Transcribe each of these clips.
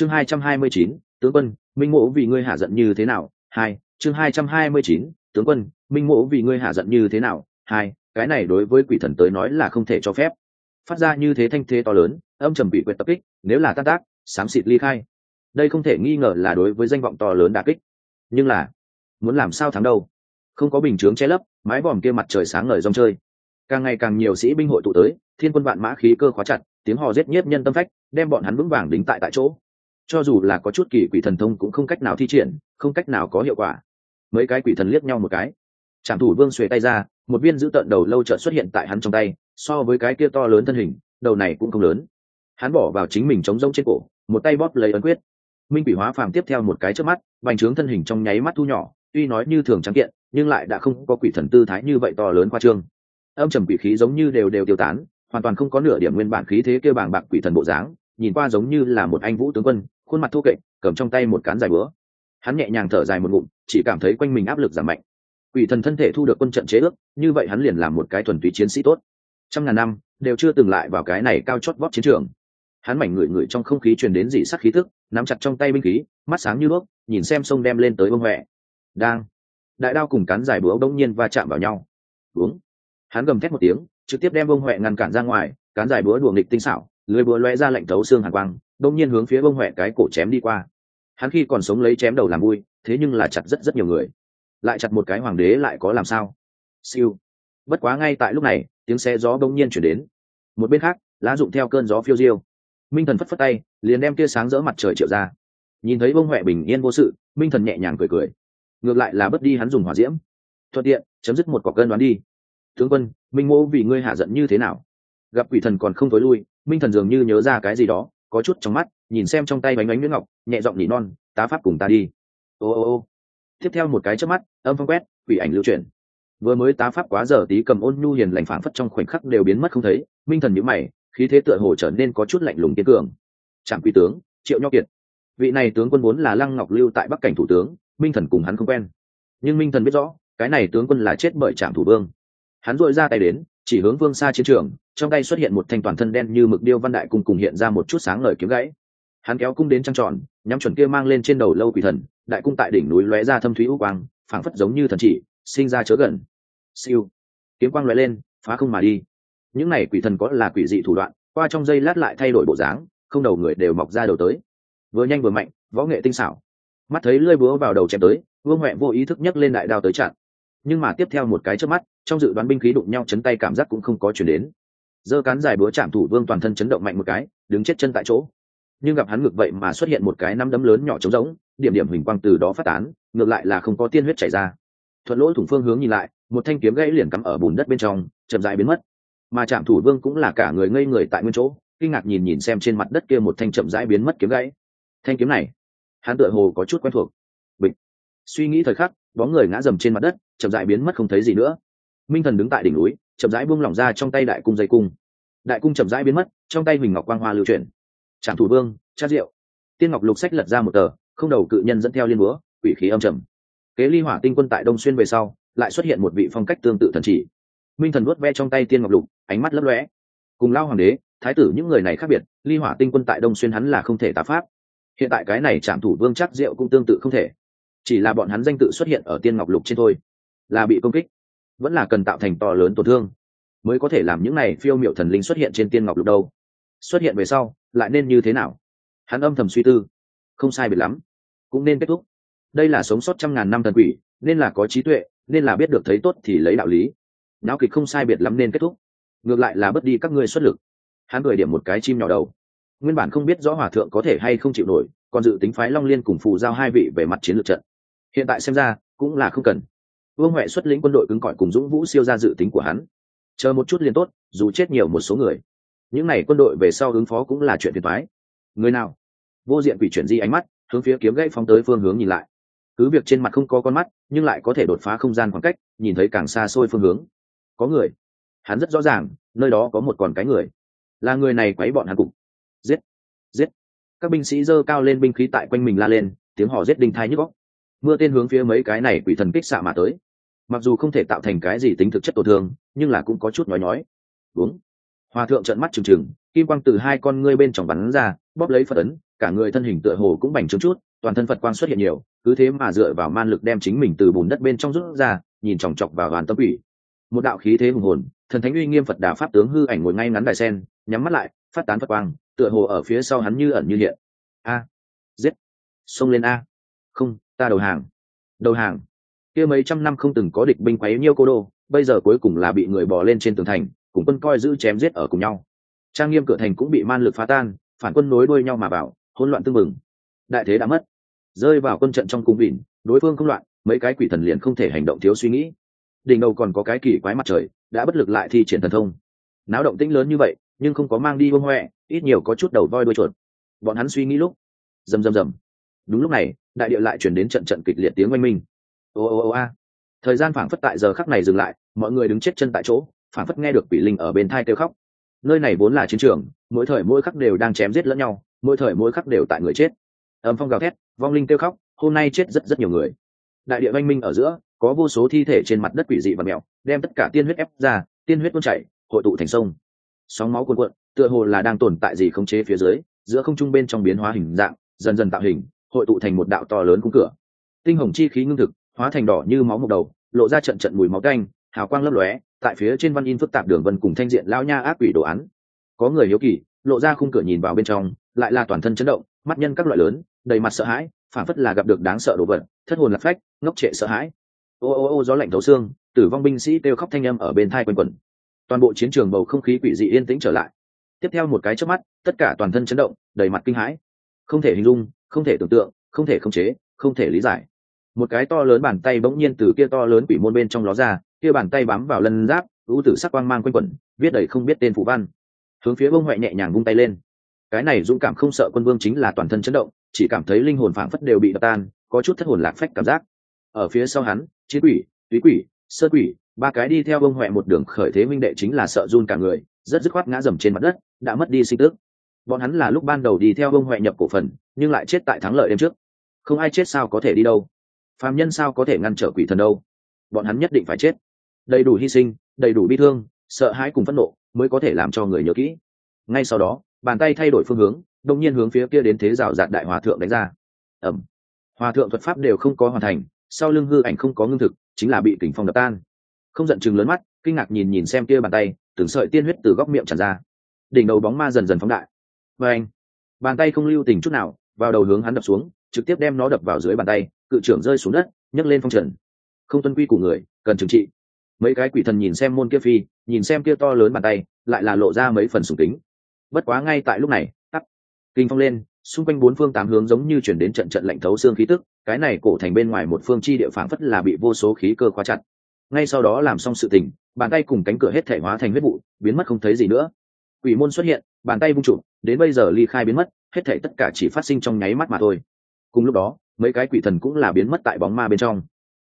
chương hai trăm hai mươi chín, tướng quân, minh mộ vì ngươi hạ giận như thế nào? Hai, chương hai trăm hai mươi chín, tướng quân, minh mộ vì ngươi hạ giận như thế nào? Hai, cái này đối với quỷ thần tới nói là không thể cho phép. Phát ra như thế thanh thế to lớn, âm trầm bị quyệt tập kích, nếu là tan tác, xám xịt ly khai. Đây không thể nghi ngờ là đối với danh vọng to lớn đà kích. Nhưng là, muốn làm sao thắng đâu? Không có bình chướng che lấp, mái vòm kia mặt trời sáng ngời rong chơi. Càng ngày càng nhiều sĩ binh hội tụ tới, thiên quân vạn mã khí cơ khóa chặt, tiếng hò giết nhiếp nhân tâm phách, đem bọn hắn vững vàng đính tại tại chỗ cho dù là có chút kỳ quỷ thần thông cũng không cách nào thi triển, không cách nào có hiệu quả. Mấy cái quỷ thần liếc nhau một cái. Trạm thủ vương xuề tay ra, một viên giữ tợn đầu lâu trợn xuất hiện tại hắn trong tay, so với cái kia to lớn thân hình, đầu này cũng không lớn. Hắn bỏ vào chính mình chống rông trên cổ, một tay bóp lấy ấn quyết. Minh quỷ hóa phàm tiếp theo một cái trước mắt, bành trướng thân hình trong nháy mắt thu nhỏ, tuy nói như thường trắng kiện, nhưng lại đã không có quỷ thần tư thái như vậy to lớn khoa trương. Âm trầm quỷ khí giống như đều đều tiêu tán, hoàn toàn không có nửa điểm nguyên bản khí thế kêu bàng bạc quỷ thần bộ dáng, nhìn qua giống như là một anh vũ tướng quân khuôn mặt thô kệch, cầm trong tay một cán dài bữa hắn nhẹ nhàng thở dài một ngụm, chỉ cảm thấy quanh mình áp lực giảm mạnh. Quỷ thần thân thể thu được quân trận chế ước, như vậy hắn liền làm một cái thuần túy chiến sĩ tốt. Trăm ngàn năm, đều chưa từng lại vào cái này cao chót vót chiến trường. Hắn mảnh ngửi ngửi trong không khí truyền đến dị sắc khí thức nắm chặt trong tay binh khí, mắt sáng như đuốc nhìn xem sông đem lên tới bông huệ đang. Đại đao cùng cán dài búa đông nhiên va chạm vào nhau. Uống hắn gầm thét một tiếng, trực tiếp đem bông huệ ngăn cản ra ngoài, cán dài búa đùa nghịch tinh xảo, lưới búa lóe ra lạnh thấu xương hàn quang đông nhiên hướng phía bông huệ cái cổ chém đi qua. Hắn khi còn sống lấy chém đầu làm vui, thế nhưng là chặt rất rất nhiều người. Lại chặt một cái hoàng đế lại có làm sao? Siêu. Bất quá ngay tại lúc này, tiếng xe gió bỗng nhiên chuyển đến. Một bên khác, lá dụng theo cơn gió phiêu diêu. Minh thần phất phất tay, liền đem tia sáng rỡ mặt trời triệu ra. Nhìn thấy bông huệ bình yên vô sự, minh thần nhẹ nhàng cười cười. Ngược lại là bất đi hắn dùng hỏa diễm. Thuận tiện, chấm dứt một cọc cơn đoán đi. Tướng quân, minh mô vì ngươi hạ giận như thế nào? Gặp quỷ thần còn không tối lui, minh thần dường như nhớ ra cái gì đó có chút trong mắt, nhìn xem trong tay bánh bánh nguyễn ngọc, nhẹ giọng nỉ non, tá pháp cùng ta đi. Ô ô ô. Tiếp theo một cái trước mắt, âm phong quét, quỷ ảnh lưu truyền. vừa mới tá pháp quá giờ tí cầm ôn nhu hiền lành phản phất trong khoảnh khắc đều biến mất không thấy, minh thần nhữ mày, khí thế tựa hồ trở nên có chút lạnh lùng kiên cường. Trạm quy tướng, triệu nho kiệt. Vị này tướng quân vốn là lăng ngọc lưu tại bắc cảnh thủ tướng, minh thần cùng hắn không quen. Nhưng minh thần biết rõ, cái này tướng quân là chết bởi trạm thủ vương. Hắn dội ra tay đến, chỉ hướng vương xa chiến trường trong tay xuất hiện một thanh toàn thân đen như mực điêu văn đại cung cùng hiện ra một chút sáng ngời kiếm gãy. Hắn kéo cung đến trăng tròn, nhắm chuẩn kia mang lên trên đầu lâu quỷ thần, đại cung tại đỉnh núi lóe ra thâm thúy u quang, phảng phất giống như thần chỉ, sinh ra chớ gần. Siêu. Kiếm quang lóe lên, phá không mà đi. Những này quỷ thần có là quỷ dị thủ đoạn, qua trong giây lát lại thay đổi bộ dáng, không đầu người đều mọc ra đầu tới. Vừa nhanh vừa mạnh, võ nghệ tinh xảo. Mắt thấy lưỡi búa vào đầu chém tới, vương huệ vô ý thức nhấc lên đại đao tới chặn. Nhưng mà tiếp theo một cái trước mắt, trong dự đoán binh khí đụng nhau chấn tay cảm giác cũng không có chuyển đến giơ cán dài búa chạm thủ vương toàn thân chấn động mạnh một cái, đứng chết chân tại chỗ. Nhưng gặp hắn ngược vậy mà xuất hiện một cái nắm đấm lớn nhỏ trống rỗng, điểm điểm hình quang từ đó phát tán, ngược lại là không có tiên huyết chảy ra. Thuận lỗ thủng phương hướng nhìn lại, một thanh kiếm gãy liền cắm ở bùn đất bên trong, chậm dại biến mất. Mà trạm thủ vương cũng là cả người ngây người tại nguyên chỗ, kinh ngạc nhìn nhìn xem trên mặt đất kia một thanh chậm rãi biến mất kiếm gãy. Thanh kiếm này, hắn tựa hồ có chút quen thuộc. Bịch. Suy nghĩ thời khắc, bóng người ngã dầm trên mặt đất, chậm rãi biến mất không thấy gì nữa. Minh thần đứng tại đỉnh núi chậm rãi buông lỏng ra trong tay đại cung dây cung. Đại cung chậm rãi biến mất, trong tay huỳnh ngọc quang hoa lưu chuyển. Trạm thủ vương, chát rượu. Tiên ngọc lục sách lật ra một tờ, không đầu cự nhân dẫn theo liên búa, quỷ khí âm trầm. Kế ly hỏa tinh quân tại đông xuyên về sau, lại xuất hiện một vị phong cách tương tự thần chỉ. Minh thần vuốt ve trong tay tiên ngọc lục, ánh mắt lấp lóe. Cùng lao hoàng đế, thái tử những người này khác biệt, ly hỏa tinh quân tại đông xuyên hắn là không thể tá pháp. Hiện tại cái này trạm thủ vương chắc diệu cũng tương tự không thể. Chỉ là bọn hắn danh tự xuất hiện ở tiên ngọc lục trên thôi, là bị công kích vẫn là cần tạo thành to lớn tổn thương, mới có thể làm những này phiêu miệu thần linh xuất hiện trên tiên ngọc lục đâu. Xuất hiện về sau, lại nên như thế nào? Hắn âm thầm suy tư. Không sai biệt lắm. Cũng nên kết thúc. Đây là sống sót trăm ngàn năm thần quỷ, nên là có trí tuệ, nên là biết được thấy tốt thì lấy đạo lý. Não kịch không sai biệt lắm nên kết thúc. Ngược lại là bớt đi các ngươi xuất lực. Hắn gửi điểm một cái chim nhỏ đầu. Nguyên bản không biết rõ hòa thượng có thể hay không chịu nổi, còn dự tính phái long liên cùng phù giao hai vị về mặt chiến lược trận. Hiện tại xem ra, cũng là không cần vương huệ xuất lĩnh quân đội cứng cỏi cùng dũng vũ siêu ra dự tính của hắn. Chờ một chút liền tốt, dù chết nhiều một số người. Những n à y quân đội về sau ứng phó cũng là chuyện phiền thoái người nào? Vô diện quỷ chuyển di ánh mắt, hướng phía kiếm gãy phóng tới phương hướng nhìn lại. Cứ việc trên mặt không có con mắt, nhưng lại có thể đột phá không gian khoảng cách, nhìn thấy càng xa xôi phương hướng. Có người. Hắn rất rõ ràng, nơi đó có một còn cái người. Là người này quấy bọn hắn cục. Giết. Giết. Các binh sĩ dơ cao lên binh khí tại quanh mình la lên, tiếng họ giết đinh thai nhức góc mưa tên hướng phía mấy cái này quỷ thần kích xạ mà tới mặc dù không thể tạo thành cái gì tính thực chất tổn thương, nhưng là cũng có chút nói nói đúng hòa thượng trợn mắt trừng trừng, kim quang từ hai con ngươi bên trong bắn ra, bóp lấy phật ấn, cả người thân hình tựa hồ cũng bành trướng chút, toàn thân phật quang xuất hiện nhiều, cứ thế mà dựa vào man lực đem chính mình từ bùn đất bên trong rút ra, nhìn chòng chọc vào đoàn tâm ủy một đạo khí thế hùng hồn, thần thánh uy nghiêm phật đà pháp tướng hư ảnh ngồi ngay ngắn đài sen, nhắm mắt lại, phát tán phật quang, tựa hồ ở phía sau hắn như ẩn như hiện. A. Giết. Xông lên a. Không, ta đầu hàng. Đầu hàng kia mấy trăm năm không từng có địch binh quấy nhiêu cô đô, bây giờ cuối cùng là bị người bỏ lên trên tường thành, cùng quân coi giữ chém giết ở cùng nhau. Trang nghiêm cửa thành cũng bị man lực phá tan, phản quân nối đuôi nhau mà vào, hỗn loạn tương mừng đại thế đã mất. Rơi vào quân trận trong cung vịn, đối phương không loạn, mấy cái quỷ thần liền không thể hành động thiếu suy nghĩ. Đỉnh đầu còn có cái kỳ quái mặt trời, đã bất lực lại thi triển thần thông. Náo động tĩnh lớn như vậy, nhưng không có mang đi bông huệ ít nhiều có chút đầu voi đuôi chuột. Bọn hắn suy nghĩ lúc, rầm rầm rầm. Đúng lúc này, đại địa lại chuyển đến trận trận kịch liệt tiếng oanh minh ô ô ô, a. Thời gian phảng phất tại giờ khắc này dừng lại, mọi người đứng chết chân tại chỗ, phảng phất nghe được quỷ linh ở bên thai kêu khóc. Nơi này vốn là chiến trường, mỗi thời mỗi khắc đều đang chém giết lẫn nhau, mỗi thời mỗi khắc đều tại người chết. Ấm phong gào thét, vong linh kêu khóc, hôm nay chết rất rất nhiều người. Đại địa oanh minh ở giữa, có vô số thi thể trên mặt đất quỷ dị và mèo, đem tất cả tiên huyết ép ra, tiên huyết tuôn chảy, hội tụ thành sông. Sóng máu cuồn cuộn, tựa hồ là đang tồn tại gì khống chế phía dưới, giữa không trung bên trong biến hóa hình dạng, dần dần tạo hình, hội tụ thành một đạo to lớn cung cửa. Tinh hồng chi khí ngưng thực hóa thành đỏ như máu mục đầu, lộ ra trận trận mùi máu canh hào quang lấp lóe, tại phía trên văn in phức tạp đường vân cùng thanh diện lao nha ác quỷ đồ án. Có người hiếu kỳ, lộ ra khung cửa nhìn vào bên trong, lại là toàn thân chấn động, mắt nhân các loại lớn, đầy mặt sợ hãi phản phất là gặp được đáng sợ đồ vật, thất hồn lạc phách, ngốc trệ sợ hãi. Ô ô ô, gió lạnh thấu xương, tử vong binh sĩ kêu khóc thanh âm ở bên thai quanh quẩn. Toàn bộ chiến trường bầu không khí quỷ dị yên tĩnh trở lại. Tiếp theo một cái trước mắt, tất cả toàn thân chấn động, đầy mặt kinh hãi. Không thể hình dung, không thể tưởng tượng, không thể khống chế, không thể lý giải một cái to lớn bàn tay bỗng nhiên từ kia to lớn quỷ môn bên trong ló ra, kia bàn tay bám vào lân giáp, ưu tử sắc quang mang quanh quẩn, viết đầy không biết tên phụ văn. Hướng phía bông huệ nhẹ nhàng vung tay lên. Cái này dũng cảm không sợ quân vương chính là toàn thân chấn động, chỉ cảm thấy linh hồn phảng phất đều bị đập tan, có chút thất hồn lạc phách cảm giác. Ở phía sau hắn, chiến quỷ, túy quỷ, sơ quỷ, ba cái đi theo bông huệ một đường khởi thế minh đệ chính là sợ run cả người, rất dứt khoát ngã dầm trên mặt đất, đã mất đi sinh tước bọn hắn là lúc ban đầu đi theo bông huệ nhập cổ phần, nhưng lại chết tại thắng lợi đêm trước. Không ai chết sao có thể đi đâu phàm nhân sao có thể ngăn trở quỷ thần đâu? Bọn hắn nhất định phải chết. Đầy đủ hy sinh, đầy đủ bi thương, sợ hãi cùng phẫn nộ mới có thể làm cho người nhớ kỹ. Ngay sau đó, bàn tay thay đổi phương hướng đông nhiên hướng phía kia đến thế rào rạt đại hòa thượng đánh ra. Ẩm hòa thượng thuật pháp đều không có hoàn thành, sau lưng hư ảnh không có ngưng thực, chính là bị kình phong đập tan. Không giận chừng lớn mắt, kinh ngạc nhìn nhìn xem kia bàn tay, từng sợi tiên huyết từ góc miệng tràn ra. Đỉnh đầu bóng ma dần dần phóng đại. Và anh, bàn tay không lưu tình chút nào, vào đầu hướng hắn đập xuống, trực tiếp đem nó đập vào dưới bàn tay cự trưởng rơi xuống đất, nhấc lên phong trần. Không tuân quy của người, cần trừng trị. Mấy cái quỷ thần nhìn xem môn kia phi, nhìn xem kia to lớn bàn tay, lại là lộ ra mấy phần sùng kính. Bất quá ngay tại lúc này tắt kinh phong lên, xung quanh bốn phương tám hướng giống như chuyển đến trận trận lạnh thấu xương khí tức, cái này cổ thành bên ngoài một phương chi địa phảng phất là bị vô số khí cơ khóa chặt. Ngay sau đó làm xong sự tình, bàn tay cùng cánh cửa hết thể hóa thành huyết vụ, biến mất không thấy gì nữa. Quỷ môn xuất hiện, bàn tay vung trụ, đến bây giờ ly khai biến mất, hết thể tất cả chỉ phát sinh trong nháy mắt mà thôi. Cùng lúc đó mấy cái quỷ thần cũng là biến mất tại bóng ma bên trong.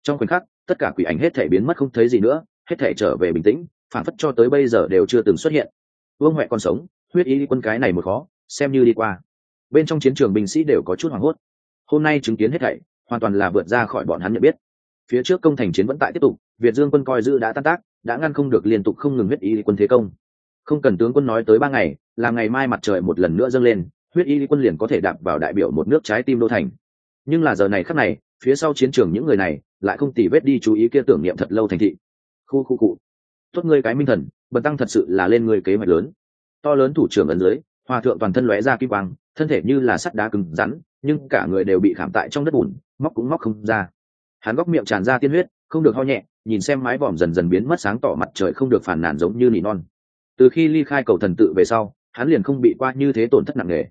Trong khoảnh khắc, tất cả quỷ ảnh hết thể biến mất không thấy gì nữa, hết thể trở về bình tĩnh phản phất cho tới bây giờ đều chưa từng xuất hiện. Vương huệ còn sống, huyết ý quân cái này một khó, xem như đi qua. Bên trong chiến trường binh sĩ đều có chút hoảng hốt. Hôm nay chứng kiến hết thảy, hoàn toàn là vượt ra khỏi bọn hắn nhận biết. Phía trước công thành chiến vẫn tại tiếp tục, việt dương quân coi giữ đã tan tác, đã ngăn không được liên tục không ngừng huyết ý quân thế công. Không cần tướng quân nói tới ba ngày, là ngày mai mặt trời một lần nữa dâng lên, huyết y quân liền có thể đạp vào đại biểu một nước trái tim đô thành nhưng là giờ này khắc này, phía sau chiến trường những người này lại không tỉ vết đi chú ý kia tưởng niệm thật lâu thành thị. Khu khu cụ. Tốt ngươi cái minh thần, bần tăng thật sự là lên người kế hoạch lớn. To lớn thủ trưởng ấn dưới, hòa thượng toàn thân lóe ra kim quang, thân thể như là sắt đá cứng rắn, nhưng cả người đều bị khảm tại trong đất bùn, móc cũng móc không ra. Hắn góc miệng tràn ra tiên huyết, không được ho nhẹ, nhìn xem mái vòm dần dần biến mất sáng tỏ mặt trời không được phản nàn giống như nỉ non. Từ khi ly khai cầu thần tự về sau, hắn liền không bị qua như thế tổn thất nặng nề.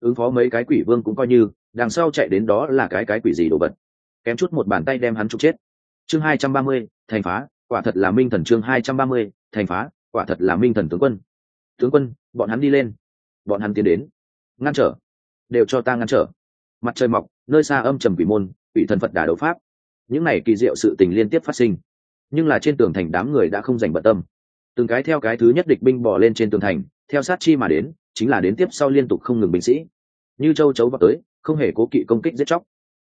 Ứng phó mấy cái quỷ vương cũng coi như đằng sau chạy đến đó là cái cái quỷ gì đồ vật. Kém chút một bàn tay đem hắn trục chết. Chương hai trăm ba mươi, thành phá, quả thật là minh thần chương hai trăm ba mươi, thành phá, quả thật là minh thần tướng quân. Tướng quân, bọn hắn đi lên. Bọn hắn tiến đến. Ngăn trở. Đều cho ta ngăn trở. Mặt trời mọc, nơi xa âm trầm quỷ môn, quỷ thần phật đà đấu pháp. Những này kỳ diệu sự tình liên tiếp phát sinh. Nhưng là trên tường thành đám người đã không dành bận tâm. Từng cái theo cái thứ nhất địch binh bỏ lên trên tường thành, theo sát chi mà đến, chính là đến tiếp sau liên tục không ngừng binh sĩ. Như châu chấu vào tới không hề cố kỵ công kích giết chóc.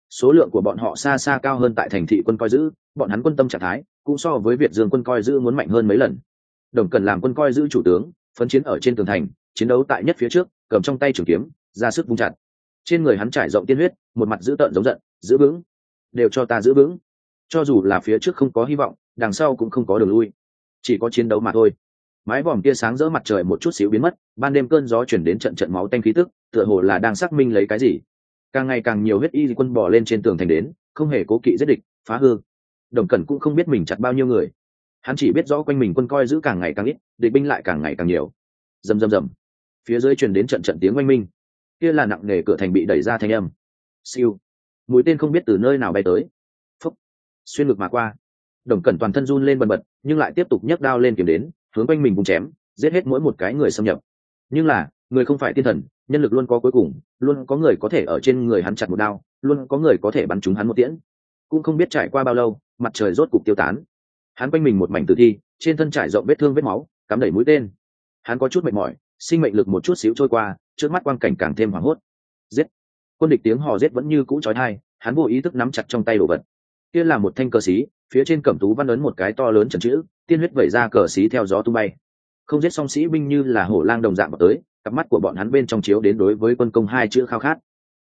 Số lượng của bọn họ xa xa cao hơn tại thành thị quân coi giữ, bọn hắn quân tâm trạng thái cũng so với việt dương quân coi giữ muốn mạnh hơn mấy lần. Đồng cần làm quân coi giữ chủ tướng, phấn chiến ở trên tường thành, chiến đấu tại nhất phía trước, cầm trong tay trường kiếm, ra sức vung chặt. Trên người hắn trải rộng tiên huyết, một mặt dữ tợn giống giận, giữ vững. Đều cho ta giữ vững. Cho dù là phía trước không có hy vọng, đằng sau cũng không có đường lui. Chỉ có chiến đấu mà thôi. Mái vòm kia sáng rỡ mặt trời một chút xíu biến mất, ban đêm cơn gió chuyển đến trận trận máu tanh khí tức, tựa hồ là đang xác minh lấy cái gì càng ngày càng nhiều huyết y quân bỏ lên trên tường thành đến, không hề cố kỵ giết địch, phá hư. Đồng cẩn cũng không biết mình chặt bao nhiêu người. Hắn chỉ biết rõ quanh mình quân coi giữ càng ngày càng ít, địch binh lại càng ngày càng nhiều. Rầm rầm rầm. Phía dưới truyền đến trận trận tiếng oanh minh. Kia là nặng nề cửa thành bị đẩy ra thanh âm. Siêu. Mũi tên không biết từ nơi nào bay tới. Phúc. Xuyên ngực mà qua. Đồng cẩn toàn thân run lên bần bật, nhưng lại tiếp tục nhấc đao lên kiếm đến, hướng quanh mình vùng chém, giết hết mỗi một cái người xâm nhập. Nhưng là người không phải tiên thần, nhân lực luôn có cuối cùng, luôn có người có thể ở trên người hắn chặt một đao, luôn có người có thể bắn trúng hắn một tiễn. Cũng không biết trải qua bao lâu, mặt trời rốt cục tiêu tán. Hắn quanh mình một mảnh tử thi, trên thân trải rộng vết thương vết máu, cắm đẩy mũi tên. Hắn có chút mệt mỏi, sinh mệnh lực một chút xíu trôi qua, trước mắt quang cảnh càng thêm hoảng hốt. Giết! Quân địch tiếng hò giết vẫn như cũ trói thai hắn vô ý thức nắm chặt trong tay đồ vật. Kia là một thanh cờ xí, phía trên cẩm tú văn ấn một cái to lớn trần chữ, tiên huyết vẩy ra cờ xí theo gió tung bay không giết song sĩ binh như là hổ lang đồng dạng vào tới, cặp mắt của bọn hắn bên trong chiếu đến đối với quân công hai chữ khao khát.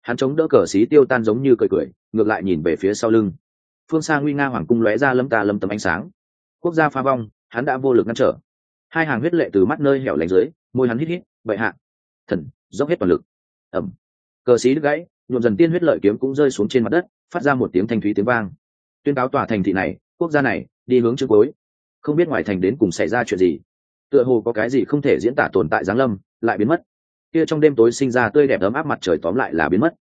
Hắn chống đỡ cờ xí tiêu tan giống như cười cười, ngược lại nhìn về phía sau lưng. Phương xa nguy nga hoàng cung lóe ra lâm ta lâm tấm ánh sáng. Quốc gia pha vong, hắn đã vô lực ngăn trở. Hai hàng huyết lệ từ mắt nơi hẻo lánh dưới, môi hắn hít hít bậy hạ, thần, dốc hết toàn lực. Ẩm cờ xí đứt gãy, nhuộm dần tiên huyết lợi kiếm cũng rơi xuống trên mặt đất, phát ra một tiếng thanh thúy tiếng vang. Tuyên cáo tòa thành thị này, quốc gia này, đi hướng trước cuối. Không biết ngoài thành đến cùng xảy ra chuyện gì tựa hồ có cái gì không thể diễn tả tồn tại giáng lâm, lại biến mất. Kia trong đêm tối sinh ra tươi đẹp ấm áp mặt trời tóm lại là biến mất.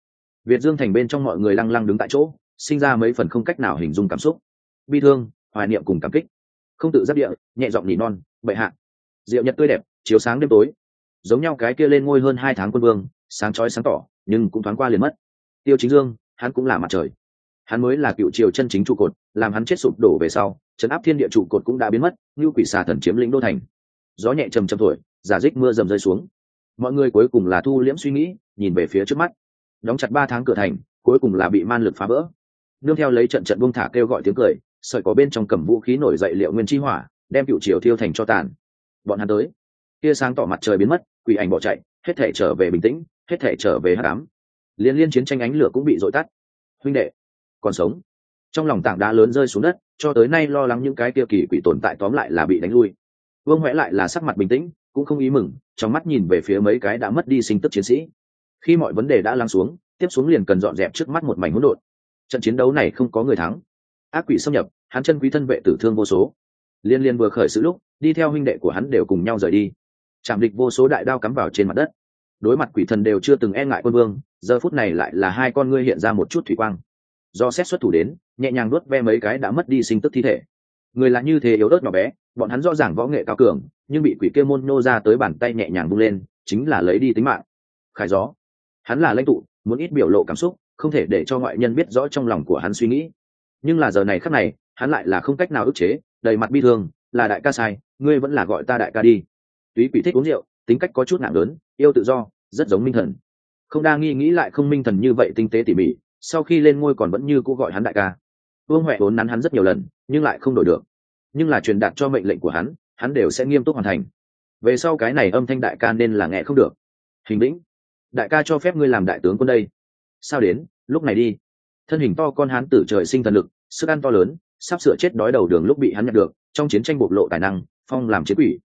Việt dương thành bên trong mọi người lăng lăng đứng tại chỗ, sinh ra mấy phần không cách nào hình dung cảm xúc. Bi thương, hoài niệm cùng cảm kích. Không tự giáp địa, nhẹ giọng nỉ non, bệ hạ. Diệu nhật tươi đẹp, chiếu sáng đêm tối. Giống nhau cái kia lên ngôi hơn hai tháng quân vương, sáng chói sáng tỏ, nhưng cũng thoáng qua liền mất. Tiêu chính dương, hắn cũng là mặt trời. Hắn mới là cựu triều chân chính trụ cột, làm hắn chết sụp đổ về sau chấn áp thiên địa trụ cột cũng đã biến mất, như quỷ xà thần chiếm lĩnh đô thành gió nhẹ trầm trầm thổi, giả dích mưa dầm rơi xuống. Mọi người cuối cùng là thu liễm suy nghĩ, nhìn về phía trước mắt. Đóng chặt ba tháng cửa thành, cuối cùng là bị man lực phá vỡ. Nương theo lấy trận trận buông thả kêu gọi tiếng cười, sợi có bên trong cầm vũ khí nổi dậy liệu nguyên chi hỏa, đem cựu triều thiêu thành cho tàn. Bọn hắn tới. Kia sáng tỏ mặt trời biến mất, quỷ ảnh bỏ chạy, hết thể trở về bình tĩnh, hết thể trở về hát đám liên liên chiến tranh ánh lửa cũng bị dội tắt. Huynh đệ, còn sống. Trong lòng tảng đá lớn rơi xuống đất, cho tới nay lo lắng những cái kia kỳ quỷ tồn tại tóm lại là bị đánh lui vương huệ lại là sắc mặt bình tĩnh, cũng không ý mừng, trong mắt nhìn về phía mấy cái đã mất đi sinh tức chiến sĩ. Khi mọi vấn đề đã lắng xuống, tiếp xuống liền cần dọn dẹp trước mắt một mảnh hỗn độn. Trận chiến đấu này không có người thắng. Ác quỷ xâm nhập, hắn chân quý thân vệ tử thương vô số. Liên liên vừa khởi sự lúc, đi theo huynh đệ của hắn đều cùng nhau rời đi. Chạm địch vô số đại đao cắm vào trên mặt đất. Đối mặt quỷ thần đều chưa từng e ngại quân vương, giờ phút này lại là hai con ngươi hiện ra một chút thủy quang. Do xét xuất thủ đến, nhẹ nhàng nuốt ve mấy cái đã mất đi sinh tức thi thể người là như thế yếu ớt nhỏ bé, bọn hắn rõ ràng võ nghệ cao cường, nhưng bị quỷ kia môn nô ra tới bàn tay nhẹ nhàng bung lên, chính là lấy đi tính mạng. Khải gió. Hắn là lãnh tụ, muốn ít biểu lộ cảm xúc, không thể để cho ngoại nhân biết rõ trong lòng của hắn suy nghĩ. Nhưng là giờ này khắc này, hắn lại là không cách nào ức chế, đầy mặt bi thương, là đại ca sai, ngươi vẫn là gọi ta đại ca đi. Túy quỷ thích uống rượu, tính cách có chút nặng lớn, yêu tự do, rất giống minh thần. Không đa nghi nghĩ lại không minh thần như vậy tinh tế tỉ mỉ, sau khi lên ngôi còn vẫn như cũ gọi hắn đại ca. Vương huệ vốn nắn hắn rất nhiều lần nhưng lại không đổi được. Nhưng là truyền đạt cho mệnh lệnh của hắn hắn đều sẽ nghiêm túc hoàn thành. Về sau cái này âm thanh đại ca nên là nghe không được. Hình lĩnh đại ca cho phép ngươi làm đại tướng quân đây. Sao đến, lúc này đi. Thân hình to con hắn tử trời sinh thần lực, sức ăn to lớn, sắp sửa chết đói đầu đường lúc bị hắn nhận được, trong chiến tranh bộc lộ tài năng, phong làm chiến quỷ.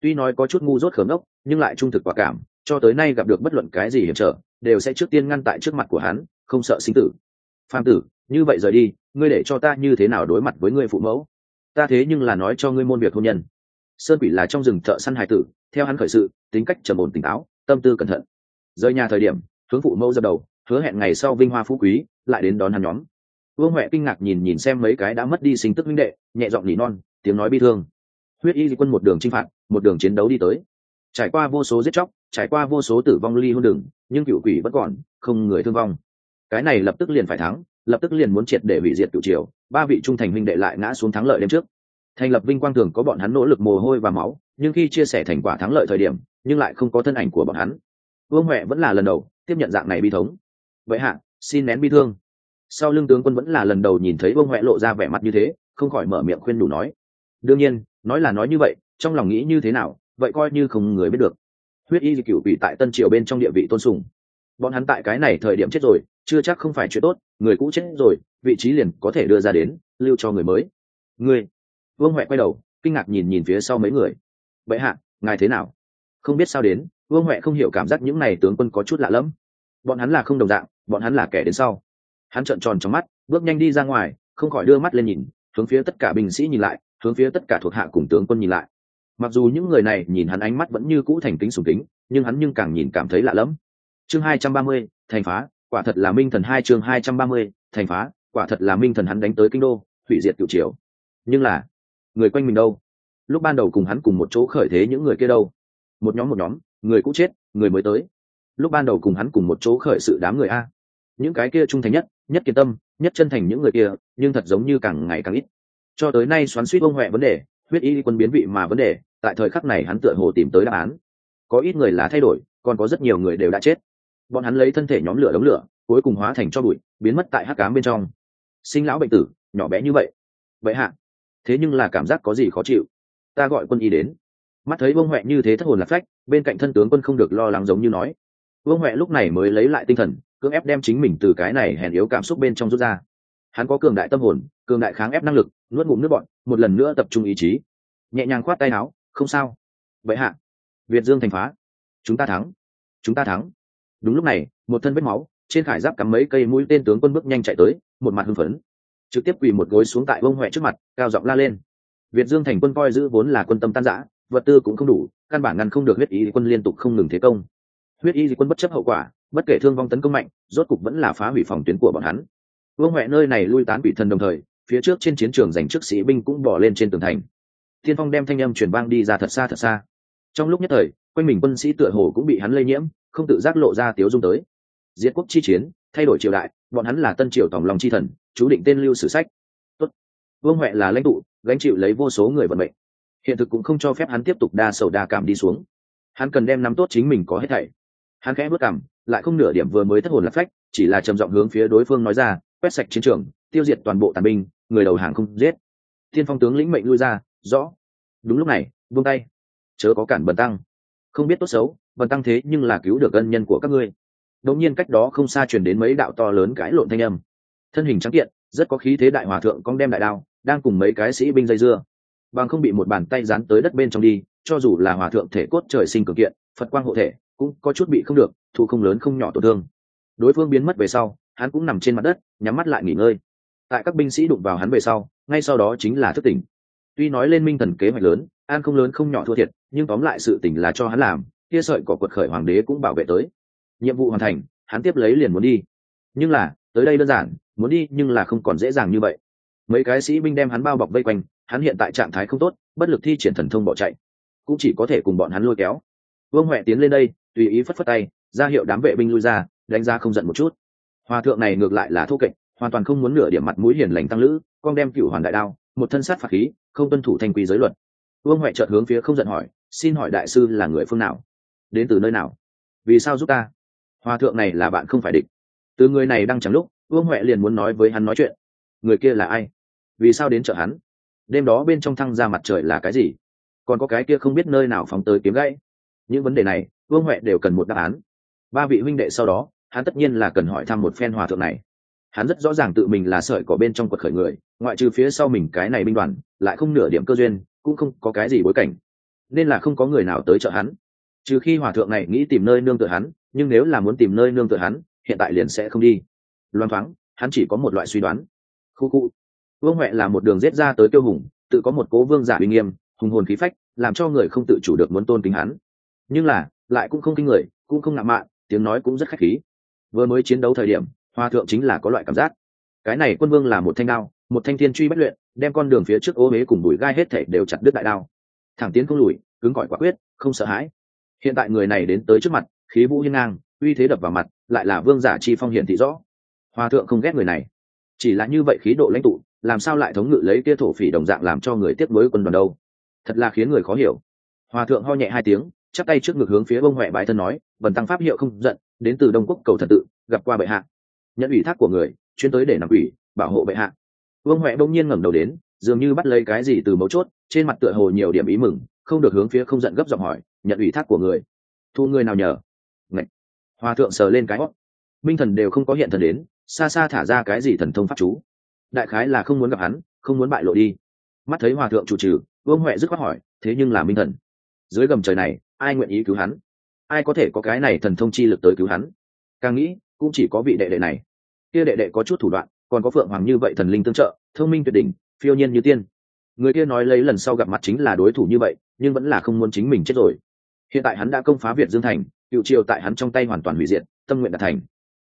Tuy nói có chút ngu dốt khớm ốc nhưng lại trung thực quả cảm, cho tới nay gặp được bất luận cái gì hiểm trở, đều sẽ trước tiên ngăn tại trước mặt của hắn, không sợ sinh tử. Phàm tử, như vậy rời đi ngươi để cho ta như thế nào đối mặt với ngươi phụ mẫu? Ta thế nhưng là nói cho ngươi môn việc hôn nhân. Sơn quỷ là trong rừng thợ săn hải tử, theo hắn khởi sự, tính cách trầm ổn tỉnh táo, tâm tư cẩn thận. Rời nhà thời điểm, hướng phụ mẫu dập đầu, hứa hẹn ngày sau vinh hoa phú quý, lại đến đón hắn nhóm. Vương huệ kinh ngạc nhìn nhìn xem mấy cái đã mất đi sinh tức minh đệ, nhẹ giọng nỉ non, tiếng nói bi thương. Huyết y quân một đường chinh phạt, một đường chiến đấu đi tới. Trải qua vô số giết chóc, trải qua vô số tử vong ly hôn đường, nhưng cựu quỷ vẫn còn, không người thương vong. Cái này lập tức liền phải thắng lập tức liền muốn triệt để hủy diệt cựu triều, ba vị trung thành huynh đệ lại ngã xuống thắng lợi đêm trước. Thành lập vinh quang thường có bọn hắn nỗ lực mồ hôi và máu, nhưng khi chia sẻ thành quả thắng lợi thời điểm, nhưng lại không có thân ảnh của bọn hắn. Vương huệ vẫn là lần đầu tiếp nhận dạng này bi thống. Vậy hạ, xin nén bi thương. Sau lưng tướng quân vẫn là lần đầu nhìn thấy vương huệ lộ ra vẻ mặt như thế, không khỏi mở miệng khuyên đủ nói. Đương nhiên, nói là nói như vậy, trong lòng nghĩ như thế nào, vậy coi như không người biết được. Huyết y cựu vị tại tân triều bên trong địa vị tôn sùng. Bọn hắn tại cái này thời điểm chết rồi chưa chắc không phải chuyện tốt, người cũ chết rồi, vị trí liền có thể đưa ra đến, lưu cho người mới. Người vương huệ quay đầu, kinh ngạc nhìn nhìn phía sau mấy người. Vậy hạ, ngài thế nào? Không biết sao đến, vương huệ không hiểu cảm giác những n à y tướng quân có chút lạ lẫm. Bọn hắn là không đồng dạng, bọn hắn là kẻ đến sau. Hắn trợn tròn trong mắt, bước nhanh đi ra ngoài, không khỏi đưa mắt lên nhìn, hướng phía tất cả binh sĩ nhìn lại, hướng phía tất cả thuộc hạ cùng tướng quân nhìn lại. Mặc dù những người này nhìn hắn ánh mắt vẫn như cũ thành kính sùng kính, nhưng hắn nhưng càng nhìn cảm thấy lạ lẫm. Chương hai trăm ba mươi, thành phá quả thật là minh thần hai chương hai trăm ba mươi, thành phá, quả thật là minh thần hắn đánh tới kinh đô, hủy diệt cựu triều. Nhưng là, người quanh mình đâu? Lúc ban đầu cùng hắn cùng một chỗ khởi thế những người kia đâu? Một nhóm một nhóm, người cũ chết, người mới tới. Lúc ban đầu cùng hắn cùng một chỗ khởi sự đám người a. Những cái kia trung thành nhất nhất kiên tâm, nhất chân thành những người kia, nhưng thật giống như càng ngày càng ít. Cho tới nay xoắn suýt ông huệ vấn đề, huyết y quân biến vị mà vấn đề, tại thời khắc này hắn tựa hồ tìm tới đáp án. Có ít người là thay đổi, còn có rất nhiều người đều đã chết bọn hắn lấy thân thể nhóm lửa đống lửa, cuối cùng hóa thành cho bụi, biến mất tại hắc cám bên trong. Sinh lão bệnh tử, nhỏ bé như vậy. Vậy hạ, thế nhưng là cảm giác có gì khó chịu. Ta gọi quân y đến. Mắt thấy vương huệ như thế thất hồn lạc phách, bên cạnh thân tướng quân không được lo lắng giống như nói. Vương huệ lúc này mới lấy lại tinh thần, cưỡng ép đem chính mình từ cái này hèn yếu cảm xúc bên trong rút ra. Hắn có cường đại tâm hồn, cường đại kháng ép năng lực, nuốt ngụm nước bọn một lần nữa tập trung ý chí. Nhẹ nhàng khoát tay áo, không sao. Vậy hạ, việt dương thành phá. Chúng ta thắng. Chúng ta thắng đúng lúc này, một thân vết máu, trên khải giáp cắm mấy cây mũi tên tướng quân bước nhanh chạy tới, một mặt hưng phấn. Trực tiếp quỳ một gối xuống tại bông huệ trước mặt, cao giọng la lên. Việt dương thành quân coi giữ vốn là quân tâm tan giã vật tư cũng không đủ, căn bản ngăn không được huyết y quân liên tục không ngừng thế công. Huyết y quân bất chấp hậu quả, bất kể thương vong tấn công mạnh, rốt cục vẫn là phá hủy phòng tuyến của bọn hắn. Vương huệ nơi này lui tán bị thần đồng thời, phía trước trên chiến trường giành trước sĩ binh cũng bỏ lên trên tường thành. Thiên phong đem thanh âm truyền vang đi ra thật xa thật xa. Trong lúc nhất thời, quanh mình quân sĩ tựa hồ cũng bị hắn lây nhiễm không tự giác lộ ra tiếu dung tới. Diệt quốc chi chiến, thay đổi triều đại, bọn hắn là tân triều tòng lòng chi thần, chú định tên lưu sử sách. Tốt. vương huệ là lãnh tụ, gánh chịu lấy vô số người vận mệnh. Hiện thực cũng không cho phép hắn tiếp tục đa sầu đa cảm đi xuống. Hắn cần đem nắm tốt chính mình có hết thảy. Hắn khẽ bước cảm lại không nửa điểm vừa mới thất hồn lạc phách, chỉ là trầm giọng hướng phía đối phương nói ra, quét sạch chiến trường, tiêu diệt toàn bộ tàn binh, người đầu hàng không giết. Thiên phong tướng lĩnh mệnh lui ra, rõ. Đúng lúc này vung tay. Chớ có cản bần tăng. Không biết tốt xấu bần tăng thế nhưng là cứu được ân nhân của các ngươi. Đột nhiên cách đó không xa truyền đến mấy đạo to lớn cãi lộn thanh âm. Thân hình trắng kiện, rất có khí thế đại hòa thượng cong đem đại đao, đang cùng mấy cái sĩ binh dây dưa. Bằng không bị một bàn tay dán tới đất bên trong đi, cho dù là hòa thượng thể cốt trời sinh cường kiện, phật quang hộ thể cũng có chút bị không được, thu không lớn không nhỏ tổn thương. Đối phương biến mất về sau, hắn cũng nằm trên mặt đất, nhắm mắt lại nghỉ ngơi. Tại các binh sĩ đụng vào hắn về sau, ngay sau đó chính là thức tỉnh. Tuy nói lên minh thần kế hoạch lớn, an không lớn không nhỏ thua thiệt, nhưng tóm lại sự tỉnh là cho hắn làm kia sợi cỏ quật khởi hoàng đế cũng bảo vệ tới. Nhiệm vụ hoàn thành, hắn tiếp lấy liền muốn đi. Nhưng là, tới đây đơn giản, muốn đi nhưng là không còn dễ dàng như vậy. Mấy cái sĩ binh đem hắn bao bọc vây quanh, hắn hiện tại trạng thái không tốt, bất lực thi triển thần thông bỏ chạy. Cũng chỉ có thể cùng bọn hắn lôi kéo. Vương huệ tiến lên đây, tùy ý phất phất tay, ra hiệu đám vệ binh lui ra, đánh ra không giận một chút. Hòa thượng này ngược lại là thô kệch, hoàn toàn không muốn nửa điểm mặt mũi hiền lành tăng lữ, con đem cựu hoàn đại đao, một thân sát phạt khí, không tuân thủ thanh quy giới luật. Vương huệ chợt hướng phía không giận hỏi, xin hỏi đại sư là người phương nào? Đến từ nơi nào? Vì sao giúp ta? Hòa thượng này là bạn không phải địch. Từ người này đang chẳng lúc, vương huệ liền muốn nói với hắn nói chuyện. Người kia là ai? Vì sao đến chợ hắn? Đêm đó bên trong thăng ra mặt trời là cái gì? Còn có cái kia không biết nơi nào phóng tới kiếm gãy. Những vấn đề này, vương huệ đều cần một đáp án. Ba vị huynh đệ sau đó, hắn tất nhiên là cần hỏi thăm một phen hòa thượng này. Hắn rất rõ ràng tự mình là sợi có bên trong quật khởi người, ngoại trừ phía sau mình cái này binh đoàn, lại không nửa điểm cơ duyên, cũng không có cái gì bối cảnh. Nên là không có người nào tới chợ hắn trừ khi hòa thượng này nghĩ tìm nơi nương tựa hắn, nhưng nếu là muốn tìm nơi nương tựa hắn, hiện tại liền sẽ không đi. Loan thoáng, hắn chỉ có một loại suy đoán. Khu khu. Vương huệ là một đường rết ra tới tiêu hùng, tự có một cố vương giả uy nghiêm, hùng hồn khí phách, làm cho người không tự chủ được muốn tôn kính hắn. Nhưng là, lại cũng không kinh người, cũng không ngạo mạn, tiếng nói cũng rất khách khí. Vừa mới chiến đấu thời điểm, hòa thượng chính là có loại cảm giác. Cái này quân vương là một thanh đao, một thanh thiên truy bất luyện, đem con đường phía trước ô huế cùng bụi gai hết thể đều chặt đứt đại đao. Thẳng tiến không lùi, cứng cỏi quả quyết, không sợ hãi hiện tại người này đến tới trước mặt, khí vũ hiên ngang, uy thế đập vào mặt, lại là vương giả chi phong hiển thị rõ. Hòa thượng không ghét người này. Chỉ là như vậy khí độ lãnh tụ, làm sao lại thống ngự lấy kia thổ phỉ đồng dạng làm cho người tiếp nối quân đoàn đâu? Thật là khiến người khó hiểu. Hòa thượng ho nhẹ hai tiếng, chắp tay trước ngực hướng phía bông huệ bái thân nói vần tăng pháp hiệu không giận, đến từ đông quốc cầu thật tự, gặp qua bệ hạ. Nhận ủy thác của người chuyến tới để nằm ủy, bảo hộ bệ hạ. Vương huệ bỗng nhiên ngẩng đầu đến, dường như bắt lấy cái gì từ mấu chốt, trên mặt tựa hồ nhiều điểm ý mừng không được hướng phía không giận gấp giọng hỏi, nhận ủy thác của người, thu người nào nhờ? Ngậy. hòa thượng sờ lên cái hót. Minh thần đều không có hiện thần đến, xa xa thả ra cái gì thần thông pháp chú. Đại khái là không muốn gặp hắn, không muốn bại lộ đi. Mắt thấy hòa thượng chủ trừ, vương huệ dứt khoát hỏi, thế nhưng là minh thần, dưới gầm trời này, ai nguyện ý cứu hắn? Ai có thể có cái này thần thông chi lực tới cứu hắn? Càng nghĩ, cũng chỉ có vị đệ đệ này. Kia đệ đệ có chút thủ đoạn, còn có phượng hoàng như vậy thần linh tương trợ, thông minh tuyệt đỉnh, phiêu nhiên như tiên người kia nói lấy lần sau gặp mặt chính là đối thủ như vậy, nhưng vẫn là không muốn chính mình chết rồi. Hiện tại hắn đã công phá việt dương thành, cựu triều tại hắn trong tay hoàn toàn hủy diệt, tâm nguyện đạt thành.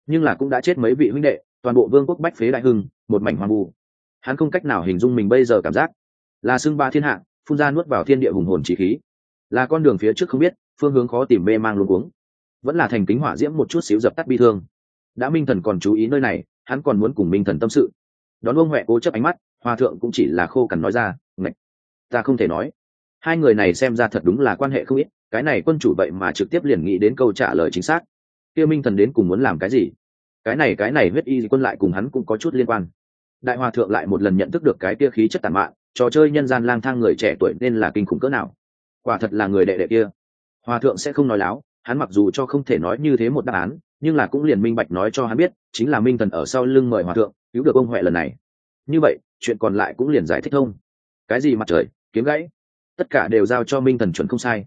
Nhưng là cũng đã chết mấy vị huynh đệ, toàn bộ vương quốc bách phế đại hưng, một mảnh hoang vu. Hắn không cách nào hình dung mình bây giờ cảm giác. Là xưng ba thiên hạ, phun ra nuốt vào thiên địa hùng hồn chỉ khí. Là con đường phía trước không biết, phương hướng khó tìm mê mang luôn cuống. Vẫn là thành kính hỏa diễm một chút xíu dập tắt bi thương. Đã minh thần còn chú ý nơi này, hắn còn muốn cùng minh thần tâm sự. Đón ông huệ cố chấp ánh mắt hòa thượng cũng chỉ là khô cằn nói ra, ngạch, ta không thể nói. Hai người này xem ra thật đúng là quan hệ không ít, cái này quân chủ vậy mà trực tiếp liền nghĩ đến câu trả lời chính xác. Kia minh thần đến cùng muốn làm cái gì? Cái này cái này huyết y quân lại cùng hắn cũng có chút liên quan. Đại hòa thượng lại một lần nhận thức được cái kia khí chất tàn mạn, trò chơi nhân gian lang thang người trẻ tuổi nên là kinh khủng cỡ nào. Quả thật là người đệ đệ kia. Hòa thượng sẽ không nói láo, hắn mặc dù cho không thể nói như thế một đáp án, nhưng là cũng liền minh bạch nói cho hắn biết, chính là minh thần ở sau lưng mời hòa thượng, cứu được ông huệ lần này như vậy chuyện còn lại cũng liền giải thích thông. Cái gì mặt trời kiếm gãy? Tất cả đều giao cho minh thần chuẩn không sai.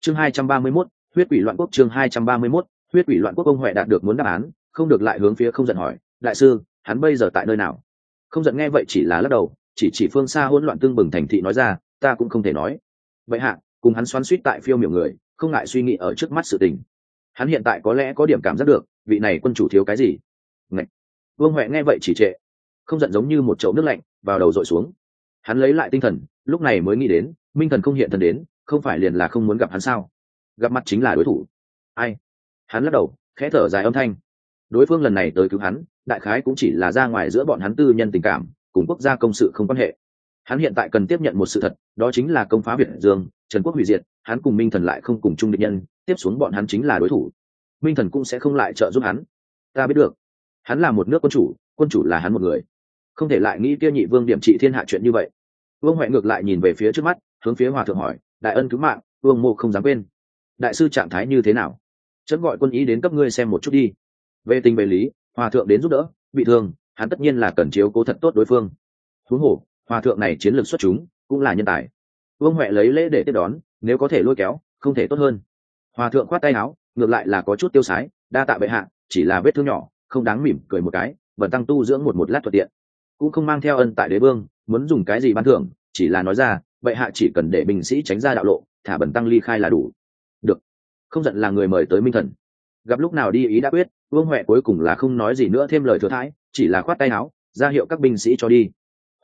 Chương hai trăm ba mươi 231, huyết quỷ loạn quốc chương hai trăm ba mươi 231, huyết quỷ loạn quốc ông huệ đạt được muốn đáp án không được lại hướng phía không giận hỏi đại sư hắn bây giờ tại nơi nào? Không giận nghe vậy chỉ là lắc đầu chỉ chỉ phương xa hỗn loạn tương bừng thành thị nói ra ta cũng không thể nói. Vậy hạ cùng hắn xoắn suýt tại phiêu miểu người không ngại suy nghĩ ở trước mắt sự tình. Hắn hiện tại có lẽ có điểm cảm giác được vị này quân chủ thiếu cái gì? Ngạch. Vương huệ nghe vậy chỉ trệ không giận giống như một chậu nước lạnh, vào đầu dội xuống. Hắn lấy lại tinh thần, lúc này mới nghĩ đến, minh thần không hiện thần đến, không phải liền là không muốn gặp hắn sao? Gặp mặt chính là đối thủ. Ai? Hắn lắc đầu, khẽ thở dài âm thanh. Đối phương lần này tới cứu hắn, đại khái cũng chỉ là ra ngoài giữa bọn hắn tư nhân tình cảm, cùng quốc gia công sự không quan hệ. Hắn hiện tại cần tiếp nhận một sự thật, đó chính là công phá việt dương, trần quốc hủy diệt, hắn cùng minh thần lại không cùng chung định nhân, tiếp xuống bọn hắn chính là đối thủ. Minh thần cũng sẽ không lại trợ giúp hắn. Ta biết được. Hắn là một nước quân chủ quân chủ là hắn một người không thể lại nghĩ kia nhị vương điểm trị thiên hạ chuyện như vậy. Vương huệ ngược lại nhìn về phía trước mắt, hướng phía hòa thượng hỏi, đại ân cứu mạng, vương mô không dám quên. Đại sư trạng thái như thế nào? Chấm gọi quân ý đến cấp ngươi xem một chút đi. Về tình về lý, hòa thượng đến giúp đỡ, bị thương, hắn tất nhiên là cần chiếu cố thật tốt đối phương. Thú hổ hòa thượng này chiến lược xuất chúng, cũng là nhân tài. Vương huệ lấy lễ để tiếp đón, nếu có thể lôi kéo, không thể tốt hơn. Hòa thượng khoát tay áo, ngược lại là có chút tiêu sái, đa tạ bệ hạ, chỉ là vết thương nhỏ, không đáng mỉm cười một cái, bần tăng tu dưỡng một một lát thuận tiện cũng không mang theo ân tại đế vương, muốn dùng cái gì ban thưởng, chỉ là nói ra, bệ hạ chỉ cần để binh sĩ tránh ra đạo lộ, thả bần tăng ly khai là đủ. Được. Không giận là người mời tới minh thần. Gặp lúc nào đi ý đã quyết, vương huệ cuối cùng là không nói gì nữa thêm lời thừa thãi, chỉ là khoát tay áo, ra hiệu các binh sĩ cho đi.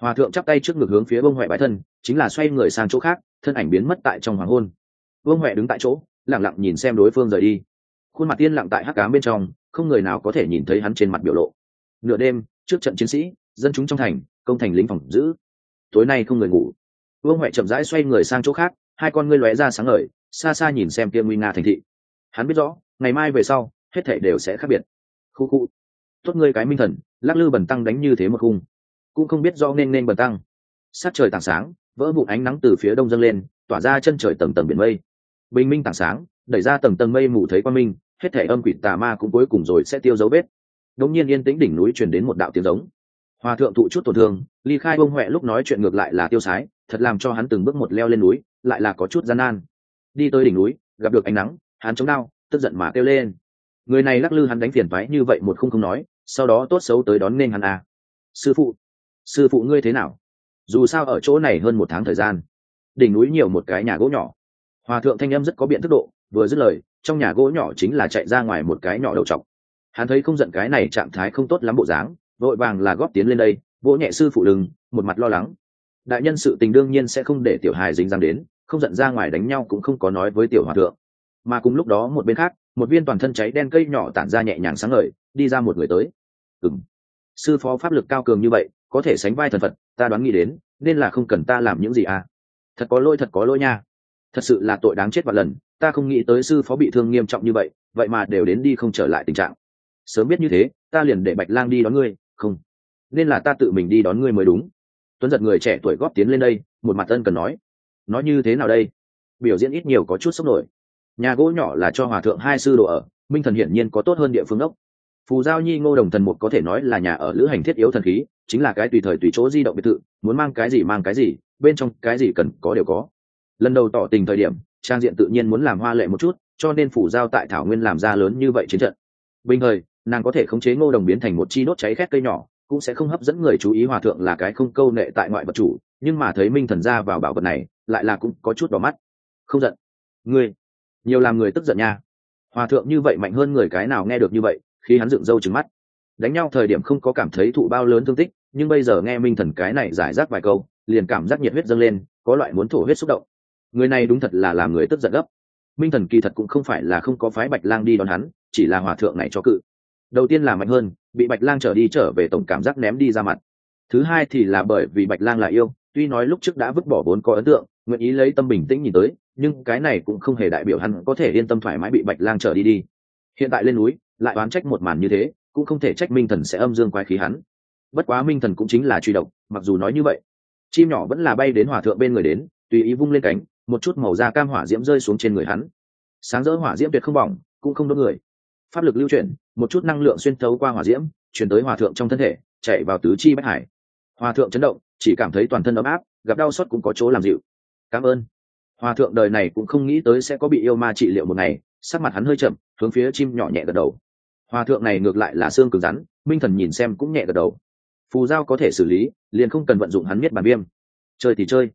Hòa thượng chắp tay trước ngực hướng phía vương huệ bái thân, chính là xoay người sang chỗ khác, thân ảnh biến mất tại trong hoàng hôn. Vương huệ đứng tại chỗ lẳng lặng nhìn xem đối phương rời đi. Khuôn mặt tiên lặng tại hắc cám bên trong, không người nào có thể nhìn thấy hắn trên mặt biểu lộ. Nửa đêm, trước trận chiến sĩ dân chúng trong thành, công thành lính phòng giữ. Tối nay không người ngủ. Vương huệ chậm rãi xoay người sang chỗ khác, hai con ngươi lóe ra sáng ngời, xa xa nhìn xem kia nguy nga thành thị. Hắn biết rõ, ngày mai về sau, hết thể đều sẽ khác biệt. Khu khu. Tốt ngươi cái minh thần, lắc lư bần tăng đánh như thế một khung. Cũng không biết do nên nên bần tăng. Sát trời tảng sáng, vỡ vụn ánh nắng từ phía đông dâng lên, tỏa ra chân trời tầng tầng biển mây. Bình minh tảng sáng, đẩy ra tầng tầng mây mù thấy quan minh, hết thể âm quỷ tà ma cũng cuối cùng rồi sẽ tiêu dấu vết. Đống nhiên yên tĩnh đỉnh núi truyền đến một đạo tiếng giống hòa thượng thụ chút tổn thương, ly khai bông huệ lúc nói chuyện ngược lại là tiêu sái, thật làm cho hắn từng bước một leo lên núi, lại là có chút gian nan. Đi tới đỉnh núi, gặp được ánh nắng, hắn chống đau tức giận mà kêu lên. Người này lắc lư hắn đánh phiền phái như vậy một không không nói, sau đó tốt xấu tới đón nên hắn à. sư phụ sư phụ ngươi thế nào? Dù sao ở chỗ này hơn một tháng thời gian, đỉnh núi nhiều một cái nhà gỗ nhỏ. Hòa thượng thanh âm rất có biện thức độ, vừa dứt lời, trong nhà gỗ nhỏ chính là chạy ra ngoài một cái nhỏ đầu t hắn thấy không giận cái này trạng thái không tốt lắm bộ dáng vội vàng là góp tiến lên đây, vỗ nhẹ sư phụ lưng, một mặt lo lắng. Đại nhân sự tình đương nhiên sẽ không để tiểu hài dính dáng đến, không giận ra ngoài đánh nhau cũng không có nói với tiểu hòa thượng. Mà cùng lúc đó một bên khác, một viên toàn thân cháy đen cây nhỏ tản ra nhẹ nhàng sáng ngời, đi ra một người tới. Ừng sư phó pháp lực cao cường như vậy, có thể sánh vai thần phật, ta đoán nghĩ đến, nên là không cần ta làm những gì à? Thật có lỗi thật có lỗi nha. Thật sự là tội đáng chết vạn lần, ta không nghĩ tới sư phó bị thương nghiêm trọng như vậy vậy mà đều đến đi không trở lại tình trạng. Sớm biết như thế, ta liền để bạch lang đi đón ngươi không. Nên là ta tự mình đi đón ngươi mới đúng. Tuấn giật người trẻ tuổi góp tiến lên đây, một mặt tân cần nói. Nói như thế nào đây? Biểu diễn ít nhiều có chút sốc nổi. Nhà gỗ nhỏ là cho hòa thượng hai sư đồ ở, minh thần hiển nhiên có tốt hơn địa phương ốc phù giao nhi, ngô đồng thần một có thể nói là nhà ở lữ hành thiết yếu thần khí, chính là cái tùy thời tùy chỗ di động biệt thự, muốn mang cái gì mang cái gì, bên trong cái gì cần có đều có. Lần đầu tỏ tình thời điểm, trang diện tự nhiên muốn làm hoa lệ một chút, cho nên phủ giao tại thảo nguyên làm ra lớn như vậy chiến trận. Bình thời nàng có thể khống chế ngô đồng biến thành một chi nốt cháy khét cây nhỏ, cũng sẽ không hấp dẫn người chú ý hòa thượng là cái không câu nệ tại ngoại vật chủ, nhưng mà thấy minh thần ra vào bảo vật này, lại là cũng có chút đỏ mắt. Không giận. Ngươi, nhiều làm người tức giận nha. Hòa thượng như vậy mạnh hơn người cái nào nghe được như vậy, khi hắn dựng râu trứng mắt. Đánh nhau thời điểm không có cảm thấy thụ bao lớn thương tích, nhưng bây giờ nghe minh thần cái này giải rác vài câu, liền cảm giác nhiệt huyết dâng lên, có loại muốn thổ huyết xúc động. Người này đúng thật là làm người tức giận gấp. Minh thần kỳ thật cũng không phải là không có phái bạch lang đi đón hắn, chỉ là hòa thượng này cho cự đầu tiên là mạnh hơn, bị bạch lang trở đi trở về tổng cảm giác ném đi ra mặt. Thứ hai thì là bởi vì bạch lang là yêu, tuy nói lúc trước đã vứt bỏ vốn có ấn tượng, nguyện ý lấy tâm bình tĩnh nhìn tới, nhưng cái này cũng không hề đại biểu hắn có thể yên tâm thoải mái bị bạch lang trở đi đi. Hiện tại lên núi, lại oán trách một màn như thế, cũng không thể trách minh thần sẽ âm dương quái khí hắn. Bất quá minh thần cũng chính là truy độc, mặc dù nói như vậy, chim nhỏ vẫn là bay đến hòa thượng bên người đến, tùy ý vung lên cánh, một chút màu da cam hỏa diễm rơi xuống trên người hắn. Sáng rỡ hỏa diễm tuyệt không bỏng, cũng không đốt người. Pháp lực lưu chuyển một chút năng lượng xuyên thấu qua hỏa diễm, chuyển tới hòa thượng trong thân thể, chạy vào tứ chi bách hải. Hòa thượng chấn động, chỉ cảm thấy toàn thân ấm áp, gặp đau xót cũng có chỗ làm dịu. Cảm ơn. Hòa thượng đời này cũng không nghĩ tới sẽ có bị yêu ma trị liệu một ngày, sắc mặt hắn hơi chậm, hướng phía chim nhỏ nhẹ gật đầu. Hòa thượng này ngược lại là xương cứng rắn, minh thần nhìn xem cũng nhẹ gật đầu. Phù giao có thể xử lý, liền không cần vận dụng hắn miết bàn viêm. Chơi thì chơi.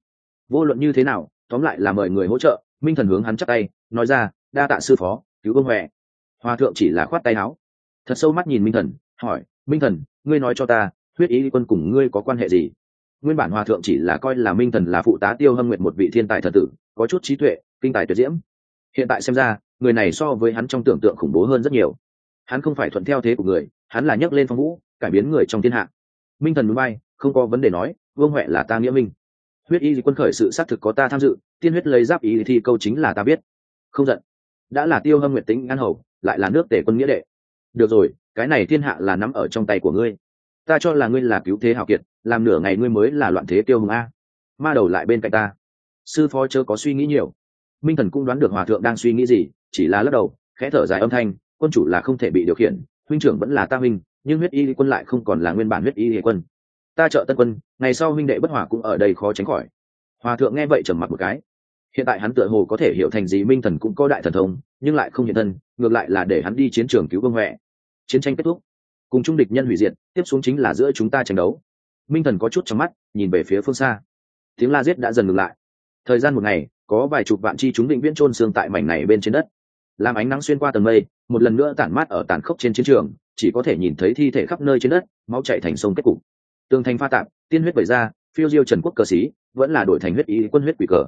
Vô luận như thế nào, tóm lại là mời người hỗ trợ, minh thần hướng hắn chắc tay, nói ra, đa tạ sư phó, cứu vương huệ. Hòa thượng chỉ là khoát tay áo thật sâu mắt nhìn minh thần, hỏi, minh thần, ngươi nói cho ta, huyết ý quân cùng ngươi có quan hệ gì? Nguyên bản hòa thượng chỉ là coi là minh thần là phụ tá tiêu hâm nguyện một vị thiên tài thật tử, có chút trí tuệ, kinh tài tuyệt diễm. Hiện tại xem ra, người này so với hắn trong tưởng tượng khủng bố hơn rất nhiều. Hắn không phải thuận theo thế của người, hắn là nhấc lên phong vũ, cải biến người trong thiên hạ. Minh thần núi bay, không có vấn đề nói, vương huệ là ta nghĩa minh. Huyết y quân khởi sự xác thực có ta tham dự, tiên huyết lấy giáp ý thì câu chính là ta biết. Không giận. Đã là tiêu hâm nguyện tính ngăn hầu, lại là nước tể quân nghĩa đệ được rồi, cái này thiên hạ là nắm ở trong tay của ngươi. Ta cho là ngươi là cứu thế hào kiệt, làm nửa ngày ngươi mới là loạn thế tiêu hùng a. Ma đầu lại bên cạnh ta. Sư phó chớ có suy nghĩ nhiều. Minh thần cũng đoán được hòa thượng đang suy nghĩ gì, chỉ là lắc đầu, khẽ thở dài âm thanh, quân chủ là không thể bị điều khiển, huynh trưởng vẫn là ta huynh, nhưng huyết y quân lại không còn là nguyên bản huyết y hệ quân. Ta trợ tân quân, ngày sau huynh đệ bất hòa cũng ở đây khó tránh khỏi. Hòa thượng nghe vậy trầm mặt một cái. Hiện tại hắn tựa hồ có thể hiểu thành gì minh thần cũng có đại thần thông nhưng lại không hiện thân, ngược lại là để hắn đi chiến trường cứu vương huệ. Chiến tranh kết thúc, cùng trung địch nhân hủy diệt, tiếp xuống chính là giữa chúng ta tranh đấu. Minh thần có chút trong mắt, nhìn về phía phương xa. Tiếng la giết đã dần ngừng lại. Thời gian một ngày, có vài chục vạn chi chúng định viễn trôn xương tại mảnh này bên trên đất. Làm ánh nắng xuyên qua tầng mây, một lần nữa tản mát ở tàn khốc trên chiến trường, chỉ có thể nhìn thấy thi thể khắp nơi trên đất, máu chạy thành sông kết cục. Tường thành pha tạp, tiên huyết vẩy ra, phiêu diêu trần quốc cờ sĩ, vẫn là đổi thành huyết ý quân huyết quỷ cờ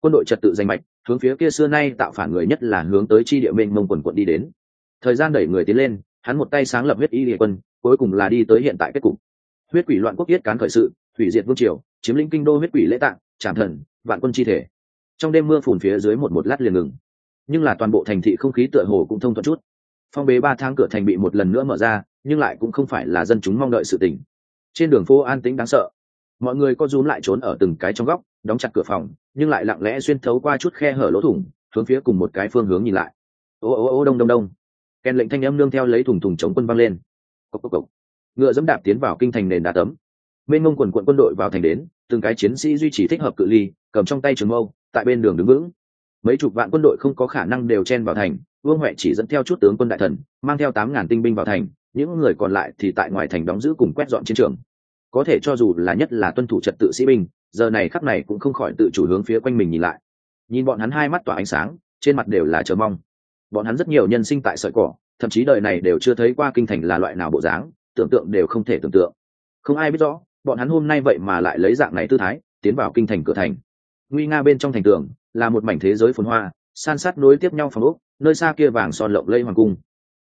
quân đội trật tự danh mạch, hướng phía kia xưa nay tạo phản người nhất là hướng tới chi địa mênh mông quần quận đi đến. Thời gian đẩy người tiến lên, hắn một tay sáng lập huyết y địa quân, cuối cùng là đi tới hiện tại kết cục. Huyết quỷ loạn quốc yết cán khởi sự thủy diệt vương triều, chiếm lĩnh kinh đô huyết quỷ lễ tạng, trảm thần, vạn quân chi thể. Trong đêm mưa phùn phía dưới một một lát liền ngừng. Nhưng là toàn bộ thành thị không khí tựa hồ cũng thông thuận chút. Phong bế ba tháng cửa thành bị một lần nữa mở ra, nhưng lại cũng không phải là dân chúng mong đợi sự tỉnh. trên đường phố an tĩnh đáng sợ. Mọi người có rúm lại trốn ở từng cái trong góc đóng chặt cửa phòng, nhưng lại lặng lẽ xuyên thấu qua chút khe hở lỗ thủng, hướng phía cùng một cái phương hướng nhìn lại. Ô ô ô, đông đông đông. Kèn lệnh thanh âm nương theo lấy thùng thùng chống quân văng lên. Cốc cốc cốc. ngựa dẫm đạp tiến vào kinh thành nền đá tấm. Bên ngông quần quận quân đội vào thành đến, từng cái chiến sĩ duy trì thích hợp cự ly, cầm trong tay trường mâu, tại bên đường đứng vững. Mấy chục vạn quân đội không có khả năng đều chen vào thành, vương huệ chỉ dẫn theo chút tướng quân đại thần, mang theo tám ngàn tinh binh vào thành, những người còn lại thì tại ngoài thành đóng giữ cùng quét dọn chiến trường có thể cho dù là nhất là tuân thủ trật tự sĩ binh, giờ này khắp này cũng không khỏi tự chủ hướng phía quanh mình nhìn lại. Nhìn bọn hắn hai mắt tỏa ánh sáng, trên mặt đều là chờ mong. Bọn hắn rất nhiều nhân sinh tại sợi cỏ, thậm chí đời này đều chưa thấy qua kinh thành là loại nào bộ dáng, tưởng tượng đều không thể tưởng tượng. Không ai biết rõ, bọn hắn hôm nay vậy mà lại lấy dạng này tư thái, tiến vào kinh thành cửa thành. Nguy nga bên trong thành tường, là một mảnh thế giới phồn hoa, san sát nối tiếp nhau phòng ốc, nơi xa kia vàng son lộng lây hoàng cung.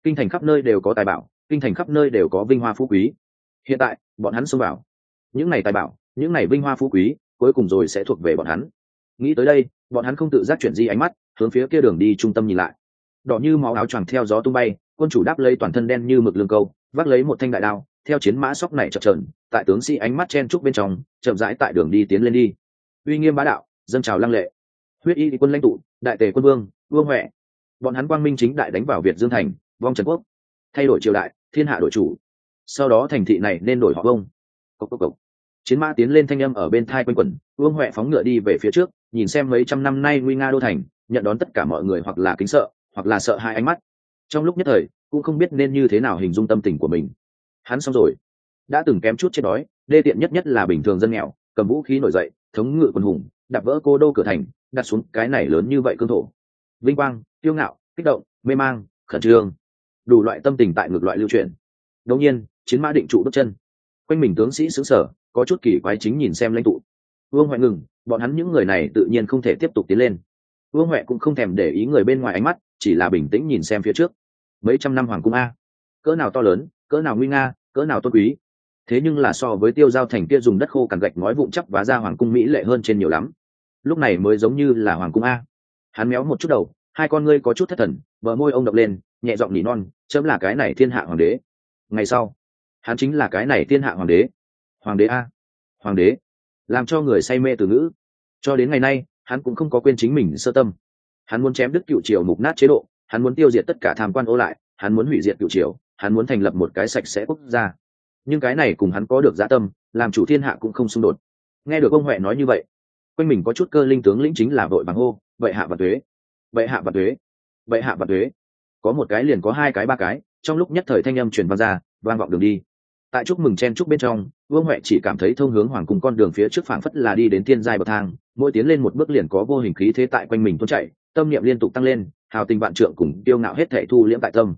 Kinh thành khắp nơi đều có tài bảo, kinh thành khắp nơi đều có vinh hoa phú quý hiện tại, bọn hắn xông vào. Những này tài bảo, những này vinh hoa phú quý, cuối cùng rồi sẽ thuộc về bọn hắn. Nghĩ tới đây, bọn hắn không tự giác chuyển di ánh mắt, hướng phía kia đường đi trung tâm nhìn lại. Đỏ như máu áo choàng theo gió tung bay, quân chủ đáp lấy toàn thân đen như mực lương câu, vác lấy một thanh đại đao, theo chiến mã sóc này chập trờn tại tướng sĩ ánh mắt chen trúc bên trong, chậm rãi tại đường đi tiến lên đi. Uy nghiêm bá đạo, dâng trào lăng lệ. Huyết y quân lãnh tụ, đại tề quân vương vương huệ. Bọn hắn quang minh chính đại đánh vào việt dương thành, vong trần quốc. Thay đổi triều đại, thiên hạ đổi chủ sau đó thành thị này nên đổi họ vông cốc cốc cốc. chiến mã tiến lên thanh âm ở bên thai quanh quẩn, vương huệ phóng ngựa đi về phía trước, nhìn xem mấy trăm năm nay nguy nga đô thành, nhận đón tất cả mọi người hoặc là kính sợ, hoặc là sợ hai ánh mắt. Trong lúc nhất thời, cũng không biết nên như thế nào hình dung tâm tình của mình. Hắn xong rồi. Đã từng kém chút chết đói, đê tiện nhất nhất là bình thường dân nghèo, cầm vũ khí nổi dậy, thống ngự quân hùng, đạp vỡ cô đô cửa thành, đặt xuống cái này lớn như vậy cương thổ. Vinh quang tiêu ngạo, kích động, mê mang, khẩn trương. Đủ loại tâm tình tại ngược loại lưu truyền. Đột nhiên chiến mã định trụ bước chân. Quanh mình tướng sĩ xứng sở có chút kỳ quái chính nhìn xem lãnh tụ. Vương huệ ngừng, bọn hắn những người này tự nhiên không thể tiếp tục tiến lên. Vương huệ cũng không thèm để ý người bên ngoài ánh mắt, chỉ là bình tĩnh nhìn xem phía trước. Mấy trăm năm hoàng cung a. Cỡ nào to lớn, cỡ nào nguy nga, cỡ nào tôn quý. Thế nhưng là so với tiêu giao thành kia dùng đất khô cằn gạch ngói vụn chắc và ra hoàng cung mỹ lệ hơn trên nhiều lắm. Lúc này mới giống như là hoàng cung a. Hắn méo một chút đầu, hai con ngươi có chút thất thần vợ môi ông đập lên, nhẹ giọng nỉ non, chấm là cái này thiên hạ hoàng đế. Ngày sau hắn chính là cái này thiên hạ hoàng đế. Hoàng đế a. Hoàng đế. Làm cho người say mê từ ngữ. Cho đến ngày nay, hắn cũng không có quên chính mình sơ tâm. Hắn muốn chém đức cựu triều mục nát chế độ, hắn muốn tiêu diệt tất cả tham quan ô lại, hắn muốn hủy diệt cựu triều, hắn muốn thành lập một cái sạch sẽ quốc gia. Nhưng cái này cùng hắn có được dã tâm, làm chủ thiên hạ cũng không xung đột. Nghe được ông huệ nói như vậy, quanh mình có chút cơ linh tướng lĩnh chính là vội bằng hô vậy hạ và thuế vậy hạ và thuế vậy hạ và thuế có một cái liền có hai cái ba cái, trong lúc nhất thời thanh âm truyền vang ra, vang vọng đường đi tại chúc mừng chen chúc bên trong, vương huệ chỉ cảm thấy thông hướng hoàng cùng con đường phía trước phảng phất là đi đến thiên giai bậc thang, mỗi tiến lên một bước liền có vô hình khí thế tại quanh mình tuôn chạy tâm niệm liên tục tăng lên, hào tình vạn trượng cùng tiêu ngạo hết thệ thu liễm tại tâm.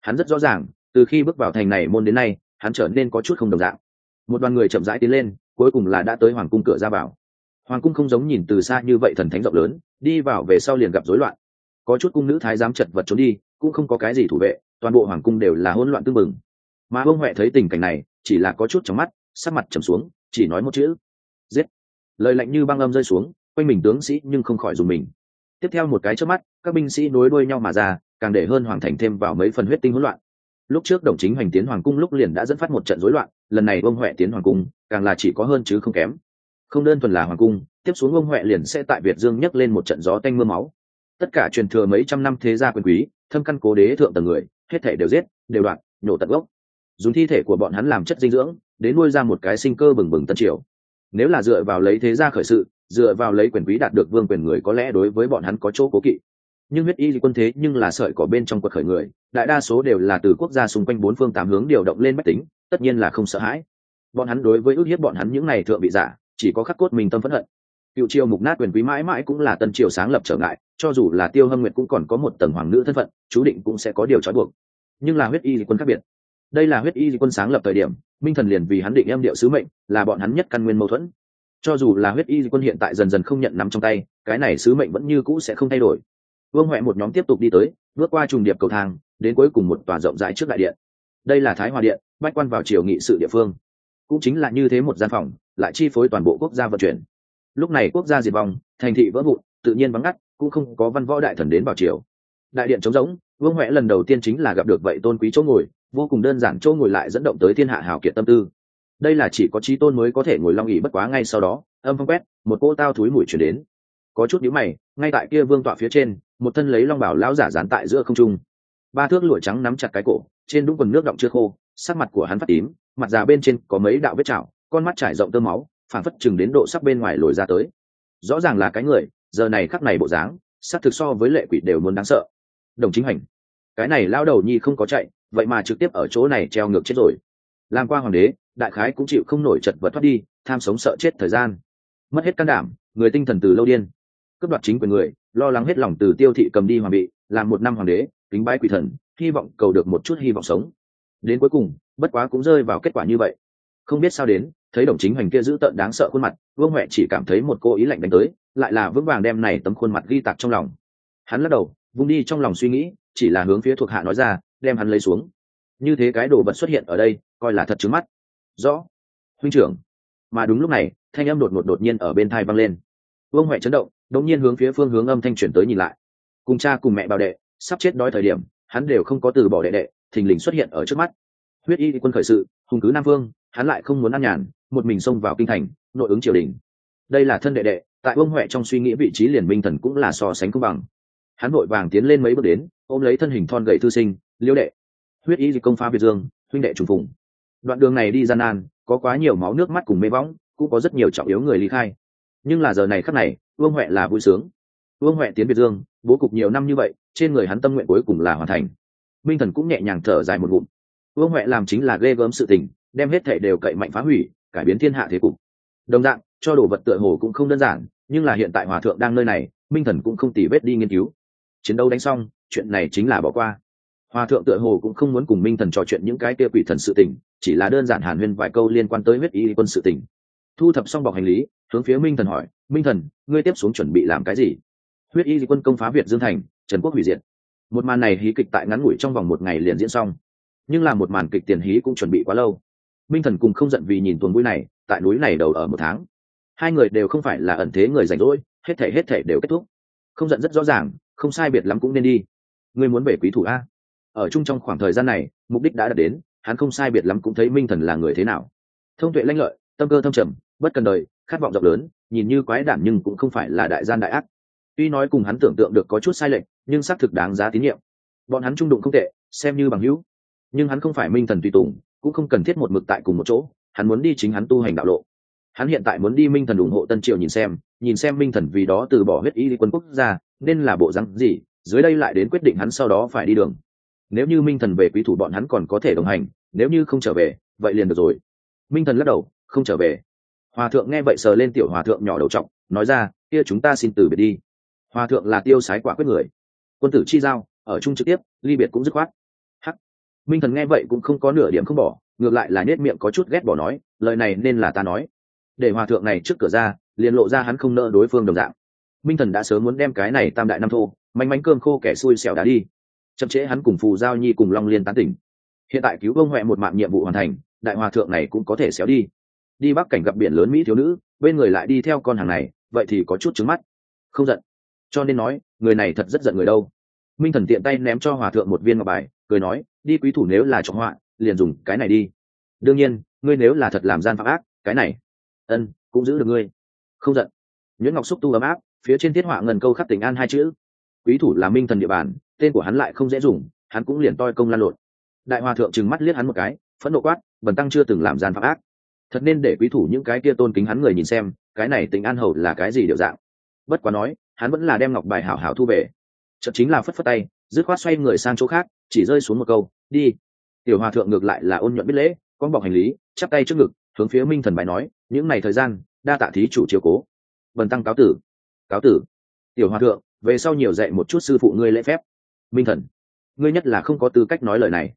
Hắn rất rõ ràng, từ khi bước vào thành này môn đến nay, hắn trở nên có chút không đồng dạng. Một đoàn người chậm rãi tiến lên, cuối cùng là đã tới hoàng cung cửa ra vào. Hoàng cung không giống nhìn từ xa như vậy thần thánh rộng lớn, đi vào về sau liền gặp rối loạn. Có chút cung nữ thái giám chật vật trốn đi, cũng không có cái gì thủ vệ, toàn bộ hoàng cung đều là hỗn loạn tương mừng mà ông huệ thấy tình cảnh này, chỉ là có chút trong mắt, sắc mặt trầm xuống, chỉ nói một chữ, giết. Lời lạnh như băng âm rơi xuống, quanh mình tướng sĩ nhưng không khỏi dùng mình. Tiếp theo một cái trước mắt, các binh sĩ nối đuôi nhau mà ra, càng để hơn hoàng thành thêm vào mấy phần huyết tinh hỗn loạn. Lúc trước đồng chính hành tiến hoàng cung lúc liền đã dẫn phát một trận rối loạn, lần này ông huệ tiến hoàng cung, càng là chỉ có hơn chứ không kém. Không đơn thuần là hoàng cung, tiếp xuống ông huệ liền sẽ tại việt dương nhấc lên một trận gió tanh mưa máu. Tất cả truyền thừa mấy trăm năm thế gia quyền quý, thâm căn cố đế thượng tầng người, hết thể đều giết, đều đoạn, nhổ tận gốc dùng thi thể của bọn hắn làm chất dinh dưỡng, đến nuôi ra một cái sinh cơ bừng bừng tân triều. Nếu là dựa vào lấy thế gia khởi sự, dựa vào lấy quyền quý đạt được vương quyền người có lẽ đối với bọn hắn có chỗ cố kỵ. Nhưng huyết y quân thế nhưng là sợi cỏ bên trong quật khởi người, đại đa số đều là từ quốc gia xung quanh bốn phương tám hướng điều động lên mách tính, tất nhiên là không sợ hãi. Bọn hắn đối với ước hiếp bọn hắn những này thượng bị giả, chỉ có khắc cốt mình tâm phẫn hận. Cựu triều mục nát quyền quý mãi mãi cũng là tân triều sáng lập trở ngại, cho dù là tiêu hâm nguyệt cũng còn có một tầng hoàng nữ thân phận, chú định cũng sẽ có điều trói buộc. Nhưng là huyết y quân khác biệt đây là huyết y quân sáng lập thời điểm, minh thần liền vì hắn định em điệu sứ mệnh, là bọn hắn nhất căn nguyên mâu thuẫn. Cho dù là huyết y quân hiện tại dần dần không nhận nắm trong tay, cái này sứ mệnh vẫn như cũ sẽ không thay đổi. Vương huệ một nhóm tiếp tục đi tới, bước qua trùng điệp cầu thang, đến cuối cùng một tòa rộng rãi trước đại điện. Đây là thái hòa điện, bách quan vào triều nghị sự địa phương. Cũng chính là như thế một gian phòng, lại chi phối toàn bộ quốc gia vận chuyển. Lúc này quốc gia diệt vong, thành thị vỡ vụn, tự nhiên vắng ngắt, cũng không có văn võ đại thần đến vào triều. Đại điện trống rỗng, vương huệ lần đầu tiên chính là gặp được vậy tôn quý chỗ ngồi vô cùng đơn giản chỗ ngồi lại dẫn động tới thiên hạ hào kiệt tâm tư. Đây là chỉ có trí tôn mới có thể ngồi long ỉ bất quá ngay sau đó, âm phong quét, một cô tao thúi mùi chuyển đến. Có chút nhữ mày, ngay tại kia vương tọa phía trên, một thân lấy long bảo lão giả dán tại giữa không trung. Ba thước lụa trắng nắm chặt cái cổ, trên đúng quần nước động chưa khô, sắc mặt của hắn phát tím, mặt già bên trên có mấy đạo vết chảo, con mắt trải rộng tơ máu phản phất chừng đến độ sắc bên ngoài lồi ra tới. Rõ ràng là cái người, giờ này khắc này bộ dáng, sắc thực so với lệ quỷ đều muốn đáng sợ. Đồng chính hành. Cái này lao đầu nhi không có chạy vậy mà trực tiếp ở chỗ này treo ngược chết rồi. Làm qua hoàng đế, đại khái cũng chịu không nổi chật vật thoát đi, tham sống sợ chết thời gian. Mất hết can đảm, người tinh thần từ lâu điên. Cướp đoạt chính quyền người, lo lắng hết lòng từ tiêu thị cầm đi hoàng bị, làm một năm hoàng đế, kính bái quỷ thần, hy vọng cầu được một chút hy vọng sống. Đến cuối cùng, bất quá cũng rơi vào kết quả như vậy. Không biết sao đến, thấy đồng chính hoành kia giữ tợn đáng sợ khuôn mặt, vương huệ chỉ cảm thấy một cô ý lạnh đánh tới, lại là vững vàng đem này tấm khuôn mặt ghi tạc trong lòng. Hắn lắc đầu, vung đi trong lòng suy nghĩ, chỉ là hướng phía thuộc hạ nói ra đem hắn lấy xuống. Như thế cái đồ vật xuất hiện ở đây, coi là thật trứng mắt. Rõ. Huynh trưởng. Mà đúng lúc này, thanh âm đột ngột đột nhiên ở bên thai văng lên. Vương huệ chấn động, đột nhiên hướng phía phương hướng âm thanh chuyển tới nhìn lại. Cùng cha cùng mẹ bảo đệ, sắp chết đói thời điểm, hắn đều không có từ bỏ đệ đệ, thình lình xuất hiện ở trước mắt. Huyết y quân khởi sự, hùng cứ nam vương, hắn lại không muốn ăn nhàn, một mình xông vào kinh thành, nội ứng triều đình. Đây là thân đệ đệ, tại vương huệ trong suy nghĩ vị trí liền minh thần cũng là so sánh công bằng. Hắn vội vàng tiến lên mấy bước đến, ôm lấy thân hình thon gậy thư sinh liêu đệ, huyết y dịch công phá việt dương, huynh đệ trùng phùng. Đoạn đường này đi gian nan, có quá nhiều máu nước mắt cùng mê võng, cũng có rất nhiều trọng yếu người ly khai. Nhưng là giờ này khắc này, vương huệ là vui sướng. Vương huệ tiến việt dương, bố cục nhiều năm như vậy, trên người hắn tâm nguyện cuối cùng là hoàn thành. Minh thần cũng nhẹ nhàng thở dài một ngụm. Vương huệ làm chính là ghê gớm sự tình, đem hết thệ đều cậy mạnh phá hủy, cải biến thiên hạ thế cục. Đồng dạng, cho đồ vật tựa hồ cũng không đơn giản, nhưng là hiện tại hòa thượng đang nơi này, minh thần cũng không tỉ vết đi nghiên cứu. Chiến đấu đánh xong, chuyện này chính là bỏ qua hòa thượng tựa hồ cũng không muốn cùng minh thần trò chuyện những cái kia quỷ thần sự tình, chỉ là đơn giản hàn huyên vài câu liên quan tới huyết y quân sự tình. Thu thập xong bọc hành lý, hướng phía minh thần hỏi, minh thần, ngươi tiếp xuống chuẩn bị làm cái gì? Huyết y quân công phá việt dương thành, trần quốc hủy diệt. Một màn này hí kịch tại ngắn ngủi trong vòng một ngày liền diễn xong. Nhưng là một màn kịch tiền hí cũng chuẩn bị quá lâu. Minh thần cùng không giận vì nhìn tuần vui này, tại núi này đầu ở một tháng. Hai người đều không phải là ẩn thế người rảnh rỗi, hết thể hết thể đều kết thúc. Không giận rất rõ ràng, không sai biệt lắm cũng nên đi. Ngươi muốn về quý thủ a? Ở chung trong khoảng thời gian này, mục đích đã đạt đến, hắn không sai biệt lắm cũng thấy minh thần là người thế nào. Thông tuệ lanh lợi, tâm cơ thâm trầm, bất cần đời, khát vọng rộng lớn, nhìn như quái đản nhưng cũng không phải là đại gian đại ác. Tuy nói cùng hắn tưởng tượng được có chút sai lệch, nhưng xác thực đáng giá tín nhiệm. Bọn hắn trung đụng không tệ, xem như bằng hữu. Nhưng hắn không phải minh thần tùy tùng, cũng không cần thiết một mực tại cùng một chỗ, hắn muốn đi chính hắn tu hành đạo lộ. Hắn hiện tại muốn đi minh thần ủng hộ tân triều nhìn xem nhìn xem minh thần vì đó từ bỏ huyết y quân quốc gia, nên là bộ rắn gì, dưới đây lại đến quyết định hắn sau đó phải đi đường nếu như minh thần về quý thủ bọn hắn còn có thể đồng hành nếu như không trở về vậy liền được rồi. Minh thần lắc đầu không trở về. Hòa thượng nghe vậy sờ lên tiểu hòa thượng nhỏ đầu trọng, nói ra kia chúng ta xin từ biệt đi. Hòa thượng là tiêu sái quả quyết người. Quân tử chi giao ở chung trực tiếp ly biệt cũng dứt khoát. Hắc. Minh thần nghe vậy cũng không có nửa điểm không bỏ ngược lại là nết miệng có chút ghét bỏ nói lời này nên là ta nói. Để hòa thượng này trước cửa ra liền lộ ra hắn không nợ đối phương đồng dạng. Minh thần đã sớm muốn đem cái này tam đại năm thô manh mánh cơm khô kẻ xui xẻo đá đi chậm trễ hắn cùng phù giao nhi cùng long liên tán tỉnh. Hiện tại cứu bông huệ một mạng nhiệm vụ hoàn thành, đại hòa thượng này cũng có thể xéo đi. Đi bắc cảnh gặp biển lớn mỹ thiếu nữ, bên người lại đi theo con hàng này, vậy thì có chút trứng mắt. Không giận. Cho nên nói, người này thật rất giận người đâu. Minh thần tiện tay ném cho hòa thượng một viên ngọc bài, cười nói, đi quý thủ nếu là trọng họa, liền dùng cái này đi. Đương nhiên, ngươi nếu là thật làm gian phạm ác, cái này. Ân, cũng giữ được ngươi. Không giận. Nguyễn ngọc xúc tu ấm áp, phía trên thiết họa ngần câu khắc tỉnh an hai chữ. Quý thủ là minh thần địa bàn tên của hắn lại không dễ dùng, hắn cũng liền toi công lan lộn. Đại hòa thượng trừng mắt liếc hắn một cái, phẫn nộ quát, bần tăng chưa từng làm gian phạm ác. Thật nên để quý thủ những cái kia tôn kính hắn người nhìn xem, cái này tình an hầu là cái gì điệu dạng? Bất quá nói, hắn vẫn là đem ngọc bài hảo hảo thu về. Chợt chính là phất phất tay, dứt khoát xoay người sang chỗ khác, chỉ rơi xuống một câu, đi. Tiểu hòa thượng ngược lại là ôn nhuận biết lễ, con bọc hành lý, chắp tay trước ngực, hướng phía minh thần bài nói, những ngày thời gian, đa tạ thí chủ chiều cố. Bần tăng cáo tử cáo tử. Tiểu hòa thượng, về sau nhiều dạy một chút sư phụ ngươi lễ phép minh thần. Ngươi nhất là không có tư cách nói lời này.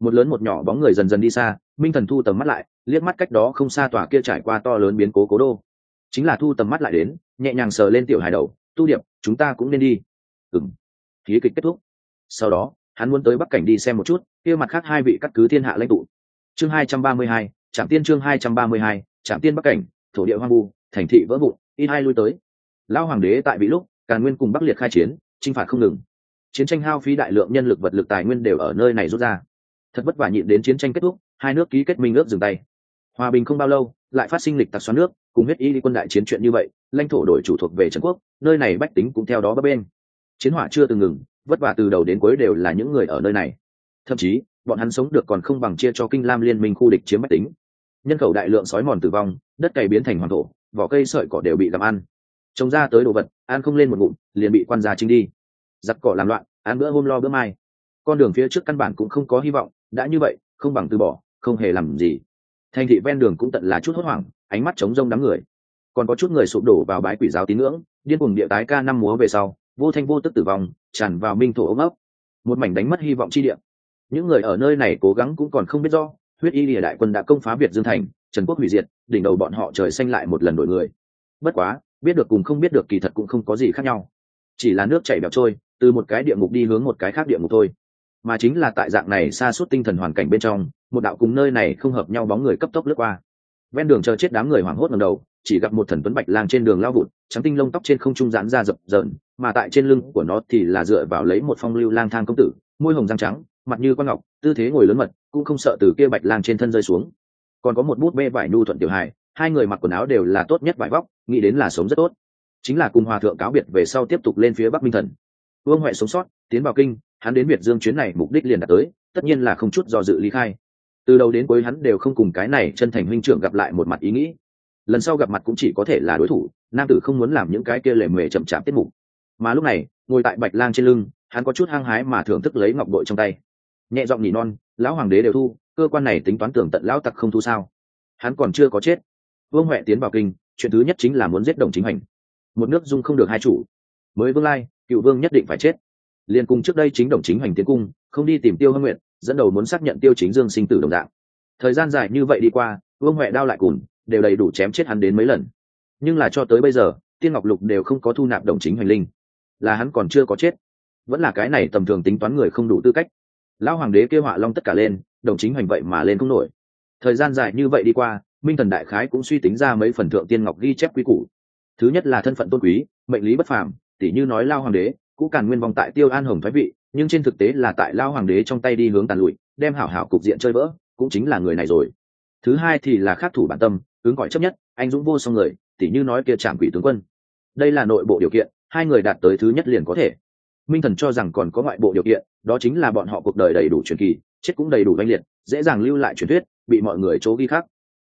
Một lớn một nhỏ bóng người dần dần đi xa, minh thần thu tầm mắt lại, liếc mắt cách đó không xa tòa kia trải qua to lớn biến cố cố đô. Chính là thu tầm mắt lại đến, nhẹ nhàng sờ lên tiểu hài đầu, tu điệp, chúng ta cũng nên đi. Ừng khí kịch kết thúc. Sau đó, hắn muốn tới bắc cảnh đi xem một chút, kia mặt khác hai vị cắt cứ thiên hạ lãnh tụ. Chương hai trăm ba mươi hai, trạm tiên chương hai trăm ba mươi hai, trạm tiên bắc cảnh, thổ địa hoang vu, thành thị vỡ vụn ít hai lui tới. Lao hoàng đế tại vị lúc, càn nguyên cùng bắc liệt khai chiến, chinh phạt không ngừng chiến tranh hao phí đại lượng nhân lực vật lực tài nguyên đều ở nơi này rút ra. Thật vất vả nhịn đến chiến tranh kết thúc, hai nước ký kết minh ước dừng tay. Hòa bình không bao lâu, lại phát sinh lịch tặc xoắn nước, cùng huyết y đi quân đại chiến chuyện như vậy, lãnh thổ đổi chủ thuộc về trần quốc, nơi này bách tính cũng theo đó bấp bên chiến hỏa chưa từng ngừng, vất vả từ đầu đến cuối đều là những người ở nơi này. Thậm chí, bọn hắn sống được còn không bằng chia cho kinh lam liên minh khu địch chiếm bách tính. Nhân khẩu đại lượng sói mòn tử vong, đất cày biến thành hoàng thổ, vỏ cây sợi cỏ đều bị làm ăn. Trồng ra tới đồ vật, ăn không lên một ngụm, liền bị quan gia trinh đi giặt cỏ làm loạn, ăn bữa hôm lo bữa mai. Con đường phía trước căn bản cũng không có hy vọng, đã như vậy, không bằng từ bỏ, không hề làm gì. Thành thị ven đường cũng tận là chút hốt hoảng, ánh mắt chống rông đám người. Còn có chút người sụp đổ vào bãi quỷ giáo tín ngưỡng, điên cuồng địa tái ca năm múa về sau, vô thanh vô tức tử vong, tràn vào minh thổ ống ấp một mảnh đánh mất hy vọng chi địa. Những người ở nơi này cố gắng cũng còn không biết do huyết y lìa đại quân đã công phá việt dương thành, trần quốc hủy diệt, đỉnh đầu bọn họ trời xanh lại một lần đổi người. Bất quá, biết được cùng không biết được kỳ thật cũng không có gì khác nhau. Chỉ là nước chảy bẹo trôi từ một cái địa ngục đi hướng một cái khác địa ngục thôi. Mà chính là tại dạng này xa suốt tinh thần hoàn cảnh bên trong, một đạo cùng nơi này không hợp nhau bóng người cấp tốc lướt qua. Ven đường chờ chết đám người hoảng hốt ngầm đầu, chỉ gặp một thần tuấn bạch lang trên đường lao vụt, trắng tinh lông tóc trên không trung giãn ra dập dờn mà tại trên lưng của nó thì là dựa vào lấy một phong lưu lang thang công tử, môi hồng răng trắng, mặt như con ngọc, tư thế ngồi lớn mật, cũng không sợ từ kia bạch lang trên thân rơi xuống. Còn có một bút bê vải nhu thuận tiểu hài, hai người mặc quần áo đều là tốt nhất vải vóc, nghĩ đến là sống rất tốt. Chính là cùng hòa thượng cáo biệt về sau tiếp tục lên phía bắc minh thần vương huệ sống sót, tiến vào kinh, hắn đến việt dương chuyến này mục đích liền đạt tới, tất nhiên là không chút do dự ly khai. Từ đầu đến cuối hắn đều không cùng cái này chân thành huynh trưởng gặp lại một mặt ý nghĩ. Lần sau gặp mặt cũng chỉ có thể là đối thủ, nam tử không muốn làm những cái kia lề mề chậm chạp tiết mục. Mà lúc này, ngồi tại bạch lang trên lưng, hắn có chút hăng hái mà thưởng thức lấy ngọc bội trong tay. Nhẹ giọng nhỉ non, lão hoàng đế đều thu, cơ quan này tính toán tưởng tận lão tặc không thu sao? Hắn còn chưa có chết. Vương huệ tiến vào kinh, chuyện thứ nhất chính là muốn giết đồng chính hành. Một nước dung không được hai chủ mới vương lai, cựu vương nhất định phải chết. Liên cùng trước đây chính đồng chính hoành tiến cung, không đi tìm tiêu hâm nguyện dẫn đầu muốn xác nhận tiêu chính dương sinh tử đồng dạng. Thời gian dài như vậy đi qua, vương huệ đao lại cùn đều đầy đủ chém chết hắn đến mấy lần. Nhưng là cho tới bây giờ, tiên ngọc lục đều không có thu nạp đồng chính hoành linh. Là hắn còn chưa có chết. Vẫn là cái này tầm thường tính toán người không đủ tư cách. Lão hoàng đế kêu họa long tất cả lên, đồng chính hoành vậy mà lên không nổi. Thời gian dài như vậy đi qua, minh thần đại khái cũng suy tính ra mấy phần thượng tiên ngọc ghi chép quý củ. Thứ nhất là thân phận tôn quý, mệnh lý bất phàm tỷ như nói lao hoàng đế, cũ càn nguyên vong tại tiêu an hồng thái vị, nhưng trên thực tế là tại lao hoàng đế trong tay đi hướng tàn lụi, đem hảo hảo cục diện chơi vỡ, cũng chính là người này rồi. Thứ hai thì là khắc thủ bản tâm, ứng gọi chấp nhất, anh dũng vô song người, tỉ như nói kia trạm quỷ tướng quân. Đây là nội bộ điều kiện, hai người đạt tới thứ nhất liền có thể. Minh thần cho rằng còn có ngoại bộ điều kiện, đó chính là bọn họ cuộc đời đầy đủ truyền kỳ, chết cũng đầy đủ danh liệt, dễ dàng lưu lại truyền thuyết, bị mọi người chố ghi khắc.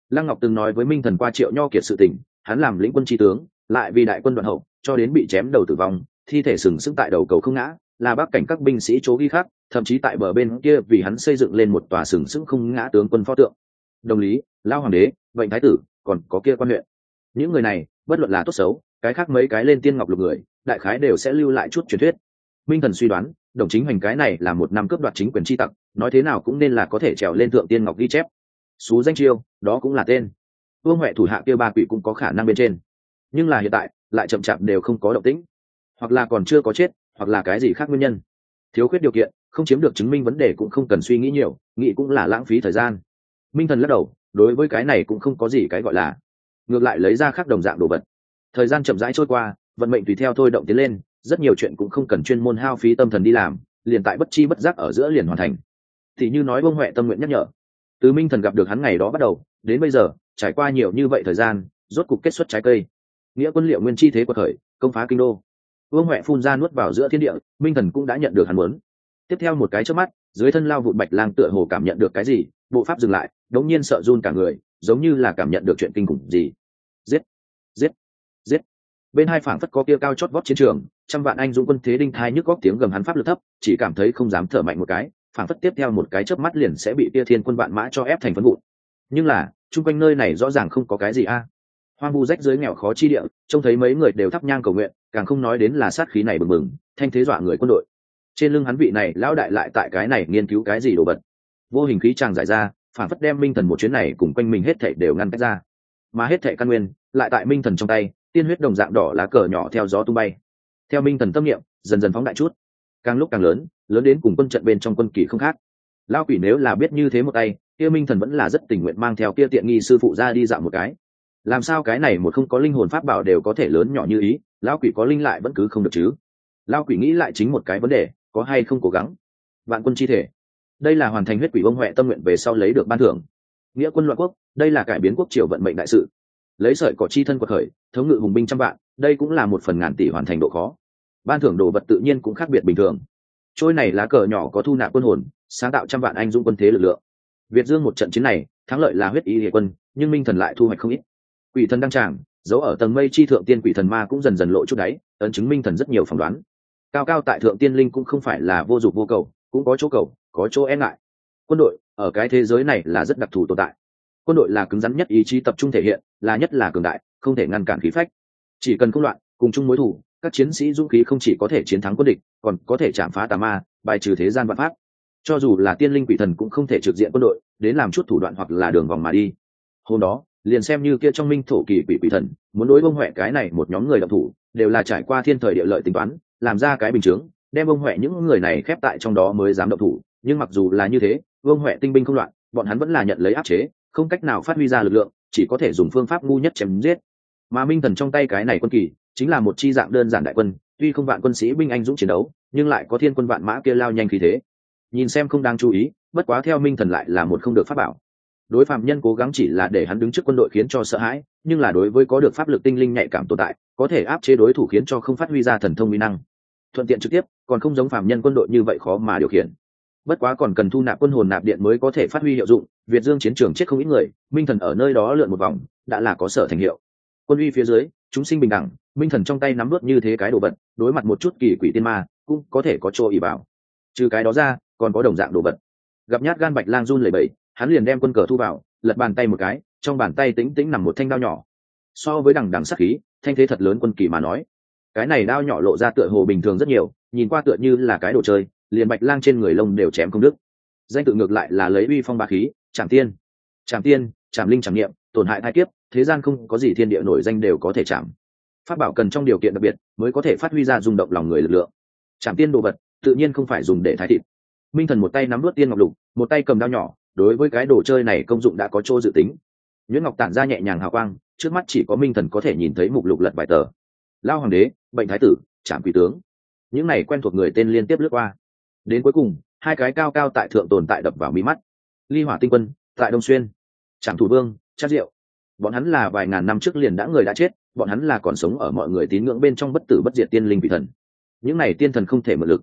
lăng ngọc từng nói với minh thần qua triệu nho kiệt sự tình, hắn làm lĩnh quân tri tướng lại vì đại quân đoạn hậu, cho đến bị chém đầu tử vong, thi thể sừng sững tại đầu cầu không ngã, là bác cảnh các binh sĩ chỗ ghi khác thậm chí tại bờ bên kia vì hắn xây dựng lên một tòa sừng sững không ngã tướng quân pho tượng. Đồng lý lao hoàng đế bệnh thái tử, còn có kia quan huyện. Những người này, bất luận là tốt xấu, cái khác mấy cái lên tiên ngọc lục người, đại khái đều sẽ lưu lại chút truyền thuyết. Minh thần suy đoán, đồng chính hành cái này là một năm cướp đoạt chính quyền tri tặc, nói thế nào cũng nên là có thể trèo lên thượng tiên ngọc ghi chép. Xú danh chiêu, đó cũng là tên. Vương huệ thủ hạ kia ba quỷ cũng có khả năng bên trên nhưng là hiện tại, lại chậm chạp đều không có động tĩnh. Hoặc là còn chưa có chết, hoặc là cái gì khác nguyên nhân. Thiếu khuyết điều kiện, không chiếm được chứng minh vấn đề cũng không cần suy nghĩ nhiều, nghĩ cũng là lãng phí thời gian. Minh thần lắc đầu, đối với cái này cũng không có gì cái gọi là. Ngược lại lấy ra khác đồng dạng đồ vật. Thời gian chậm rãi trôi qua, vận mệnh tùy theo thôi động tiến lên, rất nhiều chuyện cũng không cần chuyên môn hao phí tâm thần đi làm, liền tại bất chi bất giác ở giữa liền hoàn thành. Thì như nói bông huệ tâm nguyện nhắc nhở. Từ minh thần gặp được hắn ngày đó bắt đầu, đến bây giờ, trải qua nhiều như vậy thời gian, rốt cục kết xuất trái cây nghĩa quân liệu nguyên chi thế của thời, công phá kinh đô. Vương huệ phun ra nuốt vào giữa thiên địa, minh thần cũng đã nhận được hắn muốn. Tiếp theo một cái trước mắt, dưới thân lao vụ bạch lang tựa hồ cảm nhận được cái gì, bộ pháp dừng lại, đống nhiên sợ run cả người, giống như là cảm nhận được chuyện kinh khủng gì. Giết! Giết! Giết! Bên hai phảng phất có kia cao chót vót chiến trường, trăm vạn anh dũng quân thế đinh thai nhức góc tiếng gầm hắn pháp lực thấp, chỉ cảm thấy không dám thở mạnh một cái, phảng phất tiếp theo một cái chớp mắt liền sẽ bị kia thiên quân vạn mã cho ép thành phân vụn. Nhưng là, chung quanh nơi này rõ ràng không có cái gì a hoang vu rách dưới nghèo khó chi địa, trông thấy mấy người đều thắp nhang cầu nguyện, càng không nói đến là sát khí này bừng bừng, thanh thế dọa người quân đội. Trên lưng hắn vị này, lão đại lại tại cái này nghiên cứu cái gì đồ vật. Vô hình khí tràng giải ra, phản phất đem minh thần một chuyến này cùng quanh mình hết thảy đều ngăn cách ra. Mà hết thảy căn nguyên, lại tại minh thần trong tay, tiên huyết đồng dạng đỏ lá cờ nhỏ theo gió tung bay. Theo minh thần tâm niệm, dần dần phóng đại chút. Càng lúc càng lớn lớn đến cùng quân trận bên trong quân kỳ không khác. Lao quỷ nếu là biết như thế một tay, kia minh thần vẫn là rất tình nguyện mang theo kia tiện nghi sư phụ ra đi dạo một cái làm sao cái này một không có linh hồn pháp bảo đều có thể lớn nhỏ như ý, lão quỷ có linh lại vẫn cứ không được chứ? Lao quỷ nghĩ lại chính một cái vấn đề, có hay không cố gắng? Vạn quân chi thể. Đây là hoàn thành huyết quỷ bông huệ tâm nguyện về sau lấy được ban thưởng. Nghĩa quân loại quốc, đây là cải biến quốc triều vận mệnh đại sự. Lấy sợi cỏ chi thân của khởi, thống ngự hùng binh trăm vạn, đây cũng là một phần ngàn tỷ hoàn thành độ khó. Ban thưởng đồ vật tự nhiên cũng khác biệt bình thường. Trôi này lá cờ nhỏ có thu nạp quân hồn, sáng tạo trăm vạn anh dũng quân thế lực lượng. Việt dương một trận chiến này, thắng lợi là huyết ý địa quân, nhưng minh thần lại thu hoạch không ít quỷ thần đăng tràng, giấu ở tầng mây chi thượng tiên quỷ thần ma cũng dần dần lộ chút đáy, ấn chứng minh thần rất nhiều phỏng đoán. Cao cao tại thượng tiên linh cũng không phải là vô dụng vô cầu, cũng có chỗ cầu, có chỗ e ngại. Quân đội, ở cái thế giới này là rất đặc thù tồn tại. Quân đội là cứng rắn nhất ý chí tập trung thể hiện, là nhất là cường đại, không thể ngăn cản khí phách. Chỉ cần công loạn, cùng chung mối thủ, các chiến sĩ dũng khí không chỉ có thể chiến thắng quân địch, còn có thể chạm phá tà ma, bài trừ thế gian vạn pháp. Cho dù là tiên linh quỷ thần cũng không thể trực diện quân đội, đến làm chút thủ đoạn hoặc là đường vòng mà đi. Hôm đó liền xem như kia trong minh thổ kỳ quỷ quỷ thần, muốn đối bông huệ cái này một nhóm người đ thủ, đều là trải qua thiên thời địa lợi tính toán, làm ra cái bình chướng, đem bông huệ những người này khép tại trong đó mới dám động thủ. Nhưng mặc dù là như thế, bông huệ tinh binh không loạn, bọn hắn vẫn là nhận lấy áp chế, không cách nào phát huy ra lực lượng, chỉ có thể dùng phương pháp ngu nhất chém giết. Mà minh thần trong tay cái này quân kỳ, chính là một chi dạng đơn giản đại quân, tuy không vạn quân sĩ binh anh dũng chiến đấu, nhưng lại có thiên quân vạn mã kia lao nhanh khí thế. Nhìn xem không đang chú ý, bất quá theo minh thần lại là một không được pháp bảo đối phạm nhân cố gắng chỉ là để hắn đứng trước quân đội khiến cho sợ hãi, nhưng là đối với có được pháp lực tinh linh nhạy cảm tồn tại, có thể áp chế đối thủ khiến cho không phát huy ra thần thông mỹ năng. Thuận tiện trực tiếp, còn không giống phạm nhân quân đội như vậy khó mà điều khiển. Bất quá còn cần thu nạp quân hồn nạp điện mới có thể phát huy hiệu dụng, việt dương chiến trường chết không ít người, minh thần ở nơi đó lượn một vòng, đã là có sở thành hiệu. Quân uy phía dưới, chúng sinh bình đẳng, minh thần trong tay nắm vớt như thế cái đồ vật, đối mặt một chút kỳ quỷ tiên ma, cũng có thể có chỗ ỉ bảo. trừ cái đó ra, còn có đồng dạng đồ vật. Gặp nhát gan bạch lang run lẩy bẩy hắn liền đem quân cờ thu vào, lật bàn tay một cái, trong bàn tay tĩnh tĩnh nằm một thanh đao nhỏ. So với đằng đằng sắc khí, thanh thế thật lớn quân kỳ mà nói. Cái này đao nhỏ lộ ra tựa hồ bình thường rất nhiều, nhìn qua tựa như là cái đồ chơi, liền bạch lang trên người lông đều chém không đức danh tự ngược lại là lấy uy phong ba khí, trảm tiên. Trảm tiên, trảm linh trảm niệm, tổn hại thai kiếp, thế gian không có gì thiên địa nổi danh đều có thể chạm. Phát bảo cần trong điều kiện đặc biệt, mới có thể phát huy ra rung động lòng người lực lượng. Trảm tiên đồ vật, tự nhiên không phải dùng để thái thịt. Minh thần một tay nắm luốt tiên ngọc lục, một tay cầm đao nhỏ đối với cái đồ chơi này công dụng đã có chỗ dự tính. Nguyễn ngọc tản ra nhẹ nhàng hào quang, trước mắt chỉ có minh thần có thể nhìn thấy mục lục lật bài tờ. Lao hoàng đế, bệnh thái tử trạm quỷ tướng. Những này quen thuộc người tên liên tiếp lướt qua. Đến cuối cùng, hai cái cao cao tại thượng tồn tại đập vào mí mắt. Ly hỏa tinh quân, tại đông xuyên. Trạm thủ vương Trát diệu. Bọn hắn là vài ngàn năm trước liền đã người đã chết, bọn hắn là còn sống ở mọi người tín ngưỡng bên trong bất tử bất diệt tiên linh vị thần. Những này tiên thần không thể mượn lực.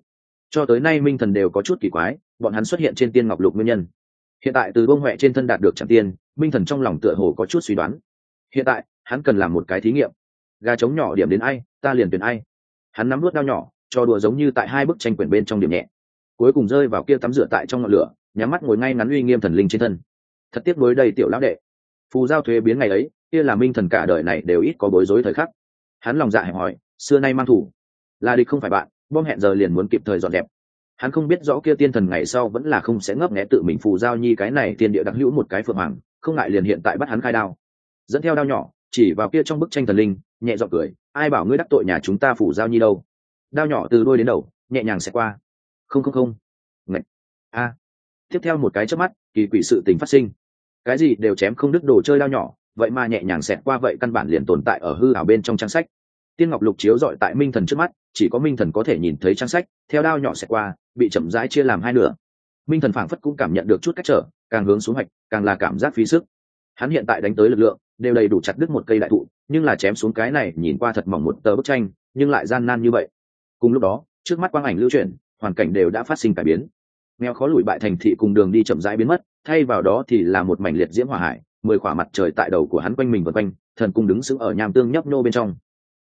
Cho tới nay minh thần đều có chút kỳ quái, bọn hắn xuất hiện trên tiên ngọc lục nguyên nhân hiện tại từ bông huệ trên thân đạt được chẳng tiên, minh thần trong lòng tựa hồ có chút suy đoán. Hiện tại, hắn cần làm một cái thí nghiệm. Gà trống nhỏ điểm đến ai, ta liền tuyển ai. Hắn nắm nuốt đao nhỏ cho đùa giống như tại hai bức tranh quyển bên trong điểm nhẹ. Cuối cùng rơi vào kia tắm rửa tại trong ngọn lửa, nhắm mắt ngồi ngay ngắn uy nghiêm thần linh trên thân. Thật tiếc nối đây tiểu lão đệ. Phù giao thuế biến ngày ấy, kia là minh thần cả đời này đều ít có bối rối thời khắc. Hắn lòng dạ hẹp hỏi xưa nay mang thủ. Là địch không phải bạn, bom hẹn giờ liền muốn kịp thời dọn dẹp hắn không biết rõ kia tiên thần ngày sau vẫn là không sẽ ngấp nghé tự mình phù giao nhi cái này tiên địa đặc hữu một cái phượng hoàng, không ngại liền hiện tại bắt hắn khai đao. Dẫn theo đao nhỏ, chỉ vào kia trong bức tranh thần linh, nhẹ giọng cười, ai bảo ngươi đắc tội nhà chúng ta phủ giao nhi đâu? Đao nhỏ từ đôi đến đầu, nhẹ nhàng sẽ qua. Không không không. Ngậy. a. Tiếp theo một cái chớp mắt, kỳ quỷ sự tình phát sinh. Cái gì đều chém không đứt đồ chơi đao nhỏ, vậy mà nhẹ nhàng xẹt qua vậy căn bản liền tồn tại ở hư ảo bên trong trang sách. Tiên ngọc lục chiếu dọi tại minh thần trước mắt chỉ có minh thần có thể nhìn thấy trang sách, theo đao nhỏ xẹt qua, bị chậm rãi chia làm hai nửa. Minh thần phảng phất cũng cảm nhận được chút cách trở, càng hướng xuống hoạch, càng là cảm giác phí sức. Hắn hiện tại đánh tới lực lượng, đều đầy đủ chặt đứt một cây đại thụ, nhưng là chém xuống cái này nhìn qua thật mỏng một tờ bức tranh, nhưng lại gian nan như vậy. Cùng lúc đó, trước mắt quang ảnh lưu chuyển, hoàn cảnh đều đã phát sinh cải biến. Nghèo khó lùi bại thành thị cùng đường đi chậm rãi biến mất, thay vào đó thì là một mảnh liệt diễm hỏa hải, mười khỏa mặt trời tại đầu của hắn quanh mình vân quanh, thần cung đứng sững ở nham tương nhấp nô bên trong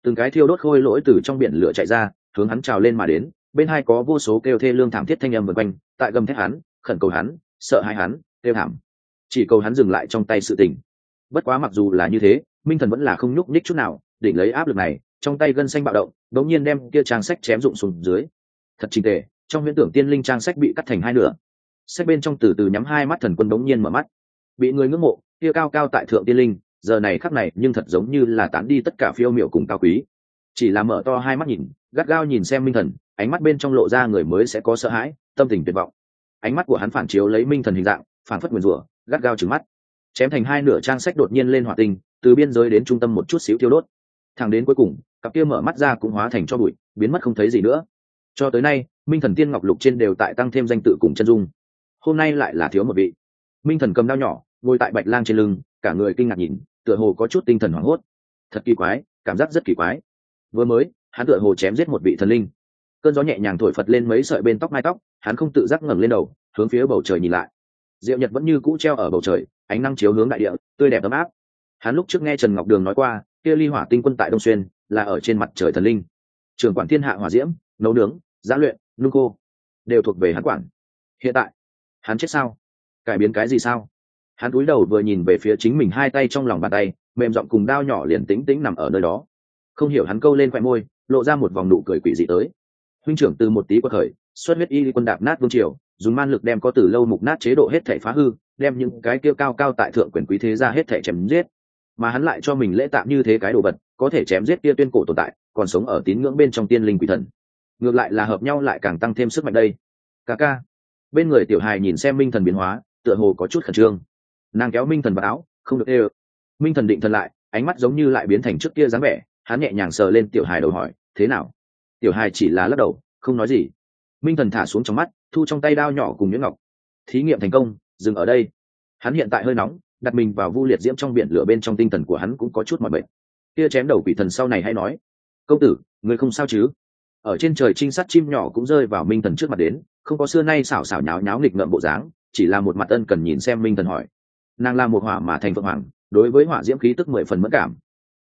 từng cái thiêu đốt khôi lỗi từ trong biển lửa chạy ra, hướng hắn trào lên mà đến. Bên hai có vô số kêu thê lương thảm thiết thanh âm vân quanh, tại gầm thét hắn, khẩn cầu hắn, sợ hãi hắn, kêu thảm. Chỉ cầu hắn dừng lại trong tay sự tình. Bất quá mặc dù là như thế, minh thần vẫn là không nhúc nhích chút nào, đỉnh lấy áp lực này, trong tay gân xanh bạo động, đống nhiên đem kia trang sách chém rụng xuống dưới. Thật trình tề, trong huyễn tưởng tiên linh trang sách bị cắt thành hai nửa. Sách bên trong từ từ nhắm hai mắt thần quân đống nhiên mở mắt. Bị người ngưỡng mộ, kia cao cao tại thượng tiên linh giờ này khắc này nhưng thật giống như là tán đi tất cả phiêu miệu cùng cao quý. Chỉ là mở to hai mắt nhìn, gắt gao nhìn xem minh thần, ánh mắt bên trong lộ ra người mới sẽ có sợ hãi, tâm tình tuyệt vọng. Ánh mắt của hắn phản chiếu lấy minh thần hình dạng, phản phất nguyền rủa, gắt gao trừng mắt. Chém thành hai nửa trang sách đột nhiên lên hỏa tinh, từ biên giới đến trung tâm một chút xíu tiêu đốt. Thẳng đến cuối cùng, cặp kia mở mắt ra cũng hóa thành cho bụi, biến mất không thấy gì nữa. Cho tới nay, minh thần tiên ngọc lục trên đều tại tăng thêm danh tự cùng chân dung. Hôm nay lại là thiếu một vị. Minh thần cầm đao nhỏ, ngồi tại bạch lang trên lưng, cả người kinh ngạc nhìn tựa hồ có chút tinh thần hoảng hốt. Thật kỳ quái, cảm giác rất kỳ quái. Vừa mới, hắn tựa hồ chém giết một vị thần linh. Cơn gió nhẹ nhàng thổi phật lên mấy sợi bên tóc mai tóc, hắn không tự giác ngẩng lên đầu, hướng phía bầu trời nhìn lại. Diệu nhật vẫn như cũ treo ở bầu trời, ánh năng chiếu hướng đại địa, tươi đẹp ấm áp. Hắn lúc trước nghe trần ngọc đường nói qua, kia ly hỏa tinh quân tại đông xuyên, là ở trên mặt trời thần linh. Trường quản thiên hạ hỏa diễm, nấu nướng, giã luyện, nung cô, đều thuộc về hắn quản. Hiện tại, hắn chết sao? Cải biến cái gì sao? Hắn cúi đầu vừa nhìn về phía chính mình hai tay trong lòng bàn tay, mềm giọng cùng đao nhỏ liền tĩnh tĩnh nằm ở nơi đó. Không hiểu hắn câu lên khoe môi, lộ ra một vòng nụ cười quỷ dị tới. Huynh trưởng từ một tí qua khởi xuất huyết y quân đạp nát vương triều, dùng man lực đem có từ lâu mục nát chế độ hết thể phá hư, đem những cái kia cao cao tại thượng quyền quý thế ra hết thể chém giết. Mà hắn lại cho mình lễ tạm như thế cái đồ vật, có thể chém giết kia tuyên cổ tồn tại, còn sống ở tín ngưỡng bên trong tiên linh quỷ thần. Ngược lại là hợp nhau lại càng tăng thêm sức mạnh đây. Ca ca. Bên người tiểu hài nhìn xem minh thần biến hóa, tựa hồ có chút khẩn trương nàng kéo minh thần vào áo, không được ê ơ. Minh thần định thần lại, ánh mắt giống như lại biến thành trước kia dáng vẻ, hắn nhẹ nhàng sờ lên tiểu hài đầu hỏi, thế nào? Tiểu hài chỉ là lắc đầu, không nói gì. Minh thần thả xuống trong mắt, thu trong tay đao nhỏ cùng nhuyễn ngọc. Thí nghiệm thành công, dừng ở đây. Hắn hiện tại hơi nóng, đặt mình vào vu liệt diễm trong biển lửa bên trong tinh thần của hắn cũng có chút mọi bệnh kia chém đầu quỷ thần sau này hay nói, công tử người không sao chứ? Ở trên trời trinh sát chim nhỏ cũng rơi vào minh thần trước mặt đến, không có xưa nay xảo xảo nháo nháo nghịch ngợm bộ dáng, chỉ là một mặt ân cần nhìn xem minh thần hỏi nàng là một hỏa mà thành phượng hoàng, đối với hỏa diễm khí tức mười phần mất cảm.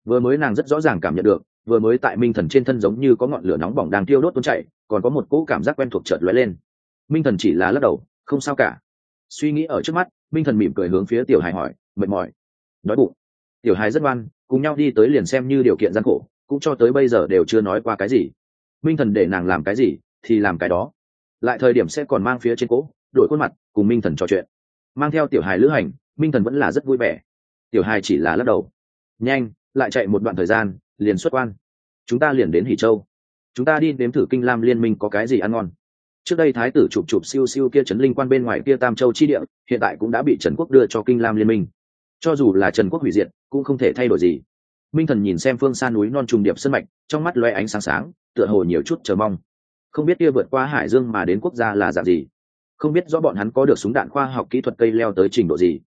Vừa mới nàng rất rõ ràng cảm nhận được, vừa mới tại minh thần trên thân giống như có ngọn lửa nóng bỏng đang tiêu đốt tuôn chảy, còn có một cỗ cảm giác quen thuộc chợt lóe lên. Minh thần chỉ là lắc đầu, không sao cả. Suy nghĩ ở trước mắt, minh thần mỉm cười hướng phía tiểu hài hỏi, mệt mỏi. Đói bụng. Tiểu hài rất ngoan, cùng nhau đi tới liền xem như điều kiện gian khổ, cũng cho tới bây giờ đều chưa nói qua cái gì. Minh thần để nàng làm cái gì, thì làm cái đó. Lại thời điểm sẽ còn mang phía trên cỗ, đổi khuôn mặt, cùng minh thần trò chuyện. Mang theo tiểu hài lữ hành minh thần vẫn là rất vui vẻ. Tiểu hài chỉ là lắc đầu. Nhanh, lại chạy một đoạn thời gian, liền xuất quan. Chúng ta liền đến hỷ châu. Chúng ta đi nếm thử kinh lam liên minh có cái gì ăn ngon. Trước đây thái tử chụp chụp siêu siêu kia trấn linh quan bên ngoài kia tam châu chi địa, hiện tại cũng đã bị trần quốc đưa cho kinh lam liên minh. Cho dù là trần quốc hủy diệt, cũng không thể thay đổi gì. Minh thần nhìn xem phương xa núi non trùng điệp sân mạch, trong mắt loe ánh sáng sáng, tựa hồ nhiều chút chờ mong. Không biết kia vượt qua hải dương mà đến quốc gia là dạng gì. Không biết rõ bọn hắn có được súng đạn khoa học kỹ thuật cây leo tới trình độ gì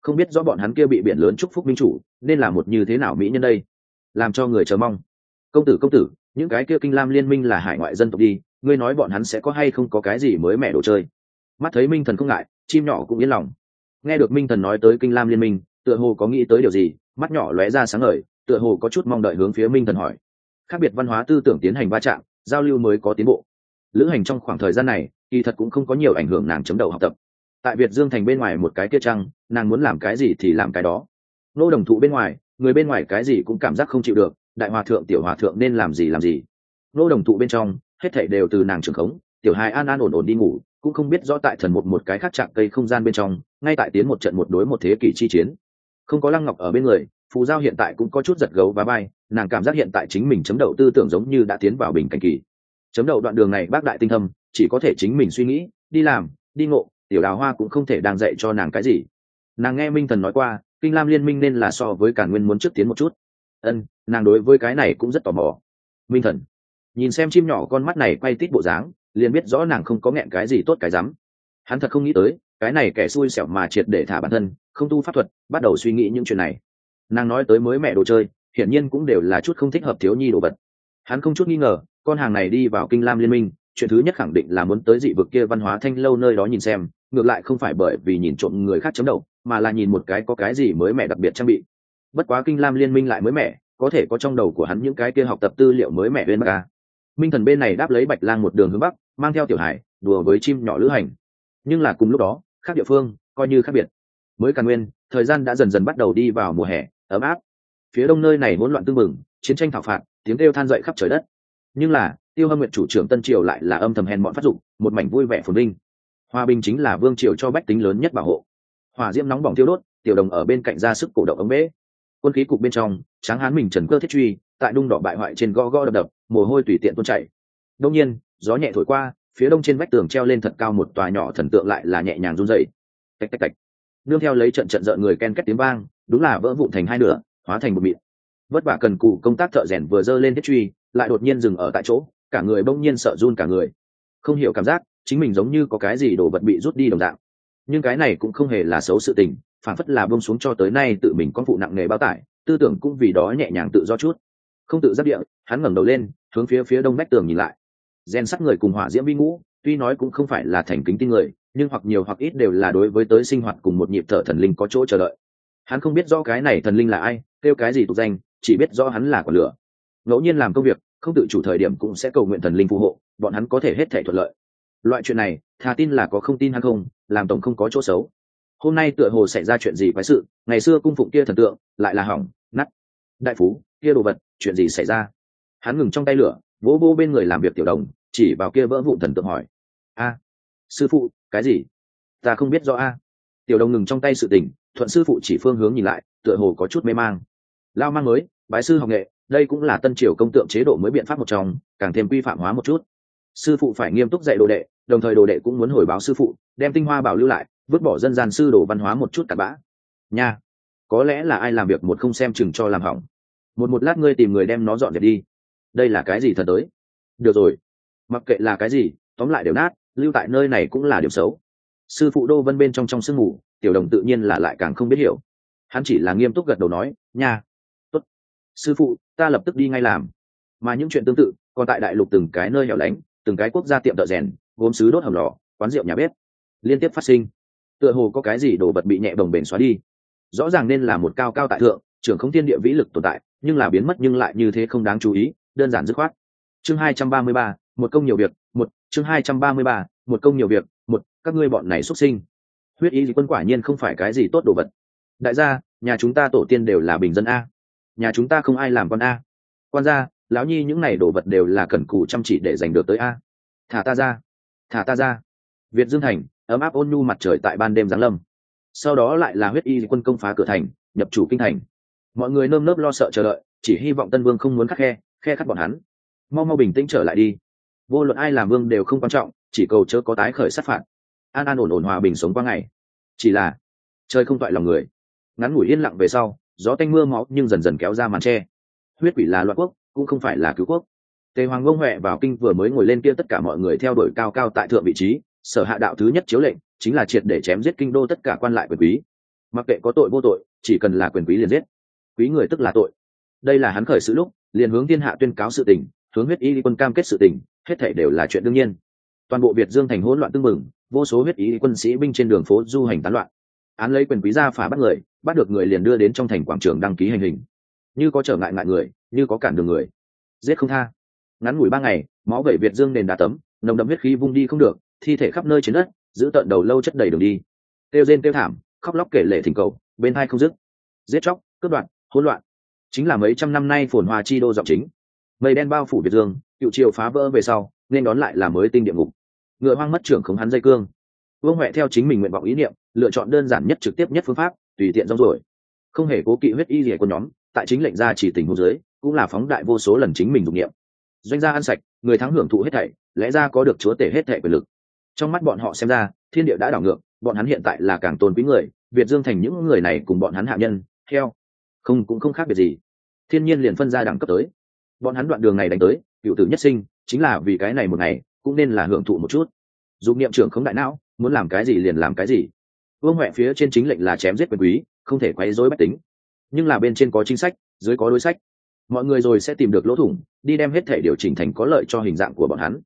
không biết rõ bọn hắn kia bị biển lớn chúc phúc minh chủ nên là một như thế nào mỹ nhân đây. Làm cho người chờ mong. Công tử công tử, những cái kia kinh lam liên minh là hải ngoại dân tộc đi, ngươi nói bọn hắn sẽ có hay không có cái gì mới mẻ đồ chơi? Mắt thấy minh thần không ngại, chim nhỏ cũng yên lòng. Nghe được minh thần nói tới kinh lam liên minh, tựa hồ có nghĩ tới điều gì, mắt nhỏ lóe ra sáng ngời, tựa hồ có chút mong đợi hướng phía minh thần hỏi. Khác biệt văn hóa tư tưởng tiến hành va chạm, giao lưu mới có tiến bộ. Lữ hành trong khoảng thời gian này, kỳ thật cũng không có nhiều ảnh hưởng nàng chấm đầu học tập tại việt dương thành bên ngoài một cái kia trăng, nàng muốn làm cái gì thì làm cái đó. Nô đồng thụ bên ngoài, người bên ngoài cái gì cũng cảm giác không chịu được, đại hòa thượng, tiểu hòa thượng nên làm gì làm gì. Nô đồng thụ bên trong, hết thảy đều từ nàng trưởng khống, tiểu hai an an ổn ổn đi ngủ, cũng không biết rõ tại thần một một cái khác chạm cây không gian bên trong, ngay tại tiến một trận một đối một thế kỷ chi chiến. Không có lăng ngọc ở bên người, phù giao hiện tại cũng có chút giật gấu và bay, nàng cảm giác hiện tại chính mình chấm đậu tư tưởng giống như đã tiến vào bình cảnh kỳ. Chấm đậu đoạn đường này bác đại tinh thâm, chỉ có thể chính mình suy nghĩ, đi làm, đi ngộ tiểu đào hoa cũng không thể đang dạy cho nàng cái gì. Nàng nghe minh thần nói qua, kinh lam liên minh nên là so với cả nguyên muốn trước tiến một chút. Ân, nàng đối với cái này cũng rất tò mò. Minh thần, nhìn xem chim nhỏ con mắt này quay tít bộ dáng, liền biết rõ nàng không có nghẹn cái gì tốt cái rắm. Hắn thật không nghĩ tới, cái này kẻ xui xẻo mà triệt để thả bản thân, không tu pháp thuật, bắt đầu suy nghĩ những chuyện này. Nàng nói tới mới mẹ đồ chơi, hiển nhiên cũng đều là chút không thích hợp thiếu nhi đồ vật. Hắn không chút nghi ngờ, con hàng này đi vào kinh lam liên minh, chuyện thứ nhất khẳng định là muốn tới dị vực kia văn hóa thanh lâu nơi đó nhìn xem ngược lại không phải bởi vì nhìn trộm người khác chấm đầu, mà là nhìn một cái có cái gì mới mẻ đặc biệt trang bị. Bất quá kinh lam liên minh lại mới mẻ, có thể có trong đầu của hắn những cái kia học tập tư liệu mới mẻ bên bắc minh thần bên này đáp lấy bạch lang một đường hướng bắc, mang theo tiểu hải, đùa với chim nhỏ lữ hành. Nhưng là cùng lúc đó, khác địa phương, coi như khác biệt. Mới càng nguyên, thời gian đã dần dần bắt đầu đi vào mùa hè, ấm áp. Phía đông nơi này hỗn loạn tưng bừng, chiến tranh thảo phạt, tiếng kêu than dậy khắp trời đất. Nhưng là, tiêu hâm nguyện chủ trưởng tân triều lại là âm thầm hèn bọn phát dụng một mảnh vui vẻ phồn vinh hòa bình chính là vương triều cho bách tính lớn nhất bảo hộ. Hòa diễm nóng bỏng thiêu đốt, tiểu đồng ở bên cạnh ra sức cổ động ống bế. Quân khí cục bên trong, tráng hán mình trần cơ thiết truy, tại đung đỏ bại hoại trên go go đập đập, mồ hôi tùy tiện tuôn chảy. Đông nhiên, gió nhẹ thổi qua, phía đông trên vách tường treo lên thật cao một tòa nhỏ thần tượng lại là nhẹ nhàng run dậy tạch tạch tạch. Nương theo lấy trận trận rợn người ken két tiếng vang, đúng là vỡ vụn thành hai nửa, hóa thành một mịn. Vất vả cần cù công tác thợ rèn vừa dơ lên thiết truy, lại đột nhiên dừng ở tại chỗ, cả người bỗng nhiên sợ run cả người. Không hiểu cảm giác chính mình giống như có cái gì đồ vật bị rút đi đồng dạng. Nhưng cái này cũng không hề là xấu sự tình, phản phất là bông xuống cho tới nay tự mình con phụ nặng nghề bao tải, tư tưởng cũng vì đó nhẹ nhàng tự do chút. Không tự giáp địa, hắn ngẩng đầu lên, hướng phía phía đông bách tường nhìn lại. Gen sắt người cùng hỏa diễm vi ngũ, tuy nói cũng không phải là thành kính tin người, nhưng hoặc nhiều hoặc ít đều là đối với tới sinh hoạt cùng một nhịp thở thần linh có chỗ chờ đợi. Hắn không biết do cái này thần linh là ai, kêu cái gì tục danh, chỉ biết do hắn là quả lửa. Ngẫu nhiên làm công việc, không tự chủ thời điểm cũng sẽ cầu nguyện thần linh phù hộ, bọn hắn có thể hết thể thuận lợi loại chuyện này, thà tin là có không tin hay không, làm tổng không có chỗ xấu. Hôm nay tựa hồ xảy ra chuyện gì quái sự, ngày xưa cung phụng kia thần tượng, lại là hỏng nắt đại phú, kia đồ vật, chuyện gì xảy ra? Hắn ngừng trong tay lửa, vỗ vô bên người làm việc tiểu đồng, chỉ vào kia vỡ vụ thần tượng hỏi. A, sư phụ, cái gì? Ta không biết rõ a. Tiểu đồng ngừng trong tay sự tình, thuận sư phụ chỉ phương hướng nhìn lại, tựa hồ có chút mê mang. Lao mang mới, bái sư học nghệ, đây cũng là tân triều công tượng chế độ mới biện pháp một trong, càng thêm quy phạm hóa một chút sư phụ phải nghiêm túc dạy đồ đệ, đồng thời đồ đệ cũng muốn hồi báo sư phụ, đem tinh hoa bảo lưu lại, vứt bỏ dân gian sư đồ văn hóa một chút cặn bã. Nha, có lẽ là ai làm việc một không xem chừng cho làm hỏng. Một một lát ngươi tìm người đem nó dọn dẹp đi. Đây là cái gì thật tới? Được rồi. Mặc kệ là cái gì, tóm lại đều nát, lưu tại nơi này cũng là điều xấu. Sư phụ đô vân bên trong trong sương mù tiểu đồng tự nhiên là lại càng không biết hiểu. Hắn chỉ là nghiêm túc gật đầu nói, nha, tốt. Sư phụ, ta lập tức đi ngay làm. Mà những chuyện tương tự, còn tại đại lục từng cái nơi hẻo lánh từng cái quốc gia tiệm thợ rèn, gốm sứ đốt hầm lò, quán rượu nhà bếp. Liên tiếp phát sinh. Tựa hồ có cái gì đồ vật bị nhẹ bồng bềnh xóa đi. Rõ ràng nên là một cao cao tại thượng, trưởng không thiên địa vĩ lực tồn tại, nhưng là biến mất nhưng lại như thế không đáng chú ý, đơn giản dứt khoát. Chương hai trăm ba mươi ba, một công nhiều việc, một, chương hai trăm ba mươi ba, một công nhiều việc, một, các ngươi bọn này xuất sinh. Huyết ý gì quân quả nhiên không phải cái gì tốt đồ vật. Đại gia, nhà chúng ta tổ tiên đều là bình dân a. Nhà chúng ta không ai làm con a. Quan gia lão nhi, những này đồ vật đều là cần cù chăm chỉ để giành được tới a. Thả ta ra. Thả ta ra. Việt dương thành, ấm áp ôn nhu mặt trời tại ban đêm giáng lâm. Sau đó lại là huyết y quân công phá cửa thành, nhập chủ kinh thành. Mọi người nơm nớp lo sợ chờ đợi, chỉ hy vọng tân vương không muốn khắc khe khe khắc bọn hắn. Mau mau bình tĩnh trở lại đi. Vô luận ai làm vương đều không quan trọng, chỉ cầu chớ có tái khởi sát phạt. An an ổn ổn hòa bình sống qua ngày. Chỉ là, chơi không toại lòng người. Ngắn ngủi yên lặng về sau, gió tanh mưa máu nhưng dần dần kéo ra màn tre. Huyết quỷ là loạn quốc cũng không phải là cứu quốc. Tề hoàng ngông huệ vào kinh vừa mới ngồi lên kia tất cả mọi người theo đuổi cao cao tại thượng vị trí, sở hạ đạo thứ nhất chiếu lệnh, chính là triệt để chém giết kinh đô tất cả quan lại quyền quý. Mặc kệ có tội vô tội, chỉ cần là quyền quý liền giết. Quý người tức là tội. Đây là hắn khởi sự lúc, liền hướng thiên hạ tuyên cáo sự tình, hướng huyết y quân cam kết sự tình, hết thể đều là chuyện đương nhiên. Toàn bộ việt dương thành hỗn loạn tưng mừng vô số huyết y quân sĩ binh trên đường phố du hành tán loạn. Án lấy quyền quý ra phá bắt người, bắt được người liền đưa đến trong thành quảng trường đăng ký hành hình như có trở ngại ngại người, như có cản đường người. Giết không tha. Ngắn ngủi ba ngày, máu vẩy việt dương nền đá tấm, nồng đậm huyết khí vung đi không được, thi thể khắp nơi trên đất, giữ tận đầu lâu chất đầy đường đi. Tiêu rên tiêu thảm, khóc lóc kể lệ thỉnh cầu, bên hai không dứt. Giết chóc, cướp đoạn hỗn loạn. Chính là mấy trăm năm nay phồn hoa chi đô giọng chính. Mây đen bao phủ việt dương, cựu triều phá vỡ về sau, nên đón lại là mới tinh địa ngục. Ngựa hoang mất trưởng khống hắn dây cương. Vương huệ theo chính mình nguyện vọng ý niệm, lựa chọn đơn giản nhất trực tiếp nhất phương pháp, tùy tiện rong rồi không hề cố kỵ huyết y rỉa của nhóm tại chính lệnh ra chỉ tình huống dưới, cũng là phóng đại vô số lần chính mình dụng nghiệm doanh gia ăn sạch, người thắng hưởng thụ hết thảy, lẽ ra có được chúa tể hết thảy quyền lực. Trong mắt bọn họ xem ra, thiên địa đã đảo ngược, bọn hắn hiện tại là càng tôn quý người, việt dương thành những người này cùng bọn hắn hạ nhân, theo. Không, cũng không khác biệt gì. Thiên nhiên liền phân ra đẳng cấp tới. Bọn hắn đoạn đường này đánh tới, cựu tử nhất sinh, chính là vì cái này một ngày, cũng nên là hưởng thụ một chút. Dụng niệm trưởng không đại não, muốn làm cái gì liền làm cái gì. Vương huệ phía trên chính lệnh là chém giết quyền quý, không thể quấy rối bách tính nhưng là bên trên có chính sách, dưới có đối sách. Mọi người rồi sẽ tìm được lỗ thủng, đi đem hết thể điều chỉnh thành có lợi cho hình dạng của bọn hắn.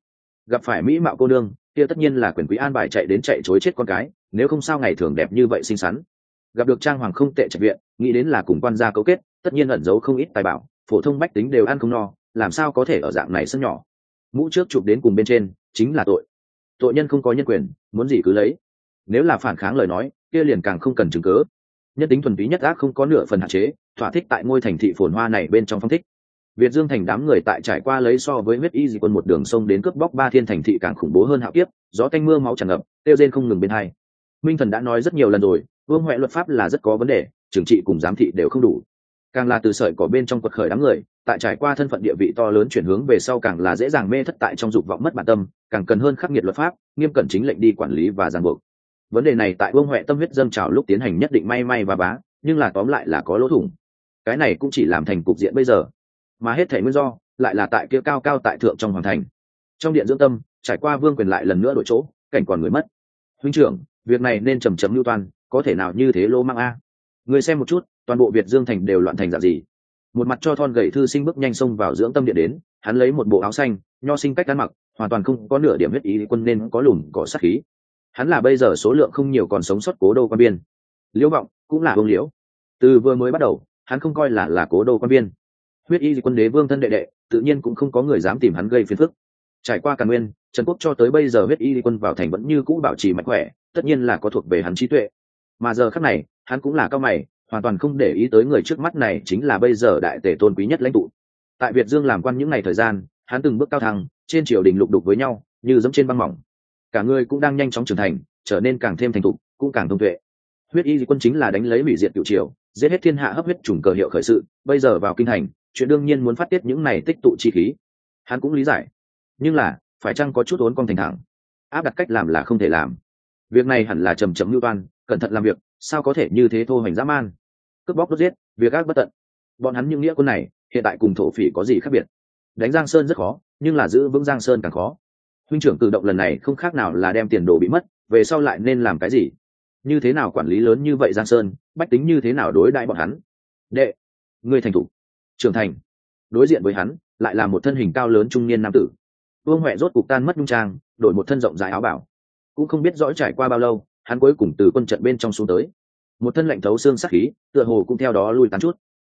Gặp phải mỹ mạo cô nương, kia tất nhiên là quyền quý an bài chạy đến chạy chối chết con cái, nếu không sao ngày thường đẹp như vậy xinh xắn. Gặp được trang hoàng không tệ trạch viện, nghĩ đến là cùng quan gia cấu kết, tất nhiên ẩn giấu không ít tài bảo, phổ thông bách tính đều ăn không no, làm sao có thể ở dạng này sân nhỏ. Mũ trước chụp đến cùng bên trên, chính là tội. Tội nhân không có nhân quyền, muốn gì cứ lấy. Nếu là phản kháng lời nói, kia liền càng không cần chứng cớ nhân tính thuần túy nhất ác không có nửa phần hạn chế, thỏa thích tại ngôi thành thị phồn hoa này bên trong phong thích. Việt dương thành đám người tại trải qua lấy so với huyết y dị quân một đường sông đến cướp bóc ba thiên thành thị càng khủng bố hơn hạo kiếp, gió tanh mưa máu tràn ngập tiêu rên không ngừng bên hai. Minh thần đã nói rất nhiều lần rồi, vương huệ luật pháp là rất có vấn đề trừng trị cùng giám thị đều không đủ. Càng là từ sợi cỏ bên trong quật khởi đám người, tại trải qua thân phận địa vị to lớn chuyển hướng về sau càng là dễ dàng mê thất tại trong dục vọng mất bản tâm, càng cần hơn khắc nghiệt luật pháp, nghiêm cẩn chính lệnh đi quản lý và giàn buộc vấn đề này tại vương huệ tâm huyết dâng trào lúc tiến hành nhất định may may và bá, nhưng là tóm lại là có lỗ thủng. Cái này cũng chỉ làm thành cục diện bây giờ. Mà hết thể nguyên do, lại là tại kia cao cao tại thượng trong hoàng thành. Trong điện dưỡng tâm, trải qua vương quyền lại lần nữa đổi chỗ, cảnh còn người mất. Huynh trưởng, việc này nên trầm trầm lưu toàn có thể nào như thế lô mang a? Người xem một chút, toàn bộ việt dương thành đều loạn thành dạng gì? Một mặt cho thon gậy thư sinh bước nhanh xông vào dưỡng tâm điện đến, hắn lấy một bộ áo xanh, nho sinh cách ăn mặc, hoàn toàn không có nửa điểm huyết ý, quân nên có lùm có sát khí hắn là bây giờ số lượng không nhiều còn sống sót cố đô quan biên liễu vọng cũng là vương liễu. Từ vừa mới bắt đầu, hắn không coi là là cố đô quan biên huyết y quân đế vương thân đệ đệ, tự nhiên cũng không có người dám tìm hắn gây phiền phức. Trải qua càn nguyên, trần quốc cho tới bây giờ huyết y quân vào thành vẫn như cũ bảo trì mạnh khỏe, tất nhiên là có thuộc về hắn trí tuệ. Mà giờ khắc này, hắn cũng là cao mày, hoàn toàn không để ý tới người trước mắt này chính là bây giờ đại tể tôn quý nhất lãnh tụ. Tại việt dương làm quan những ngày thời gian, hắn từng bước cao thăng, trên triều đình lục đục với nhau, như giống trên băng mỏng cả người cũng đang nhanh chóng trưởng thành, trở nên càng thêm thành thục, cũng càng thông tuệ. Huyết y quân chính là đánh lấy hủy diệt cựu triều, giết hết thiên hạ hấp huyết trùng cờ hiệu khởi sự, bây giờ vào kinh thành, chuyện đương nhiên muốn phát tiết những này tích tụ chi khí. Hắn cũng lý giải. Nhưng là, phải chăng có chút ốn con thành thẳng? Áp đặt cách làm là không thể làm. Việc này hẳn là trầm trầm lưu toan, cẩn thận làm việc, sao có thể như thế thô hoành dã man? Cướp bóc đốt giết, việc ác bất tận. Bọn hắn những nghĩa quân này, hiện tại cùng thổ phỉ có gì khác biệt? Đánh giang sơn rất khó, nhưng là giữ vững giang sơn càng khó huynh trưởng cử động lần này không khác nào là đem tiền đồ bị mất, về sau lại nên làm cái gì? Như thế nào quản lý lớn như vậy giang sơn, bách tính như thế nào đối đại bọn hắn? Đệ, ngươi thành thủ. Trưởng thành. Đối diện với hắn, lại là một thân hình cao lớn trung niên nam tử. Vương huệ rốt cục tan mất nhung trang, đổi một thân rộng dài áo bảo. Cũng không biết rõ trải qua bao lâu, hắn cuối cùng từ quân trận bên trong xuống tới. Một thân lạnh thấu xương sắc khí, tựa hồ cũng theo đó lui tán chút.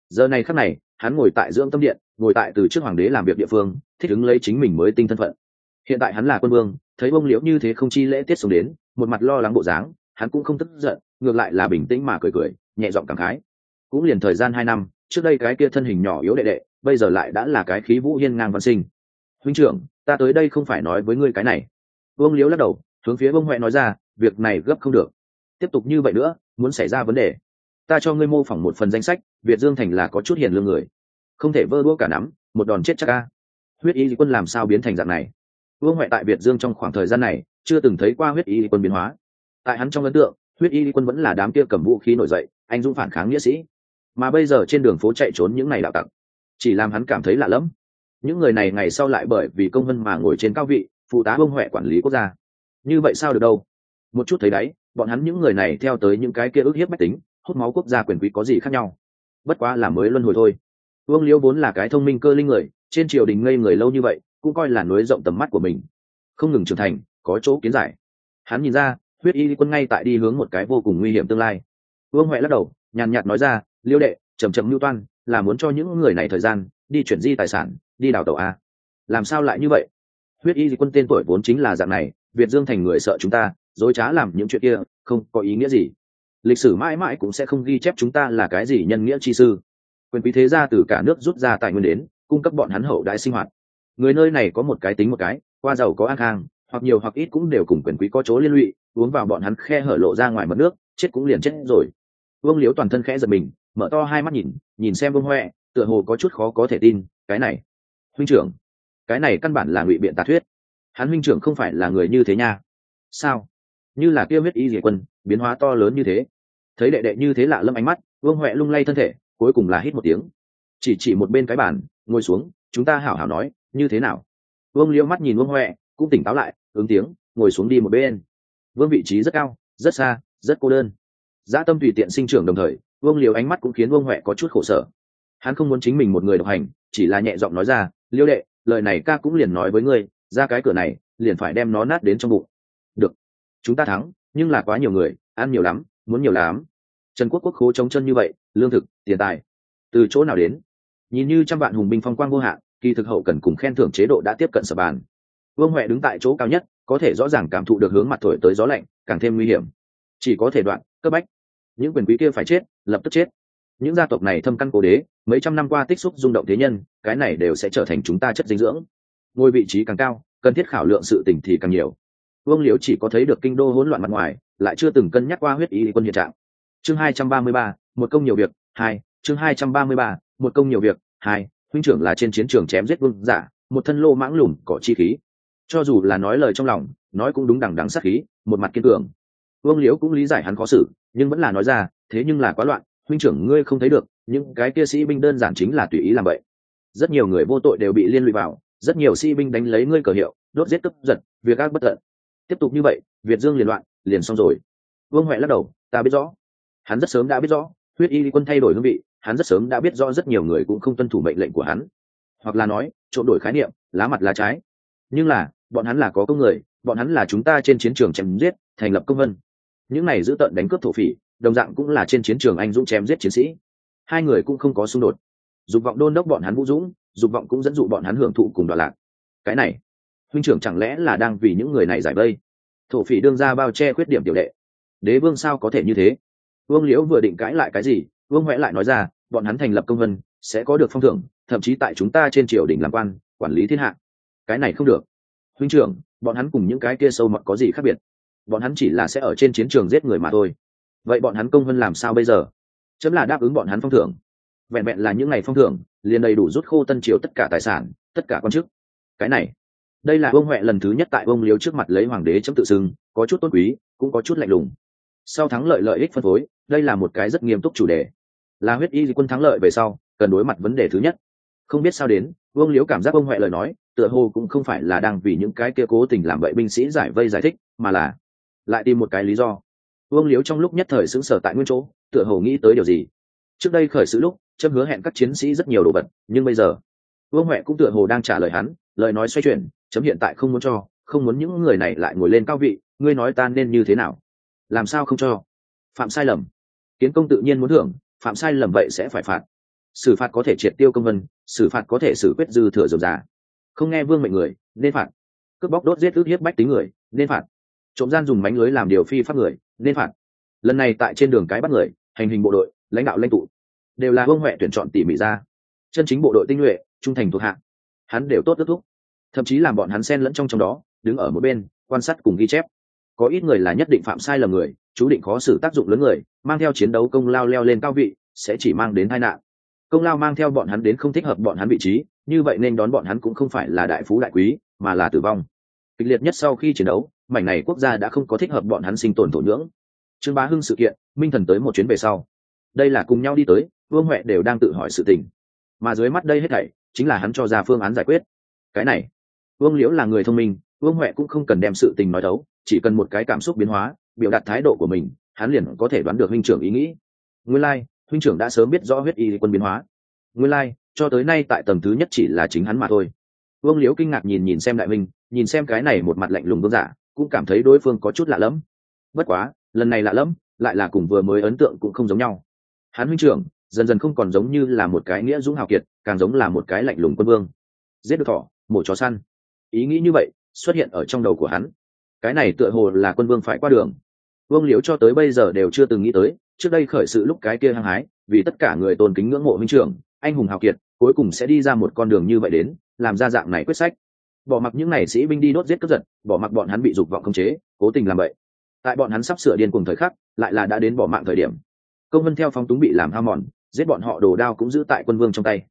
Giờ này khắc này, hắn ngồi tại dưỡng tâm điện, ngồi tại từ trước hoàng đế làm việc địa phương, thích ứng lấy chính mình mới tinh thân phận hiện tại hắn là quân vương, thấy bông liễu như thế không chi lễ tiết xuống đến, một mặt lo lắng bộ dáng, hắn cũng không tức giận, ngược lại là bình tĩnh mà cười cười, nhẹ giọng cảm khái. Cũng liền thời gian hai năm, trước đây cái kia thân hình nhỏ yếu đệ đệ, bây giờ lại đã là cái khí vũ hiên ngang văn sinh. Huynh trưởng, ta tới đây không phải nói với ngươi cái này. Vương liễu lắc đầu, hướng phía bông huệ nói ra, việc này gấp không được. Tiếp tục như vậy nữa, muốn xảy ra vấn đề. Ta cho ngươi mô phỏng một phần danh sách, việt dương thành là có chút hiền lương người. Không thể vơ đũa cả nắm, một đòn chết chắc ca huyết y quân làm sao biến thành dạng này? Vương huệ tại việt dương trong khoảng thời gian này chưa từng thấy qua huyết y quân biến hóa. Tại hắn trong ấn tượng, huyết y quân vẫn là đám kia cầm vũ khí nổi dậy, anh dũng phản kháng nghĩa sĩ. Mà bây giờ trên đường phố chạy trốn những này đạo tặc, chỉ làm hắn cảm thấy lạ lẫm. Những người này ngày sau lại bởi vì công vân mà ngồi trên cao vị, phụ tá vương huệ quản lý quốc gia. Như vậy sao được đâu? Một chút thấy đấy, bọn hắn những người này theo tới những cái kia ước hiếp bách tính, hút máu quốc gia quyền quý có gì khác nhau? Bất quá là mới luân hồi thôi. Vương liễu vốn là cái thông minh cơ linh người, trên triều đình ngây người lâu như vậy cũng coi là nối rộng tầm mắt của mình. Không ngừng trưởng thành, có chỗ kiến giải. Hắn nhìn ra, huyết y quân ngay tại đi hướng một cái vô cùng nguy hiểm tương lai. Vương huệ lắc đầu, nhàn nhạt nói ra, liêu đệ chầm chầm mưu toan, là muốn cho những người này thời gian, đi chuyển di tài sản, đi đào tàu a. Làm sao lại như vậy? Huyết y quân tên tuổi vốn chính là dạng này, việt dương thành người sợ chúng ta, dối trá làm những chuyện kia, không có ý nghĩa gì. Lịch sử mãi mãi cũng sẽ không ghi chép chúng ta là cái gì nhân nghĩa chi sư. Quyền quý thế gia từ cả nước rút ra tài nguyên đến, cung cấp bọn hắn hậu đại sinh hoạt người nơi này có một cái tính một cái, qua giàu có an khang, hoặc nhiều hoặc ít cũng đều cùng quyền quý có chỗ liên lụy, uống vào bọn hắn khe hở lộ ra ngoài mất nước, chết cũng liền chết rồi. Vương liếu toàn thân khẽ giật mình, mở to hai mắt nhìn nhìn xem vương huệ tựa hồ có chút khó có thể tin, cái này, huynh trưởng, cái này căn bản là ngụy biện tà thuyết. Hắn huynh trưởng không phải là người như thế nha. Sao? Như là kia huyết y diệt quân, biến hóa to lớn như thế. Thấy đệ đệ như thế lạ lâm ánh mắt, vương huệ lung lay thân thể, cuối cùng là hít một tiếng. Chỉ chỉ một bên cái bàn, ngồi xuống, chúng ta hảo hảo nói như thế nào? Vương liễu mắt nhìn vương huệ, cũng tỉnh táo lại, ứng tiếng, ngồi xuống đi một bên. Vương vị trí rất cao, rất xa, rất cô đơn. Dã tâm tùy tiện sinh trưởng đồng thời, vương liễu ánh mắt cũng khiến vương huệ có chút khổ sở. Hắn không muốn chính mình một người độc hành, chỉ là nhẹ giọng nói ra, liêu đệ, lời này ca cũng liền nói với ngươi, ra cái cửa này, liền phải đem nó nát đến trong bụng. Được, chúng ta thắng, nhưng là quá nhiều người, ăn nhiều lắm, muốn nhiều lắm. Trần quốc quốc khố trống chân như vậy, lương thực, tiền tài. Từ chỗ nào đến? Nhìn như trăm vạn hùng binh phong quang vô hạn kỳ thực hậu cần cùng khen thưởng chế độ đã tiếp cận sở bàn. Vương huệ đứng tại chỗ cao nhất, có thể rõ ràng cảm thụ được hướng mặt thổi tới gió lạnh, càng thêm nguy hiểm. Chỉ có thể đoạn, cấp bách. Những quyền quý kia phải chết, lập tức chết. Những gia tộc này thâm căn cố đế, mấy trăm năm qua tích xúc rung động thế nhân, cái này đều sẽ trở thành chúng ta chất dinh dưỡng. Ngôi vị trí càng cao, cần thiết khảo lượng sự tình thì càng nhiều. Vương liễu chỉ có thấy được kinh đô hỗn loạn mặt ngoài, lại chưa từng cân nhắc qua huyết ý quân hiện trạng. Chương hai trăm ba mươi ba, một công nhiều việc, hai. Chương hai trăm ba mươi ba, một công nhiều việc, hai huynh trưởng là trên chiến trường chém giết vương giả, một thân lô mãng lùm cỏ chi khí. Cho dù là nói lời trong lòng, nói cũng đúng đằng đằng sát khí, một mặt kiên cường. Vương liễu cũng lý giải hắn khó xử, nhưng vẫn là nói ra, thế nhưng là quá loạn, huynh trưởng ngươi không thấy được, những cái kia sĩ binh đơn giản chính là tùy ý làm vậy. Rất nhiều người vô tội đều bị liên lụy vào, rất nhiều sĩ binh đánh lấy ngươi cờ hiệu, đốt giết cướp giật, việc ác bất tận. Tiếp tục như vậy, việt dương liền loạn, liền xong rồi. Vương huệ lắc đầu, ta biết rõ. Hắn rất sớm đã biết rõ, huyết y quân thay đổi hương vị hắn rất sớm đã biết rõ rất nhiều người cũng không tuân thủ mệnh lệnh của hắn. Hoặc là nói trộn đổi khái niệm, lá mặt lá trái. Nhưng là, bọn hắn là có công người, bọn hắn là chúng ta trên chiến trường chém giết, thành lập công vân. Những này giữ tận đánh cướp thổ phỉ, đồng dạng cũng là trên chiến trường anh dũng chém giết chiến sĩ. Hai người cũng không có xung đột. Dục vọng đôn đốc bọn hắn vũ dũng, dục vọng cũng dẫn dụ bọn hắn hưởng thụ cùng đoạn lạc. Cái này, huynh trưởng chẳng lẽ là đang vì những người này giải vây? Thổ phỉ đương ra bao che khuyết điểm tiểu đệ. Đế vương sao có thể như thế? Vương liễu vừa định cãi lại cái gì, vương huệ lại nói ra bọn hắn thành lập công vân, sẽ có được phong thưởng, thậm chí tại chúng ta trên triều đình làm quan, quản lý thiên hạ. Cái này không được. Huynh trưởng, bọn hắn cùng những cái kia sâu mọt có gì khác biệt? Bọn hắn chỉ là sẽ ở trên chiến trường giết người mà thôi. Vậy bọn hắn công vân làm sao bây giờ? Chấm là đáp ứng bọn hắn phong thưởng. Vẹn vẹn là những ngày phong thưởng, liền đầy đủ rút khô tân triều tất cả tài sản, tất cả quan chức. Cái này, đây là ông huệ lần thứ nhất tại ông liếu trước mặt lấy hoàng đế chấm tự xưng, có chút tôn quý, cũng có chút lạnh lùng. Sau thắng lợi lợi ích phân phối, đây là một cái rất nghiêm túc chủ đề là huyết y quân thắng lợi về sau, cần đối mặt vấn đề thứ nhất. Không biết sao đến, vương liếu cảm giác ông huệ lời nói, tựa hồ cũng không phải là đang vì những cái kia cố tình làm vậy binh sĩ giải vây giải thích, mà là lại tìm một cái lý do. Vương liếu trong lúc nhất thời xứng sở tại nguyên chỗ, tựa hồ nghĩ tới điều gì. Trước đây khởi sự lúc, chấm hứa hẹn các chiến sĩ rất nhiều đồ vật, nhưng bây giờ, vương huệ cũng tựa hồ đang trả lời hắn, lời nói xoay chuyển, chấm hiện tại không muốn cho, không muốn những người này lại ngồi lên cao vị, ngươi nói ta nên như thế nào? Làm sao không cho? Phạm sai lầm. Kiến công tự nhiên muốn hưởng phạm sai lầm vậy sẽ phải phạt. Xử phạt có thể triệt tiêu công vân, xử phạt có thể xử quyết dư thừa dầu giả. Không nghe vương mệnh người, nên phạt. Cướp bóc đốt giết ước hiếp bách tính người, nên phạt. Trộm gian dùng mánh lưới làm điều phi pháp người, nên phạt. Lần này tại trên đường cái bắt người, hành hình bộ đội, lãnh đạo lãnh tụ, đều là vương huệ tuyển chọn tỉ mỉ ra. Chân chính bộ đội tinh nhuệ, trung thành thuộc hạ. Hắn đều tốt kết thúc. Thậm chí làm bọn hắn xen lẫn trong trong đó, đứng ở mỗi bên, quan sát cùng ghi chép. Có ít người là nhất định phạm sai lầm người, chú định khó xử tác dụng lớn người mang theo chiến đấu công lao leo lên cao vị, sẽ chỉ mang đến tai nạn. Công lao mang theo bọn hắn đến không thích hợp bọn hắn vị trí, như vậy nên đón bọn hắn cũng không phải là đại phú đại quý, mà là tử vong. Kịch liệt nhất sau khi chiến đấu, mảnh này quốc gia đã không có thích hợp bọn hắn sinh tồn thổ nhưỡng. Trương bá hưng sự kiện, minh thần tới một chuyến về sau. Đây là cùng nhau đi tới, vương huệ đều đang tự hỏi sự tình. Mà dưới mắt đây hết thảy, chính là hắn cho ra phương án giải quyết. Cái này, vương liễu là người thông minh, vương huệ cũng không cần đem sự tình nói đấu, chỉ cần một cái cảm xúc biến hóa, biểu đạt thái độ của mình hắn liền có thể đoán được huynh trưởng ý nghĩ. Nguyên lai、like, huynh trưởng đã sớm biết rõ huyết y quân biến hóa. Nguyên lai、like, cho tới nay tại tầng thứ nhất chỉ là chính hắn mà thôi. Vương liễu kinh ngạc nhìn nhìn xem đại minh nhìn xem cái này một mặt lạnh lùng vương giả cũng cảm thấy đối phương có chút lạ lẫm. Bất quá lần này lạ lẫm lại là cùng vừa mới ấn tượng cũng không giống nhau. Hắn huynh trưởng dần dần không còn giống như là một cái nghĩa dũng hào kiệt càng giống là một cái lạnh lùng quân vương. Giết được thỏ mổ chó săn. Ý nghĩ như vậy xuất hiện ở trong đầu của hắn. Cái này tựa hồ là quân vương phải qua đường vương liễu cho tới bây giờ đều chưa từng nghĩ tới, trước đây khởi sự lúc cái kia hăng hái, vì tất cả người tôn kính ngưỡng mộ huynh trưởng, anh hùng hào kiệt, cuối cùng sẽ đi ra một con đường như vậy đến, làm ra dạng này quyết sách. Bỏ mặc những n à y sĩ binh đi đốt giết cướp giật, bỏ mặc bọn hắn bị dục vọng khống chế, cố tình làm vậy. Tại bọn hắn sắp sửa điên cùng thời khắc, lại là đã đến bỏ mạng thời điểm. Công vân theo phong túng bị làm hao mòn, giết bọn họ đồ đao cũng giữ tại quân vương trong tay.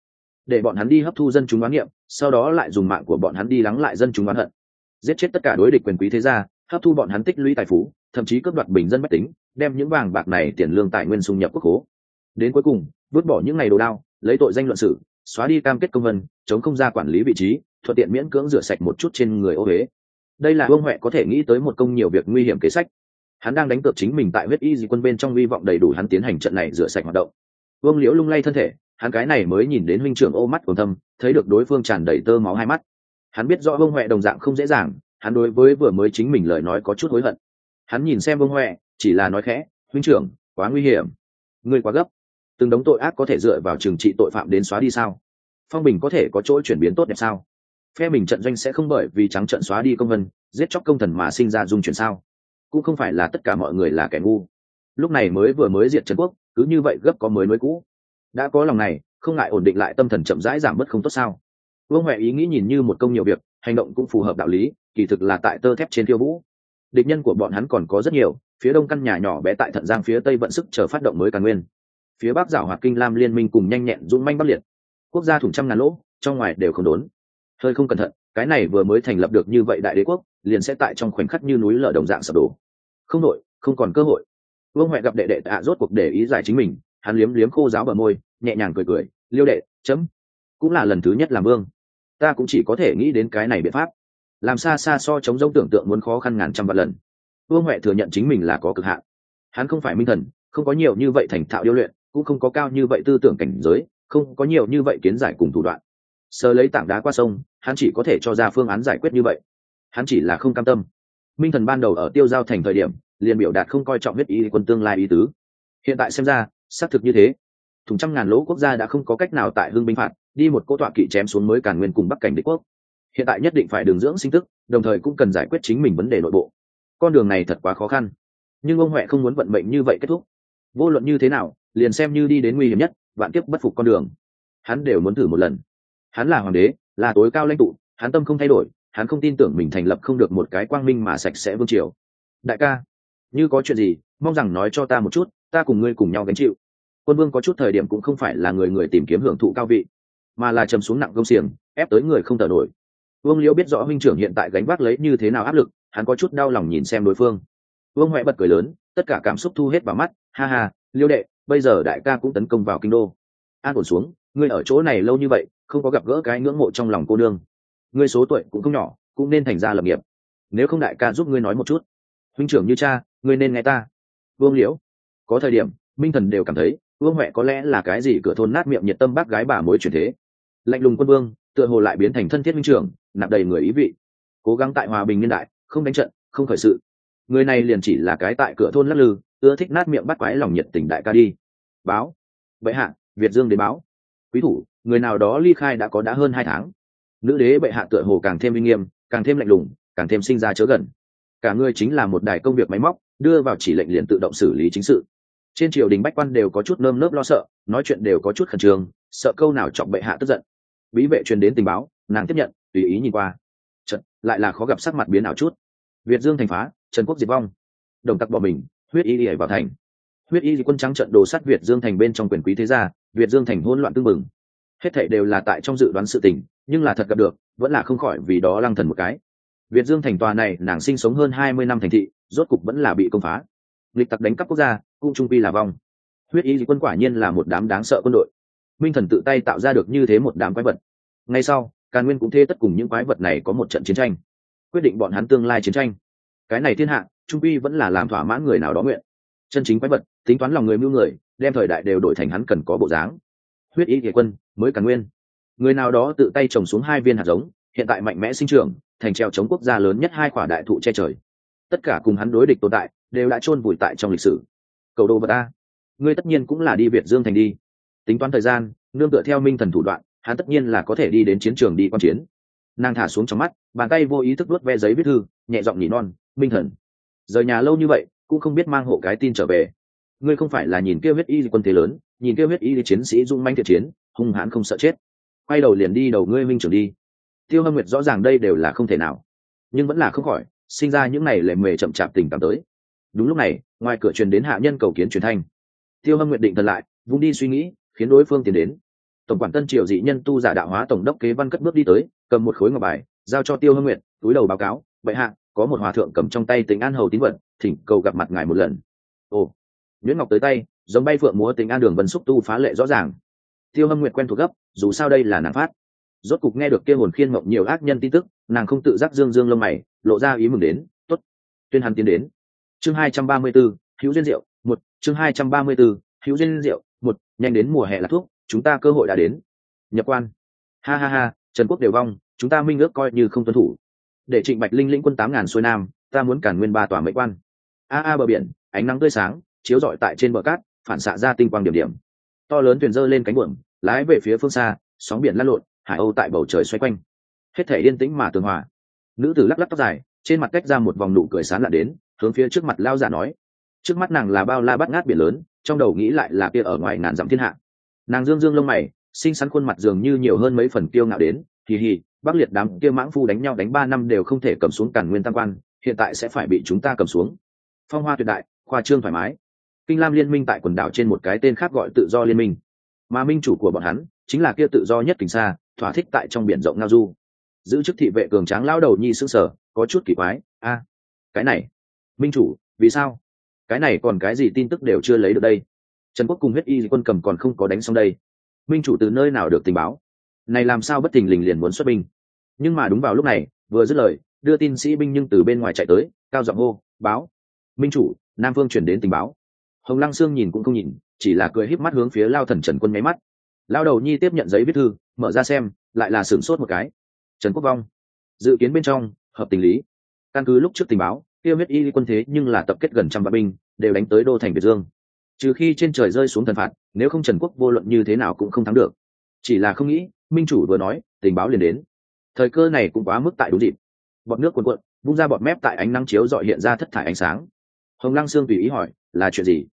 Để bọn hắn đi hấp thu dân chúng đoán niệm sau đó lại dùng mạng của bọn hắn đi lắng lại dân chúng đoán hận. Giết chết tất cả đối địch quyền quý thế gia, hấp thu bọn hắn tích lũy tài phú thậm chí cướp đoạt bình dân bách tính, đem những vàng bạc này tiền lương tài nguyên xung nhập quốc hố đến cuối cùng, vứt bỏ những ngày đồ đao, lấy tội danh luận sự, xóa đi cam kết công vân, chống không ra quản lý vị trí, thuận tiện miễn cưỡng rửa sạch một chút trên người ô huế đây là vương huệ có thể nghĩ tới một công nhiều việc nguy hiểm kế sách. Hắn đang đánh cược chính mình tại huyết y di quân bên trong hy vọng đầy đủ hắn tiến hành trận này rửa sạch hoạt động. Vương liễu lung lay thân thể, hắn cái này mới nhìn đến huynh trưởng ô mắt của thâm, thấy được đối phương tràn đầy tơ máu hai mắt. Hắn biết rõ vương huệ đồng dạng không dễ dàng, hắn đối với vừa mới chính mình lời nói có chút hối hận hắn nhìn xem vương huệ chỉ là nói khẽ, huynh trưởng, quá nguy hiểm. Ngươi quá gấp. Từng đống tội ác có thể dựa vào trừng trị tội phạm đến xóa đi sao? Phong bình có thể có chỗ chuyển biến tốt đẹp sao? Phe mình trận doanh sẽ không bởi vì trắng trận xóa đi công vân, giết chóc công thần mà sinh ra dung chuyển sao? Cũng không phải là tất cả mọi người là kẻ ngu. Lúc này mới vừa mới diệt trần quốc, cứ như vậy gấp có mới mới cũ. Đã có lòng này, không ngại ổn định lại tâm thần chậm rãi giảm bớt không tốt sao? Vương huệ ý nghĩ nhìn như một công nhiều việc, hành động cũng phù hợp đạo lý, kỳ thực là tại tơ thép trên tiêu vũ địch nhân của bọn hắn còn có rất nhiều, phía đông căn nhà nhỏ bé tại thận giang phía tây vận sức chờ phát động mới càng nguyên. Phía bắc giảo hoạt kinh lam liên minh cùng nhanh nhẹn dũng manh bắc liệt. Quốc gia thủng trăm ngàn lỗ, trong ngoài đều không đốn. Hơi không cẩn thận, cái này vừa mới thành lập được như vậy đại đế quốc, liền sẽ tại trong khoảnh khắc như núi lở đồng dạng sập đổ. Không đội không còn cơ hội. Vương huệ gặp đệ đệ tạ rốt cuộc để ý giải chính mình, hắn liếm liếm khô giáo bờ môi, nhẹ nhàng cười cười, liêu đệ, chấm cũng là lần thứ nhất làm vương. Ta cũng chỉ có thể nghĩ đến cái này biện pháp làm xa xa so chống giống tưởng tượng muốn khó khăn ngàn trăm vạn lần. Vương huệ thừa nhận chính mình là có cực hạn. Hắn không phải minh thần, không có nhiều như vậy thành thạo điêu luyện, cũng không có cao như vậy tư tưởng cảnh giới, không có nhiều như vậy kiến giải cùng thủ đoạn. Sờ lấy tảng đá qua sông, hắn chỉ có thể cho ra phương án giải quyết như vậy. Hắn chỉ là không cam tâm. Minh thần ban đầu ở tiêu giao thành thời điểm, liền biểu đạt không coi trọng huyết ý quân tương lai ý tứ. Hiện tại xem ra, xác thực như thế. Thùng trăm ngàn lỗ quốc gia đã không có cách nào tại hương binh phạt, đi một cô tọa kỵ chém xuống mới càn nguyên cùng bắc cảnh đế quốc hiện tại nhất định phải đường dưỡng sinh tức, đồng thời cũng cần giải quyết chính mình vấn đề nội bộ. Con đường này thật quá khó khăn. Nhưng ông huệ không muốn vận mệnh như vậy kết thúc. Vô luận như thế nào, liền xem như đi đến nguy hiểm nhất, vạn tiếp bất phục con đường. Hắn đều muốn thử một lần. Hắn là hoàng đế, là tối cao lãnh tụ, hắn tâm không thay đổi, hắn không tin tưởng mình thành lập không được một cái quang minh mà sạch sẽ vương triều. Đại ca, như có chuyện gì, mong rằng nói cho ta một chút, ta cùng ngươi cùng nhau gánh chịu. Quân vương có chút thời điểm cũng không phải là người người tìm kiếm hưởng thụ cao vị, mà là trầm xuống nặng công xiềng, ép tới người không thở nổi vương liễu biết rõ huynh trưởng hiện tại gánh vác lấy như thế nào áp lực, hắn có chút đau lòng nhìn xem đối phương. Vương huệ bật cười lớn, tất cả cảm xúc thu hết vào mắt, ha ha liêu đệ, bây giờ đại ca cũng tấn công vào kinh đô. An ổn xuống, ngươi ở chỗ này lâu như vậy, không có gặp gỡ cái ngưỡng mộ trong lòng cô đương ngươi số tuổi cũng không nhỏ, cũng nên thành ra lập nghiệp. Nếu không đại ca giúp ngươi nói một chút. Huynh trưởng như cha, ngươi nên nghe ta. Vương liễu. Có thời điểm, minh thần đều cảm thấy, vương huệ có lẽ là cái gì cửa thôn nát miệng nhiệt tâm bác gái bà mối chuyển thế. Lạnh lùng quân vương, tựa hồ lại biến thành thân thiết minh trưởng nạp đầy người ý vị. Cố gắng tại hòa bình niên đại, không đánh trận, không khởi sự. Người này liền chỉ là cái tại cửa thôn lắc lư, ưa thích nát miệng bắt quái lòng nhiệt tình đại ca đi. Báo. Bệ hạ, việt dương đến báo. Quý thủ, người nào đó ly khai đã có đã hơn hai tháng. Nữ đế bệ hạ tựa hồ càng thêm uy nghiêm, càng thêm lạnh lùng, càng thêm sinh ra chớ gần. Cả người chính là một đài công việc máy móc, đưa vào chỉ lệnh liền tự động xử lý chính sự. Trên triều đình bách quan đều có chút nơm nớp lo sợ, nói chuyện đều có chút khẩn trương, sợ câu nào chọc bệ hạ tức giận. Bí vệ truyền đến tình báo, nàng tiếp nhận tùy ý nhìn qua. Trận lại là khó gặp sắc mặt biến ảo chút. Việt dương thành phá, trần quốc diệt vong. Đồng tặc bỏ mình, huyết y đi vào thành. Huyết y quân trắng trận đồ sát việt dương thành bên trong quyền quý thế gia, việt dương thành hỗn loạn tương mừng hết thệ đều là tại trong dự đoán sự tình, nhưng là thật gặp được, vẫn là không khỏi vì đó lăng thần một cái. Việt dương thành tòa này, nàng sinh sống hơn hai mươi năm thành thị, rốt cục vẫn là bị công phá. Lịch tặc đánh cắp quốc gia, cung trung pi là vong. Huyết y quân quả nhiên là một đám đáng sợ quân đội. Minh thần tự tay tạo ra được như thế một đám quái vật. Ngay sau càn nguyên cũng thế, tất cùng những quái vật này có một trận chiến tranh. Quyết định bọn hắn tương lai chiến tranh. Cái này thiên hạ trung quy vẫn là làm thỏa mãn người nào đó nguyện. Chân chính quái vật tính toán lòng người mưu người đem thời đại đều đổi thành hắn cần có bộ dáng. Huyết ý thể quân mới càn nguyên. Người nào đó tự tay trồng xuống hai viên hạt giống hiện tại mạnh mẽ sinh trưởng thành treo chống quốc gia lớn nhất hai quả đại thụ che trời. Tất cả cùng hắn đối địch tồn tại đều đã chôn vùi tại trong lịch sử. Cầu đồ vật a. Ngươi tất nhiên cũng là đi việt dương thành đi. Tính toán thời gian nương tựa theo minh thần thủ đoạn hắn tất nhiên là có thể đi đến chiến trường đi quan chiến. Nàng thả xuống trong mắt, bàn tay vô ý thức đốt ve giấy viết thư, nhẹ giọng nhỉ non, minh thần, rời nhà lâu như vậy, cũng không biết mang hộ cái tin trở về. Ngươi không phải là nhìn kêu huyết y quân thế lớn, nhìn kêu huyết y chiến sĩ dung manh thiện chiến, hung hãn không sợ chết. Quay đầu liền đi đầu ngươi minh trưởng đi. Tiêu hâm nguyệt rõ ràng đây đều là không thể nào, nhưng vẫn là không khỏi, sinh ra những ngày lề mề chậm chạp tình cảm tới. Đúng lúc này, ngoài cửa truyền đến hạ nhân cầu kiến truyền thanh. Tiêu hâm nguyệt định thần lại, vung đi suy nghĩ, khiến đối phương tiến đến tổng quản tân triều dị nhân tu giả đạo hóa tổng đốc kế văn cất bước đi tới, cầm một khối ngọc bài, giao cho tiêu hâm nguyệt, túi đầu báo cáo, bệ hạ, có một hòa thượng cầm trong tay tính an hầu tín vật, thỉnh cầu gặp mặt ngài một lần. Ồ nguyễn ngọc tới tay, giống bay phượng múa tính an đường vân xúc tu phá lệ rõ ràng. Tiêu hâm nguyệt quen thuộc gấp, dù sao đây là nàng phát. Rốt cục nghe được kia hồn khiên mộng nhiều ác nhân tin tức, nàng không tự giác dương dương lông mày, lộ ra ý mừng đến t ố t tuyên hắn tiến đến. Chương hai trăm ba mươi b ố hữu duyên diệu, một, chương hai trăm ba mươi b ố hữu duyên diệu, một, nhanh đến mùa hè là thuốc chúng ta cơ hội đã đến. Nhập quan. Ha ha ha, trần quốc đều vong, chúng ta minh ước coi như không tuân thủ. Để trịnh bạch linh lĩnh quân tám ngàn xuôi nam, ta muốn cản nguyên ba tòa mệnh quan. A a bờ biển, ánh nắng tươi sáng, chiếu rọi tại trên bờ cát, phản xạ ra tinh quang điểm điểm. To lớn thuyền dơ lên cánh buồm, lái về phía phương xa, sóng biển lăn lộn, hải âu tại bầu trời xoay quanh. Hết thể yên tĩnh mà tường hòa. Nữ tử lắc lắc tóc dài, trên mặt cách ra một vòng nụ cười sán lạ đến, hướng phía trước mặt lao giả nói. Trước mắt nàng là bao la bắt ngát biển lớn, trong đầu nghĩ lại là kia ở ngoài ngàn dặm thiên hạ nàng dương dương lông mày, xinh xắn khuôn mặt dường như nhiều hơn mấy phần kiêu ngạo đến, kỳ hì bắc liệt đám kia mãng phu đánh nhau đánh ba năm đều không thể cầm xuống cản nguyên tam quan, hiện tại sẽ phải bị chúng ta cầm xuống. Phong hoa tuyệt đại, khoa trương thoải mái. Kinh lam liên minh tại quần đảo trên một cái tên khác gọi tự do liên minh. Mà minh chủ của bọn hắn, chính là kia tự do nhất kình xa thỏa thích tại trong biển rộng ngao du. Giữ chức thị vệ cường tráng lao đầu nhi sững sờ, có chút kỳ quái, a, cái này, minh chủ, vì sao? Cái này còn cái gì tin tức đều chưa lấy được đây? Trần quốc cùng huyết y quân cầm còn không có đánh xong đây. Minh chủ từ nơi nào được tình báo? Này làm sao bất thình lình liền muốn xuất binh? Nhưng mà đúng vào lúc này, vừa dứt lời, đưa tin sĩ binh nhưng từ bên ngoài chạy tới, cao giọng hô, báo. Minh chủ, nam phương chuyển đến tình báo. Hồng lăng sương nhìn cũng không nhìn, chỉ là cười híp mắt hướng phía lao thần trần quân nháy mắt. Lao đầu nhi tiếp nhận giấy viết thư, mở ra xem, lại là sửng sốt một cái. Trần quốc vong. Dự kiến bên trong, hợp tình lý. Căn cứ lúc trước tình báo tiêu huyết y quân thế nhưng là tập kết gần trăm vạn binh, đều đánh tới đô thành việt dương trừ khi trên trời rơi xuống thần phạt, nếu không trần quốc vô luận như thế nào cũng không thắng được. Chỉ là không nghĩ, minh chủ vừa nói, tình báo liền đến. Thời cơ này cũng quá mức tại đúng dịp. Bọt nước cuồn cuộn, vung ra bọt mép tại ánh nắng chiếu dọi hiện ra thất thải ánh sáng. Hồng lăng sương tùy ý hỏi, là chuyện gì?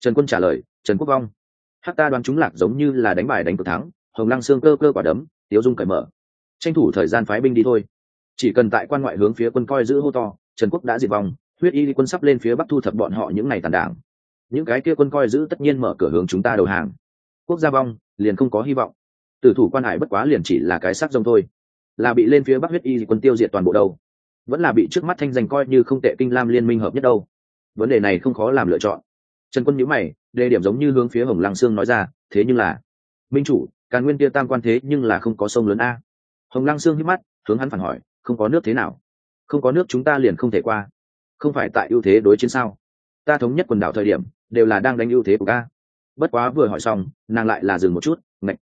Trần quân trả lời, trần quốc vong. Hát ta đoán chúng lạc giống như là đánh bài đánh cực thắng, hồng lăng Sương cơ cơ quả đấm, tiếu dung cởi mở. Tranh thủ thời gian phái binh đi thôi. Chỉ cần tại quan ngoại hướng phía quân coi giữ hô to, trần quốc đã diệt vong, huyết y quân sắp lên phía bắc thu thập bọn họ những ngày tàn đảng những cái kia quân coi giữ tất nhiên mở cửa hướng chúng ta đầu hàng. Quốc gia vong, liền không có hy vọng. Tử thủ quan hải bất quá liền chỉ là cái sắc rông thôi. Là bị lên phía bắc huyết y quân tiêu diệt toàn bộ đâu. Vẫn là bị trước mắt thanh danh coi như không tệ kinh lam liên minh hợp nhất đâu. Vấn đề này không khó làm lựa chọn. Trần quân nhữ mày, đề điểm giống như hướng phía hồng lăng sương nói ra, thế nhưng là, minh chủ, càn nguyên kia tam quan thế nhưng là không có sông lớn a. Hồng lăng sương hít mắt, hướng hắn phản hỏi, không có nước thế nào? Không có nước chúng ta liền không thể qua. Không phải tại ưu thế đối chiến sao? Ta thống nhất quần đảo thời điểm, đều là đang đánh ưu thế của ta. bất quá vừa hỏi xong, nàng lại là dừng một chút, ngạch.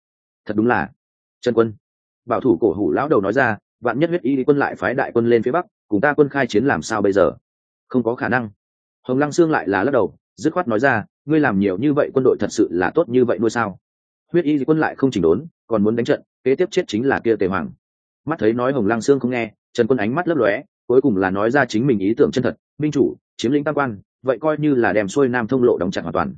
Thật đúng là. Trần quân. Bảo thủ cổ hủ lão đầu nói ra, vạn nhất huyết y quân lại phái đại quân lên phía bắc, cùng ta quân khai chiến làm sao bây giờ? Không có khả năng. Hồng lăng sương lại là lắc đầu, dứt khoát nói ra, ngươi làm nhiều như vậy quân đội thật sự là tốt như vậy nuôi sao? Huyết y quân lại không chỉnh đốn, còn muốn đánh trận, kế tiếp chết chính là kia tề hoàng. Mắt thấy nói hồng lăng sương không nghe, trần quân ánh mắt lấp lóe, cuối cùng là nói ra chính mình ý tưởng chân thật, minh chủ, chiếm lĩnh tam quan vậy coi như là đem xuôi nam thông lộ đóng chặt hoàn toàn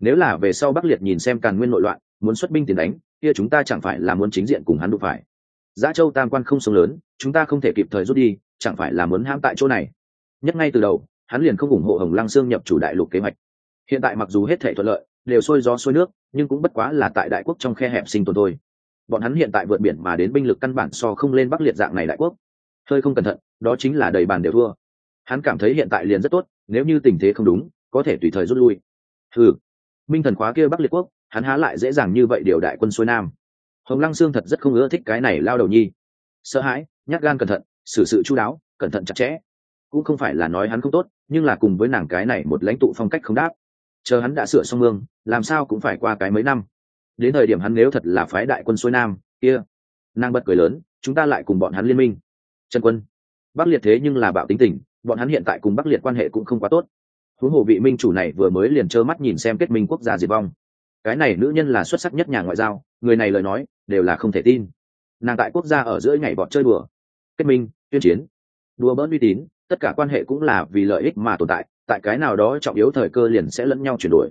nếu là về sau bắc liệt nhìn xem càn nguyên nội loạn muốn xuất binh tiền đánh kia chúng ta chẳng phải là muốn chính diện cùng hắn đụng phải Giá Châu Tam Quan không sông lớn, chúng ta không thể kịp thời rút đi, chẳng phải là muốn hãm tại chỗ này. Nhất ngay từ đầu, hắn liền không ủng hộ Hồng Lăng Sương nhập chủ đại lục kế hoạch. Hiện tại mặc dù hết thể thuận lợi, đều xuôi gió xuôi nước, nhưng cũng bất quá là tại đại quốc trong khe hẹp sinh tồn thôi. Bọn hắn hiện tại vượt biển mà đến binh lực căn bản so không lên Bắc Liệt dạng này đại quốc. Hơi không cẩn thận, đó chính là đầy bàn đều thua. Hắn cảm thấy hiện tại liền rất tốt, nếu như tình thế không đúng, có thể tùy thời rút lui. Ừ, Minh thần khóa kia Bắc Liệt quốc, hắn há lại dễ dàng như vậy điều đại quân xuôi nam. Hồng lăng sương thật rất không ưa thích cái này lao đầu nhi. Sợ hãi nhắc gan cẩn thận xử sự chú đáo cẩn thận chặt chẽ. Cũng không phải là nói hắn không tốt nhưng là cùng với nàng cái này một lãnh tụ phong cách không đáp. Chờ hắn đã sửa xong mương làm sao cũng phải qua cái mấy năm. Đến thời điểm hắn nếu thật là phái đại quân xuôi nam kia. Nàng bật cười lớn chúng ta lại cùng bọn hắn liên minh. Trần quân. Bắc liệt thế nhưng là bạo tính tình bọn hắn hiện tại cùng bắc liệt quan hệ cũng không quá tốt. Huống hồ vị minh chủ này vừa mới liền trơ mắt nhìn xem kết minh quốc gia diệt vong. Cái này nữ nhân là xuất sắc nhất nhà ngoại giao, người này lời nói đều là không thể tin. Nàng tại quốc gia ở giữa ngày bọn chơi đùa. Kết minh, tuyên chiến. Đùa bỡn uy tín, tất cả quan hệ cũng là vì lợi ích mà tồn tại tại cái nào đó trọng yếu thời cơ liền sẽ lẫn nhau chuyển đổi.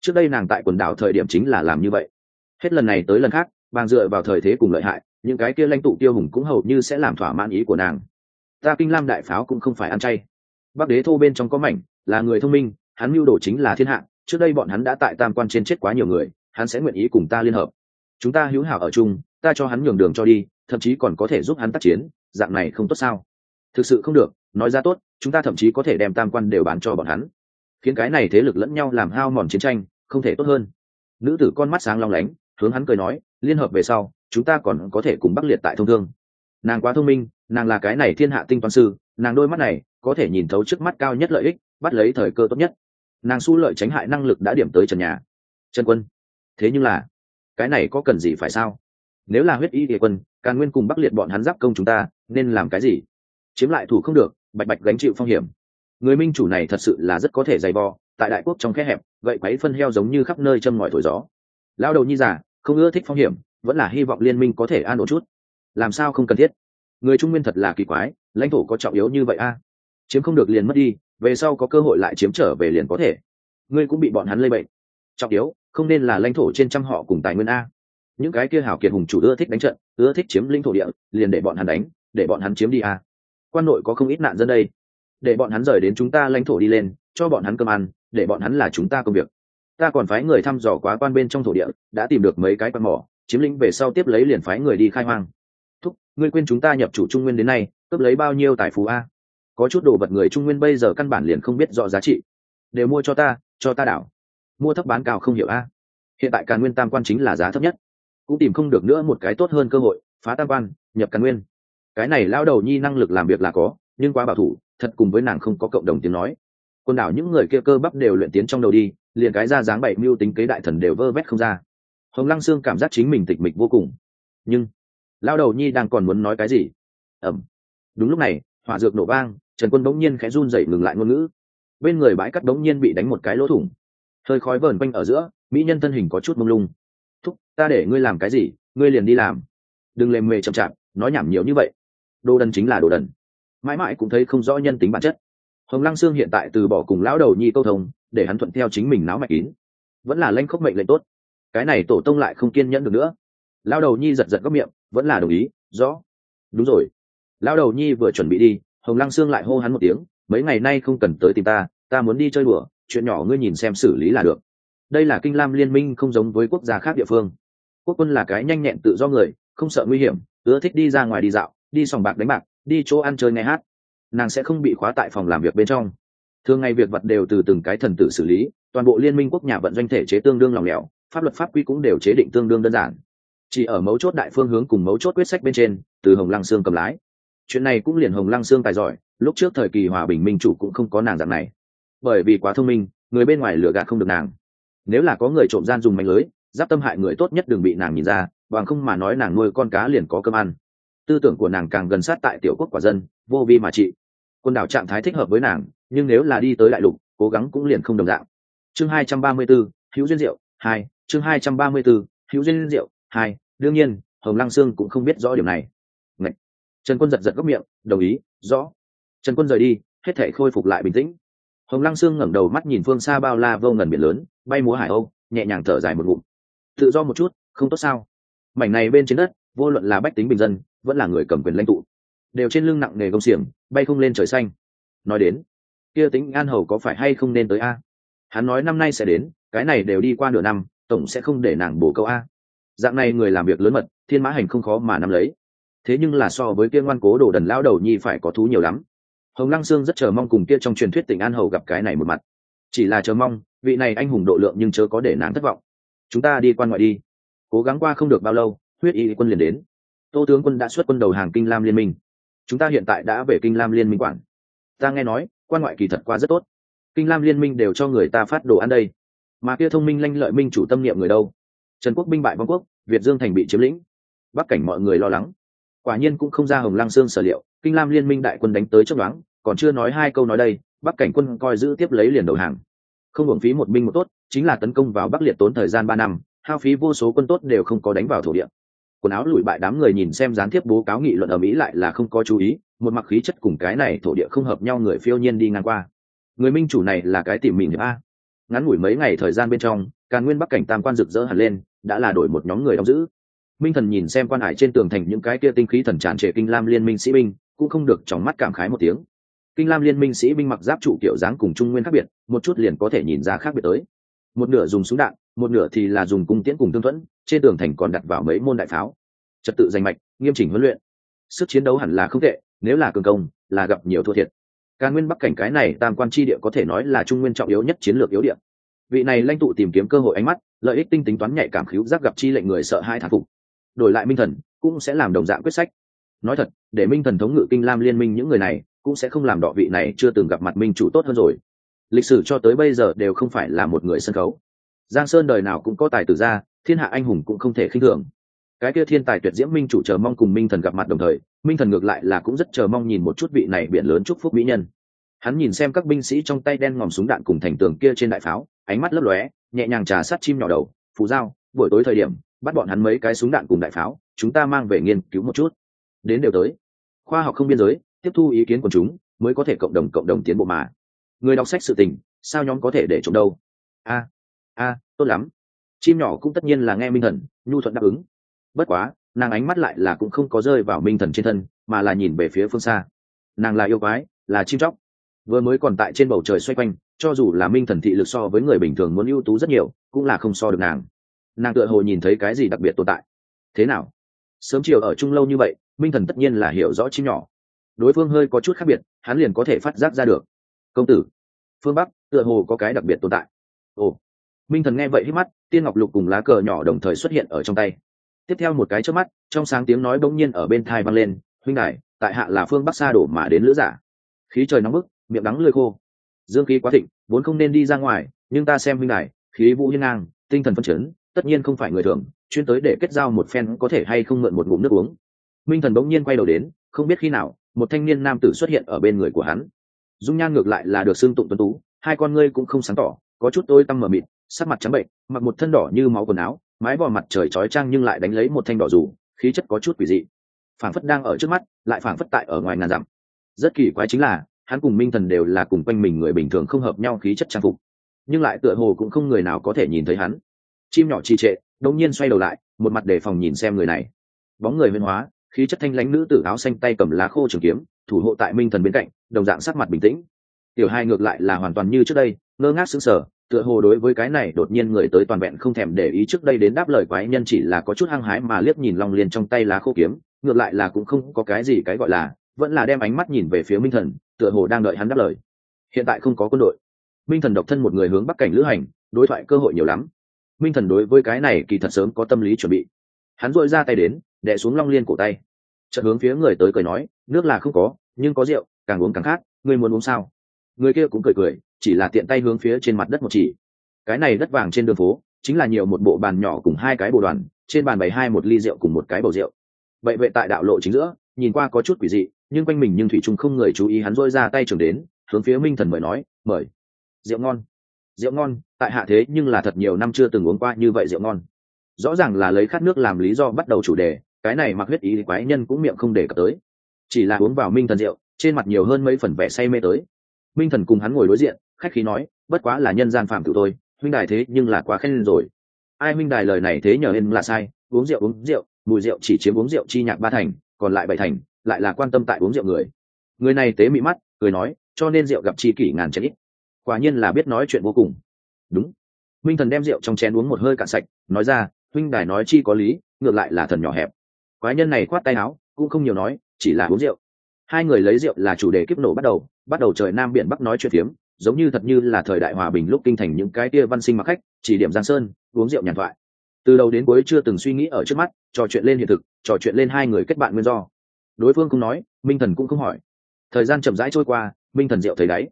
Trước đây nàng tại quần đảo thời điểm chính là làm như vậy. Hết lần này tới lần khác bàng dựa vào thời thế cùng lợi hại, những cái kia lãnh tụ tiêu hùng cũng hầu như sẽ làm thỏa mãn ý của nàng ta kinh lam đại pháo cũng không phải ăn chay. Bắc đế thô bên trong có mảnh, là người thông minh, hắn mưu đồ chính là thiên hạ, trước đây bọn hắn đã tại tam quan trên chết quá nhiều người, hắn sẽ nguyện ý cùng ta liên hợp. Chúng ta hữu hảo ở chung, ta cho hắn nhường đường cho đi, thậm chí còn có thể giúp hắn tác chiến, dạng này không tốt sao? Thực sự không được, nói ra tốt, chúng ta thậm chí có thể đem tam quan đều bán cho bọn hắn. Khiến cái này thế lực lẫn nhau làm hao mòn chiến tranh, không thể tốt hơn. Nữ tử con mắt sáng long lánh, hướng hắn cười nói, liên hợp về sau, chúng ta còn có thể cùng bắc liệt tại thông thương nàng quá thông minh, nàng là cái này thiên hạ tinh toán sư, nàng đôi mắt này có thể nhìn thấu trước mắt cao nhất lợi ích, bắt lấy thời cơ tốt nhất. Nàng su lợi tránh hại năng lực đã điểm tới trần nhà. Trần quân, thế nhưng là, cái này có cần gì phải sao? Nếu là huyết y địa quân, càn nguyên cùng bắc liệt bọn hắn giáp công chúng ta, nên làm cái gì? Chiếm lại thủ không được, bạch bạch gánh chịu phong hiểm. Người minh chủ này thật sự là rất có thể dày vò, tại đại quốc trong khe hẹp, vậy quấy phân heo giống như khắp nơi châm ngòi thổi gió. Lao đầu nhi giả không ưa thích phong hiểm, vẫn là hy vọng liên minh có thể an ổn chút làm sao không cần thiết? Người trung nguyên thật là kỳ quái, lãnh thổ có trọng yếu như vậy a? Chiếm không được liền mất đi, về sau có cơ hội lại chiếm trở về liền có thể. Ngươi cũng bị bọn hắn lây bệnh. Trọng yếu, không nên là lãnh thổ trên trăm họ cùng tài nguyên a. Những cái kia hảo kiệt hùng chủ ưa thích đánh trận, ưa thích chiếm lĩnh thổ địa, liền để bọn hắn đánh, để bọn hắn chiếm đi a. Quan nội có không ít nạn dân đây. Để bọn hắn rời đến chúng ta lãnh thổ đi lên, cho bọn hắn cơm ăn, để bọn hắn là chúng ta công việc. Ta còn phái người thăm dò quá quan bên trong thổ địa, đã tìm được mấy cái quan mỏ, chiếm lĩnh về sau tiếp lấy liền phái người đi khai hoang ngươi quên chúng ta nhập chủ trung nguyên đến nay, cướp lấy bao nhiêu tài phú a? Có chút đồ vật người trung nguyên bây giờ căn bản liền không biết rõ giá trị. Đều mua cho ta cho ta đảo. Mua thấp bán cao không hiểu a. Hiện tại càn nguyên tam quan chính là giá thấp nhất. Cũng tìm không được nữa một cái tốt hơn cơ hội, phá tam quan, nhập càn nguyên. Cái này lao đầu nhi năng lực làm việc là có, nhưng quá bảo thủ, thật cùng với nàng không có cộng đồng tiếng nói. Quần đảo những người kia cơ bắp đều luyện tiến trong đầu đi, liền cái ra dáng bảy mưu tính kế đại thần đều vơ vét không ra. Hồng lăng sương cảm giác chính mình tịch mịch vô cùng. Nhưng lao đầu nhi đang còn muốn nói cái gì? Ẩm đúng lúc này, hỏa dược nổ vang, trần quân bỗng nhiên khẽ run dậy ngừng lại ngôn ngữ. Bên người bãi cắt bỗng nhiên bị đánh một cái lỗ thủng. Hơi khói vờn quanh ở giữa, mỹ nhân thân hình có chút mông lung. Thúc, ta để ngươi làm cái gì? Ngươi liền đi làm. Đừng lề mề chậm chạp, nói nhảm nhiều như vậy. Đồ đần chính là đồ đần. Mãi mãi cũng thấy không rõ nhân tính bản chất. Hồng lăng sương hiện tại từ bỏ cùng lão đầu nhi câu thông, để hắn thuận theo chính mình náo mạch kín. Vẫn là lanh khốc mệnh lệnh tốt. Cái này tổ tông lại không kiên nhẫn được nữa. Lão đầu nhi giật giật góc miệng vẫn là đồng ý, rõ. Đúng rồi. Lão đầu nhi vừa chuẩn bị đi, hồng lăng sương lại hô hắn một tiếng, mấy ngày nay không cần tới tìm ta ta muốn đi chơi đùa, chuyện nhỏ ngươi nhìn xem xử lý là được. Đây là kinh lam liên minh không giống với quốc gia khác địa phương. Quốc quân là cái nhanh nhẹn tự do người, không sợ nguy hiểm, ưa thích đi ra ngoài đi dạo, đi sòng bạc đánh bạc, đi chỗ ăn chơi nghe hát. Nàng sẽ không bị khóa tại phòng làm việc bên trong. Thường ngày việc vật đều từ từng cái thần tự xử lý, toàn bộ liên minh quốc nhà vận doanh thể chế tương đương lòng lẻo, pháp luật pháp quy cũng đều chế định tương đương đơn giản chỉ ở mấu chốt đại phương hướng cùng mấu chốt quyết sách bên trên từ hồng lăng sương cầm lái. Chuyện này cũng liền hồng lăng sương tài giỏi lúc trước thời kỳ hòa bình minh chủ cũng không có nàng dạng này. Bởi vì quá thông minh người bên ngoài lừa gạt không được nàng. Nếu là có người trộm gian dùng mạnh lưới giáp tâm hại người tốt nhất đừng bị nàng nhìn ra bằng không mà nói nàng nuôi con cá liền có cơm ăn. Tư tưởng của nàng càng gần sát tại tiểu quốc quả dân vô vi mà trị. Quần đảo trạng thái thích hợp với nàng nhưng nếu là đi tới đại lục cố gắng cũng liền không đồng dạng. Chương hai trăm ba mươi 234, hữu duyên diệu hai chương hai trăm ba mươi 234, hữu duyên diệu hai đương nhiên, hồng lăng sương cũng không biết rõ điều này. Ngậy. trần quân giật giật góc miệng, đồng ý, rõ. Trần quân rời đi, hết thể khôi phục lại bình tĩnh. Hồng lăng sương ngẩng đầu mắt nhìn phương xa bao la vô ngần biển lớn, bay múa hải âu, nhẹ nhàng thở dài một ngụm. Tự do một chút, không tốt sao? Mảnh này bên trên đất, vô luận là bách tính bình dân, vẫn là người cầm quyền lãnh tụ, đều trên lưng nặng nề công xiềng, bay không lên trời xanh. Nói đến, kia tính an hầu có phải hay không nên tới a? Hắn nói năm nay sẽ đến, cái này đều đi qua nửa năm, tổng sẽ không để nàng bổ câu a dạng này người làm việc lớn mật, thiên mã hành không khó mà nắm lấy. Thế nhưng là so với kia ngoan cố đồ đần lao đầu nhi phải có thú nhiều lắm. Hồng lăng sương rất chờ mong cùng kia trong truyền thuyết tỉnh an hầu gặp cái này một mặt. Chỉ là chờ mong, vị này anh hùng độ lượng nhưng chớ có để nàng thất vọng. Chúng ta đi quan ngoại đi. Cố gắng qua không được bao lâu, huyết y quân liền đến. Tô tướng quân đã xuất quân đầu hàng kinh lam liên minh. Chúng ta hiện tại đã về kinh lam liên minh quản. Ta nghe nói, quan ngoại kỳ thật qua rất tốt. Kinh lam liên minh đều cho người ta phát đồ ăn đây. Mà kia thông minh lanh lợi minh chủ tâm niệm người đâu? Trần quốc binh bại vong quốc, việt dương thành bị chiếm lĩnh. Bắc cảnh mọi người lo lắng. Quả nhiên cũng không ra hồng lăng sương sở liệu, kinh lam liên minh đại quân đánh tới chấp đoán, còn chưa nói hai câu nói đây, bắc cảnh quân coi giữ tiếp lấy liền đầu hàng. Không hưởng phí một binh một tốt, chính là tấn công vào bắc liệt tốn thời gian ba năm, hao phí vô số quân tốt đều không có đánh vào thổ địa. Quần áo lùi bại đám người nhìn xem gián tiếp bố cáo nghị luận ở mỹ lại là không có chú ý, một mặc khí chất cùng cái này thổ địa không hợp nhau người phiêu nhiên đi ngang qua. Người minh chủ này là cái tỉ mỉ hiệp a. Ngắn ngủi mấy ngày thời gian bên trong, càn nguyên bắc cảnh tam quan rực rỡ hẳn lên đã là đổi một nhóm người đóng giữ. Minh thần nhìn xem quan hải trên tường thành những cái kia tinh khí thần tràn trề kinh lam liên minh sĩ binh, cũng không được trong mắt cảm khái một tiếng. Kinh lam liên minh sĩ binh mặc giáp trụ kiểu dáng cùng trung nguyên khác biệt, một chút liền có thể nhìn ra khác biệt tới. Một nửa dùng súng đạn, một nửa thì là dùng cung tiễn cùng tương thuẫn, trên tường thành còn đặt vào mấy môn đại pháo. Trật tự danh mạch, nghiêm chỉnh huấn luyện. Sức chiến đấu hẳn là không tệ, nếu là cường công, là gặp nhiều thua thiệt. Ca nguyên bắc cảnh cái này tam quan tri địa có thể nói là trung nguyên trọng yếu nhất chiến lược yếu địa vị này lãnh tụ tìm kiếm cơ hội ánh mắt, lợi ích tinh tính toán nhạy cảm khíu giác gặp chi lệnh người sợ hai thả phục. Đổi lại minh thần, cũng sẽ làm đồng dạng quyết sách. Nói thật, để minh thần thống ngự kinh lam liên minh những người này, cũng sẽ không làm đọ vị này chưa từng gặp mặt minh chủ tốt hơn rồi. Lịch sử cho tới bây giờ đều không phải là một người sân khấu. Giang sơn đời nào cũng có tài tử ra, thiên hạ anh hùng cũng không thể khinh thường. Cái kia thiên tài tuyệt diễm minh chủ chờ mong cùng minh thần gặp mặt đồng thời, minh thần ngược lại là cũng rất chờ mong nhìn một chút vị này biển lớn chúc phúc mỹ nhân hắn nhìn xem các binh sĩ trong tay đen ngòm súng đạn cùng thành tường kia trên đại pháo, ánh mắt lấp lóe, nhẹ nhàng trà sát chim nhỏ đầu, phù dao buổi tối thời điểm, bắt bọn hắn mấy cái súng đạn cùng đại pháo, chúng ta mang về nghiên cứu một chút. Đến đều tới. Khoa học không biên giới, tiếp thu ý kiến của chúng, mới có thể cộng đồng cộng đồng tiến bộ mà. Người đọc sách sự tình, sao nhóm có thể để trộm đâu? A a, tốt lắm. Chim nhỏ cũng tất nhiên là nghe minh thần, nhu thuận đáp ứng. Bất quá, nàng ánh mắt lại là cũng không có rơi vào minh thần trên thân, mà là nhìn về phía phương xa. Nàng là yêu quái, là chim chóc vừa mới còn tại trên bầu trời xoay quanh, cho dù là minh thần thị lực so với người bình thường muốn ưu tú rất nhiều, cũng là không so được nàng. Nàng tựa hồ nhìn thấy cái gì đặc biệt tồn tại. Thế nào? Sớm chiều ở chung lâu như vậy, minh thần tất nhiên là hiểu rõ chim nhỏ. Đối phương hơi có chút khác biệt, hắn liền có thể phát giác ra được. Công tử, phương bắc, tựa hồ có cái đặc biệt tồn tại. Ồ. Minh thần nghe vậy hít mắt, tiên ngọc lục cùng lá cờ nhỏ đồng thời xuất hiện ở trong tay. Tiếp theo một cái trước mắt, trong sáng tiếng nói bỗng nhiên ở bên thai vang lên, huynh đại tại hạ là phương bắc xa đổ mà đến lữ giả. Khí trời nóng bức miệng đắng lơi khô. Dương khí quá thịnh, vốn không nên đi ra ngoài, nhưng ta xem huynh này khí vũ hiên ngang, tinh thần phân chấn, tất nhiên không phải người thường, chuyên tới để kết giao một phen có thể hay không mượn một ngụm nước uống. Minh thần bỗng nhiên quay đầu đến, không biết khi nào, một thanh niên nam tử xuất hiện ở bên người của hắn. Dung nhan ngược lại là được xương tụng tuấn tú, hai con ngươi cũng không sáng tỏ, có chút tôi tăm mờ mịt, sắc mặt trắng bệnh, mặc một thân đỏ như máu quần áo, mái vò mặt trời chói trang nhưng lại đánh lấy một thanh đỏ rủ khí chất có chút quỷ dị. Phảng phất đang ở trước mắt, lại phảng phất tại ở ngoài ngàn dặm. Rất kỳ quái chính là hắn cùng minh thần đều là cùng quanh mình người bình thường không hợp nhau khí chất trang phục. Nhưng lại tựa hồ cũng không người nào có thể nhìn thấy hắn. Chim nhỏ trì trệ, đột nhiên xoay đầu lại, một mặt đề phòng nhìn xem người này. Bóng người huyên hóa, khí chất thanh lãnh nữ tử áo xanh tay cầm lá khô trường kiếm, thủ hộ tại minh thần bên cạnh, đồng dạng sắc mặt bình tĩnh. Tiểu hai ngược lại là hoàn toàn như trước đây, ngơ ngác sững sờ, tựa hồ đối với cái này đột nhiên người tới toàn vẹn không thèm để ý trước đây đến đáp lời quái nhân chỉ là có chút hăng hái mà liếc nhìn long liền trong tay lá khô kiếm, ngược lại là cũng không có cái gì cái gọi là vẫn là đem ánh mắt nhìn về phía minh thần, tựa hồ đang đợi hắn đáp lời. Hiện tại không có quân đội. Minh thần độc thân một người hướng bắc cảnh lữ hành, đối thoại cơ hội nhiều lắm. Minh thần đối với cái này kỳ thật sớm có tâm lý chuẩn bị. Hắn dội ra tay đến đẻ xuống long liên cổ tay. Chợt hướng phía người tới cười nói, nước là không có, nhưng có rượu, càng uống càng khác, ngươi muốn uống sao? Người kia cũng cười cười, chỉ là tiện tay hướng phía trên mặt đất một chỉ. Cái này đất vàng trên đường phố, chính là nhiều một bộ bàn nhỏ cùng hai cái bộ đoàn, trên bàn bày hai một ly rượu cùng một cái bầu rượu. Vậy vệ tại đạo lộ chính giữa, nhìn qua có chút quỷ dị nhưng quanh mình nhưng thủy trung không người chú ý hắn dôi ra tay trường đến, hướng phía minh thần mời nói, mời. Rượu ngon. Rượu ngon, tại hạ thế nhưng là thật nhiều năm chưa từng uống qua như vậy rượu ngon. Rõ ràng là lấy khát nước làm lý do bắt đầu chủ đề, cái này mặc huyết ý quái nhân cũng miệng không để cập tới. Chỉ là uống vào minh thần rượu, trên mặt nhiều hơn mấy phần vẻ say mê tới. Minh thần cùng hắn ngồi đối diện, khách khí nói, bất quá là nhân gian phạm tự tôi huynh đài thế nhưng là quá khen rồi. Ai huynh đài lời này thế nhờ em là sai, uống rượu uống rượu, mùi rượu chỉ chiếm uống rượu chi nhạc ba thành, còn lại bảy thành lại là quan tâm tại uống rượu người. Người này tế mị mắt, cười nói, cho nên rượu gặp chi kỷ ngàn chén ít. Quả nhiên là biết nói chuyện vô cùng. Đúng. Minh thần đem rượu trong chén uống một hơi cạn sạch, nói ra, huynh đài nói chi có lý, ngược lại là thần nhỏ hẹp. Quái nhân này khoát tay áo, cũng không nhiều nói, chỉ là uống rượu. Hai người lấy rượu là chủ đề kiếp nổ bắt đầu bắt đầu trời nam biển bắc nói chuyện phiếm, giống như thật như là thời đại hòa bình lúc kinh thành những cái kia văn sinh mặc khách, chỉ điểm giang sơn, uống rượu nhàn thoại. Từ đầu đến cuối chưa từng suy nghĩ ở trước mắt, trò chuyện lên hiện thực, trò chuyện lên hai người kết bạn nguyên do đối phương không nói, minh thần cũng không hỏi. Thời gian chậm rãi trôi qua, minh thần rượu thấy đáy.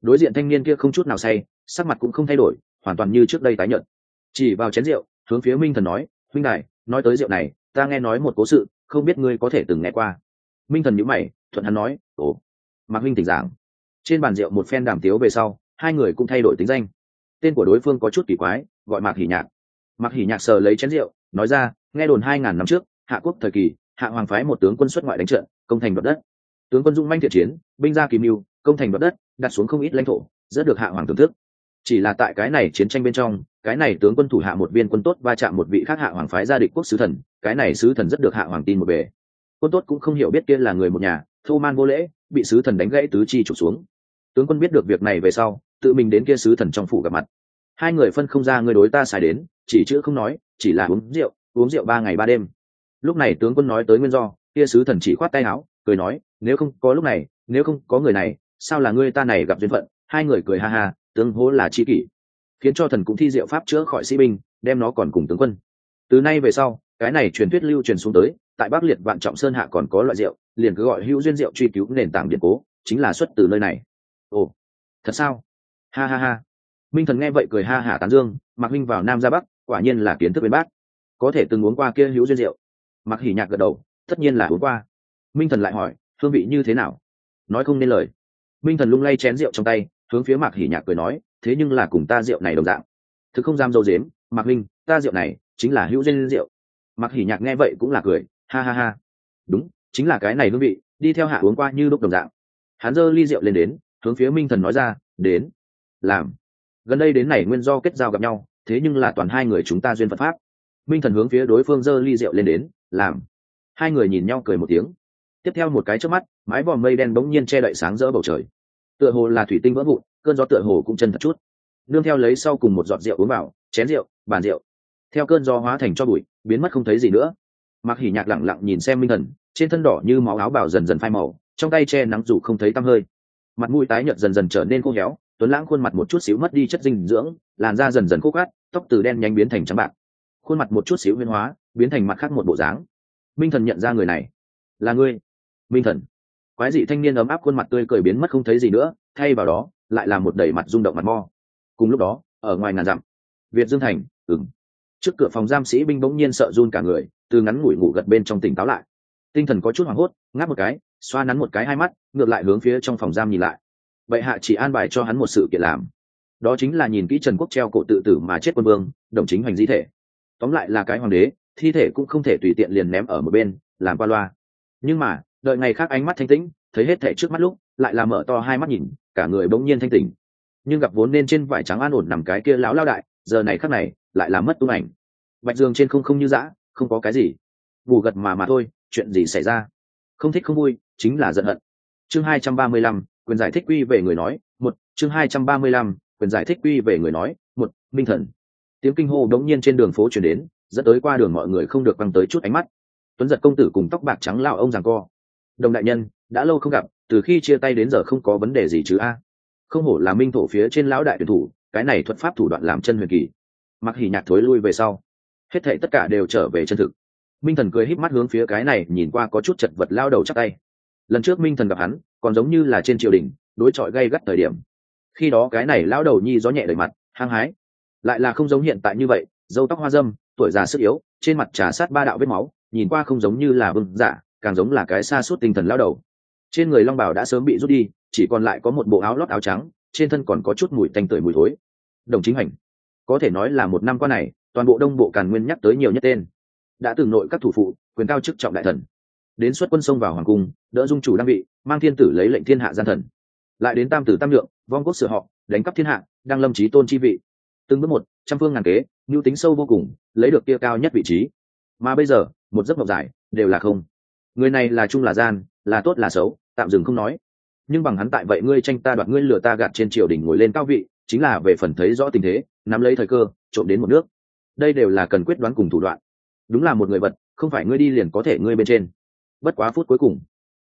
Đối diện thanh niên kia không chút nào say, sắc mặt cũng không thay đổi, hoàn toàn như trước đây tái nhận chỉ vào chén rượu, hướng phía minh thần nói huynh đại nói tới rượu này, ta nghe nói một cố sự, không biết ngươi có thể từng nghe qua. Minh thần nhữ mày, thuận hắn nói, ồ, mạc minh tỉnh giảng. Trên bàn rượu một phen đàm tiếu về sau, hai người cũng thay đổi tính danh. Tên của đối phương có chút kỳ quái, gọi mạc hỉ nhạc. Mạc hỉ nhạc sờ lấy chén rượu, nói ra, nghe đồn hai ngàn năm trước, hạ quốc thời kỳ hạ hoàng phái một tướng quân xuất ngoại đánh trận, công thành đoạt đất. Tướng quân dung manh thiện chiến, binh ra kỳ mưu, công thành đoạt đất, đặt xuống không ít lãnh thổ, rất được hạ hoàng thưởng thức. Chỉ là tại cái này chiến tranh bên trong, cái này tướng quân thủ hạ một viên quân tốt va chạm một vị khác hạ hoàng phái gia địch quốc sứ thần, cái này sứ thần rất được hạ hoàng tin một bề. Quân tốt cũng không hiểu biết kia là người một nhà, thô man vô lễ, bị sứ thần đánh gãy tứ chi trục xuống. Tướng quân biết được việc này về sau, tự mình đến kia sứ thần trong phủ gặp mặt. Hai người phân không ra người đối ta xài đến, chỉ chữ không nói, chỉ là uống rượu uống rượu ba ngày ba đêm lúc này tướng quân nói tới nguyên do, kia sứ thần chỉ khoát tay áo, cười nói, nếu không có lúc này, nếu không có người này, sao là ngươi ta này gặp duyên phận? Hai người cười ha ha, tướng hố là chi kỷ. Khiến cho thần cũng thi diệu pháp chữa khỏi sĩ binh, đem nó còn cùng tướng quân. Từ nay về sau, cái này truyền thuyết lưu truyền xuống tới, tại bắc liệt vạn trọng sơn hạ còn có loại rượu, liền cứ gọi hữu duyên rượu truy cứu nền tảng điện cố, chính là xuất từ nơi này. Ồ, thật sao? Ha ha ha. Minh thần nghe vậy cười ha hả tán dương, mạc minh vào nam ra bắc, quả nhiên là kiến thức bên bác có thể từng uống qua kia hữu duyên rượu mặc hỉ nhạc gật đầu, tất nhiên là uống qua. Minh thần lại hỏi, hương vị như thế nào? Nói không nên lời. Minh thần lung lay chén rượu trong tay, hướng phía mạc hỉ nhạc cười nói, thế nhưng là cùng ta rượu này đồng dạng. Thứ không dám dâu dếm, mạc minh, ta rượu này chính là hữu duyên rượu. Mạc hỉ nhạc nghe vậy cũng là cười, ha ha ha. Đúng, chính là cái này hương vị, đi theo hạ uống qua như đúc đồng dạng. Hắn giơ ly rượu lên đến, hướng phía minh thần nói ra, đến, làm. Gần đây đến này nguyên do kết giao gặp nhau, thế nhưng là toàn hai người chúng ta duyên phật pháp. Minh thần hướng phía đối phương giơ ly rượu lên đến làm. Hai người nhìn nhau cười một tiếng. Tiếp theo một cái trước mắt, mái vòm mây đen bỗng nhiên che đậy sáng rỡ bầu trời. Tựa hồ là thủy tinh vỡ vụn, cơn gió tựa hồ cũng chân thật chút. Nương theo lấy sau cùng một giọt rượu uống vào, chén rượu, bàn rượu. Theo cơn gió hóa thành cho bụi, biến mất không thấy gì nữa. Mặc hỉ nhạc lẳng lặng nhìn xem minh thần, trên thân đỏ như máu áo bào dần dần phai màu, trong tay che nắng dù không thấy tăm hơi. Mặt mũi tái nhợt dần dần trở nên khô héo, tuấn lãng khuôn mặt một chút xíu mất đi chất dinh dưỡng, làn da dần dần khô cát tóc từ đen nhanh biến thành trắng bạc. Khuôn mặt một chút xíu biến hóa biến thành mặt khác một bộ dáng. Minh thần nhận ra người này. Là ngươi. Minh thần. Quái dị thanh niên ấm áp khuôn mặt tươi cười biến mất không thấy gì nữa, thay vào đó, lại là một đẩy mặt rung động mặt mo. Cùng lúc đó, ở ngoài ngàn dặm, việt dương thành ừng trước cửa phòng giam sĩ binh bỗng nhiên sợ run cả người, từ ngắn ngủi ngủ gật bên trong tỉnh táo lại. Tinh thần có chút hoảng hốt, ngáp một cái, xoa nắn một cái hai mắt, ngược lại hướng phía trong phòng giam nhìn lại. Vậy hạ chỉ an bài cho hắn một sự kiện làm. Đó chính là nhìn kỹ trần quốc treo cổ tự tử mà chết quân vương, đồng chính hoành di thể. Tóm lại là cái hoàng đế thi thể cũng không thể tùy tiện liền ném ở một bên, làm qua loa. Nhưng mà, đợi ngày khác ánh mắt thanh tĩnh, thấy hết thể trước mắt lúc, lại là mở to hai mắt nhìn, cả người bỗng nhiên thanh tỉnh. Nhưng gặp vốn nên trên vải trắng an ổn nằm cái kia lão lao đại, giờ này khắc này, lại là mất tung ảnh. Bạch dương trên không không như dã, không có cái gì. Bù gật mà mà thôi, chuyện gì xảy ra? Không thích không vui, chính là giận hận. Chương hai trăm ba mươi lăm, quyền giải thích quy về người nói, một, chương hai trăm ba mươi lăm, quyền giải thích quy về người nói, một, minh thần. Tiếng kinh hô đống nhiên trên đường phố chuyển đến dẫn tới qua đường mọi người không được băng tới chút ánh mắt. Tuấn giật công tử cùng tóc bạc trắng lao ông rằng co. Đồng đại nhân, đã lâu không gặp, từ khi chia tay đến giờ không có vấn đề gì chứ a. Không hổ là minh thổ phía trên lão đại tuyển thủ, cái này thuật pháp thủ đoạn làm chân huyền kỳ. Mặc hỉ nhạc thối lui về sau. Hết thệ tất cả đều trở về chân thực. Minh thần cười híp mắt hướng phía cái này, nhìn qua có chút chật vật lao đầu chắc tay. Lần trước minh thần gặp hắn, còn giống như là trên triều đình, đối chọi gây gắt thời điểm. Khi đó cái này lao đầu nhi gió nhẹ đời mặt, hăng hái. Lại là không giống hiện tại như vậy, dâu tóc hoa dâm tuổi già sức yếu, trên mặt trà sát ba đạo vết máu, nhìn qua không giống như là vương giả, càng giống là cái xa suốt tinh thần lao đầu. Trên người long bảo đã sớm bị rút đi, chỉ còn lại có một bộ áo lót áo trắng, trên thân còn có chút mùi tanh tưởi mùi thối. Đồng chính hành, có thể nói là một năm qua này, toàn bộ đông bộ càn nguyên nhắc tới nhiều nhất tên. Đã từng nội các thủ phụ, quyền cao chức trọng đại thần. Đến xuất quân sông vào hoàng cung, đỡ dung chủ đăng vị, mang thiên tử lấy lệnh thiên hạ gian thần. Lại đến tam tử tam lượng vong quốc sửa họ, đánh cắp thiên hạ đang lâm trí tôn chi vị. Từng bước một trăm phương ngàn kế nhu tính sâu vô cùng, lấy được kia cao nhất vị trí. Mà bây giờ, một giấc mộng dài, đều là không. Người này là trung là gian, là tốt là xấu, tạm dừng không nói. Nhưng bằng hắn tại vậy ngươi tranh ta đoạt ngươi lừa ta gạt trên triều đình ngồi lên cao vị, chính là về phần thấy rõ tình thế, nắm lấy thời cơ, trộm đến một nước. Đây đều là cần quyết đoán cùng thủ đoạn. Đúng là một người vật, không phải ngươi đi liền có thể ngươi bên trên. Bất quá phút cuối cùng,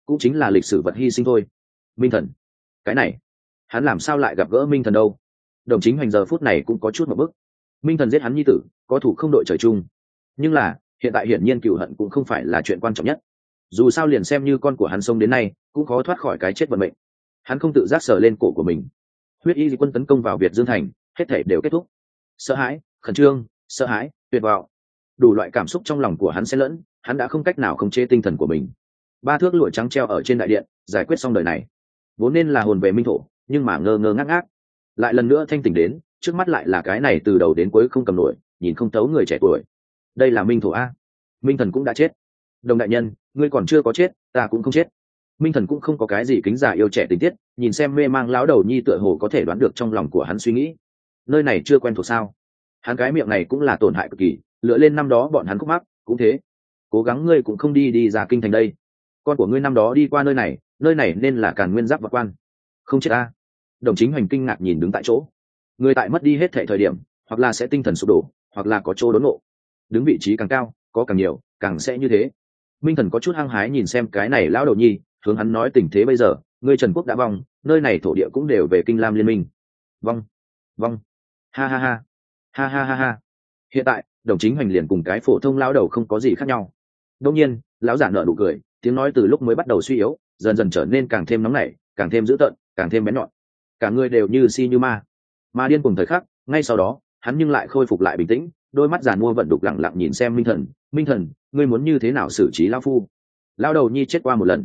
cũng chính là lịch sử vật hy sinh thôi. Minh thần. Cái này, hắn làm sao lại gặp gỡ minh thần đâu? Đồng chính hoành giờ phút này cũng có chút một bức minh thần giết hắn nhi tử, có thủ không đội trời chung. Nhưng là, hiện tại hiển nhiên cựu hận cũng không phải là chuyện quan trọng nhất. Dù sao liền xem như con của hắn sông đến nay, cũng khó thoát khỏi cái chết vận mệnh. Hắn không tự giác sờ lên cổ của mình. Huyết y quân tấn công vào việt dương thành, hết thể đều kết thúc. Sợ hãi, khẩn trương, sợ hãi, tuyệt vọng. Đủ loại cảm xúc trong lòng của hắn sẽ lẫn, hắn đã không cách nào khống chế tinh thần của mình. Ba thước lụa trắng treo ở trên đại điện, giải quyết xong đời này. Vốn nên là hồn về minh thổ, nhưng mà ngơ ngơ ngác ngác. Lại lần nữa thanh tỉnh đến trước mắt lại là cái này từ đầu đến cuối không cầm nổi, nhìn không thấu người trẻ tuổi. Đây là minh thổ a. Minh thần cũng đã chết. Đồng đại nhân, ngươi còn chưa có chết, ta cũng không chết. Minh thần cũng không có cái gì kính giả yêu trẻ tình tiết, nhìn xem mê mang lão đầu nhi tựa hồ có thể đoán được trong lòng của hắn suy nghĩ. Nơi này chưa quen thuộc sao? Hắn cái miệng này cũng là tổn hại cực kỳ, lựa lên năm đó bọn hắn khúc mắc, cũng thế. Cố gắng ngươi cũng không đi đi ra kinh thành đây. Con của ngươi năm đó đi qua nơi này nơi này nên là càn nguyên giáp vật quan. Không chết ta. Đồng chính hoành kinh ngạc nhìn đứng tại chỗ người tại mất đi hết thệ thời điểm, hoặc là sẽ tinh thần sụp đổ, hoặc là có chỗ đốn ngộ. Đứng vị trí càng cao, có càng nhiều, càng sẽ như thế. Minh thần có chút hăng hái nhìn xem cái này lão đầu nhi, hướng hắn nói tình thế bây giờ người trần quốc đã vong, nơi này thổ địa cũng đều về kinh lam liên minh. Vong vong. Ha ha ha. Ha ha ha ha. Hiện tại, đồng chính hoành liền cùng cái phổ thông lão đầu không có gì khác nhau. Đông nhiên, lão giả nợ nụ cười, tiếng nói từ lúc mới bắt đầu suy yếu, dần dần trở nên càng thêm nóng nảy, càng thêm dữ tợn, càng thêm bén nhọn. Cả người đều như si như ma mà điên cùng thời khắc, ngay sau đó, hắn nhưng lại khôi phục lại bình tĩnh, đôi mắt giàn mua vận đục lẳng lặng nhìn xem minh thần. Minh thần, ngươi muốn như thế nào xử trí lao phu? Lao đầu nhi chết qua một lần.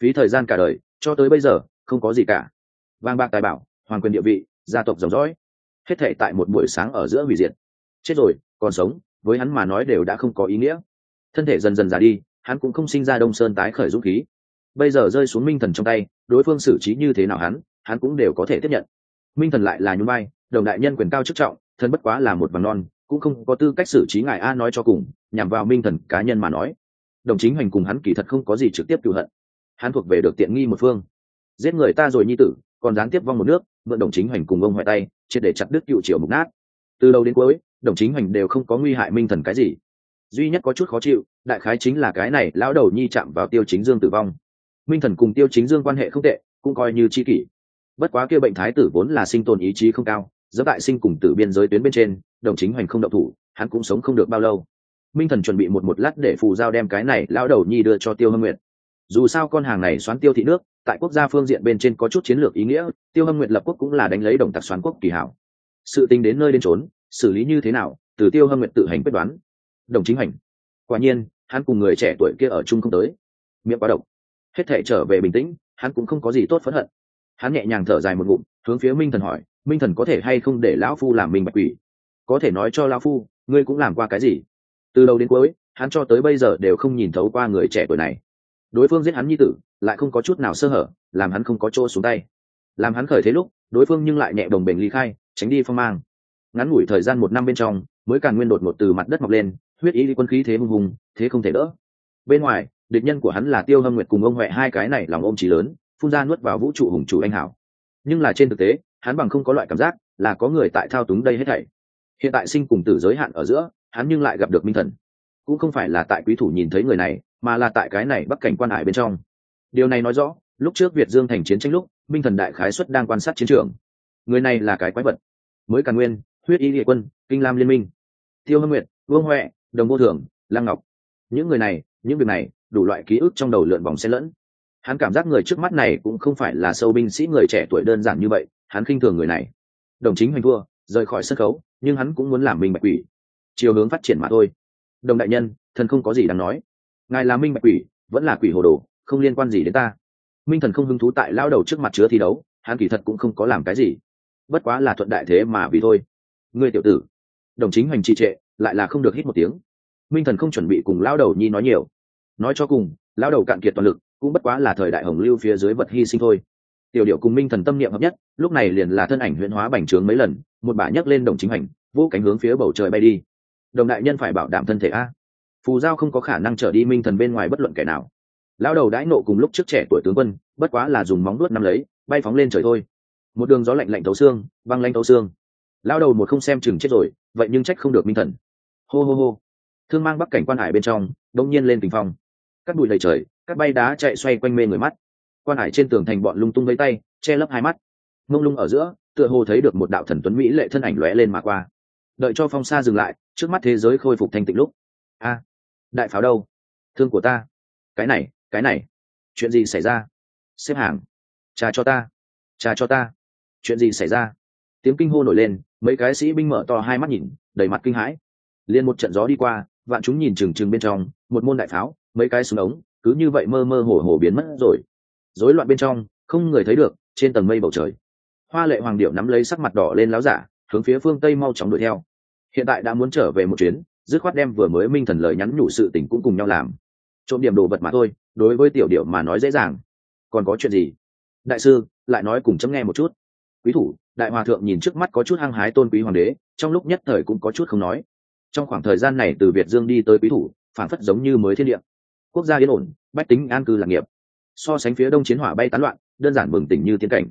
Phí thời gian cả đời, cho tới bây giờ, không có gì cả. Vang bạc tài bảo, hoàng quyền địa vị, gia tộc dòng dõi. Hết thể tại một buổi sáng ở giữa hủy diệt. Chết rồi, còn sống, với hắn mà nói đều đã không có ý nghĩa. Thân thể dần dần già đi, hắn cũng không sinh ra đông sơn tái khởi dũng khí. Bây giờ rơi xuống minh thần trong tay, đối phương xử trí như thế nào hắn hắn cũng đều có thể tiếp nhận minh thần lại là nhún vai, đồng đại nhân quyền cao chức trọng, thân bất quá là một vàng non, cũng không có tư cách xử trí ngài a nói cho cùng, nhằm vào minh thần cá nhân mà nói. Đồng chính hoành cùng hắn kỳ thật không có gì trực tiếp cựu hận. Hắn thuộc về được tiện nghi một phương. Giết người ta rồi nhi tử, còn gián tiếp vong một nước, mượn đồng chính hoành cùng ông hoại tay, triệt để chặt đứt cựu triều mục nát. Từ đầu đến cuối, đồng chính hoành đều không có nguy hại minh thần cái gì. Duy nhất có chút khó chịu, đại khái chính là cái này lão đầu nhi chạm vào tiêu chính dương tử vong. Minh thần cùng tiêu chính dương quan hệ không tệ, cũng coi như chi kỷ bất quá kia bệnh thái tử vốn là sinh tồn ý chí không cao, giữa đại sinh cùng tử biên giới tuyến bên trên, đồng chính hoành không động thủ, hắn cũng sống không được bao lâu. Minh thần chuẩn bị một một lát để phù giao đem cái này lão đầu nhi đưa cho tiêu hâm nguyệt. Dù sao con hàng này xoán tiêu thị nước, tại quốc gia phương diện bên trên có chút chiến lược ý nghĩa, tiêu hâm nguyệt lập quốc cũng là đánh lấy đồng tặc xoán quốc kỳ hảo. Sự tình đến nơi đến trốn xử lý như thế nào, từ tiêu hâm nguyệt tự hành quyết đoán. Đồng chính hành quả nhiên, hắn cùng người trẻ tuổi kia ở chung không tới. Miệng quá độc. Hết thể trở về bình tĩnh, hắn cũng không có gì tốt phẫn hận hắn nhẹ nhàng thở dài một ngụm, hướng phía minh thần hỏi, minh thần có thể hay không để lão phu làm mình bạch quỷ? Có thể nói cho lão phu, ngươi cũng làm qua cái gì? Từ đầu đến cuối, hắn cho tới bây giờ đều không nhìn thấu qua người trẻ tuổi này. Đối phương giết hắn như tử, lại không có chút nào sơ hở, làm hắn không có chỗ xuống tay. Làm hắn khởi thế lúc, đối phương nhưng lại nhẹ đồng bền ly khai, tránh đi phong mang. Ngắn ngủi thời gian một năm bên trong, mới càng nguyên đột một từ mặt đất mọc lên, huyết ý quân khí thế hùng hùng, thế không thể đỡ. Bên ngoài, địch nhân của hắn là tiêu hâm nguyệt cùng ông huệ, hai cái này lòng ôm trí lớn phun ra nuốt vào vũ trụ hùng chủ anh hảo. Nhưng là trên thực tế, hắn bằng không có loại cảm giác là có người tại thao túng đây hết thảy. Hiện tại sinh cùng tử giới hạn ở giữa, hắn nhưng lại gặp được minh thần. Cũng không phải là tại quý thủ nhìn thấy người này, mà là tại cái này bắc cảnh quan hải bên trong. Điều này nói rõ, lúc trước việt dương thành chiến tranh lúc, minh thần đại khái xuất đang quan sát chiến trường. Người này là cái quái vật. Mới càn nguyên, huyết y địa quân, kinh lam liên minh. Tiêu hâm nguyệt, vương huệ, đồng vô thường, lăng ngọc. Những người này, những việc này, đủ loại ký ức trong đầu lượn vòng xen lẫn hắn cảm giác người trước mắt này cũng không phải là sâu binh sĩ người trẻ tuổi đơn giản như vậy, hắn khinh thường người này. Đồng chính hoành thua, rời khỏi sân khấu, nhưng hắn cũng muốn làm minh bạch quỷ. Chiều hướng phát triển mà thôi. Đồng đại nhân, thần không có gì đáng nói. Ngài là minh bạch quỷ, vẫn là quỷ hồ đồ, không liên quan gì đến ta. Minh thần không hứng thú tại lao đầu trước mặt chứa thi đấu, hắn kỳ thật cũng không có làm cái gì. Bất quá là thuận đại thế mà vì thôi. Ngươi tiểu tử. Đồng chính hoành trì trệ, lại là không được hít một tiếng. Minh thần không chuẩn bị cùng lao đầu nhi nói nhiều. Nói cho cùng, lao đầu cạn kiệt toàn lực cũng bất quá là thời đại hồng lưu phía dưới vật hy sinh thôi. Tiểu điệu cùng minh thần tâm niệm hợp nhất, lúc này liền là thân ảnh huyễn hóa bành trướng mấy lần, một bả nhấc lên đồng chính hành vô cánh hướng phía bầu trời bay đi. Đồng đại nhân phải bảo đảm thân thể a. Phù giao không có khả năng trở đi minh thần bên ngoài bất luận kẻ nào. Lao đầu đãi nộ cùng lúc trước trẻ tuổi tướng quân, bất quá là dùng móng đuốt nắm lấy, bay phóng lên trời thôi. Một đường gió lạnh lạnh thấu xương, văng lanh thấu xương. Lao đầu một không xem chừng chết rồi, vậy nhưng trách không được minh thần. Hô hô hô. Thương mang bắc cảnh quan hải bên trong đông nhiên lên tình phong. Các bụi lầy trời các bay đá chạy xoay quanh mê người mắt. Quan hải trên tường thành bọn lung tung lấy tay, che lấp hai mắt. Mông lung ở giữa, tựa hồ thấy được một đạo thần tuấn mỹ lệ thân ảnh lóe lên mà qua. Đợi cho phong xa dừng lại, trước mắt thế giới khôi phục thanh tịnh lúc. A, đại pháo đâu? Thương của ta. Cái này cái này. Chuyện gì xảy ra? Xếp hàng. Trà cho ta. Trà cho ta. Chuyện gì xảy ra? Tiếng kinh hô nổi lên, mấy cái sĩ binh mở to hai mắt nhìn, đầy mặt kinh hãi. Liền một trận gió đi qua, vạn chúng nhìn trừng trừng bên trong, một môn đại pháo, mấy cái súng ống cứ như vậy mơ mơ hồ hồ biến mất rồi. Rối loạn bên trong, không người thấy được, trên tầng mây bầu trời. Hoa lệ hoàng điệu nắm lấy sắc mặt đỏ lên láo giả, hướng phía phương tây mau chóng đuổi theo. Hiện tại đã muốn trở về một chuyến, dứt khoát đem vừa mới minh thần lời nhắn nhủ sự tình cũng cùng nhau làm. Trộm điểm đồ vật mà thôi, đối với tiểu điệu mà nói dễ dàng. Còn có chuyện gì? Đại sư, lại nói cùng chấm nghe một chút. Quý thủ, đại hòa thượng nhìn trước mắt có chút hăng hái tôn quý hoàng đế, trong lúc nhất thời cũng có chút không nói. Trong khoảng thời gian này từ việt dương đi tới quý thủ phản phất giống như mới thiên địa quốc gia yên ổn, bách tính an cư lạc nghiệp. So sánh phía đông chiến hỏa bay tán loạn, đơn giản mừng tỉnh như tiên cảnh.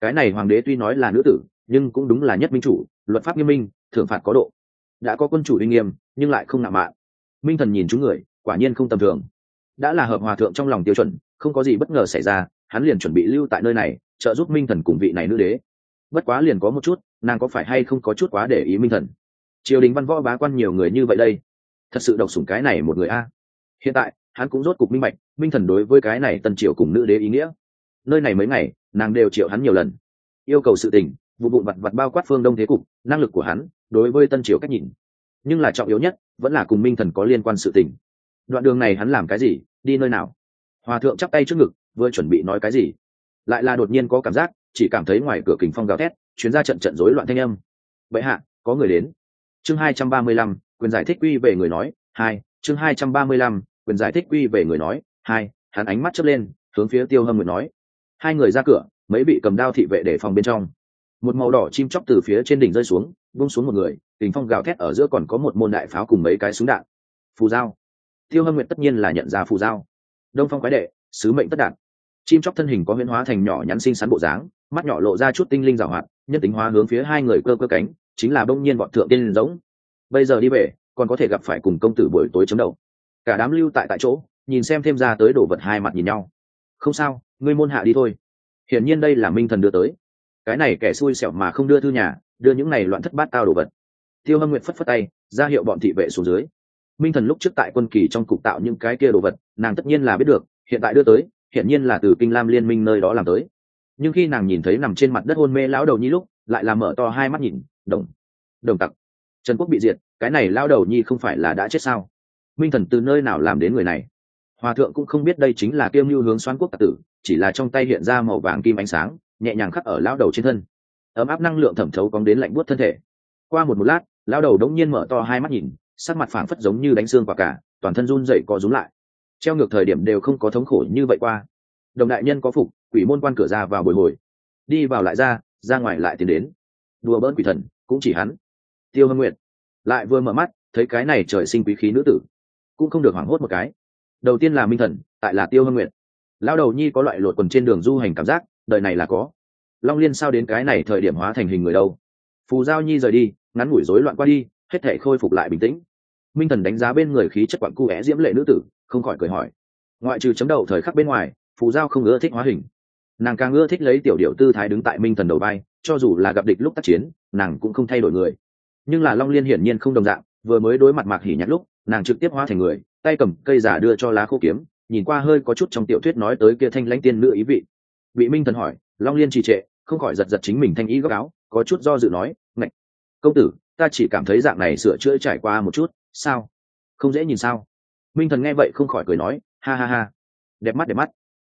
Cái này hoàng đế tuy nói là nữ tử, nhưng cũng đúng là nhất minh chủ, luật pháp nghiêm minh, thưởng phạt có độ. Đã có quân chủ uy nghiêm, nhưng lại không nạm mạn. Minh thần nhìn chúng người, quả nhiên không tầm thường. Đã là hợp hòa thượng trong lòng tiêu chuẩn, không có gì bất ngờ xảy ra, hắn liền chuẩn bị lưu tại nơi này, trợ giúp minh thần cùng vị này nữ đế. Bất quá liền có một chút, nàng có phải hay không có chút quá để ý minh thần? Triều đình văn võ bá quan nhiều người như vậy đây. Thật sự độc sủng cái này một người a. Hiện tại hắn cũng rốt cục minh bạch, minh thần đối với cái này tân triều cùng nữ đế ý nghĩa. Nơi này mấy ngày, nàng đều triệu hắn nhiều lần. Yêu cầu sự tình, vụ vụn vặt vặt bao quát phương đông thế cục, năng lực của hắn, đối với tân triều cách nhìn. Nhưng là trọng yếu nhất, vẫn là cùng minh thần có liên quan sự tình. Đoạn đường này hắn làm cái gì, đi nơi nào? Hòa thượng chắp tay trước ngực, vừa chuẩn bị nói cái gì? Lại là đột nhiên có cảm giác, chỉ cảm thấy ngoài cửa kính phong gào thét, chuyến ra trận trận rối loạn thanh âm. Vậy hạ, có người đến. Chương hai trăm ba mươi lăm, quyền giải thích quy về người nói. Hai, chương hai trăm ba mươi lăm quyền giải thích quy về người nói, hai, hắn ánh mắt chớp lên, hướng phía tiêu hâm nguyệt nói. Hai người ra cửa, mấy bị cầm đao thị vệ để phòng bên trong. Một màu đỏ chim chóc từ phía trên đỉnh rơi xuống bung xuống một người tình phong gào thét ở giữa còn có một môn đại pháo cùng mấy cái súng đạn. Phù dao tiêu hâm nguyệt tất nhiên là nhận ra phù dao đông phong quái đệ, sứ mệnh tất đạn chim chóc thân hình có huyễn hóa thành nhỏ nhắn xinh xắn bộ dáng, mắt nhỏ lộ ra chút tinh linh giảo hoạt, nhân tính hóa hướng phía hai người cơ cơ cánh, chính là bỗng nhiên bọn thượng tiên giống bây giờ đi về, còn có thể gặp phải cùng công tử buổi tối chấm đầu cả đám lưu tại tại chỗ, nhìn xem thêm ra tới đồ vật hai mặt nhìn nhau. Không sao, ngươi môn hạ đi thôi. Hiển nhiên đây là minh thần đưa tới. Cái này kẻ xui xẻo mà không đưa thư nhà, đưa những này loạn thất bát tao đồ vật. Tiêu hâm nguyện phất phất tay, ra hiệu bọn thị vệ xuống dưới. Minh thần lúc trước tại quân kỳ trong cục tạo những cái kia đồ vật, nàng tất nhiên là biết được, hiện tại đưa tới, hiển nhiên là từ kinh lam liên minh nơi đó làm tới. Nhưng khi nàng nhìn thấy nằm trên mặt đất hôn mê lão đầu nhi lúc, lại làm mở to hai mắt nhìn, đồng đồng tặc, trần quốc bị diệt, cái này lão đầu nhi không phải là đã chết sao? Minh thần từ nơi nào làm đến người này? Hòa thượng cũng không biết đây chính là kiêm mưu hướng xoan quốc tạc tử, chỉ là trong tay hiện ra màu vàng kim ánh sáng, nhẹ nhàng khắc ở lão đầu trên thân. Ấm áp năng lượng thẩm thấu cóng đến lạnh buốt thân thể. Qua một một lát, lão đầu đống nhiên mở to hai mắt nhìn, sắc mặt phảng phất giống như đánh xương quả cả, toàn thân run dậy co rúm lại. Treo ngược thời điểm đều không có thống khổ như vậy qua. Đồng đại nhân có phục, quỷ môn quan cửa ra vào bồi hồi. Đi vào lại ra ra ngoài lại tiến đến. Đùa bỡn quỷ thần, cũng chỉ hắn. Tiêu hâm nguyện lại vừa mở mắt, thấy cái này trời sinh quý khí nữ tử cũng không được hoảng hốt một cái. Đầu tiên là minh thần, tại là tiêu hâm nguyện lao đầu nhi có loại lột quần trên đường du hành cảm giác, đời này là có. Long liên sao đến cái này thời điểm hóa thành hình người đâu? Phù giao nhi rời đi, ngắn ngủi rối loạn qua đi, hết thể khôi phục lại bình tĩnh. Minh thần đánh giá bên người khí chất quặng cu é diễm lệ nữ tử, không khỏi cười hỏi. Ngoại trừ chấm đầu thời khắc bên ngoài, phù giao không ưa thích hóa hình. Nàng càng ưa thích lấy tiểu điệu tư thái đứng tại minh thần đầu bay cho dù là gặp địch lúc tác chiến, nàng cũng không thay đổi người. Nhưng là long liên hiển nhiên không đồng dạng, vừa mới đối mặt mạc hỉ nhắc lúc nàng trực tiếp hóa thành người, tay cầm cây giả đưa cho lá khô kiếm, nhìn qua hơi có chút trong tiểu thuyết nói tới kia thanh lãnh tiên nữ ý vị. Bị minh thần hỏi, long liên trì trệ, không khỏi giật giật chính mình thanh ý góc áo, có chút do dự nói, ngạch, công tử, ta chỉ cảm thấy dạng này sửa chữa trải qua một chút, sao? Không dễ nhìn sao? Minh thần nghe vậy không khỏi cười nói, ha ha ha, đẹp mắt đẹp mắt.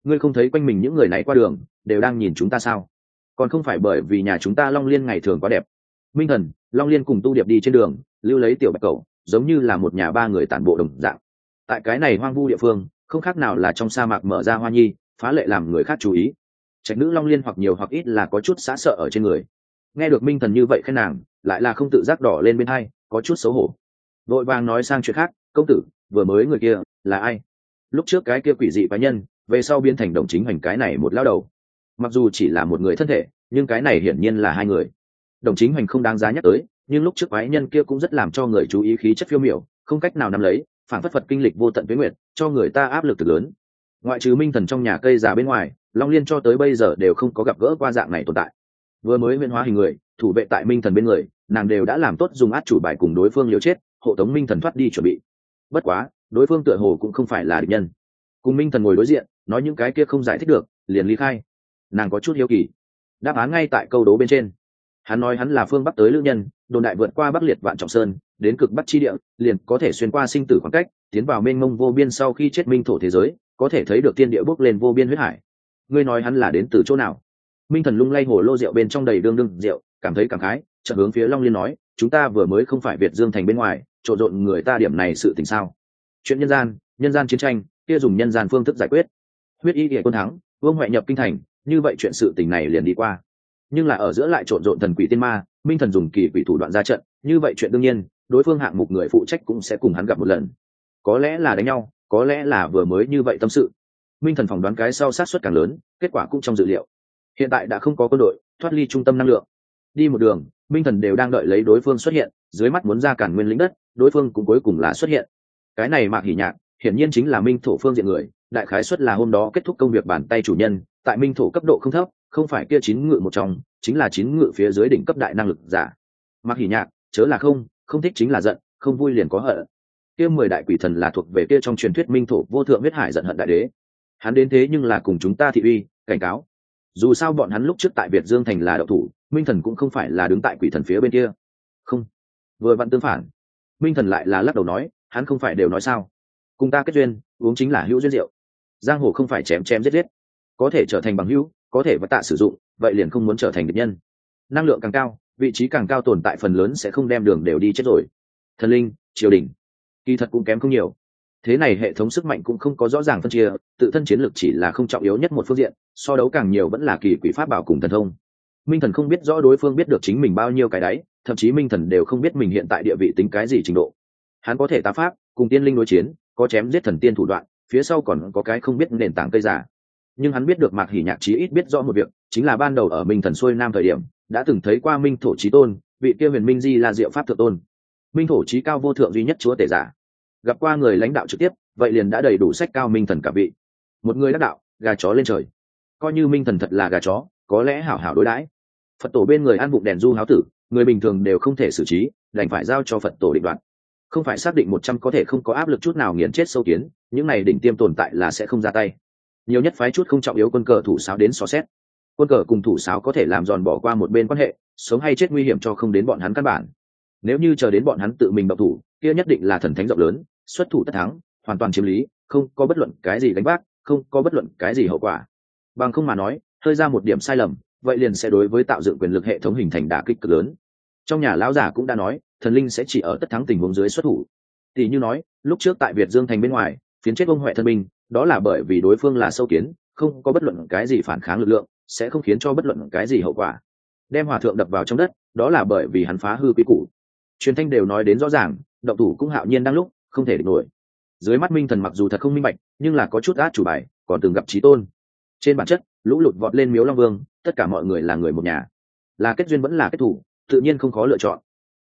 Ngươi không thấy quanh mình những người này qua đường, đều đang nhìn chúng ta sao? Còn không phải bởi vì nhà chúng ta long liên ngày thường quá đẹp. Minh thần, long liên cùng tu điệp đi trên đường, lưu lấy tiểu bạch cầu giống như là một nhà ba người tản bộ đồng dạng. Tại cái này hoang vu địa phương, không khác nào là trong sa mạc mở ra hoa nhi, phá lệ làm người khác chú ý. Trạch nữ long liên hoặc nhiều hoặc ít là có chút xã sợ ở trên người. Nghe được minh thần như vậy khen nàng, lại là không tự giác đỏ lên bên hai, có chút xấu hổ. Vội vàng nói sang chuyện khác, công tử, vừa mới người kia là ai? Lúc trước cái kia quỷ dị cá nhân, về sau biến thành đồng chính hành cái này một lao đầu. Mặc dù chỉ là một người thân thể, nhưng cái này hiển nhiên là hai người. Đồng chính hành không đáng giá nhắc tới nhưng lúc trước quái nhân kia cũng rất làm cho người chú ý khí chất phiêu miểu, không cách nào nắm lấy, phản phất phật kinh lịch vô tận với nguyện cho người ta áp lực thực lớn. Ngoại trừ minh thần trong nhà cây già bên ngoài, long liên cho tới bây giờ đều không có gặp gỡ qua dạng này tồn tại. Vừa mới huyễn hóa hình người, thủ vệ tại minh thần bên người, nàng đều đã làm tốt dùng át chủ bài cùng đối phương liều chết, hộ tống minh thần thoát đi chuẩn bị. Bất quá, đối phương tựa hồ cũng không phải là địch nhân. Cùng minh thần ngồi đối diện, nói những cái kia không giải thích được, liền ly khai. Nàng có chút hiếu kỳ, đáp án ngay tại câu đố bên trên. Hắn nói hắn là phương bắc tới lữ nhân đồn đại vượt qua bắc liệt vạn trọng sơn, đến cực bắc chi địa, liền có thể xuyên qua sinh tử khoảng cách, tiến vào mênh mông vô biên sau khi chết minh thổ thế giới, có thể thấy được tiên địa bốc lên vô biên huyết hải. Ngươi nói hắn là đến từ chỗ nào? Minh thần lung lay hồ lô rượu bên trong đầy đương đương rượu, cảm thấy cảm khái, chợt hướng phía long liên nói, chúng ta vừa mới không phải việt dương thành bên ngoài, trộn rộn người ta điểm này sự tình sao? Chuyện nhân gian nhân gian chiến tranh, kia dùng nhân gian phương thức giải quyết. Huyết y địa quân thắng, vương huệ nhập kinh thành, như vậy chuyện sự tình này liền đi qua nhưng là ở giữa lại trộn rộn thần quỷ tiên ma, minh thần dùng kỳ quỷ thủ đoạn ra trận, như vậy chuyện đương nhiên, đối phương hạng mục người phụ trách cũng sẽ cùng hắn gặp một lần. Có lẽ là đánh nhau, có lẽ là vừa mới như vậy tâm sự. Minh thần phỏng đoán cái sau sát xuất càng lớn, kết quả cũng trong dự liệu. Hiện tại đã không có quân đội, thoát ly trung tâm năng lượng. Đi một đường, minh thần đều đang đợi lấy đối phương xuất hiện, dưới mắt muốn ra cản nguyên lĩnh đất, đối phương cũng cuối cùng là xuất hiện. Cái này mạc hỉ nhạc, hiển nhiên chính là minh thổ phương diện người, đại khái xuất là hôm đó kết thúc công việc bàn tay chủ nhân, tại minh thổ cấp độ không thấp không phải kia chín ngự một trong, chính là chín ngự phía dưới đỉnh cấp đại năng lực giả. Mặc hỉ nhạc, chớ là không không thích chính là giận, không vui liền có hận. Kia mười đại quỷ thần là thuộc về kia trong truyền thuyết minh thổ vô thượng huyết hải giận hận đại đế. Hắn đến thế nhưng là cùng chúng ta thị uy, cảnh cáo. Dù sao bọn hắn lúc trước tại việt dương thành là đậu thủ, minh thần cũng không phải là đứng tại quỷ thần phía bên kia. Không. Vừa vặn tương phản. Minh thần lại là lắc đầu nói, hắn không phải đều nói sao. Cùng ta kết duyên, uống chính là hữu duyên rượu. Giang hồ không phải chém chém giết giết. Có thể trở thành bằng hữu có thể vật tạ sử dụng, vậy liền không muốn trở thành địch nhân. Năng lượng càng cao, vị trí càng cao tồn tại phần lớn sẽ không đem đường đều đi chết rồi. Thần linh, triều đình, kỳ thật cũng kém không nhiều. Thế này hệ thống sức mạnh cũng không có rõ ràng phân chia, tự thân chiến lược chỉ là không trọng yếu nhất một phương diện, so đấu càng nhiều vẫn là kỳ quỷ pháp bảo cùng thần thông. Minh thần không biết rõ đối phương biết được chính mình bao nhiêu cái đáy, thậm chí minh thần đều không biết mình hiện tại địa vị tính cái gì trình độ. Hắn có thể tá pháp, cùng tiên linh đối chiến, có chém giết thần tiên thủ đoạn, phía sau còn có cái không biết nền tảng cây giả nhưng hắn biết được mạc hỉ nhạc chí ít biết rõ một việc, chính là ban đầu ở minh thần xuôi nam thời điểm, đã từng thấy qua minh thổ trí tôn, vị kia huyền minh di là diệu pháp thượng tôn. Minh thổ trí cao vô thượng duy nhất chúa tể giả. Gặp qua người lãnh đạo trực tiếp, vậy liền đã đầy đủ sách cao minh thần cả vị. Một người đắc đạo, gà chó lên trời. Coi như minh thần thật là gà chó, có lẽ hảo hảo đối đãi. Phật tổ bên người ăn bụng đèn du háo tử, người bình thường đều không thể xử trí, đành phải giao cho phật tổ định đoạt. Không phải xác định một trăm có thể không có áp lực chút nào nghiền chết sâu kiến, những này đỉnh tiêm tồn tại là sẽ không ra tay nhiều nhất phái chút không trọng yếu quân cờ thủ sáo đến xò xét. Quân cờ cùng thủ sáo có thể làm giòn bỏ qua một bên quan hệ, sống hay chết nguy hiểm cho không đến bọn hắn căn bản. Nếu như chờ đến bọn hắn tự mình độc thủ, kia nhất định là thần thánh rộng lớn, xuất thủ tất thắng, hoàn toàn chiếm lý, không có bất luận cái gì đánh bác không có bất luận cái gì hậu quả. Bằng không mà nói, hơi ra một điểm sai lầm, vậy liền sẽ đối với tạo dựng quyền lực hệ thống hình thành đả kích cực lớn. Trong nhà lão giả cũng đã nói, thần linh sẽ chỉ ở tất thắng tình huống dưới xuất thủ. Tỷ như nói, lúc trước tại việt dương thành bên ngoài, phiến chết ông huệ thân binh đó là bởi vì đối phương là sâu kiến, không có bất luận cái gì phản kháng lực lượng, sẽ không khiến cho bất luận cái gì hậu quả. Đem hòa thượng đập vào trong đất, đó là bởi vì hắn phá hư quy củ. Truyền thanh đều nói đến rõ ràng, động thủ cũng hạo nhiên đang lúc, không thể địch nổi. Dưới mắt minh thần mặc dù thật không minh bạch, nhưng là có chút át chủ bài, còn từng gặp trí tôn. Trên bản chất, lũ lụt vọt lên miếu long vương, tất cả mọi người là người một nhà. Là kết duyên vẫn là kết thủ, tự nhiên không khó lựa chọn.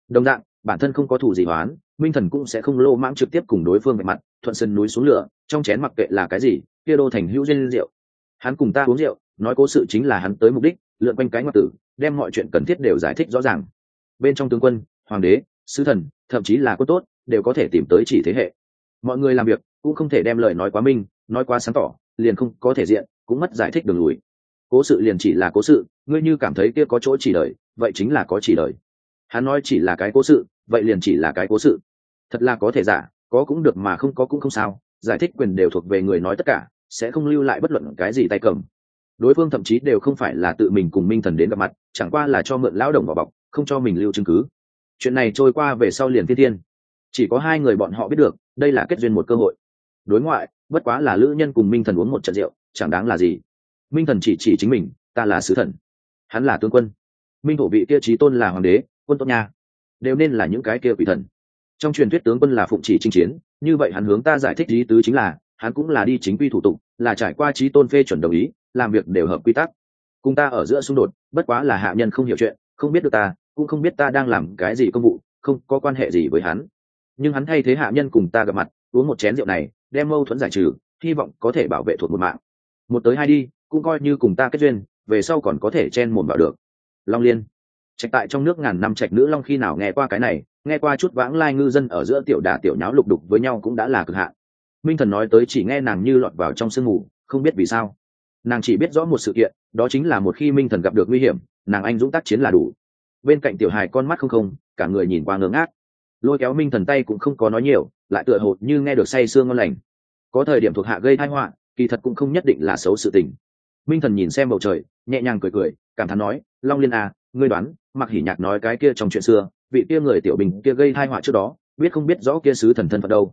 Đồng dạng, bản thân không có thủ gì hoán, minh thần cũng sẽ không lô mãng trực tiếp cùng đối phương về mặt, thuận sân núi xuống lửa trong chén mặc kệ là cái gì, kia đô thành hữu duyên rượu. Hắn cùng ta uống rượu, nói cố sự chính là hắn tới mục đích, lượn quanh cái ngoại tử, đem mọi chuyện cần thiết đều giải thích rõ ràng. Bên trong tướng quân, hoàng đế, sứ thần, thậm chí là quân tốt, đều có thể tìm tới chỉ thế hệ. Mọi người làm việc, cũng không thể đem lời nói quá minh, nói quá sáng tỏ, liền không có thể diện, cũng mất giải thích đường lùi. Cố sự liền chỉ là cố sự, ngươi như cảm thấy kia có chỗ chỉ đời, vậy chính là có chỉ đời. Hắn nói chỉ là cái cố sự, vậy liền chỉ là cái cố sự. Thật là có thể giả, có cũng được mà không có cũng không sao giải thích quyền đều thuộc về người nói tất cả, sẽ không lưu lại bất luận cái gì tay cầm. Đối phương thậm chí đều không phải là tự mình cùng minh thần đến gặp mặt, chẳng qua là cho mượn lão đồng vào bọc, không cho mình lưu chứng cứ. Chuyện này trôi qua về sau liền thiên tiên chỉ có hai người bọn họ biết được, đây là kết duyên một cơ hội. Đối ngoại, bất quá là lữ nhân cùng minh thần uống một trận rượu, chẳng đáng là gì. Minh thần chỉ chỉ chính mình, ta là sứ thần. Hắn là tướng quân. Minh thổ vị kia trí tôn là hoàng đế, quân tốt nha. Đều nên là những cái kia quỷ thần. Trong truyền thuyết tướng quân là phụng chỉ chinh chiến như vậy hắn hướng ta giải thích lý tứ chính là, hắn cũng là đi chính quy thủ tục, là trải qua trí tôn phê chuẩn đồng ý, làm việc đều hợp quy tắc. Cùng ta ở giữa xung đột, bất quá là hạ nhân không hiểu chuyện, không biết được ta, cũng không biết ta đang làm cái gì công vụ, không có quan hệ gì với hắn. Nhưng hắn thay thế hạ nhân cùng ta gặp mặt, uống một chén rượu này, đem mâu thuẫn giải trừ, hy vọng có thể bảo vệ thuộc một mạng. Một tới hai đi, cũng coi như cùng ta kết duyên, về sau còn có thể chen mồm vào được. Long liên. Trạch tại trong nước ngàn năm trạch nữ long khi nào nghe qua cái này nghe qua chút vãng lai ngư dân ở giữa tiểu đà tiểu nháo lục đục với nhau cũng đã là cực hạn. Minh thần nói tới chỉ nghe nàng như lọt vào trong sương mù, không biết vì sao. Nàng chỉ biết rõ một sự kiện, đó chính là một khi minh thần gặp được nguy hiểm, nàng anh dũng tác chiến là đủ. Bên cạnh tiểu hài con mắt không không, cả người nhìn qua ngưỡng ngác. Lôi kéo minh thần tay cũng không có nói nhiều, lại tựa hồ như nghe được say sương ngon lành. Có thời điểm thuộc hạ gây thai họa, kỳ thật cũng không nhất định là xấu sự tình. Minh thần nhìn xem bầu trời, nhẹ nhàng cười cười, cảm thán nói, long liên à ngươi đoán mặc hỉ nhạc nói cái kia trong chuyện xưa vị kia người tiểu bình kia gây tai họa trước đó, biết không biết rõ kia sứ thần thân phận đâu.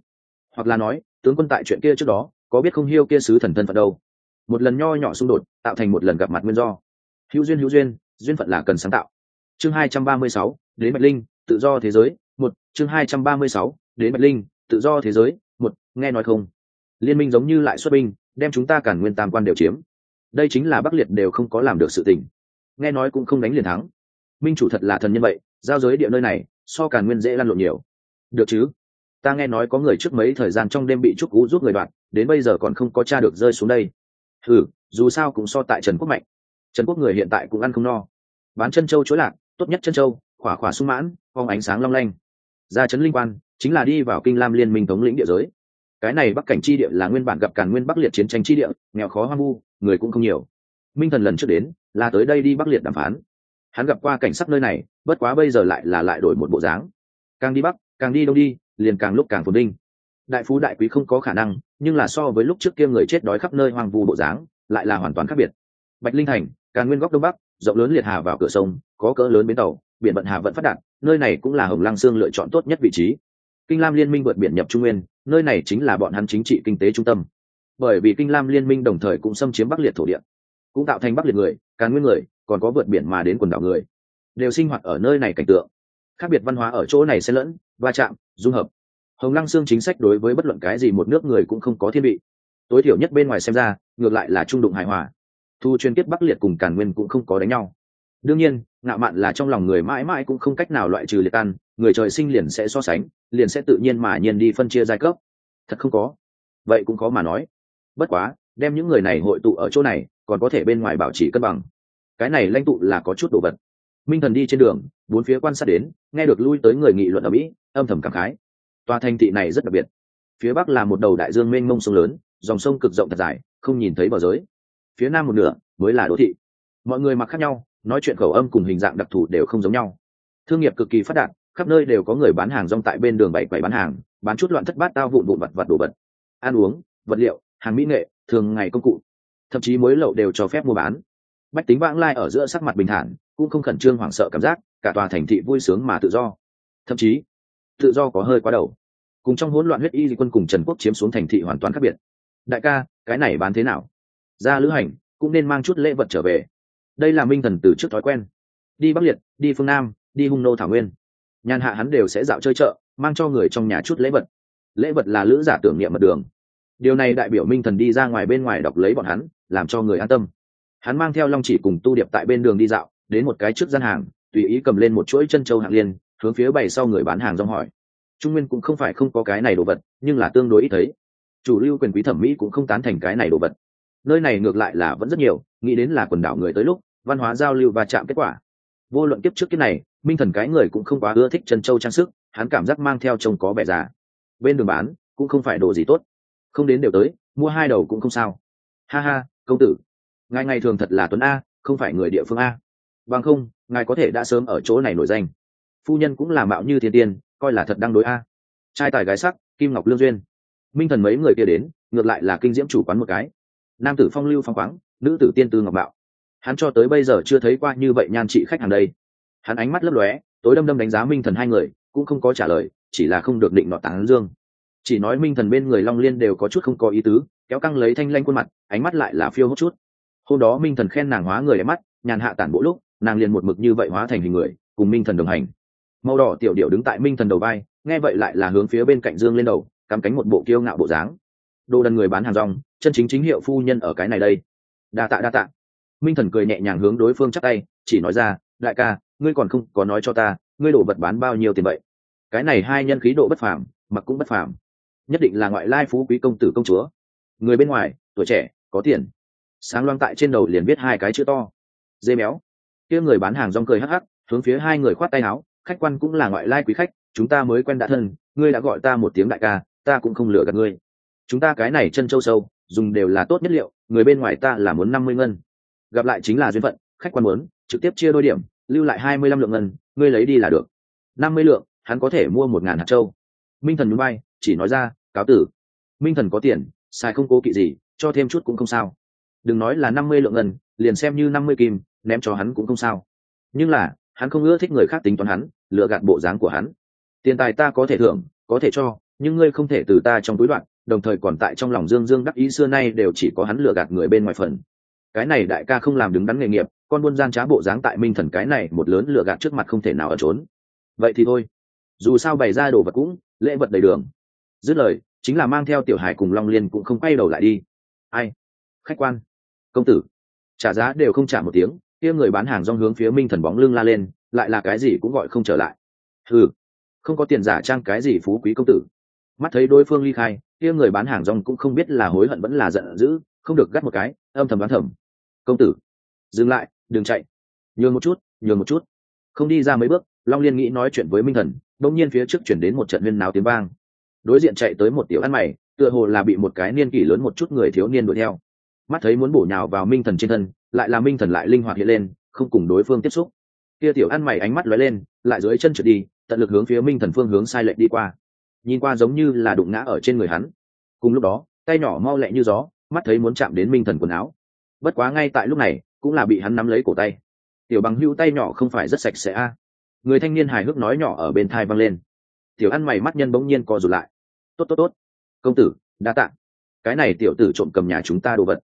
Hoặc là nói, tướng quân tại chuyện kia trước đó, có biết không hiêu kia sứ thần thân phận đâu. Một lần nho nhỏ xung đột, tạo thành một lần gặp mặt nguyên do. Hữu duyên hữu duyên duyên phận là cần sáng tạo. Chương hai trăm ba mươi sáu, đến bạch linh, tự do thế giới, một. Chương hai trăm ba mươi sáu, đến bạch linh, tự do thế giới, một. Nghe nói không? Liên minh giống như lại xuất binh, đem chúng ta cản nguyên tam quan đều chiếm. Đây chính là bắc liệt đều không có làm được sự tình. Nghe nói cũng không đánh liền thắng. Minh chủ thật là thần nhân vậy giao giới địa nơi này, so càn nguyên dễ lăn lộn nhiều. Được chứ? Ta nghe nói có người trước mấy thời gian trong đêm bị trúc cú giúp người đoạn, đến bây giờ còn không có cha được rơi xuống đây. Ừ dù sao cũng so tại trần quốc mạnh. Trần quốc người hiện tại cũng ăn không no. Bán chân châu chối lạc, tốt nhất chân châu, khỏa khỏa sung mãn, phong ánh sáng long lanh. Ra trấn linh quan, chính là đi vào kinh lam liên minh thống lĩnh địa giới. Cái này bắc cảnh chi địa là nguyên bản gặp càn nguyên bắc liệt chiến tranh chi địa, nghèo khó hoang vu, người cũng không nhiều. Minh thần lần trước đến, là tới đây đi bắc liệt đàm phán hắn gặp qua cảnh sắc nơi này, bất quá bây giờ lại là lại đổi một bộ dáng. Càng đi bắc, càng đi đông đi, liền càng lúc càng phồn đinh đại phú đại quý không có khả năng, nhưng là so với lúc trước kia người chết đói khắp nơi hoang vu bộ dáng, lại là hoàn toàn khác biệt. Bạch linh thành càng nguyên góc đông bắc, rộng lớn liệt hà vào cửa sông, có cỡ lớn bến tàu, biển vận hà vẫn phát đạt, nơi này cũng là hồng lăng sương lựa chọn tốt nhất vị trí. Kinh lam liên minh vượt biển nhập trung nguyên, nơi này chính là bọn hắn chính trị kinh tế trung tâm. Bởi vì kinh lam liên minh đồng thời cũng xâm chiếm bắc liệt thổ địa, cũng tạo thành bắc liệt người, càn nguyên người còn có vượt biển mà đến quần đảo người, đều sinh hoạt ở nơi này cảnh tượng. Khác biệt văn hóa ở chỗ này xen lẫn, va chạm, dung hợp. Hồng lăng xương chính sách đối với bất luận cái gì một nước người cũng không có thiên vị. Tối thiểu nhất bên ngoài xem ra, ngược lại là trung đụng hài hòa. Thu chuyên kiếp bắc liệt cùng càn nguyên cũng không có đánh nhau. Đương nhiên, ngạo mạn là trong lòng người mãi mãi cũng không cách nào loại trừ liệt tan, người trời sinh liền sẽ so sánh, liền sẽ tự nhiên mà nhiên đi phân chia giai cấp. Thật không có. Vậy cũng có mà nói. Bất quá, đem những người này hội tụ ở chỗ này, còn có thể bên ngoài bảo trì cân bằng cái này lãnh tụ là có chút đồ vật. Minh thần đi trên đường, bốn phía quan sát đến, nghe được lui tới người nghị luận ở mỹ, âm thầm cảm khái. Tòa thành thị này rất đặc biệt. Phía bắc là một đầu đại dương mênh mông sông lớn, dòng sông cực rộng thật dài, không nhìn thấy bờ giới. Phía nam một nửa mới là đô thị. Mọi người mặc khác nhau, nói chuyện khẩu âm cùng hình dạng đặc thù đều không giống nhau. Thương nghiệp cực kỳ phát đạt, khắp nơi đều có người bán hàng rong tại bên đường bảy quầy bán hàng, bán chút loạn thất bát tao vụn vụn vặt vặt đồ vật. Ăn uống, vật liệu, hàng mỹ nghệ, thường ngày công cụ. Thậm chí mối lậu đều cho phép mua bán bách tính vãng lai ở giữa sắc mặt bình thản, cũng không khẩn trương hoảng sợ cảm giác, cả tòa thành thị vui sướng mà tự do. Thậm chí, tự do có hơi quá đầu. Cùng trong hỗn loạn huyết y quân cùng trần quốc chiếm xuống thành thị hoàn toàn khác biệt. Đại ca, cái này bán thế nào? Ra lữ hành, cũng nên mang chút lễ vật trở về. Đây là minh thần từ trước thói quen. Đi bắc liệt, đi phương nam, đi hung nô thảo nguyên. Nhàn hạ hắn đều sẽ dạo chơi chợ, mang cho người trong nhà chút lễ vật. Lễ vật là lữ giả tưởng niệm mật đường. Điều này đại biểu minh thần đi ra ngoài bên ngoài đọc lấy bọn hắn, làm cho người an tâm hắn mang theo long chỉ cùng tu điệp tại bên đường đi dạo, đến một cái trước gian hàng, tùy ý cầm lên một chuỗi chân châu hạng liên, hướng phía bày sau người bán hàng rong hỏi. Trung nguyên cũng không phải không có cái này đồ vật, nhưng là tương đối ít thấy. Chủ lưu quyền quý thẩm mỹ cũng không tán thành cái này đồ vật. Nơi này ngược lại là vẫn rất nhiều, nghĩ đến là quần đảo người tới lúc, văn hóa giao lưu và chạm kết quả. Vô luận kiếp trước cái này, minh thần cái người cũng không quá ưa thích chân châu trang sức, hắn cảm giác mang theo trông có vẻ già. Bên đường bán, cũng không phải đồ gì tốt. Không đến đều tới, mua hai đầu cũng không sao. Ha ha, công tử ngài ngày thường thật là tuấn a, không phải người địa phương a. Bằng không, ngài có thể đã sớm ở chỗ này nổi danh. Phu nhân cũng là mạo như thiên tiên, coi là thật đang đối a. Trai tài gái sắc, kim ngọc lương duyên. Minh thần mấy người kia đến, ngược lại là kinh diễm chủ quán một cái. Nam tử phong lưu phong khoáng, nữ tử tiên tư ngọc bạo hắn cho tới bây giờ chưa thấy qua như vậy nhan trị khách hàng đây. Hắn ánh mắt lấp lóe, tối đâm đâm đánh giá minh thần hai người, cũng không có trả lời, chỉ là không được định nọ tán dương. Chỉ nói minh thần bên người long liên đều có chút không có ý tứ, kéo căng lấy thanh lanh khuôn mặt, ánh mắt lại là phiêu hốt chút hôm đó minh thần khen nàng hóa người đẹp mắt, nhàn hạ tản bộ lúc, nàng liền một mực như vậy hóa thành hình người, cùng minh thần đồng hành. Màu đỏ tiểu điệu đứng tại minh thần đầu vai, nghe vậy lại là hướng phía bên cạnh dương lên đầu, cắm cánh một bộ kiêu ngạo bộ dáng. Đồ đần người bán hàng rong, chân chính chính hiệu phu nhân ở cái này đây. Đa tạ đa tạ. Minh thần cười nhẹ nhàng hướng đối phương chắc tay, chỉ nói ra, đại ca, ngươi còn không có nói cho ta, ngươi đổ vật bán bao nhiêu tiền vậy? Cái này hai nhân khí độ bất phàm, mặc cũng bất phàm. Nhất định là ngoại lai phú quý công tử công chúa. Người bên ngoài, tuổi trẻ, có tiền sáng loang tại trên đầu liền viết hai cái chữ to. Dê béo kia người bán hàng rong cười hắc hắc, hướng phía hai người khoát tay áo, khách quan cũng là ngoại lai quý khách, chúng ta mới quen đã thân, ngươi đã gọi ta một tiếng đại ca, ta cũng không lừa gạt ngươi. Chúng ta cái này chân châu sâu, dùng đều là tốt nhất liệu, người bên ngoài ta là muốn năm mươi ngân. Gặp lại chính là duyên phận, khách quan muốn, trực tiếp chia đôi điểm, lưu lại hai mươi lăm lượng ngân, ngươi lấy đi là được. Năm mươi lượng, hắn có thể mua một ngàn hạt châu. Minh thần núi bay chỉ nói ra, cáo tử. Minh thần có tiền, xài không cố kỵ gì, cho thêm chút cũng không sao đừng nói là năm mươi lượng ngân, liền xem như năm mươi kim, ném cho hắn cũng không sao. Nhưng là, hắn không ưa thích người khác tính toán hắn lựa gạt bộ dáng của hắn. Tiền tài ta có thể thưởng, có thể cho, nhưng ngươi không thể từ ta trong túi đoạn, đồng thời còn tại trong lòng dương dương đắc ý xưa nay đều chỉ có hắn lừa gạt người bên ngoài phần. Cái này đại ca không làm đứng đắn nghề nghiệp, con buôn gian trá bộ dáng tại minh thần cái này một lớn lừa gạt trước mặt không thể nào ở trốn. Vậy thì thôi. Dù sao bày ra đồ vật cũng, lễ vật đầy đường. Dứt lời, chính là mang theo tiểu hải cùng long liên cũng không quay đầu lại đi. Ai? Khách quan công tử. Trả giá đều không trả một tiếng, kia người bán hàng rong hướng phía minh thần bóng lưng la lên, lại là cái gì cũng gọi không trở lại. Ừ không có tiền giả trang cái gì phú quý công tử. Mắt thấy đối phương ly khai, kia người bán hàng rong cũng không biết là hối hận vẫn là giận dữ, không được gắt một cái, âm thầm đoán thầm. Công tử, dừng lại, đừng chạy. Nhường một chút, nhường một chút. Không đi ra mấy bước, long liên nghĩ nói chuyện với minh thần đông nhiên phía trước chuyển đến một trận viên náo tiếng vang. Đối diện chạy tới một tiểu ăn mày, tựa hồ là bị một cái niên kỷ lớn một chút người thiếu niên đuổi theo mắt thấy muốn bổ nhào vào minh thần trên thân, lại là minh thần lại linh hoạt hiện lên, không cùng đối phương tiếp xúc. Kia tiểu ăn mày ánh mắt lóe lên, lại dưới chân trượt đi, tận lực hướng phía minh thần phương hướng sai lệch đi qua. Nhìn qua giống như là đụng ngã ở trên người hắn. Cùng lúc đó, tay nhỏ mau lẹ như gió, mắt thấy muốn chạm đến minh thần quần áo. Bất quá ngay tại lúc này, cũng là bị hắn nắm lấy cổ tay. Tiểu bằng hưu tay nhỏ không phải rất sạch sẽ a. Người thanh niên hài hước nói nhỏ ở bên thai văng lên. Tiểu ăn mày mắt nhân bỗng nhiên co rụt lại. Tốt tốt tốt. Công tử, đa tạ. Cái này tiểu tử trộm cầm nhà chúng ta đồ vật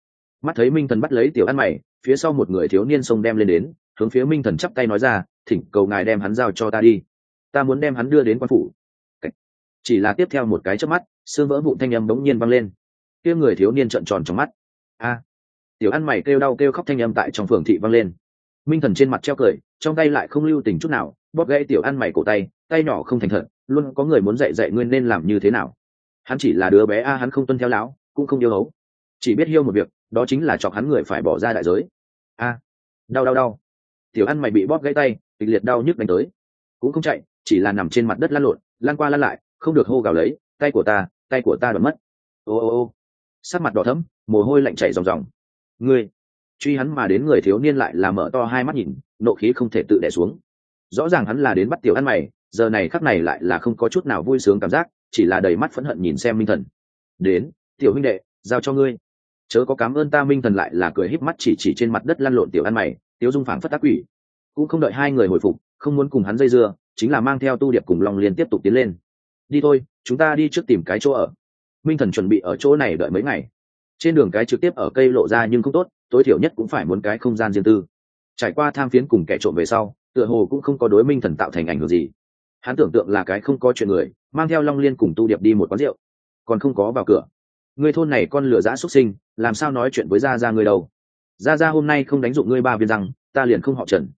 mắt thấy minh thần bắt lấy tiểu ăn mày, phía sau một người thiếu niên xông đem lên đến, hướng phía minh thần chắp tay nói ra, thỉnh cầu ngài đem hắn giao cho ta đi. Ta muốn đem hắn đưa đến quan phủ. Chỉ là tiếp theo một cái chớp mắt, xương vỡ vụn thanh âm bỗng nhiên văng lên. Kia người thiếu niên trợn tròn trong mắt. A. Tiểu ăn mày kêu đau kêu khóc thanh âm tại trong phường thị văng lên. Minh thần trên mặt treo cười, trong tay lại không lưu tình chút nào, bóp gãy tiểu ăn mày cổ tay tay nhỏ không thành thật, luôn có người muốn dạy dạy ngươi nên làm như thế nào. Hắn chỉ là đứa bé a, hắn không tuân theo lão, cũng không yêu hấu chỉ biết hiêu một việc đó chính là chọc hắn người phải bỏ ra đại giới. A, đau đau đau. Tiểu ăn mày bị bóp gãy tay, kịch liệt đau nhức đánh tới. Cũng không chạy, chỉ là nằm trên mặt đất lăn lộn, lăn qua lăn lại, không được hô gào lấy, tay của ta, tay của ta đoạt mất. Ô ô ô. Sắc mặt đỏ thấm mồ hôi lạnh chảy ròng ròng. Ngươi, truy hắn mà đến người thiếu niên lại là mở to hai mắt nhìn, nộ khí không thể tự đẻ xuống. Rõ ràng hắn là đến bắt tiểu ăn mày, giờ này khắc này lại là không có chút nào vui sướng cảm giác, chỉ là đầy mắt phẫn hận nhìn xem minh thần. Đến, tiểu huynh đệ, giao cho ngươi chớ có cảm ơn ta, minh thần lại là cười híp mắt chỉ chỉ trên mặt đất lăn lộn tiểu ăn mày, tiếu dung phảng phất tác quỷ. Cũng không đợi hai người hồi phục, không muốn cùng hắn dây dưa, chính là mang theo tu điệp cùng long liên tiếp tục tiến lên. Đi thôi, chúng ta đi trước tìm cái chỗ ở. Minh thần chuẩn bị ở chỗ này đợi mấy ngày. Trên đường cái trực tiếp ở cây lộ ra nhưng không tốt, tối thiểu nhất cũng phải muốn cái không gian riêng tư. Trải qua tham phiến cùng kẻ trộm về sau, tựa hồ cũng không có đối minh thần tạo thành ảnh hưởng gì. Hắn tưởng tượng là cái không có chuyện người, mang theo long liên cùng tu điệp đi một quán rượu. Còn không có vào cửa người thôn này con lửa giã xuất sinh, làm sao nói chuyện với gia gia người đâu? Gia gia hôm nay không đánh dụng ngươi ba viên rằng ta liền không họ trần.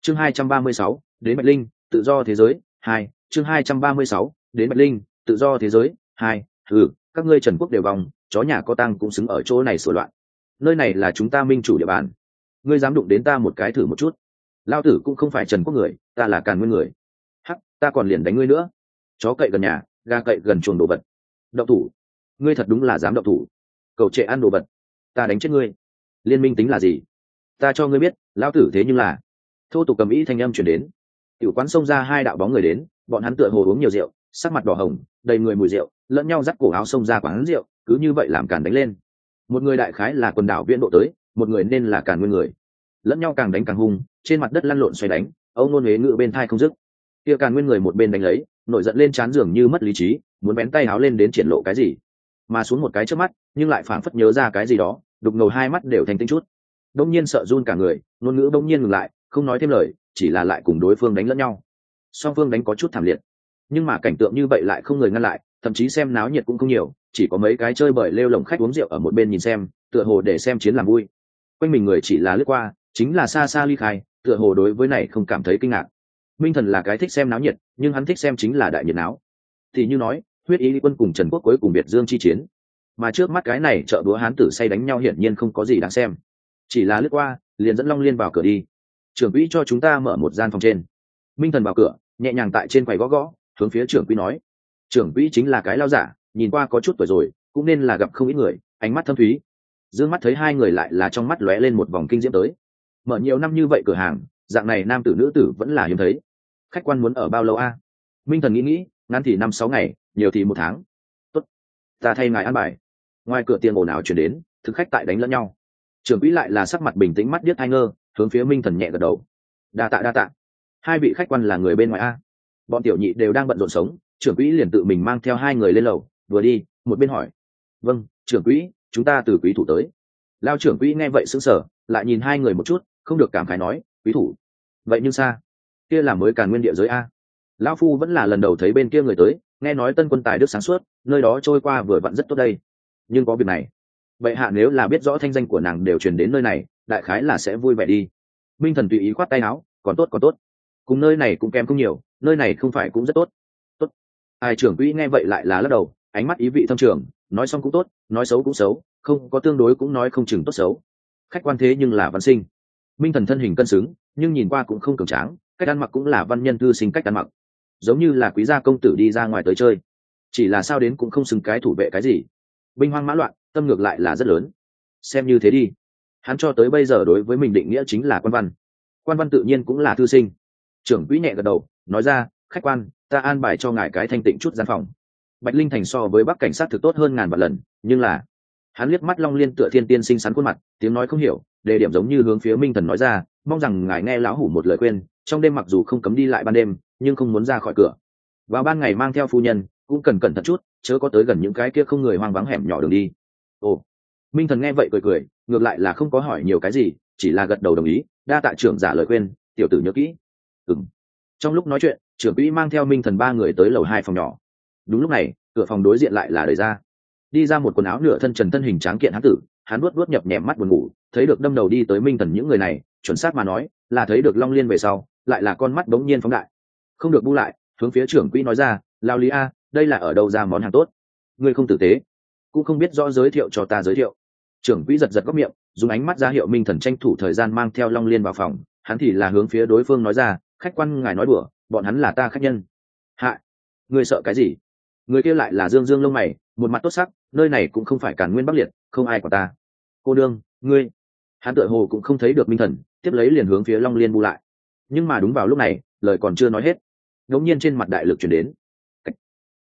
Chương hai trăm ba mươi sáu, đến bạch linh, tự do thế giới, hai, chương hai trăm ba mươi sáu, đến bạch linh, tự do thế giới, hai ừ các ngươi trần quốc đều vòng, chó nhà có tăng cũng xứng ở chỗ này sửa loạn. Nơi này là chúng ta minh chủ địa bàn. Ngươi dám đụng đến ta một cái thử một chút. Lao tử cũng không phải trần quốc người, ta là càn nguyên người. Hắc, ta còn liền đánh ngươi nữa. Chó cậy gần nhà, gà cậy gần chuồng đồ vật. Động thủ ngươi thật đúng là dám động thủ. Cậu trệ ăn đồ vật. Ta đánh chết ngươi. Liên minh tính là gì? Ta cho ngươi biết lao tử thế nhưng là. Thô tục cầm ý thanh âm chuyển đến. Tiểu quán xông ra hai đạo bóng người đến, bọn hắn tựa hồ uống nhiều rượu, sắc mặt đỏ hồng, đầy người mùi rượu, lẫn nhau dắt cổ áo xông ra quán rượu, cứ như vậy làm càn đánh lên. Một người đại khái là quần đảo viễn độ tới, một người nên là càn nguyên người. Lẫn nhau càng đánh càng hung, trên mặt đất lăn lộn xoay đánh, âu nôn huế ngự bên thai không dứt. Kia càn nguyên người một bên đánh lấy, nổi giận lên chán giường như mất lý trí, muốn bén tay háo lên đến triển lộ cái gì? Mà xuống một cái trước mắt, nhưng lại phảng phất nhớ ra cái gì đó, đục ngầu hai mắt đều thành tinh chút. Đông nhiên sợ run cả người, ngôn ngữ đông nhiên ngừng lại, không nói thêm lời, chỉ là lại cùng đối phương đánh lẫn nhau. Song phương đánh có chút thảm liệt, nhưng mà cảnh tượng như vậy lại không người ngăn lại, thậm chí xem náo nhiệt cũng không nhiều, chỉ có mấy cái chơi bời lêu lồng khách uống rượu ở một bên nhìn xem, tựa hồ để xem chiến làm vui. Quanh mình người chỉ là lướt qua, chính là xa xa ly khai, tựa hồ đối với này không cảm thấy kinh ngạc. Minh thần là cái thích xem náo nhiệt, nhưng hắn thích xem chính là đại nhiệt náo. Thì như nói huyết ý quân cùng trần quốc cuối cùng biệt dương chi chiến. Mà trước mắt cái này chợ búa hán tử say đánh nhau hiển nhiên không có gì đáng xem. Chỉ là lướt qua, liền dẫn long liên vào cửa đi. Trưởng quỹ cho chúng ta mở một gian phòng trên. Minh thần vào cửa, nhẹ nhàng tại trên quầy gõ gõ, hướng phía trưởng quỹ nói. Trưởng quỹ chính là cái lao giả, nhìn qua có chút tuổi rồi, cũng nên là gặp không ít người, ánh mắt thâm thúy. D ư ơ n g mắt thấy hai người lại là trong mắt lóe lên một vòng kinh diễm tới. Mở nhiều năm như vậy cửa hàng, dạng này nam tử nữ tử vẫn là hiếm thấy. Khách quan muốn ở bao lâu a? Minh thần nghĩ nghĩ, ngắn thì năm sáu ngày nhiều thì một tháng. Tốt. Ta thay ngài ăn bài. Ngoài cửa tiền ồn ào chuyển đến, thực khách tại đánh lẫn nhau. Trưởng quỹ lại là sắc mặt bình tĩnh mắt điếc hai ngơ, hướng phía minh thần nhẹ gật đầu. Đa tạ đa tạ. Hai vị khách quan là người bên ngoài a. Bọn tiểu nhị đều đang bận rộn sống, trưởng quỹ liền tự mình mang theo hai người lên lầu. Vừa đi, một bên hỏi. Vâng trưởng quỹ, chúng ta từ quý thủ tới. Lao trưởng quỹ nghe vậy sững sờ, lại nhìn hai người một chút, không được cảm khái nói, quý thủ, vậy nhưng xa? Kia là mới càn nguyên địa giới a lão phu vẫn là lần đầu thấy bên kia người tới, nghe nói tân quân tài đức sáng suốt, nơi đó trôi qua vừa vặn rất tốt đây. Nhưng có việc này. Bệ hạ nếu là biết rõ thanh danh của nàng đều truyền đến nơi này, đại khái là sẽ vui vẻ đi. Minh thần tùy ý khoát tay áo, còn tốt còn tốt. Cùng nơi này cũng kém không nhiều, nơi này không phải cũng rất tốt. Tốt. Ai trưởng quỹ nghe vậy lại là lắc đầu, ánh mắt ý vị thâm trường, nói xong cũng tốt, nói xấu cũng xấu, không, có tương đối cũng nói không chừng tốt xấu. Khách quan thế nhưng là văn sinh. Minh thần thân hình cân xứng, nhưng nhìn qua cũng không cường tráng, cách ăn mặc cũng là văn nhân thư sinh cách ăn mặc giống như là quý gia công tử đi ra ngoài tới chơi. Chỉ là sao đến cũng không xứng cái thủ vệ cái gì. Binh hoang mã loạn, tâm ngược lại là rất lớn. Xem như thế đi. Hắn cho tới bây giờ đối với mình định nghĩa chính là quan văn. Quan văn tự nhiên cũng là thư sinh. Trưởng quỹ nhẹ gật đầu, nói ra, khách quan, ta an bài cho ngài cái thanh tịnh chút gian phòng. Bạch linh thành so với bắc cảnh sát thực tốt hơn ngàn vạn lần, nhưng là, hắn liếc mắt long liên tựa thiên tiên xinh xắn khuôn mặt, tiếng nói không hiểu, đề điểm giống như hướng phía minh thần nói ra, mong rằng ngài nghe lão hủ một lời khuyên trong đêm mặc dù không cấm đi lại ban đêm, nhưng không muốn ra khỏi cửa. Vào ban ngày mang theo phu nhân, cũng cần cẩn thận chút, chớ có tới gần những cái kia không người hoang vắng hẻm nhỏ đường đi. Ồ, minh thần nghe vậy cười cười, ngược lại là không có hỏi nhiều cái gì, chỉ là gật đầu đồng ý, đa tạ trưởng giả lời khuyên, tiểu tử nhớ kỹ. Ừ trong lúc nói chuyện, trưởng quỹ mang theo minh thần ba người tới lầu hai phòng nhỏ. Đúng lúc này, cửa phòng đối diện lại là đời ra. Đi ra một quần áo nửa thân trần thân hình tráng kiện hán tử, hắn luốt luốt nhập nhẹm mắt buồn ngủ, thấy được đâm đầu đi tới minh thần những người này, chuẩn xác mà nói, là thấy được long liên về sau lại là con mắt đống nhiên phóng đại. Không được bu lại, hướng phía trưởng quỹ nói ra, lao lý a, đây là ở đâu ra món hàng tốt? Ngươi không tử tế, cũng không biết rõ giới thiệu cho ta giới thiệu. Trưởng quỹ giật giật góc miệng, dùng ánh mắt ra hiệu minh thần tranh thủ thời gian mang theo long liên vào phòng. Hắn thì là hướng phía đối phương nói ra, khách quan ngài nói đùa, bọn hắn là ta khách nhân. Hạ, ngươi sợ cái gì? Người kia lại là dương dương lông mày, một mặt tốt sắc, nơi này cũng không phải càn nguyên bắc liệt, không ai của ta. Cô đương ngươi? Hắn tựa hồ cũng không thấy được minh thần, tiếp lấy liền hướng phía long liên bu lại nhưng mà đúng vào lúc này, lời còn chưa nói hết ngẫu nhiên trên mặt đại lực chuyển đến.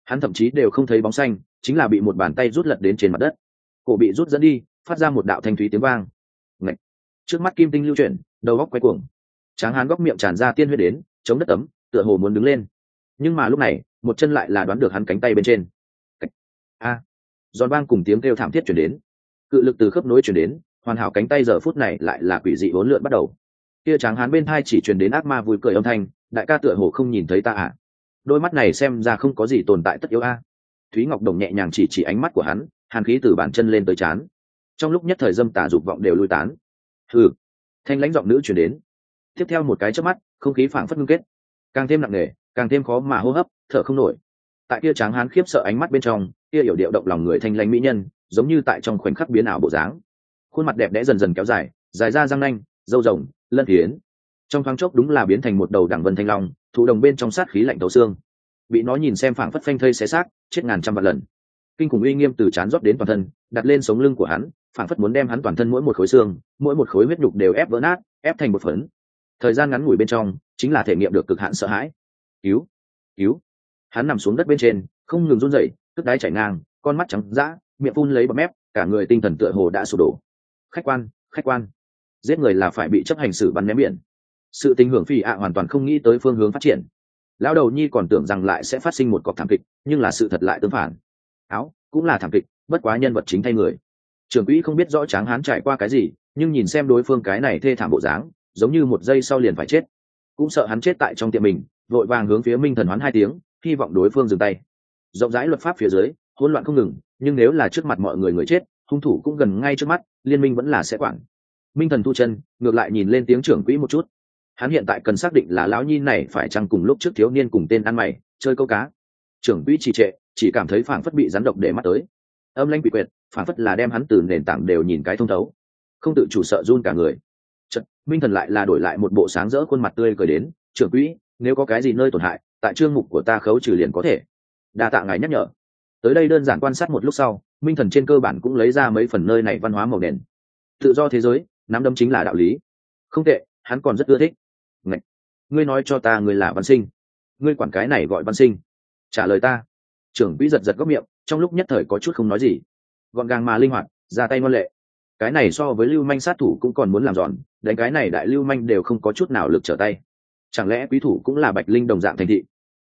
Hắn thậm chí đều không thấy bóng xanh, chính là bị một bàn tay rút lật đến trên mặt đất. Cổ bị rút dẫn đi, phát ra một đạo thanh thúy tiếng vang. Ngậy. trước mắt kim tinh lưu chuyển, đầu góc quay cuồng. Tráng hán góc miệng tràn ra tiên huyết đến, chống đất tấm tựa hồ muốn đứng lên. Nhưng mà lúc này, một chân lại là đoán được hắn cánh tay bên trên. A. Giòn vang cùng tiếng kêu thảm thiết chuyển đến. Cự lực từ khớp nối chuyển đến, hoàn hảo cánh tay giờ phút này lại là quỷ dị bốn lượn bắt đầu kia tráng hán bên thai chỉ truyền đến ác ma vui cười âm thanh, đại ca tựa hồ không nhìn thấy ta à? Đôi mắt này xem ra không có gì tồn tại tất yếu a. Thúy ngọc đồng nhẹ nhàng chỉ chỉ ánh mắt của hắn, hàn khí từ bàn chân lên tới chán trong lúc nhất thời dâm tả dục vọng đều lui tán. Hừ. Thanh lãnh giọng nữ chuyển đến. Tiếp theo một cái chớp mắt, không khí phảng phất ngưng kết. Càng thêm nặng nề, càng thêm khó mà hô hấp, thở không nổi. Tại kia tráng hán khiếp sợ ánh mắt bên trong, kia hiểu điệu động lòng người thanh lãnh mỹ nhân, giống như tại trong khoảnh khắc biến ảo bộ dáng. Khuôn mặt đẹp đẽ dần dần kéo dài dài ra răng nanh, râu rồng lân thiến. Trong thoáng chốc đúng là biến thành một đầu đảng vân thanh long, thụ đồng bên trong sát khí lạnh tấu xương. Bị nó nhìn xem phảng phất phanh thây xé xác, chết ngàn trăm vạn lần. Kinh khủng uy nghiêm từ chán rót đến toàn thân, đặt lên sống lưng của hắn, phảng phất muốn đem hắn toàn thân mỗi một khối xương, mỗi một khối huyết nhục đều ép vỡ nát, ép thành một phấn. Thời gian ngắn ngủi bên trong, chính là thể nghiệm được cực hạn sợ hãi. Cứu cứu. Hắn nằm xuống đất bên trên, không ngừng run rẩy tức đáy chảy ngang, con mắt trắng dã, miệng phun lấy bọt mép, cả người tinh thần tựa hồ đã sụp đổ. Khách quan khách quan giết người là phải bị chấp hành xử bắn ném biển. Sự tình hưởng phi ạ hoàn toàn không nghĩ tới phương hướng phát triển. Lão đầu nhi còn tưởng rằng lại sẽ phát sinh một cọc thảm kịch, nhưng là sự thật lại tương phản. Áo, cũng là thảm kịch, bất quá nhân vật chính thay người. Trưởng quỹ không biết rõ tráng hán trải qua cái gì, nhưng nhìn xem đối phương cái này thê thảm bộ dáng, giống như một giây sau liền phải chết. Cũng sợ hắn chết tại trong tiệm mình, vội vàng hướng phía minh thần hoán hai tiếng, hy vọng đối phương dừng tay. Rộng rãi luật pháp phía dưới, hỗn loạn không ngừng, nhưng nếu là trước mặt mọi người người chết, hung thủ cũng gần ngay trước mắt, liên minh vẫn là sẽ quản minh thần thu chân ngược lại nhìn lên tiếng trưởng quỹ một chút. Hắn hiện tại cần xác định là lão nhi này phải chăng cùng lúc trước thiếu niên cùng tên ăn mày chơi câu cá. Trưởng quỹ trì trệ chỉ cảm thấy phảng phất bị rắn độc để mắt tới. Âm lanh bị quyệt phảng phất là đem hắn từ nền tảng đều nhìn cái thông thấu. Không tự chủ sợ run cả người. Chật, minh thần lại là đổi lại một bộ sáng rỡ khuôn mặt tươi cười đến. Trưởng quỹ nếu có cái gì nơi tổn hại tại chương mục của ta khấu trừ liền có thể. Đa tạ ngài nhắc nhở. Tới đây đơn giản quan sát một lúc sau minh thần trên cơ bản cũng lấy ra mấy phần nơi này văn hóa màu nền tự do thế giới nắm đấm chính là đạo lý. Không tệ, hắn còn rất ưa thích. Ngậy! ngươi nói cho ta ngươi là văn sinh. Ngươi quản cái này gọi văn sinh. Trả lời ta. Trưởng quỹ giật giật góc miệng, trong lúc nhất thời có chút không nói gì. Gọn gàng mà linh hoạt, ra tay ngoan lệ. Cái này so với lưu manh sát thủ cũng còn muốn làm giòn, đánh cái này đại lưu manh đều không có chút nào lực trở tay. Chẳng lẽ quý thủ cũng là bạch linh đồng dạng thành thị?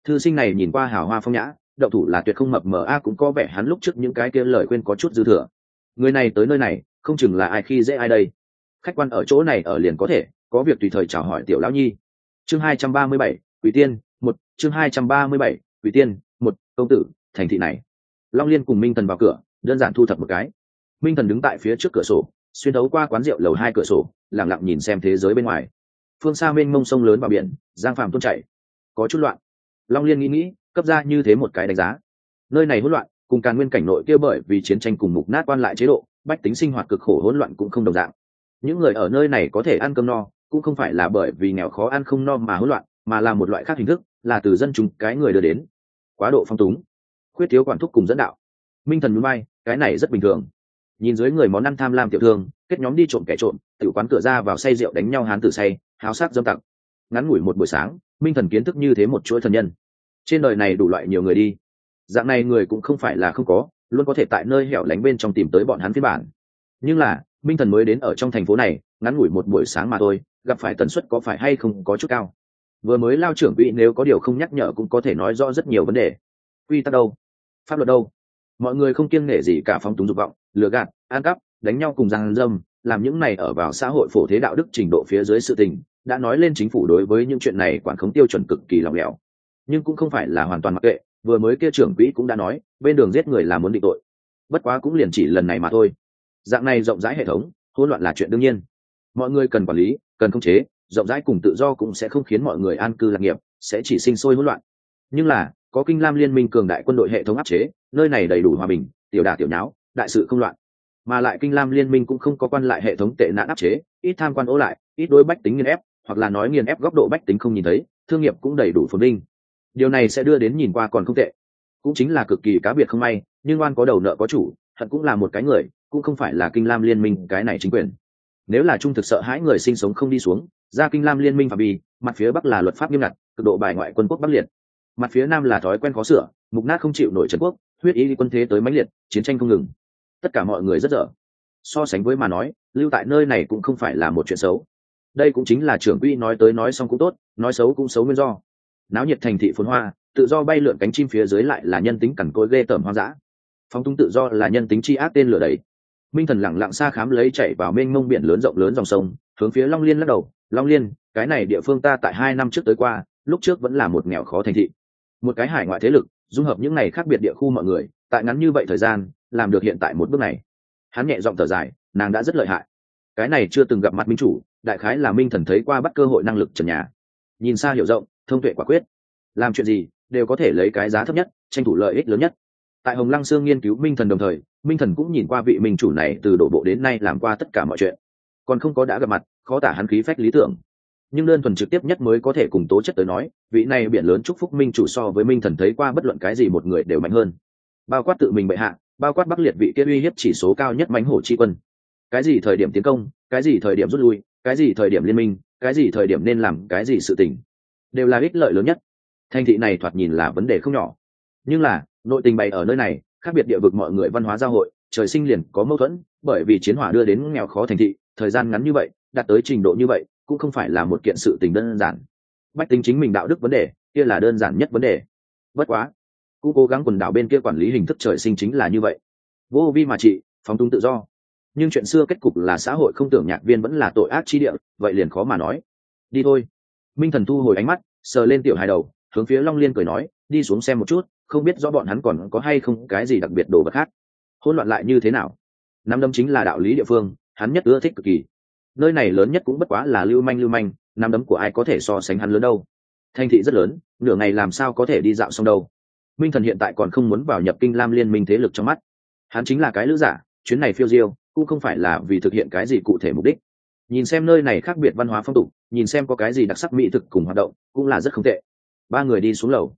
Thư sinh này nhìn qua hào hoa phong nhã đậu thủ là tuyệt không mập mờ, a cũng có vẻ hắn lúc trước những cái kia lời khuyên có chút dư thừa. Người này tới nơi này, không chừng là ai khi dễ ai đây khách quan ở chỗ này ở liền có thể, có việc tùy thời chào hỏi tiểu lão nhi. Chương hai trăm ba mươi bảy, quỷ tiên, một, chương hai trăm ba mươi bảy, quỷ tiên, một, công tử, thành thị này. Long liên cùng minh thần vào cửa, đơn giản thu thập một cái. Minh thần đứng tại phía trước cửa sổ, xuyên thấu qua quán rượu lầu hai cửa sổ lẳng lặng nhìn xem thế giới bên ngoài. Phương xa mênh mông sông lớn vào biển, giang phàm tuôn chảy. Có chút loạn. Long liên nghĩ nghĩ, cấp ra như thế một cái đánh giá. Nơi này hỗn loạn, cùng càn nguyên cảnh nội kia bởi vì chiến tranh cùng mục nát quan lại chế độ, bách tính sinh hoạt cực khổ hỗn loạn cũng không đồng dạng những người ở nơi này có thể ăn cơm no, cũng không phải là bởi vì nghèo khó ăn không no mà hỗn loạn, mà là một loại khác hình thức, là từ dân chúng cái người đưa đến. Quá độ phong túng. Khuyết thiếu quản thúc cùng dẫn đạo. Minh thần núi bay, cái này rất bình thường. Nhìn dưới người món ăn tham lam tiểu thương, kết nhóm đi trộm kẻ trộm, tự quán cửa ra vào say rượu đánh nhau hán tử say, háo sát dâm tặc. Ngắn ngủi một buổi sáng, minh thần kiến thức như thế một chuỗi thần nhân. Trên đời này đủ loại nhiều người đi. Dạng này người cũng không phải là không có, luôn có thể tại nơi hẻo lánh bên trong tìm tới bọn hắn phiên bản. Nhưng là minh thần mới đến ở trong thành phố này, ngắn ngủi một buổi sáng mà thôi, gặp phải tần suất có phải hay không có chút cao. Vừa mới lao trưởng quỹ nếu có điều không nhắc nhở cũng có thể nói rõ rất nhiều vấn đề. Quy tắc đâu? Pháp luật đâu? Mọi người không kiêng nể gì cả phóng túng dục vọng, lừa gạt, ăn cắp, đánh nhau cùng giang dâm, làm những này ở vào xã hội phổ thế đạo đức trình độ phía dưới sự tình, đã nói lên chính phủ đối với những chuyện này quản khống tiêu chuẩn cực kỳ lòng lẻo. Nhưng cũng không phải là hoàn toàn mặc kệ, vừa mới kia trưởng quỹ cũng đã nói, bên đường giết người là muốn định tội. Bất quá cũng liền chỉ lần này mà thôi dạng này rộng rãi hệ thống, hỗn loạn là chuyện đương nhiên. Mọi người cần quản lý, cần khống chế, rộng rãi cùng tự do cũng sẽ không khiến mọi người an cư lạc nghiệp, sẽ chỉ sinh sôi hỗn loạn. Nhưng là, có kinh lam liên minh cường đại quân đội hệ thống áp chế, nơi này đầy đủ hòa bình, tiểu đả tiểu nháo, đại sự không loạn. Mà lại kinh lam liên minh cũng không có quan lại hệ thống tệ nạn áp chế, ít tham quan ố lại, ít đối bách tính nghiên ép, hoặc là nói nghiền ép góc độ bách tính không nhìn thấy, thương nghiệp cũng đầy đủ phồn vinh. Điều này sẽ đưa đến nhìn qua còn không tệ. Cũng chính là cực kỳ cá biệt không may, nhưng oan có đầu nợ có chủ hận cũng là một cái người, cũng không phải là kinh lam liên minh cái này chính quyền. Nếu là trung thực sợ hãi người sinh sống không đi xuống, ra kinh lam liên minh phạm vi, mặt phía bắc là luật pháp nghiêm ngặt, cực độ bài ngoại quân quốc bắc liệt. Mặt phía nam là thói quen khó sửa, mục nát không chịu nổi trần quốc, huyết ý quân thế tới mãnh liệt, chiến tranh không ngừng. Tất cả mọi người rất dở. So sánh với mà nói, lưu tại nơi này cũng không phải là một chuyện xấu. Đây cũng chính là trưởng quỹ nói tới nói xong cũng tốt, nói xấu cũng xấu nguyên do. Náo nhiệt thành thị phồn hoa, tự do bay lượn cánh chim phía dưới lại là nhân tính cằn cối ghê tởm hoang dã phóng tung tự do là nhân tính chi ác tên lửa đấy minh thần lẳng lặng xa khám lấy chạy vào mênh mông biển lớn rộng lớn dòng sông, hướng phía long liên lắc đầu, long liên, cái này địa phương ta tại hai năm trước tới qua, lúc trước vẫn là một nghèo khó thành thị. Một cái hải ngoại thế lực, dung hợp những này khác biệt địa khu mọi người, tại ngắn như vậy thời gian, làm được hiện tại một bước này. Hắn nhẹ giọng thở dài, nàng đã rất lợi hại. Cái này chưa từng gặp mặt minh chủ, đại khái là minh thần thấy qua bắt cơ hội năng lực trần nhà. Nhìn xa hiểu rộng, thông tuệ quả quyết. Làm chuyện gì, đều có thể lấy cái giá thấp nhất, tranh thủ lợi ích lớn nhất tại hồng lăng sương nghiên cứu minh thần đồng thời, minh thần cũng nhìn qua vị minh chủ này từ đổ bộ đến nay làm qua tất cả mọi chuyện. Còn không có đã gặp mặt, khó tả hắn khí phách lý tưởng. Nhưng đơn thuần trực tiếp nhất mới có thể cùng tố chất tới nói, vị này biển lớn chúc phúc minh chủ so với minh thần thấy qua bất luận cái gì một người đều mạnh hơn. Bao quát tự mình bệ hạ, bao quát bắc liệt vị kia uy hiếp chỉ số cao nhất mánh hổ chi quân. Cái gì thời điểm tiến công, cái gì thời điểm rút lui, cái gì thời điểm liên minh, cái gì thời điểm nên làm cái gì sự tình, đều là ích lợi lớn nhất. Thành thị này thoạt nhìn là vấn đề không nhỏ. Nhưng là nội tình bày ở nơi này, khác biệt địa vực mọi người văn hóa giao hội, trời sinh liền có mâu thuẫn, bởi vì chiến hỏa đưa đến nghèo khó thành thị, thời gian ngắn như vậy, đạt tới trình độ như vậy, cũng không phải là một kiện sự tình đơn giản. Bách tính chính mình đạo đức vấn đề, kia là đơn giản nhất vấn đề. Bất quá cũng cố gắng quần đảo bên kia quản lý hình thức trời sinh chính là như vậy. Vô vi mà trị, phóng túng tự do. Nhưng chuyện xưa kết cục là xã hội không tưởng nhạc viên vẫn là tội ác chi địa, vậy liền khó mà nói. Đi thôi. Minh thần thu hồi ánh mắt, sờ lên tiểu hài đầu, hướng phía long liên cười nói, đi xuống xem một chút không biết rõ bọn hắn còn có hay không cái gì đặc biệt đồ vật khác. Hỗn loạn lại như thế nào? Năm đấm chính là đạo lý địa phương, hắn nhất ưa thích cực kỳ. Nơi này lớn nhất cũng bất quá là lưu manh lưu manh năm đấm của ai có thể so sánh hắn lớn đâu? Thành thị rất lớn, nửa ngày làm sao có thể đi dạo xong đâu? Minh thần hiện tại còn không muốn vào nhập kinh lam liên minh thế lực trong mắt. Hắn chính là cái lữ giả, chuyến này phiêu diêu, cũng không phải là vì thực hiện cái gì cụ thể mục đích. Nhìn xem nơi này khác biệt văn hóa phong tục, nhìn xem có cái gì đặc sắc mỹ thực cùng hoạt động, cũng là rất không tệ. Ba người đi xuống lầu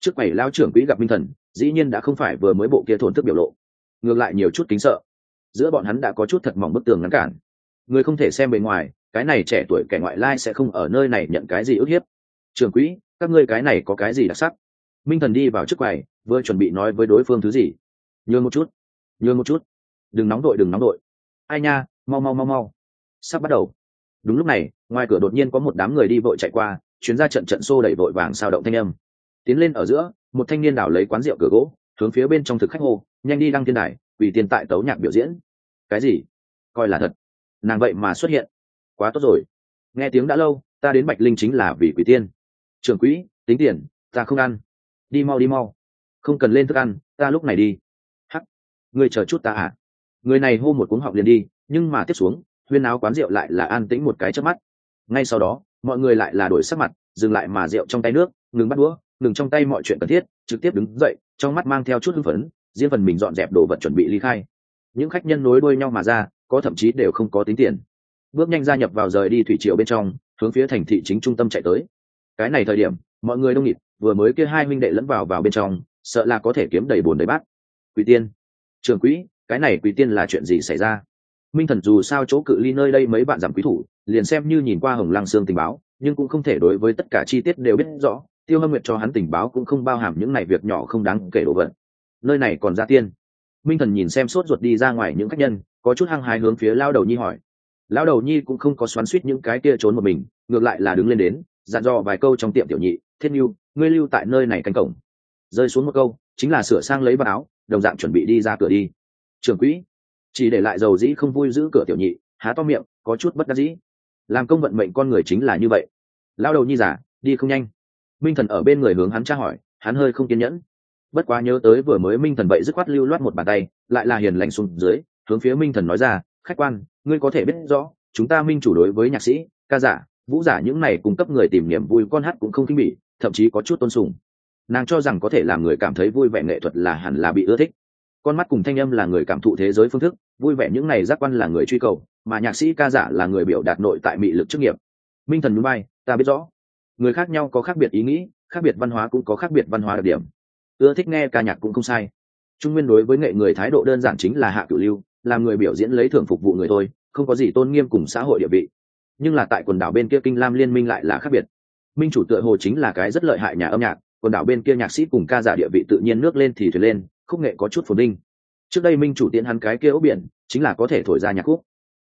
trước quầy lao trưởng quỹ gặp minh thần, dĩ nhiên đã không phải vừa mới bộ kia thổn thức biểu lộ. Ngược lại nhiều chút kính sợ. Giữa bọn hắn đã có chút thật mỏng bức tường ngăn cản. Người không thể xem bề ngoài, cái này trẻ tuổi kẻ ngoại lai sẽ không ở nơi này nhận cái gì ức hiếp. Trưởng quỹ, các ngươi cái này có cái gì đặc sắc? Minh thần đi vào trước quầy, vừa chuẩn bị nói với đối phương thứ gì. Nhường một chút, nhường một chút. Đừng nóng đội, đừng nóng đội. Ai nha, mau mau mau mau. Sắp bắt đầu. Đúng lúc này, ngoài cửa đột nhiên có một đám người đi vội chạy qua, chuyến ra trận trận xô đẩy vội vàng sao động thanh âm tiến lên ở giữa, một thanh niên đảo lấy quán rượu cửa gỗ, hướng phía bên trong thực khách hô, nhanh đi đăng thiên đài, vì tiền tại tấu nhạc biểu diễn. Cái gì? Coi là thật. Nàng vậy mà xuất hiện. Quá tốt rồi. Nghe tiếng đã lâu, ta đến bạch linh chính là vì quỷ tiên. Trưởng quỹ, tính tiền, ta không ăn. Đi mau đi mau. Không cần lên thức ăn, ta lúc này đi. Hắc người chờ chút ta à? Người này hô một cuống họng liền đi, nhưng mà tiếp xuống, huyên áo quán rượu lại là an tĩnh một cái trước mắt. Ngay sau đó, mọi người lại là đổi sắc mặt, dừng lại mà rượu trong tay nước, ngừng bắt đũa ngừng trong tay mọi chuyện cần thiết, trực tiếp đứng dậy, trong mắt mang theo chút hưng phấn, riêng phần mình dọn dẹp đồ vật chuẩn bị ly khai. Những khách nhân nối đuôi nhau mà ra, có thậm chí đều không có tính tiền. Bước nhanh gia nhập vào rời đi thủy triều bên trong, hướng phía thành thị chính trung tâm chạy tới. Cái này thời điểm, mọi người đông nghịt, vừa mới kia hai huynh đệ lẫn vào vào bên trong, sợ là có thể kiếm đầy bồn đầy bát. Quỷ tiên, trường quỹ, cái này quỷ tiên là chuyện gì xảy ra? Minh thần dù sao chỗ cự ly nơi đây mấy bạn giảm quý thủ, liền xem như nhìn qua hồng lăng xương tình báo, nhưng cũng không thể đối với tất cả chi tiết đều biết rõ tiêu hâm nguyệt cho hắn tình báo cũng không bao hàm những này việc nhỏ không đáng kể đồ vật. Nơi này còn ra tiên. Minh thần nhìn xem sốt ruột đi ra ngoài những khách nhân, có chút hăng hái hướng phía lao đầu nhi hỏi. Lao đầu nhi cũng không có xoắn suýt những cái kia trốn một mình, ngược lại là đứng lên đến, dặn dò vài câu trong tiệm tiểu nhị thiên nhu ngươi lưu tại nơi này cánh cổng. Rơi xuống một câu, chính là sửa sang lấy vào áo, đồng dạng chuẩn bị đi ra cửa đi. Trường quỹ. Chỉ để lại dầu dĩ không vui giữ cửa tiểu nhị, há to miệng, có chút bất đắc dĩ. Làm công vận mệnh con người chính là như vậy. Lao đầu nhi giả, đi không nhanh minh thần ở bên người hướng hắn tra hỏi, hắn hơi không kiên nhẫn. Bất quá nhớ tới vừa mới minh thần vậy dứt khoát lưu loát một bàn tay, lại là hiền lành xuống dưới, hướng phía minh thần nói ra, khách quan, ngươi có thể biết rõ, chúng ta minh chủ đối với nhạc sĩ, ca giả, vũ giả những này cung cấp người tìm niềm vui con hát cũng không khinh bỉ, thậm chí có chút tôn sùng. Nàng cho rằng có thể làm người cảm thấy vui vẻ nghệ thuật là hẳn là bị ưa thích. Con mắt cùng thanh âm là người cảm thụ thế giới phương thức, vui vẻ những này giác quan là người truy cầu, mà nhạc sĩ, ca giả là người biểu đạt nội tại mị lực chức nghiệp. Minh thần núi bay ta biết rõ người khác nhau có khác biệt ý nghĩ, khác biệt văn hóa cũng có khác biệt văn hóa đặc điểm. Ưa thích nghe ca nhạc cũng không sai. Trung nguyên đối với nghệ người thái độ đơn giản chính là hạ cửu lưu, làm người biểu diễn lấy thưởng phục vụ người thôi, không có gì tôn nghiêm cùng xã hội địa vị. Nhưng là tại quần đảo bên kia kinh lam liên minh lại là khác biệt. Minh chủ tựa hồ chính là cái rất lợi hại nhà âm nhạc, quần đảo bên kia nhạc sĩ cùng ca giả địa vị tự nhiên nước lên thì thuyền lên, khúc nghệ có chút phồn đinh trước đây minh chủ tiến hắn cái kia ốc biển, chính là có thể thổi ra nhạc khúc.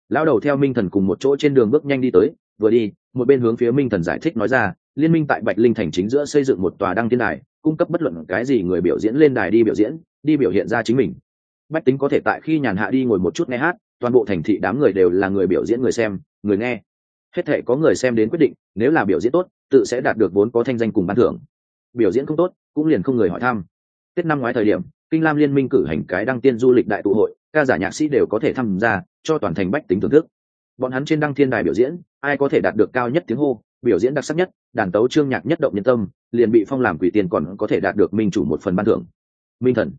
Lao đầu theo minh thần cùng một chỗ trên đường bước nhanh đi tới, vừa đi, một bên hướng phía minh thần giải thích nói ra liên minh tại bạch linh thành chính giữa xây dựng một tòa đăng thiên đài, cung cấp bất luận cái gì người biểu diễn lên đài đi biểu diễn, đi biểu hiện ra chính mình. Bách tính có thể tại khi nhàn hạ đi ngồi một chút nghe hát, toàn bộ thành thị đám người đều là người biểu diễn người xem, người nghe. Hết thể có người xem đến quyết định, nếu là biểu diễn tốt, tự sẽ đạt được vốn có thanh danh cùng ban thưởng. Biểu diễn không tốt, cũng liền không người hỏi thăm. Tết năm ngoái thời điểm, kinh lam liên minh cử hành cái đăng tiên du lịch đại tụ hội, ca giả nhạc sĩ đều có thể tham gia, cho toàn thành bách tính thưởng thức. Bọn hắn trên đăng thiên đài biểu diễn, ai có thể đạt được cao nhất tiếng hô biểu diễn đặc sắc nhất, đàn tấu trương nhạc nhất động nhân tâm, liền bị phong làm quỷ tiền còn có thể đạt được minh chủ một phần ban thưởng. Minh thần.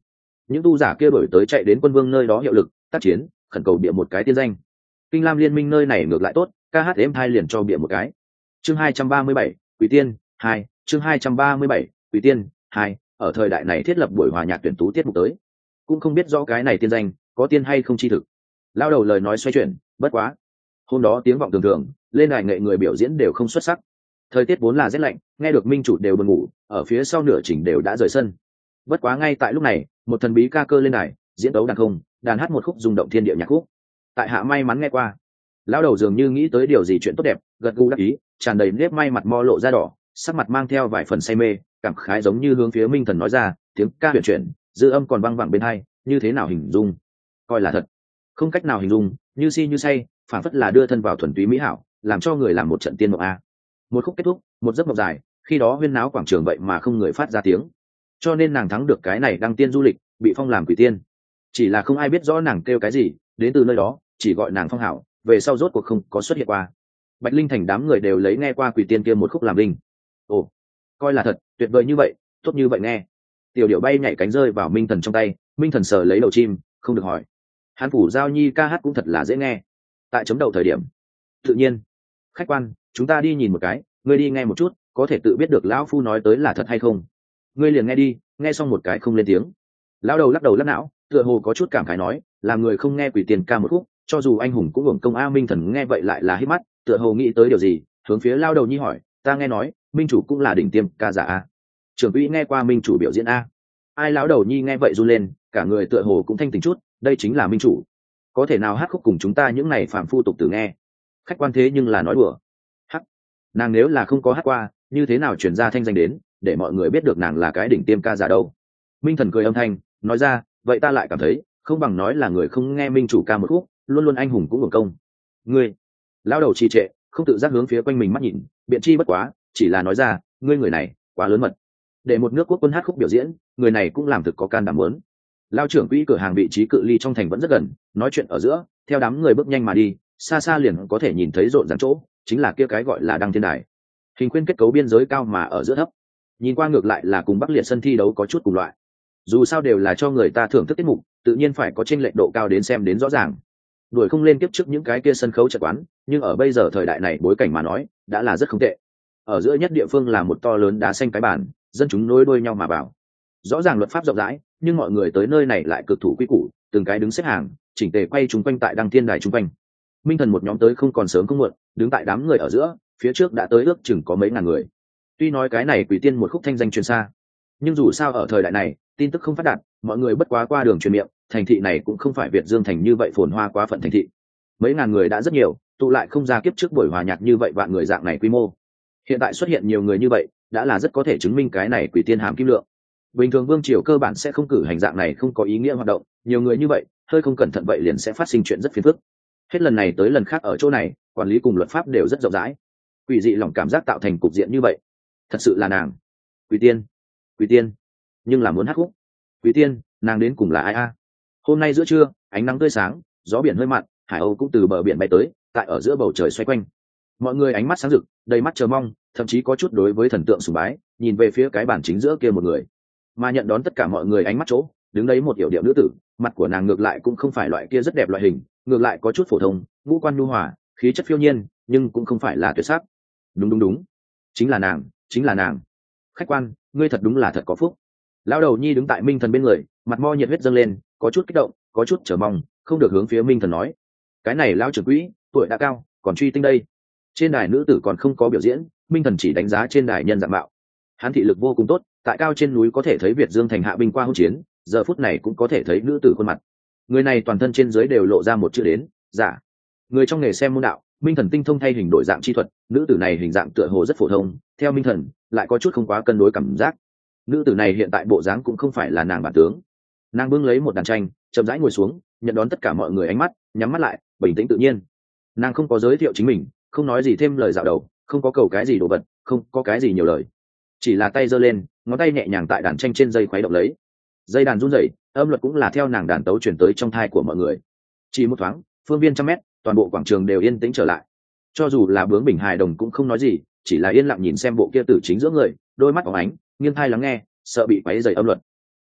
Những tu giả kia đổi tới chạy đến quân vương nơi đó hiệu lực, tác chiến, khẩn cầu bịa một cái tiên danh. Kinh lam liên minh nơi này ngược lại tốt, ca hát êm hai liền cho bịa một cái. Chương hai trăm ba mươi bảy, quỷ tiên, hai, chương hai trăm ba mươi bảy, quỷ tiên, hai, ở thời đại này thiết lập buổi hòa nhạc tuyển tú tiết mục tới. Cũng không biết rõ cái này tiên danh, có tiên hay không chi thực. Lao đầu lời nói xoay chuyển, bất quá. Hôm đó tiếng vọng thường thường lên đài nghệ người biểu diễn đều không xuất sắc. Thời tiết vốn là rét lạnh, nghe được minh chủ đều buồn ngủ, ở phía sau nửa chỉnh đều đã rời sân. Bất quá ngay tại lúc này, một thần bí ca cơ lên đài, diễn đấu đàn không, đàn hát một khúc rung động thiên địa nhạc khúc. Tại hạ may mắn nghe qua. Lão đầu dường như nghĩ tới điều gì chuyện tốt đẹp, gật gù đắc ý, tràn đầy nếp may mặt mo lộ ra đỏ, sắc mặt mang theo vài phần say mê, cảm khái giống như hướng phía minh thần nói ra, tiếng ca huyền chuyển, dư âm còn văng vẳng bên hai, như thế nào hình dung? Coi là thật. Không cách nào hình dung, như si như say phản phất là đưa thân vào thuần túy mỹ hảo làm cho người làm một trận tiên mộng a. Một khúc kết thúc, một giấc mộng dài, khi đó huyên náo quảng trường vậy mà không người phát ra tiếng. Cho nên nàng thắng được cái này đăng tiên du lịch, bị phong làm quỷ tiên. Chỉ là không ai biết rõ nàng kêu cái gì, đến từ nơi đó, chỉ gọi nàng phong hảo, về sau rốt cuộc không có xuất hiện qua. Bạch linh thành đám người đều lấy nghe qua quỷ tiên kia một khúc làm linh ồ, coi là thật, tuyệt vời như vậy, tốt như vậy nghe. Tiểu điệu bay nhảy cánh rơi vào minh thần trong tay, minh thần sờ lấy đầu chim, không được hỏi. Hàn phủ giao nhi ca hát cũng thật là dễ nghe. Tại chấm đầu thời điểm, tự nhiên khách quan, chúng ta đi nhìn một cái, ngươi đi nghe một chút, có thể tự biết được lão phu nói tới là thật hay không. Ngươi liền nghe đi, nghe xong một cái không lên tiếng. Lão đầu lắc đầu lắc não, tựa hồ có chút cảm khái nói, làm người không nghe quỷ tiền ca một khúc, cho dù anh hùng cũng hưởng công a minh thần nghe vậy lại là hít mắt, tựa hồ nghĩ tới điều gì, hướng phía lao đầu nhi hỏi, ta nghe nói, minh chủ cũng là đỉnh tiêm ca giả a. Trưởng quỹ nghe qua minh chủ biểu diễn a. Ai lão đầu nhi nghe vậy run lên, cả người tựa hồ cũng thanh tình chút, đây chính là minh chủ. Có thể nào hát khúc cùng chúng ta những này phạm phu tục tử nghe? Khách quan thế nhưng là nói đùa. Hắc. Nàng nếu là không có hát qua, như thế nào chuyển ra thanh danh đến, để mọi người biết được nàng là cái đỉnh tiêm ca giả đâu? Minh thần cười âm thanh, nói ra, vậy ta lại cảm thấy, không bằng nói là người không nghe minh chủ ca một khúc, luôn luôn anh hùng cũng hưởng công. Ngươi lao đầu trì trệ, không tự giác hướng phía quanh mình mắt nhìn, biện chi bất quá, chỉ là nói ra, ngươi người này, quá lớn mật. Để một nước quốc quân hát khúc biểu diễn, người này cũng làm thực có can đảm lớn lao trưởng quỹ cửa hàng vị trí cự ly trong thành vẫn rất gần, nói chuyện ở giữa, theo đám người bước nhanh mà đi xa xa liền có thể nhìn thấy rộn ràng chỗ, chính là kia cái gọi là đăng thiên đài. Hình khuyên kết cấu biên giới cao mà ở giữa thấp. Nhìn qua ngược lại là cùng bắc liệt sân thi đấu có chút cùng loại. Dù sao đều là cho người ta thưởng thức tiết mục, tự nhiên phải có tranh lệch độ cao đến xem đến rõ ràng. Đuổi không lên tiếp trước những cái kia sân khấu chật quán, nhưng ở bây giờ thời đại này bối cảnh mà nói, đã là rất không tệ. Ở giữa nhất địa phương là một to lớn đá xanh cái bản dân chúng nối đuôi nhau mà vào. Rõ ràng luật pháp rộng rãi, nhưng mọi người tới nơi này lại cực thủ quy củ, từng cái đứng xếp hàng, chỉnh tề quay chung quanh tại đăng thiên đài chung quanh minh thần một nhóm tới không còn sớm không muộn, đứng tại đám người ở giữa, phía trước đã tới ước chừng có mấy ngàn người. Tuy nói cái này quỷ tiên một khúc thanh danh truyền xa, nhưng dù sao ở thời đại này, tin tức không phát đạt, mọi người bất quá qua đường truyền miệng, thành thị này cũng không phải việt dương thành như vậy phồn hoa quá phận thành thị. Mấy ngàn người đã rất nhiều, tụ lại không ra kiếp trước buổi hòa nhạc như vậy vạn người dạng này quy mô. Hiện tại xuất hiện nhiều người như vậy, đã là rất có thể chứng minh cái này quỷ tiên hàm kim lượng. Bình thường vương triều cơ bản sẽ không cử hành dạng này không có ý nghĩa hoạt động, nhiều người như vậy, hơi không cẩn thận vậy liền sẽ phát sinh chuyện rất phiền phức hết lần này tới lần khác ở chỗ này, quản lý cùng luật pháp đều rất rộng rãi. Quỷ dị lòng cảm giác tạo thành cục diện như vậy, thật sự là nàng. Quỷ tiên quỷ tiên, nhưng là muốn hát khúc quỷ tiên, nàng đến cùng là ai a? Hôm nay giữa trưa, ánh nắng tươi sáng, gió biển hơi mặn, hải âu cũng từ bờ biển bay tới, tại ở giữa bầu trời xoay quanh. Mọi người ánh mắt sáng rực, đầy mắt chờ mong, thậm chí có chút đối với thần tượng sùng bái, nhìn về phía cái bản chính giữa kia một người. Mà nhận đón tất cả mọi người ánh mắt chỗ, đứng đấy một yểu điệu nữ tử, mặt của nàng ngược lại cũng không phải loại kia rất đẹp loại hình ngược lại có chút phổ thông, ngũ quan nhu hòa, khí chất phiêu nhiên, nhưng cũng không phải là tuyệt sắc. Đúng đúng đúng. Chính là nàng, chính là nàng. Khách quan, ngươi thật đúng là thật có phúc. Lão đầu nhi đứng tại minh thần bên người, mặt mo nhiệt huyết dâng lên, có chút kích động, có chút chờ mong, không được hướng phía minh thần nói. Cái này lão trưởng quỹ, tuổi đã cao, còn truy tinh đây. Trên đài nữ tử còn không có biểu diễn, minh thần chỉ đánh giá trên đài nhân dạng mạo. Hắn thị lực vô cùng tốt, tại cao trên núi có thể thấy việt dương thành hạ binh qua hỗn chiến, giờ phút này cũng có thể thấy nữ tử khuôn mặt người này toàn thân trên dưới đều lộ ra một chữ đến giả người trong nghề xem môn đạo, minh thần tinh thông thay hình đổi dạng chi thuật, nữ tử này hình dạng tựa hồ rất phổ thông, theo minh thần, lại có chút không quá cân đối cảm giác. Nữ tử này hiện tại bộ dáng cũng không phải là nàng bản tướng. Nàng bưng lấy một đàn tranh, chậm rãi ngồi xuống, nhận đón tất cả mọi người ánh mắt, nhắm mắt lại, bình tĩnh tự nhiên. Nàng không có giới thiệu chính mình, không nói gì thêm lời dạo đầu, không có cầu cái gì đồ vật, không có cái gì nhiều lời. Chỉ là tay giơ lên, ngón tay nhẹ nhàng tại đàn tranh trên dây khoáy động lấy. Dây đàn run rẩy âm luật cũng là theo nàng đàn tấu chuyển tới trong thai của mọi người. Chỉ một thoáng, phương viên trăm mét, toàn bộ quảng trường đều yên tĩnh trở lại. Cho dù là bướng bình hài đồng cũng không nói gì, chỉ là yên lặng nhìn xem bộ kia tử chính giữa người, đôi mắt óng ánh, nghiêng thai lắng nghe, sợ bị quáy dày âm luật.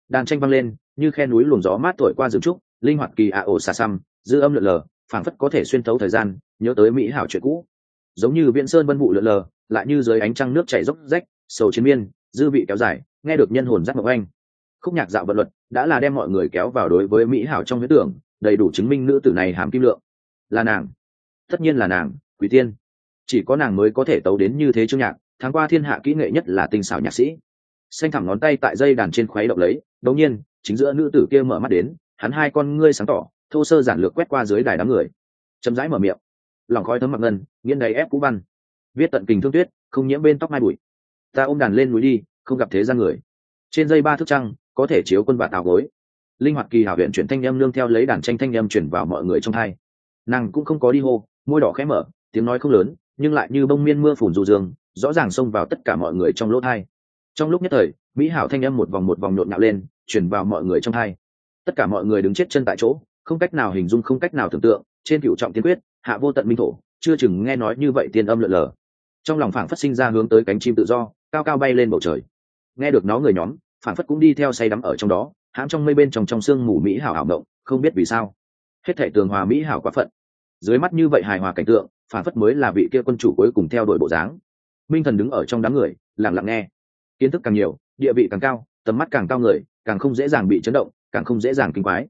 Đàn tranh văng lên, như khe núi luồng gió mát thổi qua rừng trúc, linh hoạt kỳ ạ ổ xà xăm, dư âm lượn lờ, phảng phất có thể xuyên thấu thời gian, nhớ tới mỹ hảo chuyện cũ. Giống như viễn sơn vân vụ lượn lờ, lại như dưới ánh trăng nước chảy dốc rách, sầu chiến miên, dư vị kéo dài, nghe được nhân hồn giác mộng anh. Khúc nhạc dạo vận luật đã là đem mọi người kéo vào đối với mỹ hảo trong huyết tưởng, đầy đủ chứng minh nữ tử này hàm kim lượng. Là nàng. Tất nhiên là nàng quý tiên. Chỉ có nàng mới có thể tấu đến như thế chương nhạc, tháng qua thiên hạ kỹ nghệ nhất là tinh xảo nhạc sĩ. Xanh thẳng ngón tay tại dây đàn trên khuấy động lấy đột nhiên, chính giữa nữ tử kia mở mắt đến, hắn hai con ngươi sáng tỏ, thô sơ giản lược quét qua dưới đài đám người. Chậm rãi mở miệng. Lòng khói thấm mặc ngân nghiêng đầy ép cú văn. Viết tận kình thương tuyết, không nhiễm bên tóc mai bụi. Ta ôm đàn lên núi đi, không gặp thế gian người. Trên dây ba thước trăng có thể chiếu quân và tào gối linh hoạt kỳ hảo huyện chuyển thanh em nương theo lấy đàn tranh thanh em chuyển vào mọi người trong hai nàng cũng không có đi hô, môi đỏ khẽ mở, tiếng nói không lớn, nhưng lại như bông miên mưa phùn du dương, rõ ràng xông vào tất cả mọi người trong lỗ thai. Trong lúc nhất thời, mỹ hảo thanh em một vòng một vòng nhộn nhạo lên, chuyển vào mọi người trong hai tất cả mọi người đứng chết chân tại chỗ, không cách nào hình dung, không cách nào tưởng tượng, trên cựu trọng tiên quyết, hạ vô tận minh thổ, chưa chừng nghe nói như vậy tiên âm lượn lờ. Trong lòng phảng phất sinh ra hướng tới cánh chim tự do, cao cao bay lên bầu trời. Nghe được nó người nhóm phảng phất cũng đi theo say đắm ở trong đó, hãm trong mây bên trong trong sương mù mỹ hảo hảo động không biết vì sao. Hết thể tường hòa mỹ hảo quá phận. Dưới mắt như vậy hài hòa cảnh tượng, phảng phất mới là vị kia quân chủ cuối cùng theo đuổi bộ dáng. Minh thần đứng ở trong đám người, lặng lặng nghe. Kiến thức càng nhiều, địa vị càng cao, tầm mắt càng cao người, càng không dễ dàng bị chấn động, càng không dễ dàng kinh quái.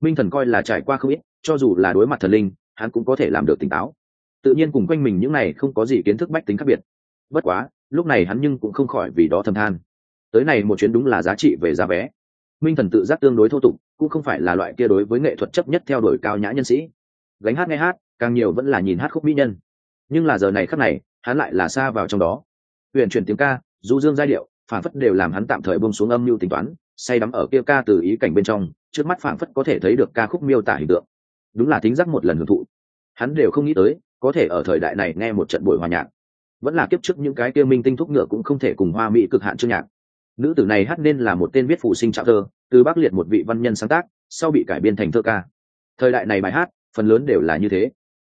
Minh thần coi là trải qua không ít, cho dù là đối mặt thần linh, hắn cũng có thể làm được tỉnh táo. Tự nhiên cùng quanh mình những này không có gì kiến thức bách tính khác biệt. Bất quá, lúc này hắn nhưng cũng không khỏi vì đó thầm than tới này một chuyến đúng là giá trị về giá vé. Minh thần tự giác tương đối thô tục, cũng không phải là loại kia đối với nghệ thuật chấp nhất theo đuổi cao nhã nhân sĩ. Gánh hát nghe hát, càng nhiều vẫn là nhìn hát khúc mỹ nhân. Nhưng là giờ này khắc này, hắn lại là xa vào trong đó. Huyền chuyển tiếng ca, du dương giai điệu phản phất đều làm hắn tạm thời bông xuống âm mưu tính toán, say đắm ở kia ca từ ý cảnh bên trong, trước mắt phản phất có thể thấy được ca khúc miêu tả hình tượng. Đúng là thính giác một lần hưởng thụ. Hắn đều không nghĩ tới, có thể ở thời đại này nghe một trận buổi hòa nhạc. Vẫn là kiếp trước những cái kia minh tinh thúc ngựa cũng không thể cùng hoa mỹ cực hạn chương nhạc nữ tử này hát nên là một tên viết phụ sinh trạo thơ, từ bắc liệt một vị văn nhân sáng tác, sau bị cải biên thành thơ ca. Thời đại này bài hát, phần lớn đều là như thế.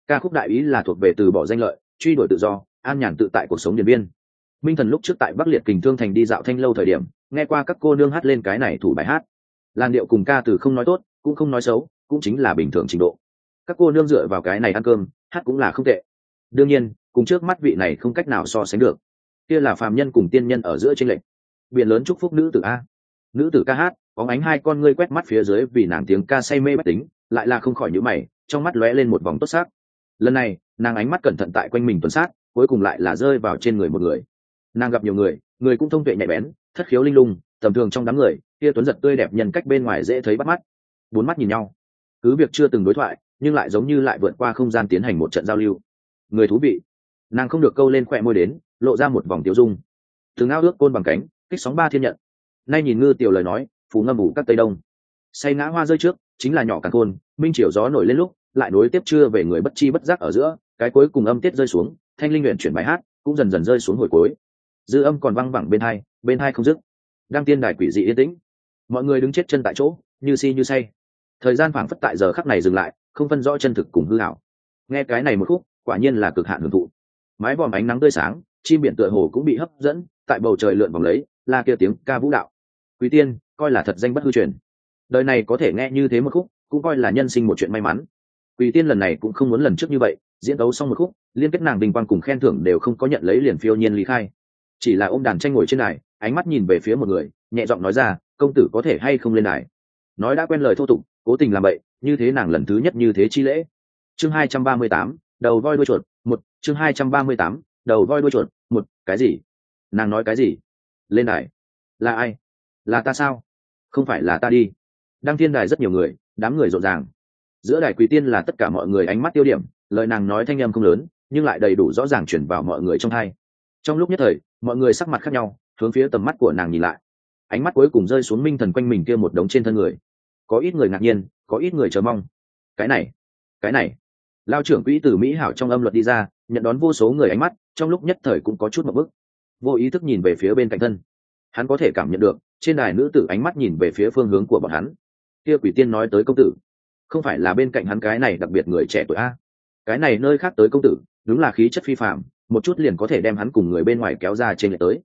Ca khúc đại ý là thuộc về từ bỏ danh lợi, truy đuổi tự do, an nhàn tự tại cuộc sống điện biên. Minh thần lúc trước tại bắc liệt kình thương thành đi dạo thanh lâu thời điểm, nghe qua các cô nương hát lên cái này thủ bài hát. Làn điệu cùng ca từ không nói tốt, cũng không nói xấu, cũng chính là bình thường trình độ. Các cô nương dựa vào cái này ăn cơm, hát cũng là không tệ. Đương nhiên, cùng trước mắt vị này không cách nào so sánh được. Kia là phàm nhân cùng tiên nhân ở giữa tranh lệch biển lớn chúc phúc nữ tử a. Nữ tử ca hát có ánh hai con ngươi quét mắt phía dưới vì nàng tiếng ca say mê bất tính, lại là không khỏi nhữ mày, trong mắt lóe lên một vòng tốt sắc. Lần này, nàng ánh mắt cẩn thận tại quanh mình tuần sát, cuối cùng lại là rơi vào trên người một người. Nàng gặp nhiều người người cũng thông tuệ nhạy bén, thất khiếu linh lung, tầm thường trong đám người kia tuấn giật tươi đẹp nhân cách bên ngoài dễ thấy bắt mắt. Bốn mắt nhìn nhau. Cứ việc chưa từng đối thoại, nhưng lại giống như lại vượt qua không gian tiến hành một trận giao lưu. Người thú vị. Nàng không được câu lên khỏe môi đến, lộ ra một vòng tiêu dung. Thường ao ước côn bằng cánh kích sóng ba thiên nhận. Nay nhìn ngư tiểu lời nói, phù ngâm ủ các tây đông. Say ngã hoa rơi trước, chính là nhỏ càng khôn, minh chiều gió nổi lên lúc, lại nối tiếp chưa về người bất chi bất giác ở giữa, cái cuối cùng âm tiết rơi xuống, thanh linh nguyện chuyển bài hát, cũng dần dần rơi xuống hồi cuối. Dư âm còn văng vẳng bên hai bên hai không dứt. Đang tiên đài quỷ dị yên tĩnh. Mọi người đứng chết chân tại chỗ, như si như say. Thời gian phảng phất tại giờ khắc này dừng lại, không phân rõ chân thực cùng hư hảo nghe cái này một khúc, quả nhiên là cực hạn hưởng thụ. Mái vòm ánh nắng tươi sáng, chim biển tựa hồ cũng bị hấp dẫn, tại bầu trời lượn vòng lấy là kia tiếng ca vũ đạo. Quý tiên, coi là thật danh bất hư truyền. Đời này có thể nghe như thế một khúc, cũng coi là nhân sinh một chuyện may mắn. Quý tiên lần này cũng không muốn lần trước như vậy, diễn đấu xong một khúc, liên kết nàng đình quang cùng khen thưởng đều không có nhận lấy liền phiêu nhiên lý khai. Chỉ là ôm đàn tranh ngồi trên đài, ánh mắt nhìn về phía một người, nhẹ giọng nói ra, công tử có thể hay không lên đài? Nói đã quen lời thô tục, cố tình làm vậy như thế nàng lần thứ nhất như thế chi lễ. Chương hai trăm ba mươi tám, đầu voi đuôi chuột, một, chương hai trăm ba mươi tám, đầu voi đuôi chuột, một, cái gì? Nàng nói cái gì? Lên đài. Là ai? Là ta sao? Không phải là ta đi. Đăng thiên đài rất nhiều người, đám người rộn ràng. Giữa đài quý tiên là tất cả mọi người ánh mắt tiêu điểm, lời nàng nói thanh em không lớn, nhưng lại đầy đủ rõ ràng chuyển vào mọi người trong hai. Trong lúc nhất thời, mọi người sắc mặt khác nhau, hướng phía tầm mắt của nàng nhìn lại. Ánh mắt cuối cùng rơi xuống minh thần quanh mình kia một đống trên thân người. Có ít người ngạc nhiên, có ít người chờ mong. Cái này cái này. Lao trưởng quỹ từ mỹ hảo trong âm luật đi ra, nhận đón vô số người ánh mắt, trong lúc nhất thời cũng có chút một bức vô ý thức nhìn về phía bên cạnh thân. Hắn có thể cảm nhận được, trên đài nữ tử ánh mắt nhìn về phía phương hướng của bọn hắn. Kia quỷ tiên nói tới công tử, không phải là bên cạnh hắn cái này đặc biệt người trẻ tuổi a. Cái này nơi khác tới công tử, đúng là khí chất phi phạm một chút liền có thể đem hắn cùng người bên ngoài kéo ra trên lệ tới.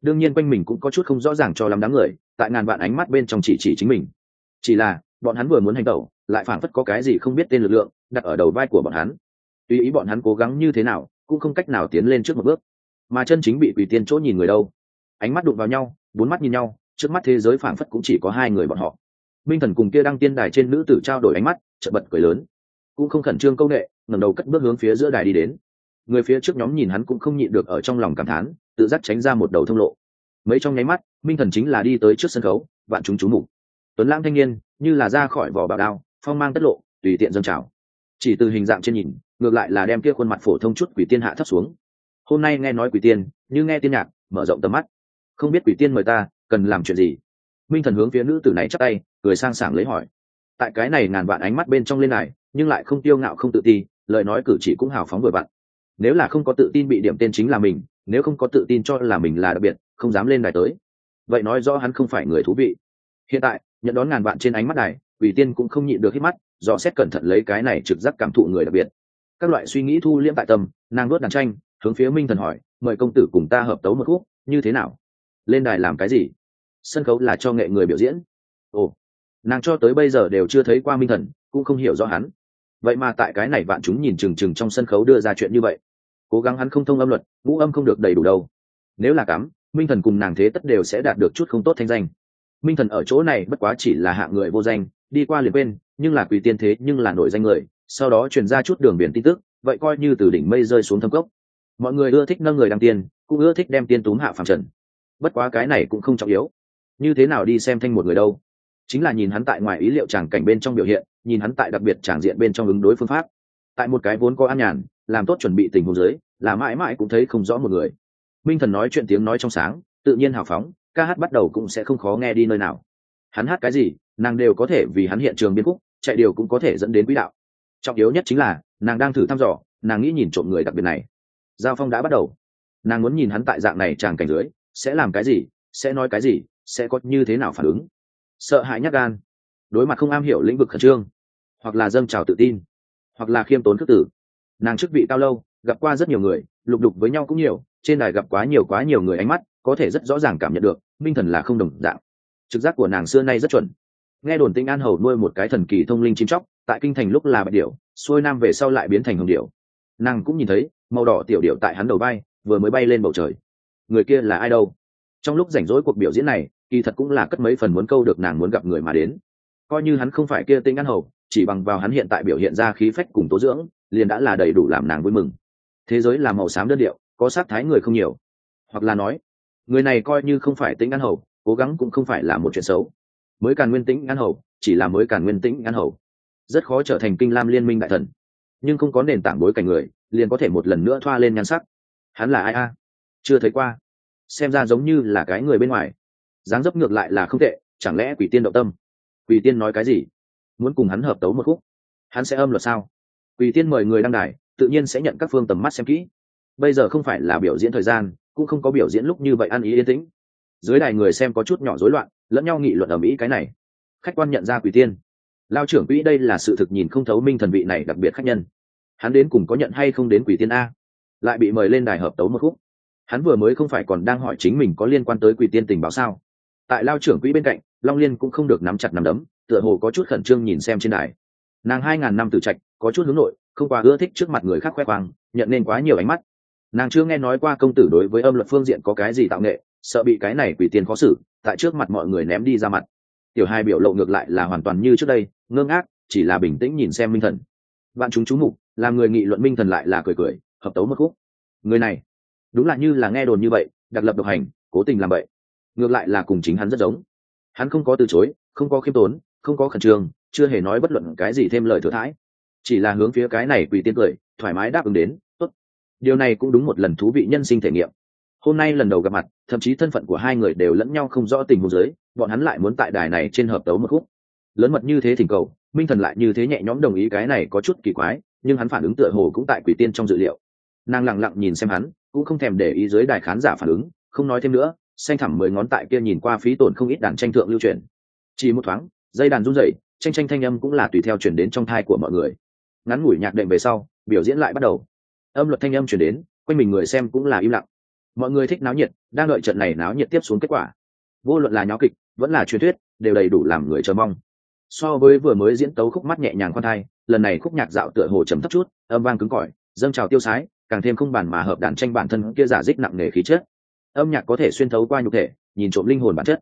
Đương nhiên quanh mình cũng có chút không rõ ràng cho lắm đám người, tại ngàn vạn ánh mắt bên trong chỉ chỉ chính mình. Chỉ là, bọn hắn vừa muốn hành tẩu, lại phản phất có cái gì không biết tên lực lượng, đặt ở đầu vai của bọn hắn. Tùy ý bọn hắn cố gắng như thế nào, cũng không cách nào tiến lên trước một bước mà chân chính bị quỷ tiên chỗ nhìn người đâu? Ánh mắt đụng vào nhau bốn mắt nhìn nhau trước mắt thế giới phảng phất cũng chỉ có hai người bọn họ. Minh thần cùng kia đăng tiên đài trên nữ tử trao đổi ánh mắt chợt bật cười lớn. Cũng không khẩn trương câu nệ, ngẩng đầu cất bước hướng phía giữa đài đi đến. Người phía trước nhóm nhìn hắn cũng không nhịn được ở trong lòng cảm thán tự giác tránh ra một đầu thông lộ. Mấy trong nháy mắt minh thần chính là đi tới trước sân khấu vạn chúng chú mục. Tuấn lãng thanh niên như là ra khỏi vỏ bảo đao phong mang tất lộ tùy tiện dâng trào. Chỉ từ hình dạng trên nhìn ngược lại là đem kia khuôn mặt phổ thông chút quỷ tiên hạ thấp xuống hôm nay nghe nói quỷ tiên, như nghe tiên nhạc, mở rộng tầm mắt. Không biết quỷ tiên mời ta, cần làm chuyện gì? Minh thần hướng phía nữ tử này chắc tay, cười sang sảng lấy hỏi. Tại cái này ngàn vạn ánh mắt bên trong lên này, nhưng lại không tiêu ngạo không tự ti, lời nói cử chỉ cũng hào phóng vừa vặn. Nếu là không có tự tin bị điểm tên chính là mình, nếu không có tự tin cho là mình là đặc biệt, không dám lên đài tới. Vậy nói rõ hắn không phải người thú vị. Hiện tại, nhận đón ngàn vạn trên ánh mắt này ủy tiên cũng không nhịn được hít mắt do xét cẩn thận lấy cái này trực giác cảm thụ người đặc biệt. Các loại suy nghĩ thu liễm tại tâm, nàng nuốt đàn tranh hướng phía minh thần hỏi, mời công tử cùng ta hợp tấu một khúc, như thế nào? Lên đài làm cái gì? Sân khấu là cho nghệ người biểu diễn. Ồ, nàng cho tới bây giờ đều chưa thấy qua minh thần, cũng không hiểu rõ hắn. Vậy mà tại cái này vạn chúng nhìn chừng chừng trong sân khấu đưa ra chuyện như vậy. Cố gắng hắn không thông âm luật, ngũ âm không được đầy đủ đâu. Nếu là cắm, minh thần cùng nàng thế tất đều sẽ đạt được chút không tốt thanh danh. Minh thần ở chỗ này bất quá chỉ là hạng người vô danh, đi qua liền bên nhưng là quỷ tiên thế nhưng là nổi danh người, sau đó truyền ra chút đường biển tin tức, vậy coi như từ đỉnh mây rơi xuống thâm cốc mọi người ưa thích nâng người đăng tiên cũng ưa thích đem tiên túm hạ phàm trần. Bất quá cái này cũng không trọng yếu. Như thế nào đi xem thanh một người đâu? Chính là nhìn hắn tại ngoài ý liệu tràng cảnh bên trong biểu hiện nhìn hắn tại đặc biệt tràng diện bên trong ứng đối phương pháp. Tại một cái vốn có an nhàn làm tốt chuẩn bị tình huống giới, là mãi mãi cũng thấy không rõ một người. Minh thần nói chuyện tiếng nói trong sáng tự nhiên hào phóng ca hát bắt đầu cũng sẽ không khó nghe đi nơi nào. Hắn hát cái gì nàng đều có thể vì hắn hiện trường biên khúc chạy điều cũng có thể dẫn đến quỹ đạo. Trọng yếu nhất chính là nàng đang thử thăm dò nàng nghĩ nhìn trộm người đặc biệt này giao phong đã bắt đầu. Nàng muốn nhìn hắn tại dạng này chàng cảnh dưới sẽ làm cái gì sẽ nói cái gì sẽ có như thế nào phản ứng. Sợ hãi nhắc gan. Đối mặt không am hiểu lĩnh vực khẩn trương hoặc là dâng trào tự tin hoặc là khiêm tốn khước tử nàng chức vị cao lâu gặp qua rất nhiều người lục đục với nhau cũng nhiều trên đài gặp quá nhiều quá nhiều người ánh mắt có thể rất rõ ràng cảm nhận được minh thần là không đồng dạng. Trực giác của nàng xưa nay rất chuẩn. Nghe đồn tinh an hầu nuôi một cái thần kỳ thông linh chim chóc tại kinh thành lúc là bạch điểu, xuôi nam về sau lại biến thành hồng điểu. nàng cũng nhìn thấy màu đỏ tiểu điệu tại hắn đầu bay vừa mới bay lên bầu trời. Người kia là ai đâu? Trong lúc rảnh rỗi cuộc biểu diễn này, kỳ thật cũng là cất mấy phần muốn câu được nàng muốn gặp người mà đến. Coi như hắn không phải kia tinh ăn hầu, chỉ bằng vào hắn hiện tại biểu hiện ra khí phách cùng tố dưỡng, liền đã là đầy đủ làm nàng vui mừng. Thế giới là màu xám đơn điệu, có sát thái người không nhiều. Hoặc là nói, người này coi như không phải tính ngăn hầu, cố gắng cũng không phải là một chuyện xấu. Mới càn nguyên tĩnh ngăn hầu, chỉ là mới càn nguyên tĩnh ngăn hầu. Rất khó trở thành kinh lam liên minh đại thần nhưng không có nền tảng bối cảnh người, liền có thể một lần nữa thoa lên nhan sắc. Hắn là ai a? Chưa thấy qua. Xem ra giống như là cái người bên ngoài. Dáng dấp ngược lại là không tệ, chẳng lẽ quỷ tiên động tâm? Quỷ tiên nói cái gì? Muốn cùng hắn hợp tấu một khúc. Hắn sẽ âm luật sao? Quỷ tiên mời người đăng đài, tự nhiên sẽ nhận các phương tầm mắt xem kỹ. Bây giờ không phải là biểu diễn thời gian, cũng không có biểu diễn lúc như vậy ăn ý yên tĩnh. Dưới đài người xem có chút nhỏ rối loạn, lẫn nhau nghị luận ở mỹ cái này. Khách quan nhận ra quỷ tiên lao trưởng quỹ đây là sự thực nhìn không thấu minh thần vị này đặc biệt khách nhân. Hắn đến cùng có nhận hay không đến quỷ tiên a? Lại bị mời lên đài hợp tấu một khúc. Hắn vừa mới không phải còn đang hỏi chính mình có liên quan tới quỷ tiên tình báo sao? Tại lao trưởng quỹ bên cạnh, long liên cũng không được nắm chặt nắm đấm, tựa hồ có chút khẩn trương nhìn xem trên đài. Nàng hai ngàn năm từ trạch, có chút hướng nội, không quá ưa thích trước mặt người khác khoe khoang, nhận nên quá nhiều ánh mắt. Nàng chưa nghe nói qua công tử đối với âm luật phương diện có cái gì tạo nghệ, sợ bị cái này quỷ tiên khó xử, tại trước mặt mọi người ném đi ra mặt tiểu hai biểu lộ ngược lại là hoàn toàn như trước đây, ngơ ngác, chỉ là bình tĩnh nhìn xem minh thần. Bạn chúng chú mục, làm người nghị luận minh thần lại là cười cười, hợp tấu một khúc. Người này, đúng là như là nghe đồn như vậy, đặc lập độc hành, cố tình làm vậy ngược lại là cùng chính hắn rất giống. Hắn không có từ chối, không có khiêm tốn, không có khẩn trương, chưa hề nói bất luận cái gì thêm lời thừa thãi. Chỉ là hướng phía cái này quỳ tiên cười, thoải mái đáp ứng đến, tốt. Điều này cũng đúng một lần thú vị nhân sinh thể nghiệm. Hôm nay lần đầu gặp mặt thậm chí thân phận của hai người đều lẫn nhau không rõ tình huống giới bọn hắn lại muốn tại đài này trên hợp tấu một khúc. Lớn mật như thế thỉnh cầu, minh thần lại như thế nhẹ nhõm đồng ý cái này có chút kỳ quái, nhưng hắn phản ứng tựa hồ cũng tại quỷ tiên trong dự liệu. Nàng lặng lặng nhìn xem hắn, cũng không thèm để ý dưới đài khán giả phản ứng, không nói thêm nữa, xanh thẳm mười ngón tại kia nhìn qua phí tổn không ít đàn tranh thượng lưu truyền. Chỉ một thoáng, dây đàn rung rẩy, tranh tranh thanh âm cũng là tùy theo chuyển đến trong thai của mọi người. Ngắn ngủi nhạc đệm về sau, biểu diễn lại bắt đầu. Âm luật thanh âm chuyển đến, quanh mình người xem cũng là im lặng mọi người thích náo nhiệt, đang đợi trận này náo nhiệt tiếp xuống kết quả. Vô luận là nháo kịch, vẫn là truyền thuyết, đều đầy đủ làm người chờ mong. So với vừa mới diễn tấu khúc mắt nhẹ nhàng khoan thai, lần này khúc nhạc dạo tựa hồ chấm thấp chút, âm vang cứng cỏi, dâng trào tiêu sái, càng thêm không bàn mà hợp đàn tranh bản thân kia giả dích nặng nề khí chất. Âm nhạc có thể xuyên thấu qua nhục thể, nhìn trộm linh hồn bản chất.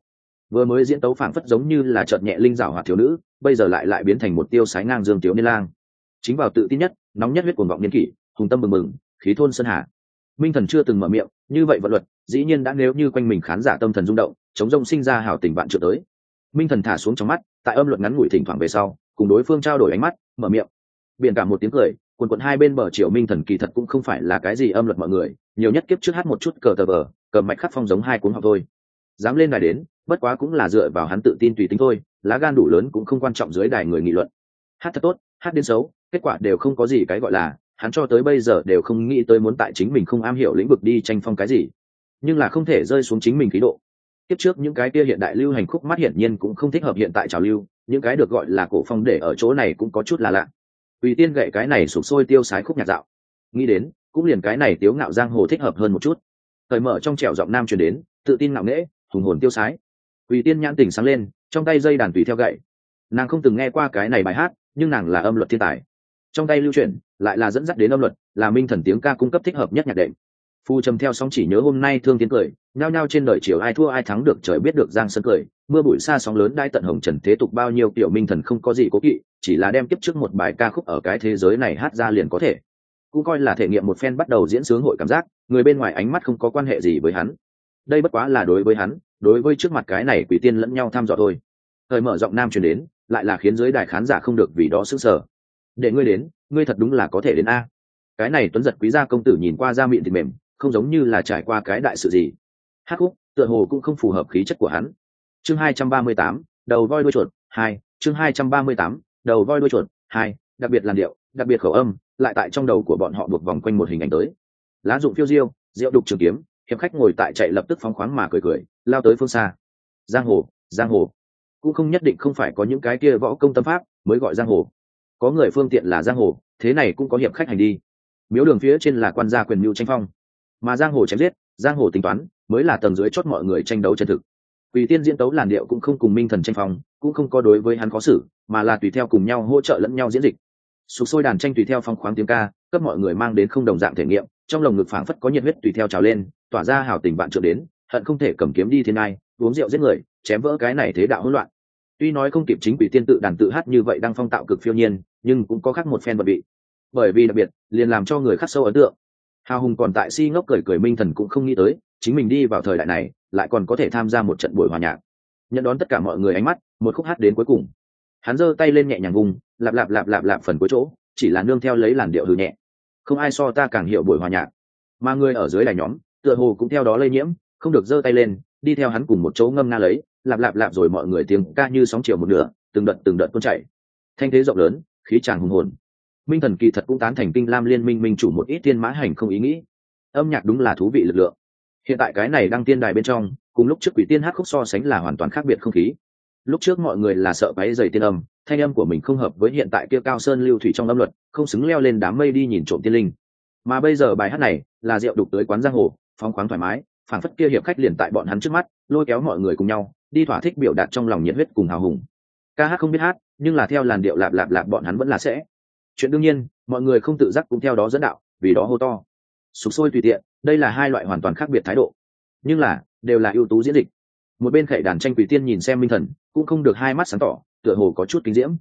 Vừa mới diễn tấu phảng phất giống như là chợt nhẹ linh rào hoạt thiếu nữ, bây giờ lại lại biến thành một tiêu sái ngang dương tiểu niên lang. Chính vào tự tin nhất, nóng nhất huyết cuồng vọng niên kỷ, hùng tâm mừng mừng khí thôn sơn hà. Minh thần chưa từng mở miệng như vậy vận luật, dĩ nhiên đã nếu như quanh mình khán giả tâm thần rung động, chống rông sinh ra hảo tình bạn trượt tới. Minh thần thả xuống trong mắt, tại âm luật ngắn ngủi thỉnh thoảng về sau, cùng đối phương trao đổi ánh mắt, mở miệng. Biển cả một tiếng cười, quần quận hai bên bờ triều minh thần kỳ thật cũng không phải là cái gì âm luật mọi người, nhiều nhất kiếp trước hát một chút cờ tờ vờ cầm mạch khắc phong giống hai cuốn học thôi. Dám lên đài đến, bất quá cũng là dựa vào hắn tự tin tùy tính thôi, lá gan đủ lớn cũng không quan trọng dưới đài người nghị luận. Hát thật tốt, hát đến xấu, kết quả đều không có gì cái gọi là hắn cho tới bây giờ đều không nghĩ tới muốn tại chính mình không am hiểu lĩnh vực đi tranh phong cái gì, nhưng là không thể rơi xuống chính mình khí độ. Tiếp trước những cái kia hiện đại lưu hành khúc mắt hiển nhiên cũng không thích hợp hiện tại trào lưu, những cái được gọi là cổ phong để ở chỗ này cũng có chút là lạ. Tùy tiên gậy cái này sụp sôi tiêu sái khúc nhạc dạo. Nghĩ đến, cũng liền cái này tiếu ngạo giang hồ thích hợp hơn một chút. Thời mở trong trẻo giọng nam truyền đến, tự tin ngạo nghễ, hùng hồn tiêu sái. Tùy tiên nhãn tình sáng lên, trong tay dây đàn tùy theo gậy. Nàng không từng nghe qua cái này bài hát, nhưng nàng là âm luật thiên tài trong tay lưu truyền, lại là dẫn dắt đến âm luật, là minh thần tiếng ca cung cấp thích hợp nhất nhạc đệm. Phu trầm theo sóng chỉ nhớ hôm nay thương tiến cười, nhao nhao trên đời chiều ai thua ai thắng được trời biết được giang sân cười, mưa bụi xa sóng lớn đai tận hồng trần thế tục bao nhiêu tiểu minh thần không có gì cố kỵ, chỉ là đem kiếp trước một bài ca khúc ở cái thế giới này hát ra liền có thể. Cũng coi là thể nghiệm một phen bắt đầu diễn sướng hội cảm giác, người bên ngoài ánh mắt không có quan hệ gì với hắn. Đây bất quá là đối với hắn, đối với trước mặt cái này quỷ tiên lẫn nhau thăm dò thôi. Thời mở giọng nam truyền đến, lại là khiến giới đài khán giả không được vì đó sững sờ để ngươi đến, ngươi thật đúng là có thể đến a. Cái này tuấn giật quý gia công tử nhìn qua da miệng thịt mềm, không giống như là trải qua cái đại sự gì. Hát khúc tựa hồ cũng không phù hợp khí chất của hắn. Chương hai trăm ba mươi tám, đầu voi đuôi chuột, hai, chương hai trăm ba mươi tám, đầu voi đuôi chuột, hai, đặc biệt làn điệu, đặc biệt khẩu âm, lại tại trong đầu của bọn họ buộc vòng quanh một hình ảnh tới. Lá dụng phiêu diêu, rượu đục trường kiếm, hiệp khách ngồi tại chạy lập tức phóng khoáng mà cười cười, lao tới phương xa. Giang hồ giang hồ. Cũng không nhất định không phải có những cái kia võ công tâm pháp mới gọi giang hồ có người phương tiện là giang hồ, thế này cũng có hiệp khách hành đi. Miếu đường phía trên là quan gia quyền mưu tranh phong. Mà giang hồ chém giết, giang hồ tính toán, mới là tầng dưới chót mọi người tranh đấu chân thực. Quỷ tiên diễn tấu làn điệu cũng không cùng minh thần tranh phong, cũng không có đối với hắn khó xử, mà là tùy theo cùng nhau hỗ trợ lẫn nhau diễn dịch. Sục sôi đàn tranh tùy theo phong khoáng tiếng ca, cấp mọi người mang đến không đồng dạng thể nghiệm, trong lồng ngực phảng phất có nhiệt huyết tùy theo trào lên, tỏa ra hào tình bạn trượng đến, hận không thể cầm kiếm đi thiên ai uống rượu giết người, chém vỡ cái này thế đạo hỗn loạn tuy nói không kịp chính quỷ tiên tự đàn tự hát như vậy đang phong tạo cực phiêu nhiên, nhưng cũng có khác một phen bật vị bởi vì đặc biệt, liền làm cho người khắc sâu ấn tượng. Hào hùng còn tại si ngốc cười cười minh thần cũng không nghĩ tới, chính mình đi vào thời đại này, lại còn có thể tham gia một trận buổi hòa nhạc. Nhận đón tất cả mọi người ánh mắt, một khúc hát đến cuối cùng. Hắn giơ tay lên nhẹ nhàng vùng, lạp lạp lạp lạp lạp phần cuối chỗ, chỉ là nương theo lấy làn điệu hừ nhẹ. Không ai so ta càng hiểu buổi hòa nhạc. Mà người ở dưới đài nhóm, tựa hồ cũng theo đó lây nhiễm, không được giơ tay lên, đi theo hắn cùng một chỗ ngâm nga lấy lạp lạp lạp rồi mọi người tiếng ca như sóng chiều một nửa, từng đợt từng đợt tuôn chảy. Thanh thế rộng lớn, khí tràng hùng hồn. Minh thần kỳ thật cũng tán thành kinh lam liên minh minh chủ một ít tiên mã hành không ý nghĩ. Âm nhạc đúng là thú vị lực lượng. Hiện tại cái này đang tiên đài bên trong, cùng lúc trước quỷ tiên hát khúc so sánh là hoàn toàn khác biệt không khí. Lúc trước mọi người là sợ váy dày tiên âm, thanh âm của mình không hợp với hiện tại kia cao sơn lưu thủy trong âm luật, không xứng leo lên đám mây đi nhìn trộm tiên linh. Mà bây giờ bài hát này là rượu đục tới quán giang hồ, phóng khoáng thoải mái, phảng phất kia hiệp khách liền tại bọn hắn trước mắt, lôi kéo mọi người cùng nhau đi thỏa thích biểu đạt trong lòng nhiệt huyết cùng hào hùng. Ca hát không biết hát, nhưng là theo làn điệu lạp lạp lạp bọn hắn vẫn là sẽ. Chuyện đương nhiên, mọi người không tự giác cũng theo đó dẫn đạo, vì đó hô to. Sục sôi tùy tiện, đây là hai loại hoàn toàn khác biệt thái độ. Nhưng là, đều là ưu tú diễn dịch. Một bên khẩy đàn tranh quỷ tiên nhìn xem minh thần, cũng không được hai mắt sáng tỏ, tựa hồ có chút kinh diễm.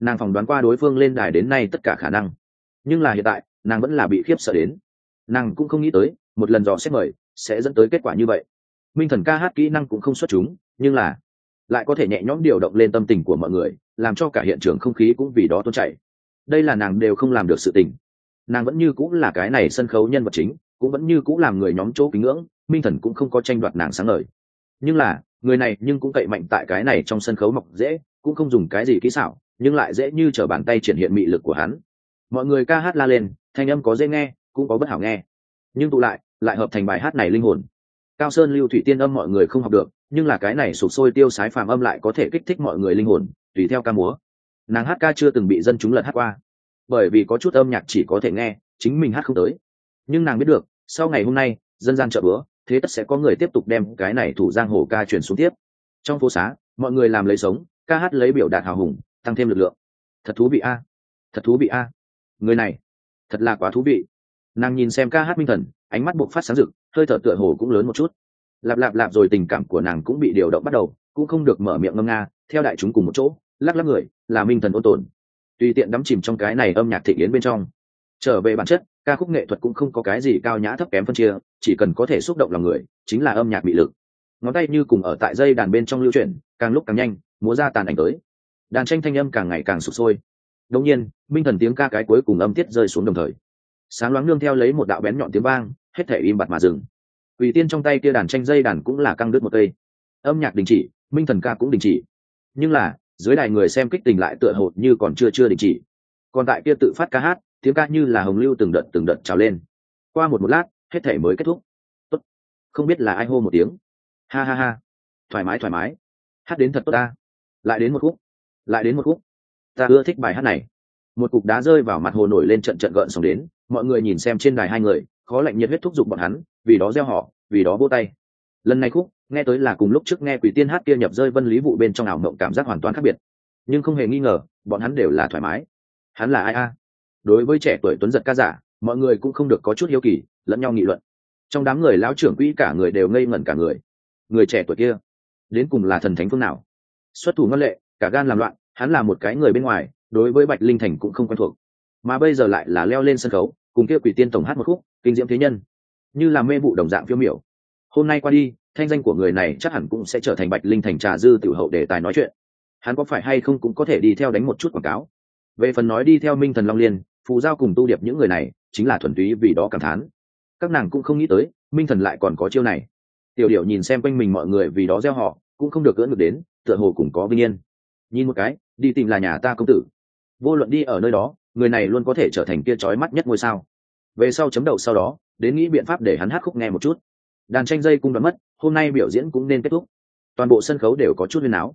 Nàng phỏng đoán qua đối phương lên đài đến nay tất cả khả năng. Nhưng là hiện tại, nàng vẫn là bị khiếp sợ đến. Nàng cũng không nghĩ tới, một lần dò xét mời, sẽ dẫn tới kết quả như vậy. Minh thần ca hát kỹ năng cũng không xuất chúng nhưng là, lại có thể nhẹ nhõm điều động lên tâm tình của mọi người, làm cho cả hiện trường không khí cũng vì đó tôn chảy. Đây là nàng đều không làm được sự tình. Nàng vẫn như cũng là cái này sân khấu nhân vật chính, cũng vẫn như cũng làm người nhóm chỗ kính ngưỡng, minh thần cũng không có tranh đoạt nàng sáng ngời. Nhưng là, người này nhưng cũng cậy mạnh tại cái này trong sân khấu mọc dễ, cũng không dùng cái gì kỹ xảo, nhưng lại dễ như t bàn tay triển hiện mị lực của hắn. Mọi người ca hát la lên, thanh âm có dễ nghe, cũng có bất hảo nghe. Nhưng tụ lại lại hợp thành bài hát này linh hồn. Cao sơn, lưu thủy tiên âm mọi người không học được nhưng là cái này sụp sôi tiêu sái phàm âm lại có thể kích thích mọi người linh hồn, tùy theo ca múa. Nàng hát ca chưa từng bị dân chúng lật hát qua. Bởi vì có chút âm nhạc chỉ có thể nghe, chính mình hát không tới. Nhưng nàng biết được, sau ngày hôm nay, dân gian chợ bữa, thế tất sẽ có người tiếp tục đem cái này thủ giang hồ ca truyền xuống tiếp. Trong phố xá, mọi người làm lấy sống, ca hát lấy biểu đạt hào hùng, tăng thêm lực lượng. Thật thú vị a. Thật thú vị a. Người này, thật là quá thú vị. Nàng nhìn xem ca hát minh thần, ánh mắt buộc phát sáng rực, hơi thở tựa hồ cũng lớn một chút lạp lạp lạp rồi tình cảm của nàng cũng bị điều động bắt đầu, cũng không được mở miệng ngâm nga, theo đại chúng cùng một chỗ, lắc lắc người, là minh thần ôn tồn. Tùy tiện đắm chìm trong cái này âm nhạc thị yến bên trong. Trở về bản chất, ca khúc nghệ thuật cũng không có cái gì cao nhã thấp kém phân chia, chỉ cần có thể xúc động lòng người, chính là âm nhạc bị lực. Ngón tay như cùng ở tại dây đàn bên trong lưu chuyển, càng lúc càng nhanh, múa ra tàn ảnh tới. Đàn tranh thanh âm càng ngày càng sụp sôi. Đông nhiên, minh thần tiếng ca cái cuối cùng âm tiết rơi xuống đồng thời. Sáng loáng nương theo lấy một đạo bén nhọn tiếng vang, hết thể im bặt mà dừng quỷ tiên trong tay kia đàn tranh dây đàn cũng là căng đứt một cây. Âm nhạc đình chỉ, minh thần ca cũng đình chỉ. Nhưng là, dưới đài người xem kích tình lại tựa hồ như còn chưa chưa đình chỉ. Còn tại kia tự phát ca hát, tiếng ca như là hồng lưu từng đợt từng đợt trào lên. Qua một một lát, hết thể mới kết thúc. Tốt. Không biết là ai hô một tiếng. Ha ha ha. Thoải mái thoải mái. Hát đến thật tốt ta. Lại đến một khúc. Lại đến một khúc. Ta ưa thích bài hát này. Một cục đá rơi vào mặt hồ nổi lên trận trận gợn sóng đến. Mọi người nhìn xem trên đài hai người, khó lạnh nhiệt huyết thúc giục bọn hắn vì đó gieo họ, vì đó vô tay. Lần này khúc, nghe tới là cùng lúc trước nghe quỷ tiên hát kia nhập rơi vân lý vụ bên trong ảo mộng cảm giác hoàn toàn khác biệt. Nhưng không hề nghi ngờ, bọn hắn đều là thoải mái. Hắn là ai a? Đối với trẻ tuổi tuấn giật ca giả, mọi người cũng không được có chút hiếu kỳ, lẫn nhau nghị luận. Trong đám người lão trưởng quỹ cả người đều ngây ngẩn cả người. Người trẻ tuổi kia, đến cùng là thần thánh phương nào? Xuất thủ ngân lệ, cả gan làm loạn, hắn là một cái người bên ngoài, đối với bạch linh thành cũng không quen thuộc. Mà bây giờ lại là leo lên sân khấu, cùng kia quỷ tiên tổng hát một khúc, kinh diễm thế nhân như là mê vụ đồng dạng phiêu miểu. Hôm nay qua đi, thanh danh của người này chắc hẳn cũng sẽ trở thành bạch linh thành trà dư tiểu hậu để tài nói chuyện. Hắn có phải hay không cũng có thể đi theo đánh một chút quảng cáo. Về phần nói đi theo minh thần long liên, phù giao cùng tu điệp những người này, chính là thuần túy vì đó cảm thán. Các nàng cũng không nghĩ tới, minh thần lại còn có chiêu này. Tiểu điệu nhìn xem quanh mình mọi người vì đó gieo họ, cũng không được cưỡng được đến, tựa hồ cũng có vinh yên. Nhìn một cái, đi tìm là nhà ta công tử. Vô luận đi ở nơi đó, người này luôn có thể trở thành kia trói mắt nhất ngôi sao. Về sau chấm đầu sau đó đến nghĩ biện pháp để hắn hát khúc nghe một chút. Đàn tranh dây cũng đã mất, hôm nay biểu diễn cũng nên kết thúc. Toàn bộ sân khấu đều có chút huyền áo.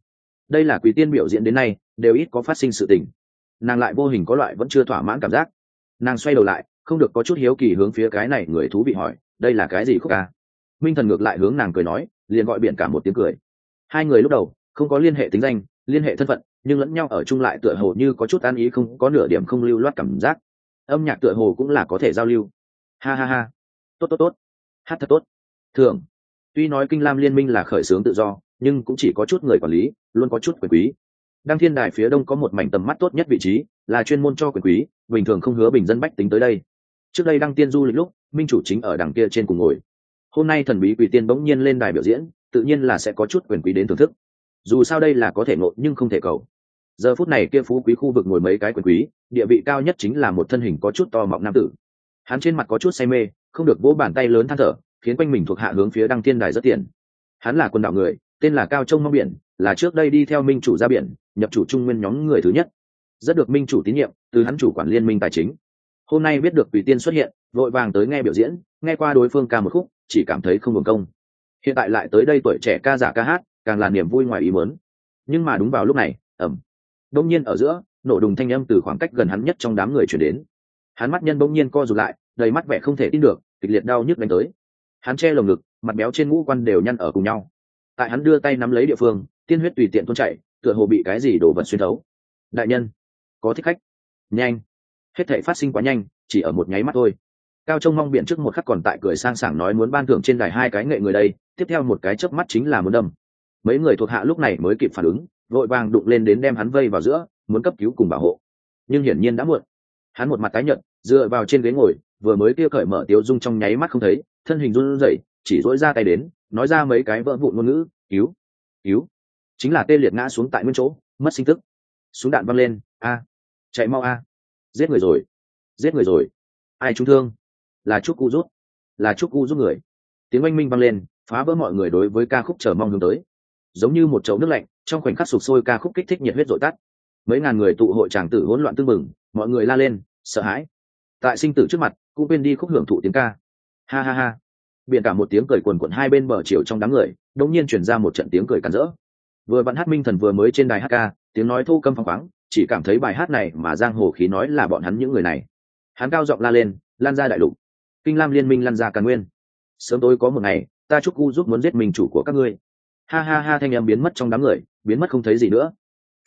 Đây là quý tiên biểu diễn đến nay, đều ít có phát sinh sự tình. Nàng lại vô hình có loại vẫn chưa thỏa mãn cảm giác. Nàng xoay đầu lại, không được có chút hiếu kỳ hướng phía cái này người thú vị hỏi, đây là cái gì khúc ca? Minh thần ngược lại hướng nàng cười nói, liền gọi biển cả một tiếng cười. Hai người lúc đầu, không có liên hệ tính danh, liên hệ thân phận, nhưng lẫn nhau ở chung lại tựa hồ như có chút an ý không, có nửa điểm không lưu loát cảm giác. Âm nhạc tựa hồ cũng là có thể giao lưu ha ha ha. Tốt tốt tốt. Hát thật tốt. Thường tuy nói kinh lam liên minh là khởi xướng tự do, nhưng cũng chỉ có chút người quản lý, luôn có chút quyền quý. Đăng thiên đài phía đông có một mảnh tầm mắt tốt nhất vị trí, là chuyên môn cho quyền quý, bình thường không hứa bình dân bách tính tới đây. Trước đây đăng tiên du lịch lúc, minh chủ chính ở đằng kia trên cùng ngồi. Hôm nay thần bí quỷ tiên bỗng nhiên lên đài biểu diễn, tự nhiên là sẽ có chút quyền quý đến thưởng thức. Dù sao đây là có thể ngộ nhưng không thể cầu. Giờ phút này kia phú quý khu vực ngồi mấy cái quyền quý, địa vị cao nhất chính là một thân hình có chút to mọng nam tử hắn trên mặt có chút say mê, không được vỗ bàn tay lớn than thở, khiến quanh mình thuộc hạ hướng phía đăng thiên đài rất tiền hắn là quân đảo người, tên là cao trông mong biển, là trước đây đi theo minh chủ ra biển, nhập chủ trung nguyên nhóm người thứ nhất. Rất được minh chủ tín nhiệm, từ hắn chủ quản liên minh tài chính. Hôm nay biết được tùy tiên xuất hiện, vội vàng tới nghe biểu diễn, nghe qua đối phương ca một khúc, chỉ cảm thấy không hưởng công. Hiện tại lại tới đây tuổi trẻ ca giả ca hát, càng là niềm vui ngoài ý mớn nhưng mà đúng vào lúc này ẩm đông nhiên ở giữa, nổ đùng thanh âm từ khoảng cách gần hắn nhất trong đám người chuyển đến hắn mắt nhân bỗng nhiên co rụt lại, đầy mắt vẻ không thể tin được, kịch liệt đau nhức đánh tới. Hắn che lồng ngực, mặt béo trên ngũ quan đều nhăn ở cùng nhau. Tại hắn đưa tay nắm lấy địa phương, tiên huyết tùy tiện tuôn chạy tựa hồ bị cái gì đổ vật xuyên thấu. Đại nhân, có thích khách. Nhanh. Hết thể phát sinh quá nhanh, chỉ ở một nháy mắt thôi. Cao trông mong biện trước một khắc còn tại cười sang sảng nói muốn ban thưởng trên đài hai cái nghệ người đây, tiếp theo một cái chớp mắt chính là muốn đâm. Mấy người thuộc hạ lúc này mới kịp phản ứng, vội vàng đụng lên đến đem hắn vây vào giữa, muốn cấp cứu cùng bảo hộ. Nhưng hiển nhiên đã muộn hắn một mặt tái nhợt, dựa vào trên ghế ngồi, vừa mới kia cởi mở tiếu dung trong nháy mắt không thấy, thân hình run rẩy, chỉ dỗi ra tay đến, nói ra mấy cái vỡ vụn ngôn ngữ, cứu cứu. Chính là tê liệt ngã xuống tại nguyên chỗ, mất sinh tức. Súng đạn văng lên, a, chạy mau a, giết người rồi, giết người rồi. Ai trúng thương? Là chúc cu rút, là chúc cu giúp người. Tiếng oanh minh văng lên, phá vỡ mọi người đối với ca khúc chờ mong hướng tới. Giống như một chậu nước lạnh, trong khoảnh khắc sụp sôi ca khúc kích thích nhiệt huyết dội tắt mấy ngàn người tụ hội tràng tử hỗn loạn tưng bừng, mọi người la lên, sợ hãi. Tại sinh tử trước mặt, cũng quên đi khúc hưởng thụ tiếng ca. Ha ha ha. Biển cả một tiếng cười quần quận hai bên bờ chiều trong đám người đông nhiên chuyển ra một trận tiếng cười cắn rỡ. Vừa bắn hát minh thần vừa mới trên đài hát ca, tiếng nói thu câm phăng khoáng, chỉ cảm thấy bài hát này mà giang hồ khí nói là bọn hắn những người này. Hắn cao giọng la lên, lan ra đại lục. Kinh lam liên minh lan ra càn nguyên. Sớm tối có một ngày, ta chúc u giúp muốn giết mình chủ của các ngươi. Ha ha ha, thanh em biến mất trong đám người, biến mất không thấy gì nữa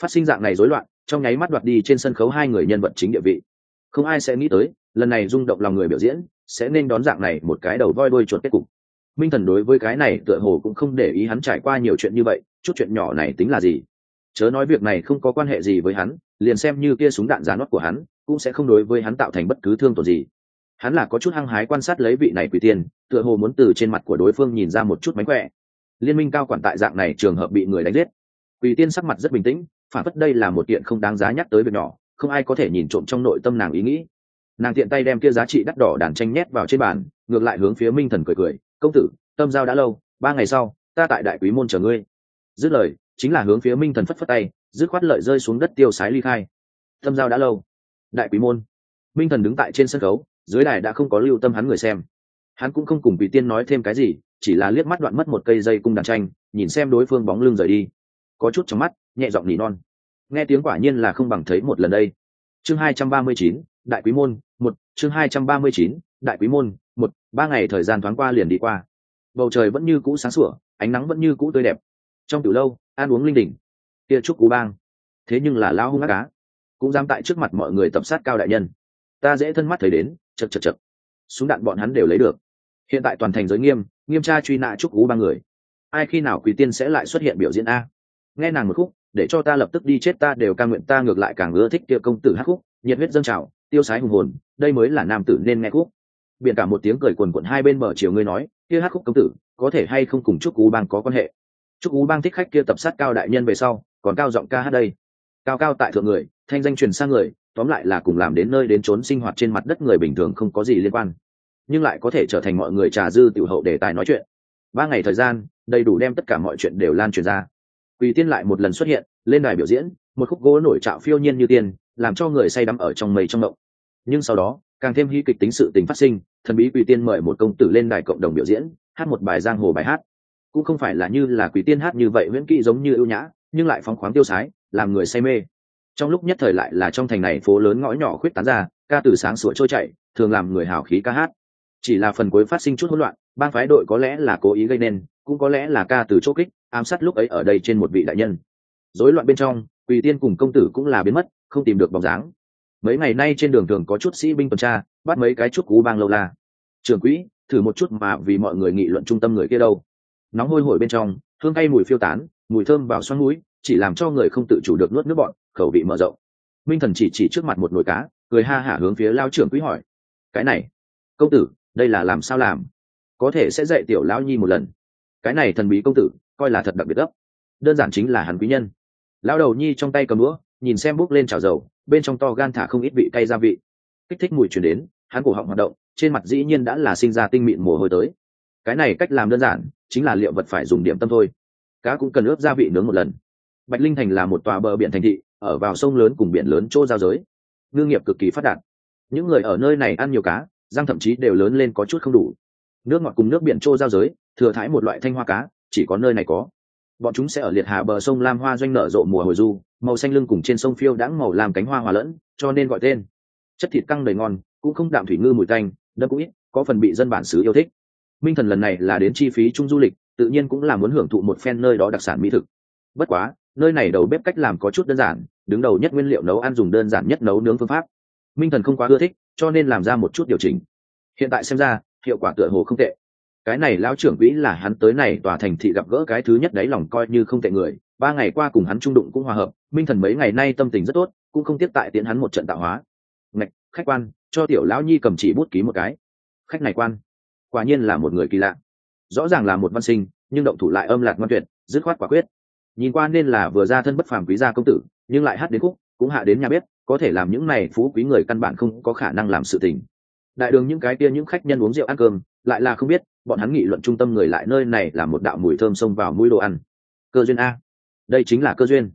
phát sinh dạng này rối loạn, trong nháy mắt đoạt đi trên sân khấu hai người nhân vật chính địa vị. Không ai sẽ nghĩ tới, lần này rung động lòng người biểu diễn, sẽ nên đón dạng này một cái đầu voi đuôi chuột kết cục. Minh thần đối với cái này tựa hồ cũng không để ý hắn trải qua nhiều chuyện như vậy, chút chuyện nhỏ này tính là gì? Chớ nói việc này không có quan hệ gì với hắn, liền xem như kia súng đạn giá nót của hắn, cũng sẽ không đối với hắn tạo thành bất cứ thương tổn gì. Hắn là có chút hăng hái quan sát lấy vị này quỷ tiên, tựa hồ muốn từ trên mặt của đối phương nhìn ra một chút mánh khỏe. Liên minh cao quản tại dạng này trường hợp bị người đánh giết. Quỷ tiên sắc mặt rất bình tĩnh phản phất đây là một kiện không đáng giá nhắc tới việc nhỏ, không ai có thể nhìn trộm trong nội tâm nàng ý nghĩ. Nàng tiện tay đem kia giá trị đắt đỏ đàn tranh nhét vào trên bàn, ngược lại hướng phía minh thần cười cười, công tử, tâm giao đã lâu, ba ngày sau, ta tại đại quý môn chờ ngươi. Dứt lời, chính là hướng phía minh thần phất phất tay, dứt khoát lợi rơi xuống đất tiêu sái ly khai. Tâm giao đã lâu. Đại quý môn. Minh thần đứng tại trên sân khấu, dưới đài đã không có lưu tâm hắn người xem. Hắn cũng không cùng quỷ tiên nói thêm cái gì, chỉ là liếc mắt đoạn mất một cây dây cung đàn tranh, nhìn xem đối phương bóng lưng rời đi. Có chút trong mắt nhẹ giọng nỉ non. Nghe tiếng quả nhiên là không bằng thấy một lần đây. Chương hai trăm ba mươi chín, đại quý môn, một, chương hai trăm ba mươi chín, đại quý môn, một, ba ngày thời gian thoáng qua liền đi qua. Bầu trời vẫn như cũ sáng sủa, ánh nắng vẫn như cũ tươi đẹp. Trong từ lâu, ăn uống linh đỉnh tia trúc cú bang. Thế nhưng là lao hung ác cá. Cũng dám tại trước mặt mọi người tập sát cao đại nhân. Ta dễ thân mắt thấy đến, chật chật chật. Súng đạn bọn hắn đều lấy được. Hiện tại toàn thành giới nghiêm nghiêm tra truy nã trúc cú ba người. Ai khi nào quỷ tiên sẽ lại xuất hiện biểu diễn a? Nghe nàng một khúc để cho ta lập tức đi chết, ta đều ca nguyện ta ngược lại càng ưa thích kia công tử hát khúc, nhiệt huyết dâng trào, tiêu sái hùng hồn, đây mới là nam tử nên nghe khúc. Biển cả một tiếng cười quần quận hai bên mở chiều ngươi nói, kia hát khúc công tử, có thể hay không cùng trúc cú bang có quan hệ? Trúc cú bang thích khách kia tập sát cao đại nhân về sau, còn cao giọng ca hát đây. Cao cao tại thượng người, thanh danh truyền sang người, tóm lại là cùng làm đến nơi đến trốn sinh hoạt trên mặt đất người bình thường không có gì liên quan. Nhưng lại có thể trở thành mọi người trà dư tiểu hậu để tài nói chuyện. Ba ngày thời gian, đầy đủ đem tất cả mọi chuyện đều lan truyền ra quỳ tiên lại một lần xuất hiện, lên đài biểu diễn, một khúc gỗ nổi trạo phiêu nhiên như tiên, làm cho người say đắm ở trong mây trong động nhưng sau đó, càng thêm hy kịch tính sự tình phát sinh, thần bí quỳ tiên mời một công tử lên đài cộng đồng biểu diễn, hát một bài giang hồ bài hát. Cũng không phải là như là quỳ tiên hát như vậy nguyễn kỵ giống như ưu nhã, nhưng lại phóng khoáng tiêu sái, làm người say mê. Trong lúc nhất thời lại là trong thành này phố lớn ngõ nhỏ khuyết tán ra, ca từ sáng sủa trôi chảy, thường làm người hào khí ca hát. Chỉ là phần cuối phát sinh chút hỗn loạn ban phái đội có lẽ là cố ý gây nên, cũng có lẽ là ca từ chỗ kích ám sát lúc ấy ở đây trên một vị đại nhân. Rối loạn bên trong quỳ tiên cùng công tử cũng là biến mất, không tìm được bóng dáng. Mấy ngày nay trên đường thường có chút sĩ binh tuần tra, bắt mấy cái chút cú bang lâu la. Trường quỹ, thử một chút mà vì mọi người nghị luận trung tâm người kia đâu. Nóng hôi hổi bên trong, hương cay mùi phiêu tán, mùi thơm vào xoắn mũi, chỉ làm cho người không tự chủ được nuốt nước bọn khẩu vị mở rộng. Minh thần chỉ chỉ trước mặt một nồi cá, cười ha hả hướng phía lao trưởng quý hỏi. Cái này, công tử, đây là làm sao làm? Có thể sẽ dạy tiểu lão nhi một lần. Cái này thần bí công tử coi là thật đặc biệt gấp. Đơn giản chính là hắn quý nhân. Lão đầu nhi trong tay cầm đũa, nhìn xem bốc lên chảo dầu, bên trong to gan thả không ít vị cay gia vị. Kích thích mùi chuyển đến, hắn cổ họng hoạt động, trên mặt dĩ nhiên đã là sinh ra tinh mịn mồ hôi tới. Cái này cách làm đơn giản, chính là liệu vật phải dùng điểm tâm thôi. Cá cũng cần ướp gia vị nướng một lần. Bạch linh thành là một tòa bờ biển thành thị, ở vào sông lớn cùng biển lớn chỗ giao giới. Ngư nghiệp cực kỳ phát đạt. Những người ở nơi này ăn nhiều cá, răng thậm chí đều lớn lên có chút không đủ. Nước ngọt cùng nước biển chỗ giao giới, thừa thái một loại thanh hoa cá chỉ có nơi này có. Bọn chúng sẽ ở liệt hạ bờ sông lam hoa doanh nở rộ mùa hồi du, màu xanh lưng cùng trên sông phiêu đãng màu làm cánh hoa hòa lẫn, cho nên gọi tên. Chất thịt căng đầy ngon, cũng không đạm thủy ngư mùi tanh đâm cũng ít, có phần bị dân bản xứ yêu thích. Minh thần lần này là đến chi phí chung du lịch, tự nhiên cũng là muốn hưởng thụ một phen nơi đó đặc sản mỹ thực. Bất quá, nơi này đầu bếp cách làm có chút đơn giản, đứng đầu nhất nguyên liệu nấu ăn dùng đơn giản nhất nấu nướng phương pháp. Minh thần không quá ưa thích, cho nên làm ra một chút điều chỉnh. Hiện tại xem ra, hiệu quả tựa hồ không tệ cái này lão trưởng quỹ là hắn tới này tòa thành thị gặp gỡ cái thứ nhất đấy lòng coi như không tệ người, ba ngày qua cùng hắn trung đụng cũng hòa hợp, minh thần mấy ngày nay tâm tình rất tốt, cũng không tiếp tại tiến hắn một trận tạo hóa. Ngạch, khách quan, cho tiểu lão nhi cầm chỉ bút ký một cái. Khách này quan. Quả nhiên là một người kỳ lạ. Rõ ràng là một văn sinh, nhưng động thủ lại âm lạc ngoan tuyệt, dứt khoát quả quyết. Nhìn qua nên là vừa ra thân bất phàm quý gia công tử, nhưng lại hát đến khúc, cũng hạ đến nhà bếp, có thể làm những này phú quý người căn bản không có khả năng làm sự tình. Đại đường những cái kia những khách nhân uống rượu ăn cơm, lại là không biết bọn hắn nghị luận trung tâm người lại nơi này là một đạo mùi thơm xông vào mũi đồ ăn. Cơ duyên a. Đây chính là cơ duyên.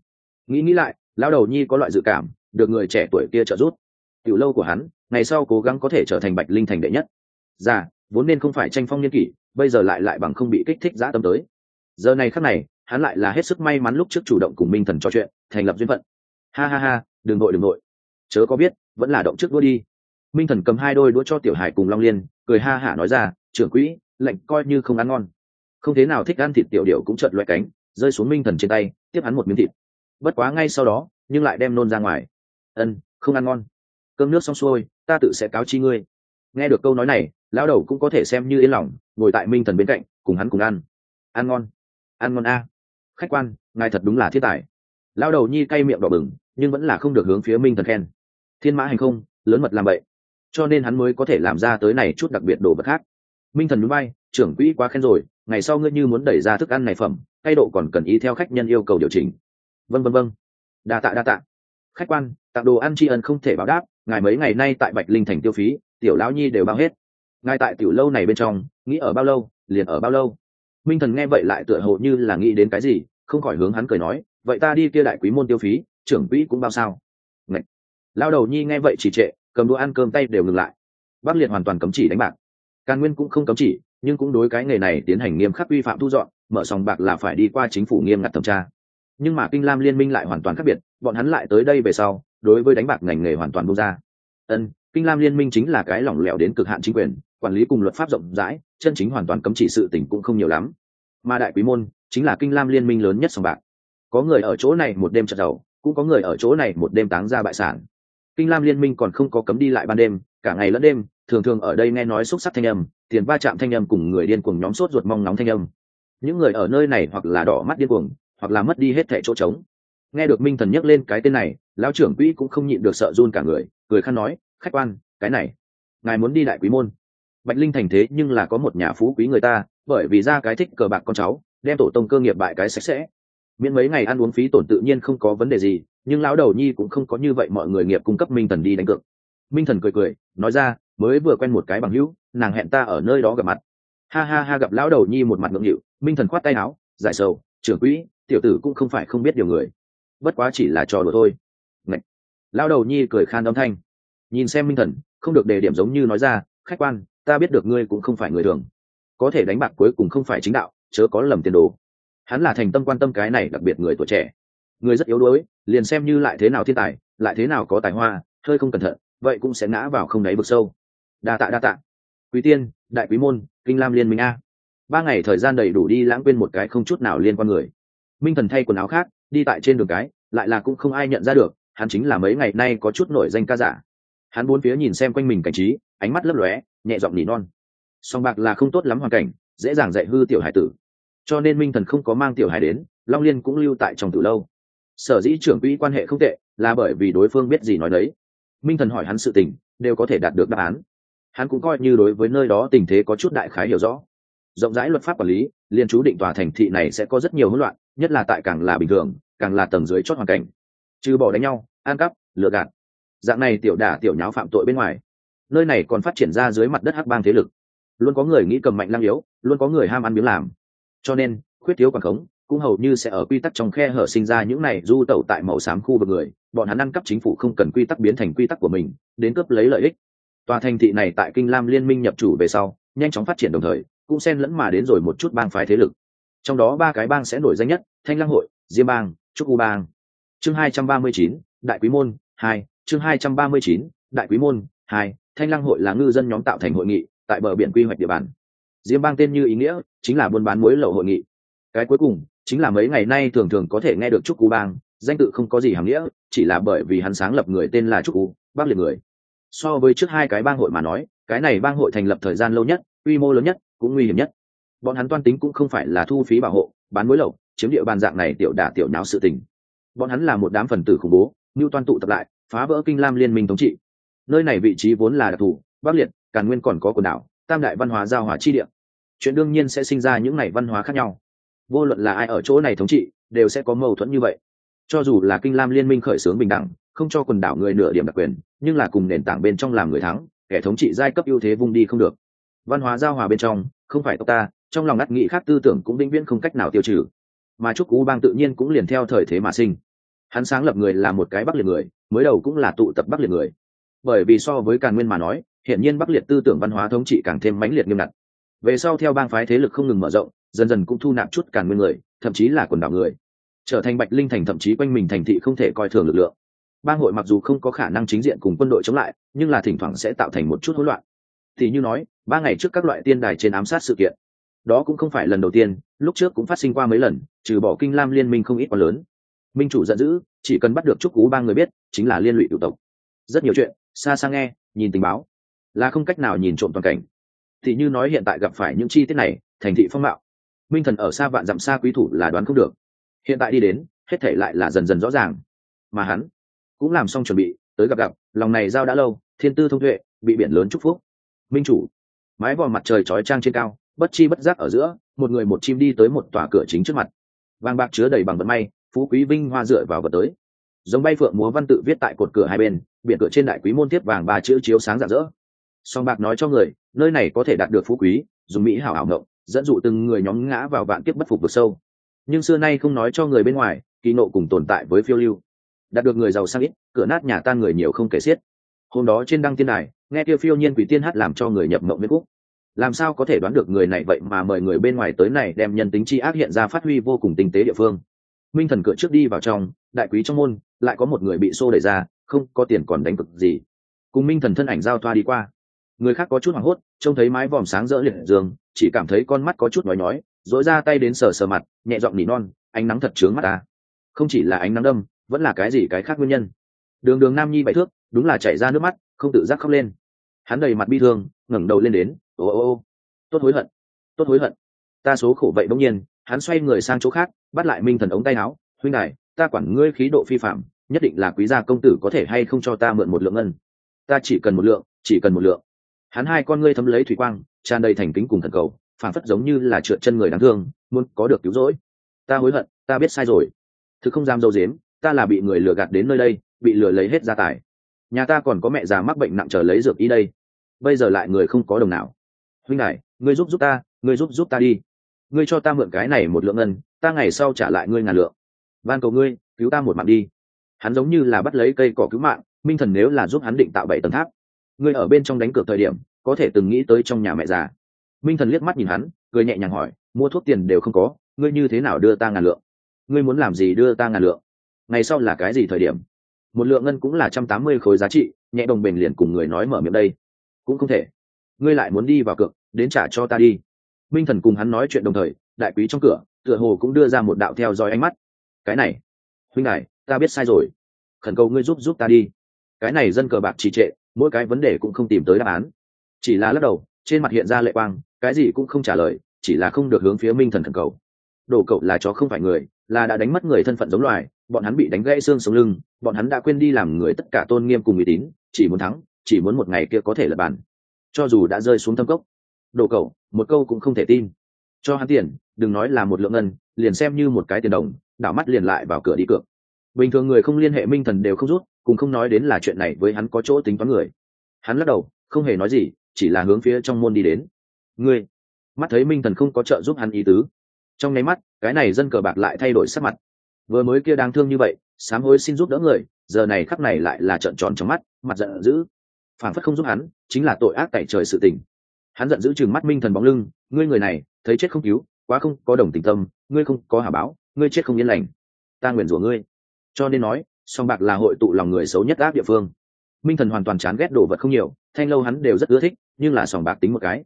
Nghĩ nghĩ lại, lão đầu nhi có loại dự cảm, được người trẻ tuổi kia trợ giúp. Tiểu lâu của hắn, ngày sau cố gắng có thể trở thành bạch linh thành đệ nhất. Già vốn nên không phải tranh phong niên kỷ, bây giờ lại lại bằng không bị kích thích dã tâm tới. Giờ này khắc này, hắn lại là hết sức may mắn lúc trước chủ động cùng minh thần trò chuyện, thành lập duyên phận. Ha ha ha, đừng nội đừng nội chớ có biết, vẫn là động trước đua đi. Minh thần cầm hai đôi đũa cho tiểu hải cùng long liên, cười ha hả nói ra, trưởng quỹ lệnh coi như không ăn ngon. Không thế nào thích ăn thịt tiểu điệu cũng trợn loại cánh, rơi xuống minh thần trên tay, tiếp hắn một miếng thịt. Bất quá ngay sau đó, nhưng lại đem nôn ra ngoài. Ân, không ăn ngon. Cơm nước xong xuôi, ta tự sẽ cáo chi ngươi. Nghe được câu nói này, lão đầu cũng có thể xem như yên lòng, ngồi tại minh thần bên cạnh, cùng hắn cùng ăn. Ăn ngon ăn ngon a. Khách quan, ngài thật đúng là thiết tài. Lão đầu nhi cay miệng đỏ bừng, nhưng vẫn là không được hướng phía minh thần khen. Thiên mã hành không, lớn mật làm vậy, cho nên hắn mới có thể làm ra tới này chút đặc biệt đồ vật khác minh thần núi bay, trưởng quỹ quá khen rồi, ngày sau ngươi như muốn đẩy ra thức ăn này phẩm, thay độ còn cần ý theo khách nhân yêu cầu điều chỉnh. Vân vân vân đa tạ đa tạ. Khách quan, tặng đồ ăn tri ân không thể báo đáp, ngài mấy ngày nay tại bạch linh thành tiêu phí, tiểu lão nhi đều bao hết. Ngài tại tiểu lâu này bên trong, nghĩ ở bao lâu, liền ở bao lâu. Minh thần nghe vậy lại tựa hồ như là nghĩ đến cái gì, không khỏi hướng hắn cười nói, vậy ta đi kia đại quý môn tiêu phí, trưởng quỹ cũng bao sao? Ngậy! lao đầu nhi nghe vậy chỉ trệ, cầm đũa ăn cơm tay đều ngừng lại. Bắc liệt hoàn toàn cấm chỉ đánh bạc càn nguyên cũng không cấm chỉ nhưng cũng đối cái nghề này tiến hành nghiêm khắc vi phạm thu dọn mở sòng bạc là phải đi qua chính phủ nghiêm ngặt thẩm tra. Nhưng mà kinh lam liên minh lại hoàn toàn khác biệt bọn hắn lại tới đây về sau đối với đánh bạc ngành nghề hoàn toàn bung ra. Ân kinh lam liên minh chính là cái lỏng lẻo đến cực hạn chính quyền quản lý cùng luật pháp rộng rãi chân chính hoàn toàn cấm chỉ sự tình cũng không nhiều lắm. Mà đại quý môn chính là kinh lam liên minh lớn nhất sòng bạc. Có người ở chỗ này một đêm trận đầu, cũng có người ở chỗ này một đêm táng ra bại sản. Kinh lam liên minh còn không có cấm đi lại ban đêm cả ngày lẫn đêm thường thường ở đây nghe nói xúc sắc thanh âm, tiền va chạm thanh âm cùng người điên cuồng nhóm sốt ruột mong nóng thanh âm. Những người ở nơi này hoặc là đỏ mắt điên cuồng, hoặc là mất đi hết thẻ chỗ trống. Nghe được minh thần nhắc lên cái tên này, lão trưởng quỹ cũng không nhịn được sợ run cả người, cười khăn nói, khách quan, cái này, ngài muốn đi đại quý môn. Bạch linh thành thế nhưng là có một nhà phú quý người ta, bởi vì ra cái thích cờ bạc con cháu, đem tổ tông cơ nghiệp bại cái sạch sẽ. Miễn mấy ngày ăn uống phí tổn tự nhiên không có vấn đề gì, nhưng lão đầu nhi cũng không có như vậy mọi người nghiệp cung cấp minh thần đi đánh cược minh thần cười cười, nói ra, mới vừa quen một cái bằng hữu, nàng hẹn ta ở nơi đó gặp mặt. Ha ha ha, gặp lão đầu nhi một mặt ngượng nghịu, minh thần khoát tay áo, giải sầu, trưởng quỹ, tiểu tử cũng không phải không biết điều người. Bất quá chỉ là trò đùa thôi. Ngậy! lão đầu nhi cười khan âm thanh. Nhìn xem minh thần, không được đề điểm giống như nói ra, khách quan, ta biết được ngươi cũng không phải người thường. Có thể đánh bạc cuối cùng không phải chính đạo, chớ có lầm tiền đồ. Hắn là thành tâm quan tâm cái này, đặc biệt người tuổi trẻ. Người rất yếu đuối, liền xem như lại thế nào thiên tài, lại thế nào có tài hoa, hơi không cẩn thận vậy cũng sẽ ngã vào không đáy vực sâu. Đa tạ đa tạ. Quý tiên, đại quý môn, kinh lam liên minh a. Ba ngày thời gian đầy đủ đi lãng quên một cái không chút nào liên quan người. Minh thần thay quần áo khác, đi tại trên đường cái, lại là cũng không ai nhận ra được, hắn chính là mấy ngày nay có chút nổi danh ca giả. Hắn bốn phía nhìn xem quanh mình cảnh trí, ánh mắt lấp lóe, nhẹ giọng nỉ non. Song bạc là không tốt lắm hoàn cảnh, dễ dàng dạy hư tiểu hải tử. Cho nên minh thần không có mang tiểu hải đến, long liên cũng lưu tại trong từ lâu. Sở dĩ trưởng quỹ quan hệ không tệ, là bởi vì đối phương biết gì nói đấy minh thần hỏi hắn sự tình, đều có thể đạt được đáp án. Hắn cũng coi như đối với nơi đó tình thế có chút đại khái hiểu rõ. Rộng rãi luật pháp quản lý liên chú định tòa thành thị này sẽ có rất nhiều hỗn loạn, nhất là tại càng là bình thường, càng là tầng dưới chót hoàn cảnh. Trừ bỏ đánh nhau, ăn cắp, lừa gạt. Dạng này tiểu đả, tiểu nháo phạm tội bên ngoài, nơi này còn phát triển ra dưới mặt đất hắc bang thế lực. Luôn có người nghĩ cầm mạnh lang yếu, luôn có người ham ăn miếng làm. Cho nên, khuyết thiếu quản khống cũng hầu như sẽ ở quy tắc trong khe hở sinh ra những này du tẩu tại màu xám khu vực người, bọn hắn ăn cắp chính phủ không cần quy tắc biến thành quy tắc của mình, đến cướp lấy lợi ích. Tòa thành thị này tại kinh lam liên minh nhập chủ về sau, nhanh chóng phát triển đồng thời, cũng xen lẫn mà đến rồi một chút bang phái thế lực. Trong đó ba cái bang sẽ nổi danh nhất, thanh lăng hội, diêm bang, trúc u bang. Chương hai trăm ba mươi chín, đại quý môn hai, chương hai trăm ba mươi chín, đại quý môn hai, thanh lăng hội là ngư dân nhóm tạo thành hội nghị, tại bờ biển quy hoạch địa bàn. Diêm bang tên như ý nghĩa, chính là buôn bán muối lậu hội nghị. Cái cuối cùng chính là mấy ngày nay thường thường có thể nghe được trúc cú bang, danh tự không có gì hàm nghĩa, chỉ là bởi vì hắn sáng lập người tên là trúc cú, bác liệt người. So với trước hai cái bang hội mà nói, cái này bang hội thành lập thời gian lâu nhất, quy mô lớn nhất, cũng nguy hiểm nhất. Bọn hắn toan tính cũng không phải là thu phí bảo hộ, bán mối lậu, chiếm địa bàn dạng này tiểu đả tiểu nháo sự tình. Bọn hắn là một đám phần tử khủng bố, như toan tụ tập lại, phá vỡ kinh lam liên minh thống trị. Nơi này vị trí vốn là đặc thù bắc liệt, càn nguyên còn có quần đảo, tam đại văn hóa giao hòa chi địa. Chuyện đương nhiên sẽ sinh ra những ngày văn hóa khác nhau vô luận là ai ở chỗ này thống trị, đều sẽ có mâu thuẫn như vậy. Cho dù là kinh lam liên minh khởi xướng bình đẳng, không cho quần đảo người nửa điểm đặc quyền, nhưng là cùng nền tảng bên trong làm người thắng, kẻ thống trị giai cấp ưu thế vung đi không được. Văn hóa giao hòa bên trong, không phải tộc ta, trong lòng ngắt nghị khác tư tưởng cũng vĩnh viễn không cách nào tiêu trừ. Mà chúc cú bang tự nhiên cũng liền theo thời thế mà sinh. Hắn sáng lập người là một cái bắc liệt người, mới đầu cũng là tụ tập bắc liệt người. Bởi vì so với càn nguyên mà nói hiện nhiên bắc liệt tư tưởng văn hóa thống trị càng thêm mãnh liệt nghiêm ngặt. Về sau theo bang phái thế lực không ngừng mở rộng dần dần cũng thu nạp chút càn nguyên người, thậm chí là quần đảo người. Trở thành bạch linh thành thậm chí quanh mình thành thị không thể coi thường lực lượng. Bang hội mặc dù không có khả năng chính diện cùng quân đội chống lại, nhưng là thỉnh thoảng sẽ tạo thành một chút hỗn loạn. Thì như nói, ba ngày trước các loại tiên đài trên ám sát sự kiện. Đó cũng không phải lần đầu tiên, lúc trước cũng phát sinh qua mấy lần, trừ bỏ kinh lam liên minh không ít quá lớn. Minh chủ giận dữ, chỉ cần bắt được chúc cú ba người biết, chính là liên lụy tiểu tộc. Rất nhiều chuyện, xa xa nghe, nhìn tình báo, là không cách nào nhìn trộm toàn cảnh. Thì như nói hiện tại gặp phải những chi tiết này, thành thị phong mạo minh thần ở xa vạn dặm xa quý thủ là đoán không được. Hiện tại đi đến, hết thể lại là dần dần rõ ràng. Mà hắn cũng làm xong chuẩn bị, tới gặp gặp, lòng này giao đã lâu, thiên tư thông tuệ, bị biển lớn chúc phúc. Minh chủ, mái vòm mặt trời chói trang trên cao, bất chi bất giác ở giữa, một người một chim đi tới một tòa cửa chính trước mặt. Vàng bạc chứa đầy bằng vật may, phú quý vinh hoa dựa vào vật tới. Giống bay phượng múa văn tự viết tại cột cửa hai bên, biển cửa trên đại quý môn tiếp vàng ba chữ chiếu sáng rạng rỡ. Song bạc nói cho người, nơi này có thể đạt được phú quý, dùng mỹ hảo hảo ngộng dẫn dụ từng người nhóm ngã vào vạn kiếp bất phục vực sâu. Nhưng xưa nay không nói cho người bên ngoài, kỳ nộ cùng tồn tại với phiêu lưu. Đạt được người giàu sang ít, cửa nát nhà tan người nhiều không kể xiết. Hôm đó trên đăng tiên đài, nghe tiêu phiêu nhiên quỷ tiên hát làm cho người nhập mộng miết quốc làm sao có thể đoán được người này vậy mà mời người bên ngoài tới này đem nhân tính chi ác hiện ra phát huy vô cùng tinh tế địa phương. Minh thần cửa trước đi vào trong, đại quý trong môn, lại có một người bị xô đẩy ra, không có tiền còn đánh cực gì. Cùng minh thần thân ảnh giao thoa đi qua. Người khác có chút hoảng hốt, trông thấy mái vòm sáng rỡ liệt giường chỉ cảm thấy con mắt có chút nói nhói dỗi ra tay đến sờ sờ mặt, nhẹ giọng nỉ non, ánh nắng thật trướng mắt ta. Không chỉ là ánh nắng đâm, vẫn là cái gì cái khác nguyên nhân. Đường đường nam nhi bảy thước, đúng là chảy ra nước mắt, không tự giác khóc lên. Hắn đầy mặt bi thương, ngẩng đầu lên đến, ô ô ô, tốt hối hận, tốt hối hận. Ta số khổ vậy bỗng nhiên. Hắn xoay người sang chỗ khác, bắt lại minh thần ống tay áo, huynh đại ta quản ngươi khí độ phi phạm, nhất định là quý gia công tử có thể hay không cho ta mượn một lượng ngân? Ta chỉ cần một lượng, chỉ cần một lượng. Hắn hai con ngươi thấm lấy thủy quang tràn đầy thành kính cùng thần cầu phản phất giống như là trượt chân người đáng thương muốn có được cứu rỗi. Ta hối hận ta biết sai rồi. Thứ không dám dâu dếm ta là bị người lừa gạt đến nơi đây bị lừa lấy hết gia tài. Nhà ta còn có mẹ già mắc bệnh nặng chờ lấy dược y đây. Bây giờ lại người không có đồng nào. Huynh này, ngươi giúp giúp ta ngươi giúp giúp ta đi. Ngươi cho ta mượn cái này một lượng ngân ta ngày sau trả lại ngươi ngàn lượng. Van cầu ngươi cứu ta một mạng đi. Hắn giống như là bắt lấy cây cỏ cứu mạng minh thần nếu là giúp hắn định tạo bảy tầng tháp. Ngươi ở bên trong đánh cược thời điểm có thể từng nghĩ tới trong nhà mẹ già. Minh thần liếc mắt nhìn hắn, cười nhẹ nhàng hỏi, mua thuốc tiền đều không có, ngươi như thế nào đưa ta ngàn lượng? Ngươi muốn làm gì đưa ta ngàn lượng? Ngày sau là cái gì thời điểm? Một lượng ngân cũng là trăm tám mươi khối giá trị, nhẹ đồng bền liền cùng người nói mở miệng đây. Cũng không thể. Ngươi lại muốn đi vào cược, đến trả cho ta đi. Minh thần cùng hắn nói chuyện đồng thời, đại quý trong cửa, tựa hồ cũng đưa ra một đạo theo dõi ánh mắt. Cái này, huynh này ta biết sai rồi. Khẩn cầu ngươi giúp giúp ta đi. Cái này dân cờ bạc trì trệ, mỗi cái vấn đề cũng không tìm tới đáp án chỉ là lắc đầu, trên mặt hiện ra lệ quang, cái gì cũng không trả lời, chỉ là không được hướng phía minh thần thần cầu. Đổ cậu là chó không phải người, là đã đánh mất người thân phận giống loài, bọn hắn bị đánh gãy xương sống lưng, bọn hắn đã quên đi làm người tất cả tôn nghiêm cùng uy tín, chỉ muốn thắng, chỉ muốn một ngày kia có thể là bàn. Cho dù đã rơi xuống thâm cốc. Đồ cậu, một câu cũng không thể tin. Cho hắn tiền, đừng nói là một lượng ngân, liền xem như một cái tiền đồng, đảo mắt liền lại vào cửa đi cược. Bình thường người không liên hệ minh thần đều không rút, cùng không nói đến là chuyện này với hắn có chỗ tính toán người. Hắn lắc đầu, không hề nói gì chỉ là hướng phía trong môn đi đến. Ngươi, mắt thấy minh thần không có trợ giúp hắn ý tứ. Trong nháy mắt, cái này dân cờ bạc lại thay đổi sắc mặt. Vừa mới kia đáng thương như vậy, sám hối xin giúp đỡ người, giờ này khắc này lại là trợn tròn trong mắt, mặt giận dữ. Phản phất không giúp hắn, chính là tội ác tại trời sự tình. Hắn giận dữ chừng mắt minh thần bóng lưng, ngươi người này, thấy chết không cứu, quá không có đồng tình tâm, ngươi không có hà báo, ngươi chết không yên lành. Ta nguyện rủa ngươi. Cho nên nói, song bạc là hội tụ lòng người xấu nhất ác địa phương minh thần hoàn toàn chán ghét đồ vật không nhiều, thanh lâu hắn đều rất ưa thích, nhưng là sòng bạc tính một cái.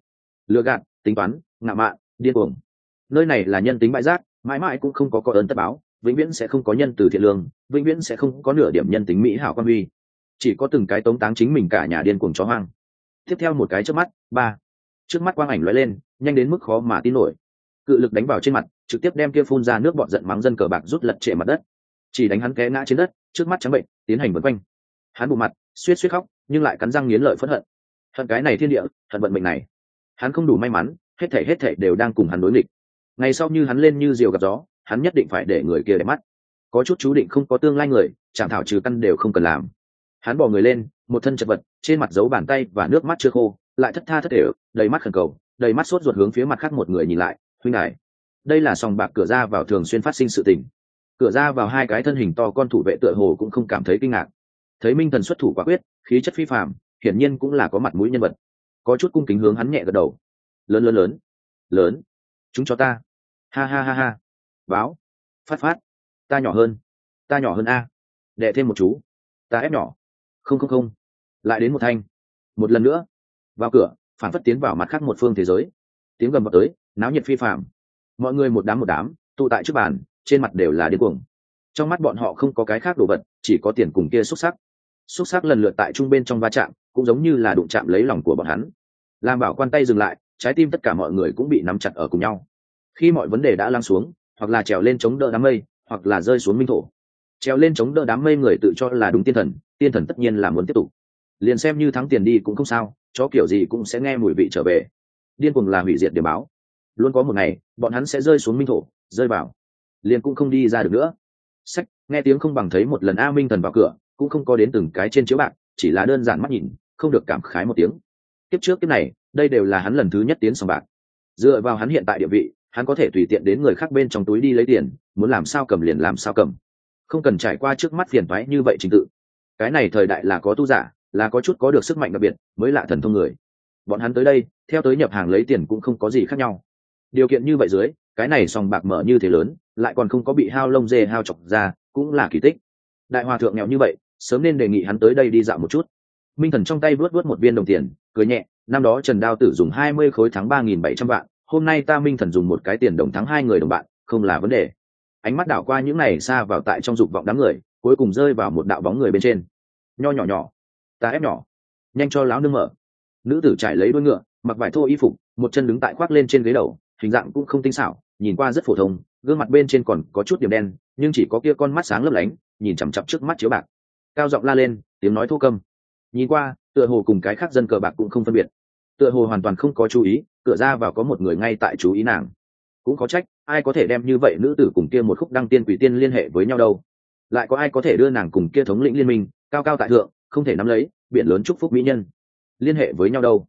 Lừa gạt, tính toán, ngạ mạn, điên cuồng. Nơi này là nhân tính bãi rác, mãi mãi cũng không có có ơn tất báo, vĩnh viễn sẽ không có nhân từ thiện lương, vĩnh viễn sẽ không có nửa điểm nhân tính mỹ hảo quan huy. Chỉ có từng cái tống táng chính mình cả nhà điên cuồng chó hoang. Tiếp theo một cái trước mắt, ba. Trước mắt quang ảnh lóe lên, nhanh đến mức khó mà tin nổi. Cự lực đánh vào trên mặt, trực tiếp đem kia phun ra nước bọn giận mắng dân cờ bạc rút lật trệ mặt đất. Chỉ đánh hắn té ngã trên đất, trước mắt trắng bệnh, tiến hành vượt quanh. Hắn bộ mặt suýt suýt khóc, nhưng lại cắn răng nghiến lợi phẫn hận. Hận cái này thiên địa, hận vận mệnh này. Hắn không đủ may mắn, hết thể hết thể đều đang cùng hắn đối nghịch. Ngày sau như hắn lên như diều gặp gió, hắn nhất định phải để người kia đẹp mắt. Có chút chú định không có tương lai người chẳng thảo trừ căn đều không cần làm. Hắn bỏ người lên, một thân chật vật, trên mặt giấu bàn tay và nước mắt chưa khô, lại thất tha thất thể, đầy mắt khẩn cầu, đầy mắt sốt ruột hướng phía mặt khác một người nhìn lại, huynh đại đây là sòng bạc cửa ra vào thường xuyên phát sinh sự tình. Cửa ra vào hai cái thân hình to con thủ vệ tựa hồ cũng không cảm thấy kinh ngạc thấy minh thần xuất thủ quả quyết, khí chất phi phạm hiển nhiên cũng là có mặt mũi nhân vật. Có chút cung kính hướng hắn nhẹ gật đầu. Lớn lớn lớn. Lớn. Chúng cho ta. Ha ha ha ha. Báo. Phát phát. Ta nhỏ hơn. Ta nhỏ hơn a. Đệ thêm một chú. Ta ép nhỏ. Không không không. Lại đến một thanh. Một lần nữa. Vào cửa, phản phất tiến vào mặt khác một phương thế giới. Tiếng gầm vào tới, náo nhiệt phi phạm mọi người một đám một đám, tụ tại trước bàn, trên mặt đều là điên cuồng. Trong mắt bọn họ không có cái khác đồ vật, chỉ có tiền cùng kia xuất sắc xúc sắc lần lượt tại trung bên trong va chạm, cũng giống như là đụng chạm lấy lòng của bọn hắn. Làm bảo quan tay dừng lại, trái tim tất cả mọi người cũng bị nắm chặt ở cùng nhau. Khi mọi vấn đề đã lắng xuống, hoặc là trèo lên chống đỡ đám mây, hoặc là rơi xuống minh thổ. Trèo lên chống đỡ đám mây người tự cho là đúng tiên thần tiên thần tất nhiên là muốn tiếp tục. Liền xem như thắng tiền đi cũng không sao cho kiểu gì cũng sẽ nghe mùi vị trở về. Điên cuồng là hủy diệt điểm báo. Luôn có một ngày, bọn hắn sẽ rơi xuống minh thổ, rơi vào. Liền cũng không đi ra được nữa. Sách, nghe tiếng không bằng thấy một lần a minh thần vào cửa cũng không có đến từng cái trên chiếu bạc, chỉ là đơn giản mắt nhìn, không được cảm khái một tiếng. Tiếp trước kiếp này, đây đều là hắn lần thứ nhất tiến sòng bạc. Dựa vào hắn hiện tại địa vị, hắn có thể tùy tiện đến người khác bên trong túi đi lấy tiền, muốn làm sao cầm liền làm sao cầm. Không cần trải qua trước mắt phiền thoái như vậy trình tự. Cái này thời đại là có tu giả, là có chút có được sức mạnh đặc biệt, mới lạ thần thông người. Bọn hắn tới đây, theo tới nhập hàng lấy tiền cũng không có gì khác nhau. Điều kiện như vậy dưới, cái này sòng bạc mở như thế lớn, lại còn không có bị hao lông dê hao chọc ra, cũng là kỳ tích. Đại hòa thượng nghèo như vậy sớm nên đề nghị hắn tới đây đi dạo một chút. Minh thần trong tay vớt vớt một viên đồng tiền, cười nhẹ, năm đó trần đao tử dùng hai mươi khối thắng ba nghìn bảy trăm vạn, hôm nay ta minh thần dùng một cái tiền đồng thắng hai người đồng bạn, không là vấn đề. Ánh mắt đảo qua những này xa vào tại trong dục vọng đám người, cuối cùng rơi vào một đạo bóng người bên trên. Nho nhỏ nhỏ, ta ép nhỏ, nhanh cho láo nương mở. Nữ tử trải lấy đuôi ngựa, mặc vải thô y phục, một chân đứng tại khoác lên trên ghế đầu, hình dạng cũng không tinh xảo, nhìn qua rất phổ thông, gương mặt bên trên còn có chút điểm đen, nhưng chỉ có kia con mắt sáng lấp lánh, nhìn chằm chặp trước mắt chiếu bạc cao giọng la lên, tiếng nói thô câm. Nhìn qua, tựa hồ cùng cái khác dân cờ bạc cũng không phân biệt. Tựa hồ hoàn toàn không có chú ý, cửa ra vào có một người ngay tại chú ý nàng. Cũng có trách, ai có thể đem như vậy nữ tử cùng kia một khúc đăng tiên quỷ tiên liên hệ với nhau đâu? Lại có ai có thể đưa nàng cùng kia thống lĩnh liên minh, cao cao tại thượng, không thể nắm lấy, biển lớn chúc phúc mỹ nhân. Liên hệ với nhau đâu?